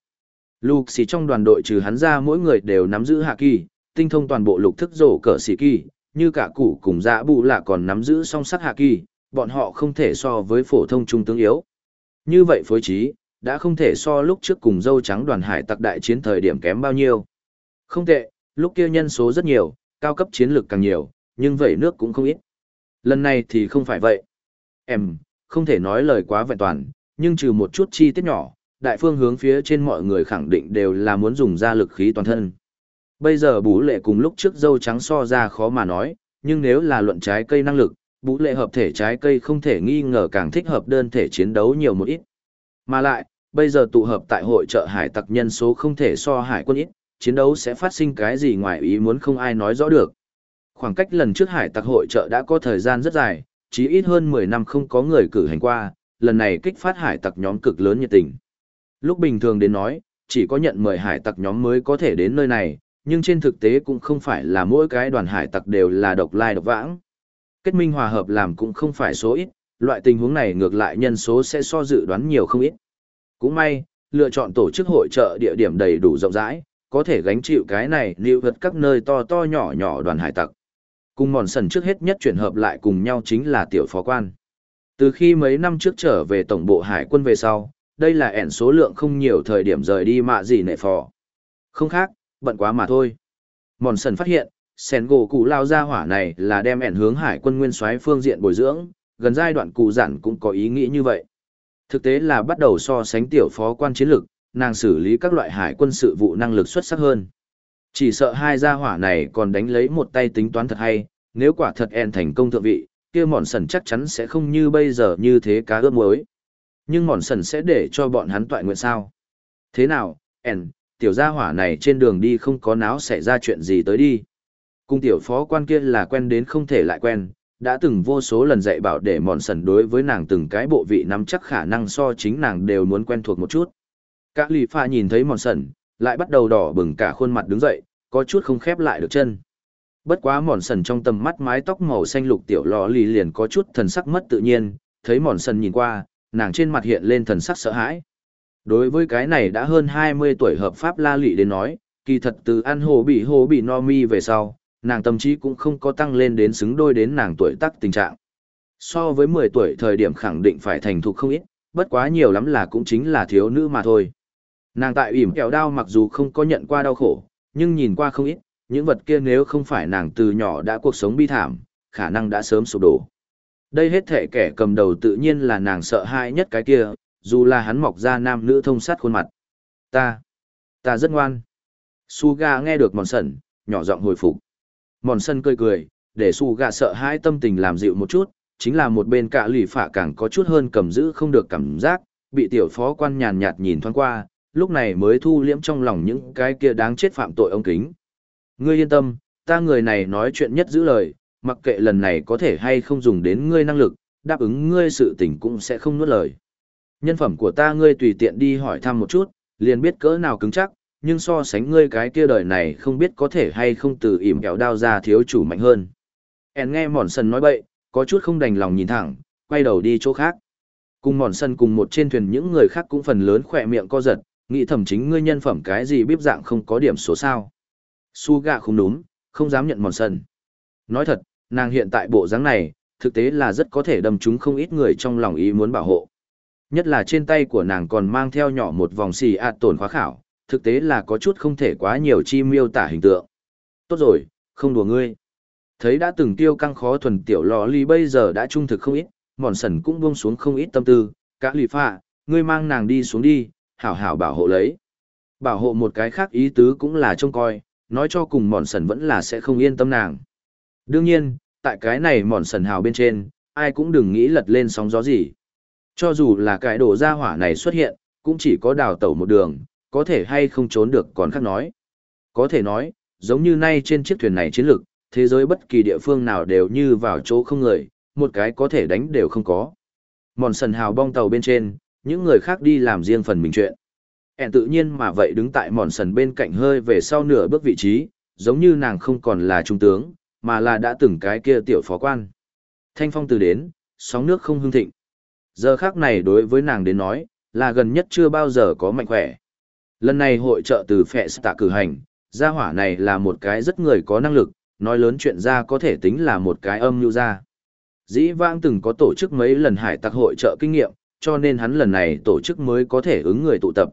Luxi trong đoàn đội trừ hắn ra mỗi người đều nắm giữ hạ kỳ, tinh thông toàn bộ lục thức rổ cỡ sĩ kỳ, như cả cụ cùng dạ bù là còn nắm giữ song sắt hạ kỳ, bọn họ không thể so với phổ thông trung tướng yếu. Như vậy phối trí, đã không thể so lúc trước cùng dâu trắng đoàn hải tặc đại chiến thời điểm kém bao nhiêu. Không tệ, lúc kia nhân số rất nhiều, cao cấp chiến lược càng nhiều, nhưng vậy nước cũng không ít. Lần này thì không phải vậy. Em, không thể nói lời quá vẹn toàn, nhưng trừ một chút chi tiết nhỏ, đại phương hướng phía trên mọi người khẳng định đều là muốn dùng ra lực khí toàn thân. Bây giờ bú lệ cùng lúc trước dâu trắng so ra khó mà nói, nhưng nếu là luận trái cây năng lực, bú lệ hợp thể trái cây không thể nghi ngờ càng thích hợp đơn thể chiến đấu nhiều một ít. Mà lại, bây giờ tụ hợp tại hội trợ hải tặc nhân số không thể so hải quân ít, chiến đấu sẽ phát sinh cái gì ngoài ý muốn không ai nói rõ được. Khoảng cách lần trước hải tặc hội trợ đã có thời gian rất dài, chỉ ít hơn 10 năm không có người cử hành qua, lần này kích phát hải tặc nhóm cực lớn nhiệt tình. Lúc bình thường đến nói, chỉ có nhận mời hải tặc nhóm mới có thể đến nơi này, nhưng trên thực tế cũng không phải là mỗi cái đoàn hải tặc đều là độc lai độc vãng. Kết minh hòa hợp làm cũng không phải số ít, loại tình huống này ngược lại nhân số sẽ so dự đoán nhiều không ít. Cũng may, lựa chọn tổ chức hội trợ địa điểm đầy đủ rộng rãi, có thể gánh chịu cái này lưu vật các nơi to to nhỏ nhỏ đoàn hải tặc. Cùng mòn sần trước hết nhất chuyển hợp lại cùng nhau chính là tiểu phó quan. Từ khi mấy năm trước trở về tổng bộ hải quân về sau, đây là ẻn số lượng không nhiều thời điểm rời đi mạ gì nệ phò. Không khác, bận quá mà thôi. Mòn sần phát hiện, sen gỗ cụ lao ra hỏa này là đem ẻn hướng hải quân nguyên soái phương diện bồi dưỡng, gần giai đoạn cụ giản cũng có ý nghĩ như vậy. Thực tế là bắt đầu so sánh tiểu phó quan chiến lược, nàng xử lý các loại hải quân sự vụ năng lực xuất sắc hơn. Chỉ sợ hai gia hỏa này còn đánh lấy một tay tính toán thật hay, nếu quả thật en thành công thượng vị, kia mòn sần chắc chắn sẽ không như bây giờ như thế cá ướp muối. Nhưng mòn sần sẽ để cho bọn hắn toại nguyện sao? Thế nào, en, tiểu gia hỏa này trên đường đi không có náo xảy ra chuyện gì tới đi. Cung tiểu phó quan kia là quen đến không thể lại quen, đã từng vô số lần dạy bảo để mòn sần đối với nàng từng cái bộ vị nắm chắc khả năng so chính nàng đều muốn quen thuộc một chút. Các lì pha nhìn thấy mòn sần, lại bắt đầu đỏ bừng cả khuôn mặt đứng dậy, có chút không khép lại được chân. Bất quá mòn sần trong tầm mắt mái tóc màu xanh lục tiểu lò lì liền có chút thần sắc mất tự nhiên, thấy mòn sần nhìn qua, nàng trên mặt hiện lên thần sắc sợ hãi. Đối với cái này đã hơn 20 tuổi hợp pháp la lị đến nói, kỳ thật từ ăn hồ bị hồ bị no mi về sau, nàng tâm trí cũng không có tăng lên đến xứng đôi đến nàng tuổi tác tình trạng. So với 10 tuổi thời điểm khẳng định phải thành thục không ít, bất quá nhiều lắm là cũng chính là thiếu nữ mà thôi. Nàng tại ỉm kẹo đau mặc dù không có nhận qua đau khổ, nhưng nhìn qua không ít, những vật kia nếu không phải nàng từ nhỏ đã cuộc sống bi thảm, khả năng đã sớm sụp đổ. Đây hết thể kẻ cầm đầu tự nhiên là nàng sợ hãi nhất cái kia, dù là hắn mọc ra nam nữ thông sát khuôn mặt. Ta, ta rất ngoan. Suga nghe được mòn sần, nhỏ giọng hồi phục. Mòn sần cười cười, để Suga sợ hãi tâm tình làm dịu một chút, chính là một bên cả lì phả càng có chút hơn cầm giữ không được cảm giác, bị tiểu phó quan nhàn nhạt nhìn thoáng qua, lúc này mới thu liễm trong lòng những cái kia đáng chết phạm tội ông kính. Ngươi yên tâm, ta người này nói chuyện nhất giữ lời, mặc kệ lần này có thể hay không dùng đến ngươi năng lực, đáp ứng ngươi sự tình cũng sẽ không nuốt lời. Nhân phẩm của ta ngươi tùy tiện đi hỏi thăm một chút, liền biết cỡ nào cứng chắc, nhưng so sánh ngươi cái kia đời này không biết có thể hay không từ ỉm kẹo đao ra thiếu chủ mạnh hơn. En nghe mòn sần nói bậy, có chút không đành lòng nhìn thẳng, quay đầu đi chỗ khác. Cùng mòn sân cùng một trên thuyền những người khác cũng phần lớn khỏe miệng co giật, nghĩ thầm chính ngươi nhân phẩm cái gì bíp dạng không có điểm số sao. Su gạ không đúng, không dám nhận mòn sân. Nói thật, nàng hiện tại bộ dáng này, thực tế là rất có thể đâm trúng không ít người trong lòng ý muốn bảo hộ. Nhất là trên tay của nàng còn mang theo nhỏ một vòng xì ạt tổn khóa khảo, thực tế là có chút không thể quá nhiều chi miêu tả hình tượng. Tốt rồi, không đùa ngươi. Thấy đã từng tiêu căng khó thuần tiểu lò ly bây giờ đã trung thực không ít, mòn sần cũng buông xuống không ít tâm tư, cả lì phạ, ngươi mang nàng đi xuống đi, hảo hảo bảo hộ lấy. Bảo hộ một cái khác ý tứ cũng là trông coi, nói cho cùng mòn sần vẫn là sẽ không yên tâm nàng. Đương nhiên, tại cái này mòn sần hào bên trên, ai cũng đừng nghĩ lật lên sóng gió gì. Cho dù là cái đồ gia hỏa này xuất hiện, cũng chỉ có đào tẩu một đường, có thể hay không trốn được còn khác nói. Có thể nói, giống như nay trên chiếc thuyền này chiến lược, thế giới bất kỳ địa phương nào đều như vào chỗ không người, một cái có thể đánh đều không có. Mòn sần hào bong tàu bên trên, những người khác đi làm riêng phần mình chuyện. Ẹn tự nhiên mà vậy đứng tại mòn sần bên cạnh hơi về sau nửa bước vị trí, giống như nàng không còn là trung tướng, mà là đã từng cái kia tiểu phó quan. Thanh phong từ đến, sóng nước không hưng thịnh. Giờ khác này đối với nàng đến nói, là gần nhất chưa bao giờ có mạnh khỏe. Lần này hội trợ từ phệ tạ cử hành, gia hỏa này là một cái rất người có năng lực, nói lớn chuyện ra có thể tính là một cái âm mưu ra. Dĩ vãng từng có tổ chức mấy lần hải tặc hội trợ kinh nghiệm, cho nên hắn lần này tổ chức mới có thể ứng người tụ tập.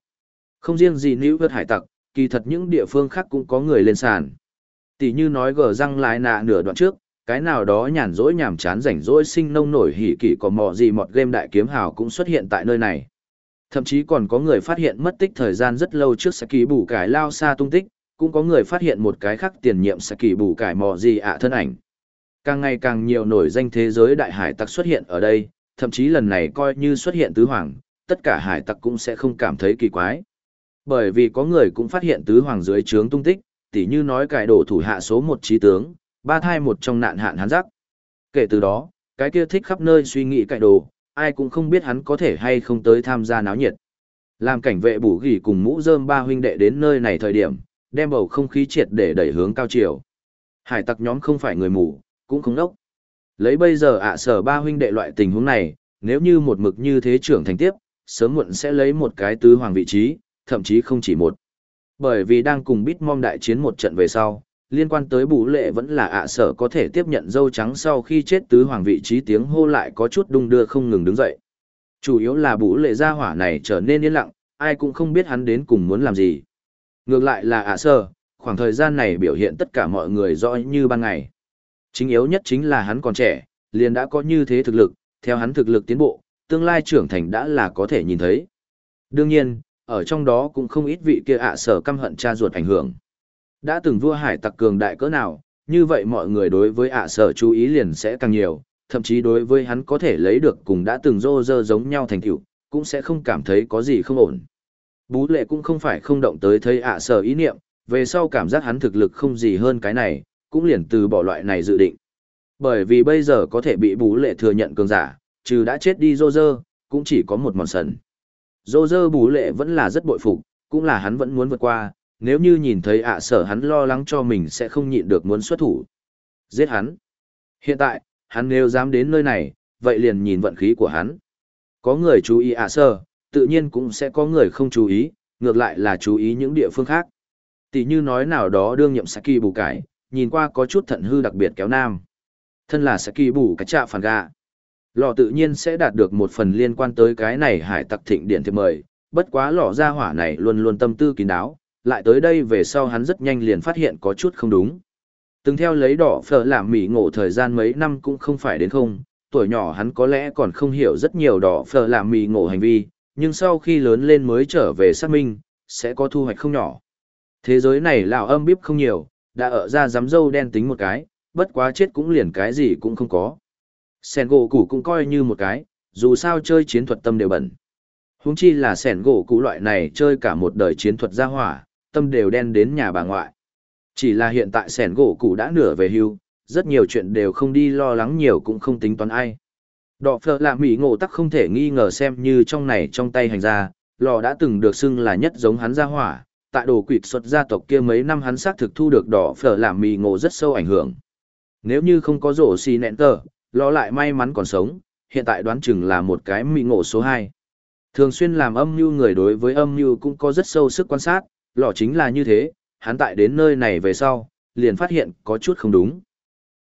Không riêng gì nữ vượt hải tặc, kỳ thật những địa phương khác cũng có người lên sàn. Tỷ như nói gờ răng lại nạ nửa đoạn trước, cái nào đó nhàn rỗi nhàm chán rảnh rỗi sinh nông nổi hỉ kỷ có mò gì mọt game đại kiếm hào cũng xuất hiện tại nơi này. Thậm chí còn có người phát hiện mất tích thời gian rất lâu trước sẽ kỳ bù cải lao xa tung tích, cũng có người phát hiện một cái khác tiền nhiệm sẽ kỳ bù cải mò gì ạ thân ảnh. Càng ngày càng nhiều nổi danh thế giới đại hải tặc xuất hiện ở đây, thậm chí lần này coi như xuất hiện tứ hoàng, tất cả hải tặc cũng sẽ không cảm thấy kỳ quái. Bởi vì có người cũng phát hiện tứ hoàng dưới trướng tung tích, tỉ như nói cải đổ thủ hạ số một trí tướng, ba thai một trong nạn hạn hắn rắc. Kể từ đó, cái kia thích khắp nơi suy nghĩ cạnh đồ, ai cũng không biết hắn có thể hay không tới tham gia náo nhiệt. Làm cảnh vệ bù gỉ cùng mũ rơm ba huynh đệ đến nơi này thời điểm, đem bầu không khí triệt để đẩy hướng cao chiều. Hải tặc nhóm không phải người mù, cũng không đốc. Lấy bây giờ ạ sở ba huynh đệ loại tình huống này, nếu như một mực như thế trưởng thành tiếp, sớm muộn sẽ lấy một cái tứ hoàng vị trí, thậm chí không chỉ một. Bởi vì đang cùng Bitmom đại chiến một trận về sau, liên quan tới bù lệ vẫn là ạ sở có thể tiếp nhận dâu trắng sau khi chết tứ hoàng vị trí tiếng hô lại có chút đung đưa không ngừng đứng dậy. Chủ yếu là bù lệ gia hỏa này trở nên yên lặng, ai cũng không biết hắn đến cùng muốn làm gì. Ngược lại là ạ sở, khoảng thời gian này biểu hiện tất cả mọi người rõ như ban ngày. Chính yếu nhất chính là hắn còn trẻ, liền đã có như thế thực lực, theo hắn thực lực tiến bộ, tương lai trưởng thành đã là có thể nhìn thấy. Đương nhiên, ở trong đó cũng không ít vị kia ạ sở căm hận cha ruột ảnh hưởng. Đã từng vua hải tặc cường đại cỡ nào, như vậy mọi người đối với ạ sở chú ý liền sẽ càng nhiều, thậm chí đối với hắn có thể lấy được cùng đã từng rô rơ giống nhau thành tựu cũng sẽ không cảm thấy có gì không ổn. Bú lệ cũng không phải không động tới thấy ạ sở ý niệm, về sau cảm giác hắn thực lực không gì hơn cái này, cũng liền từ bỏ loại này dự định. Bởi vì bây giờ có thể bị bú lệ thừa nhận cường giả, trừ đã chết đi rô rơ, cũng chỉ có một mòn sần. Rô rơ bú lệ vẫn là rất bội phục, cũng là hắn vẫn muốn vượt qua, nếu như nhìn thấy ạ sở hắn lo lắng cho mình sẽ không nhịn được muốn xuất thủ. Giết hắn. Hiện tại, hắn nếu dám đến nơi này, vậy liền nhìn vận khí của hắn. Có người chú ý ạ sở, tự nhiên cũng sẽ có người không chú ý, ngược lại là chú ý những địa phương khác. Tỷ như nói nào đó đương nhậm Saki bù cải, nhìn qua có chút thận hư đặc biệt kéo nam. Thân là Saki bù cái trạ phản gạ. Lò tự nhiên sẽ đạt được một phần liên quan tới cái này hải tặc thịnh điện thiệp mời, bất quá lò ra hỏa này luôn luôn tâm tư kín đáo, lại tới đây về sau hắn rất nhanh liền phát hiện có chút không đúng. Từng theo lấy đỏ phở làm mỉ ngộ thời gian mấy năm cũng không phải đến không, tuổi nhỏ hắn có lẽ còn không hiểu rất nhiều đỏ phở làm mỉ ngộ hành vi, nhưng sau khi lớn lên mới trở về xác minh, sẽ có thu hoạch không nhỏ. Thế giới này lão âm bíp không nhiều, đã ở ra dám dâu đen tính một cái, bất quá chết cũng liền cái gì cũng không có. Sen gỗ củ cũng coi như một cái, dù sao chơi chiến thuật tâm đều bẩn. Huống chi là sẻn gỗ cũ loại này chơi cả một đời chiến thuật gia hỏa, tâm đều đen đến nhà bà ngoại. Chỉ là hiện tại sẻn gỗ cũ đã nửa về hưu, rất nhiều chuyện đều không đi lo lắng nhiều cũng không tính toán ai. Đọ phở là mỹ ngộ tắc không thể nghi ngờ xem như trong này trong tay hành ra, lò đã từng được xưng là nhất giống hắn gia hỏa, tại đồ quỷ xuất gia tộc kia mấy năm hắn xác thực thu được đỏ phở làm mì ngộ rất sâu ảnh hưởng. Nếu như không có rổ xì nẹn tờ, lò lại may mắn còn sống, hiện tại đoán chừng là một cái mì ngộ số 2. Thường xuyên làm âm mưu người đối với âm mưu cũng có rất sâu sức quan sát, lọ chính là như thế, hắn tại đến nơi này về sau, liền phát hiện có chút không đúng.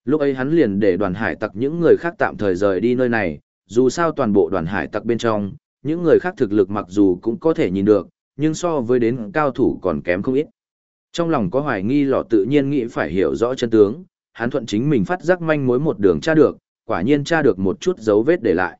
Lúc ấy hắn liền để đoàn hải tặc những người khác tạm thời rời đi nơi này, dù sao toàn bộ đoàn hải tặc bên trong, những người khác thực lực mặc dù cũng có thể nhìn được, nhưng so với đến cao thủ còn kém không ít. Trong lòng có hoài nghi lọ tự nhiên nghĩ phải hiểu rõ chân tướng, hắn thuận chính mình phát giác manh mối một đường tra được, quả nhiên tra được một chút dấu vết để lại.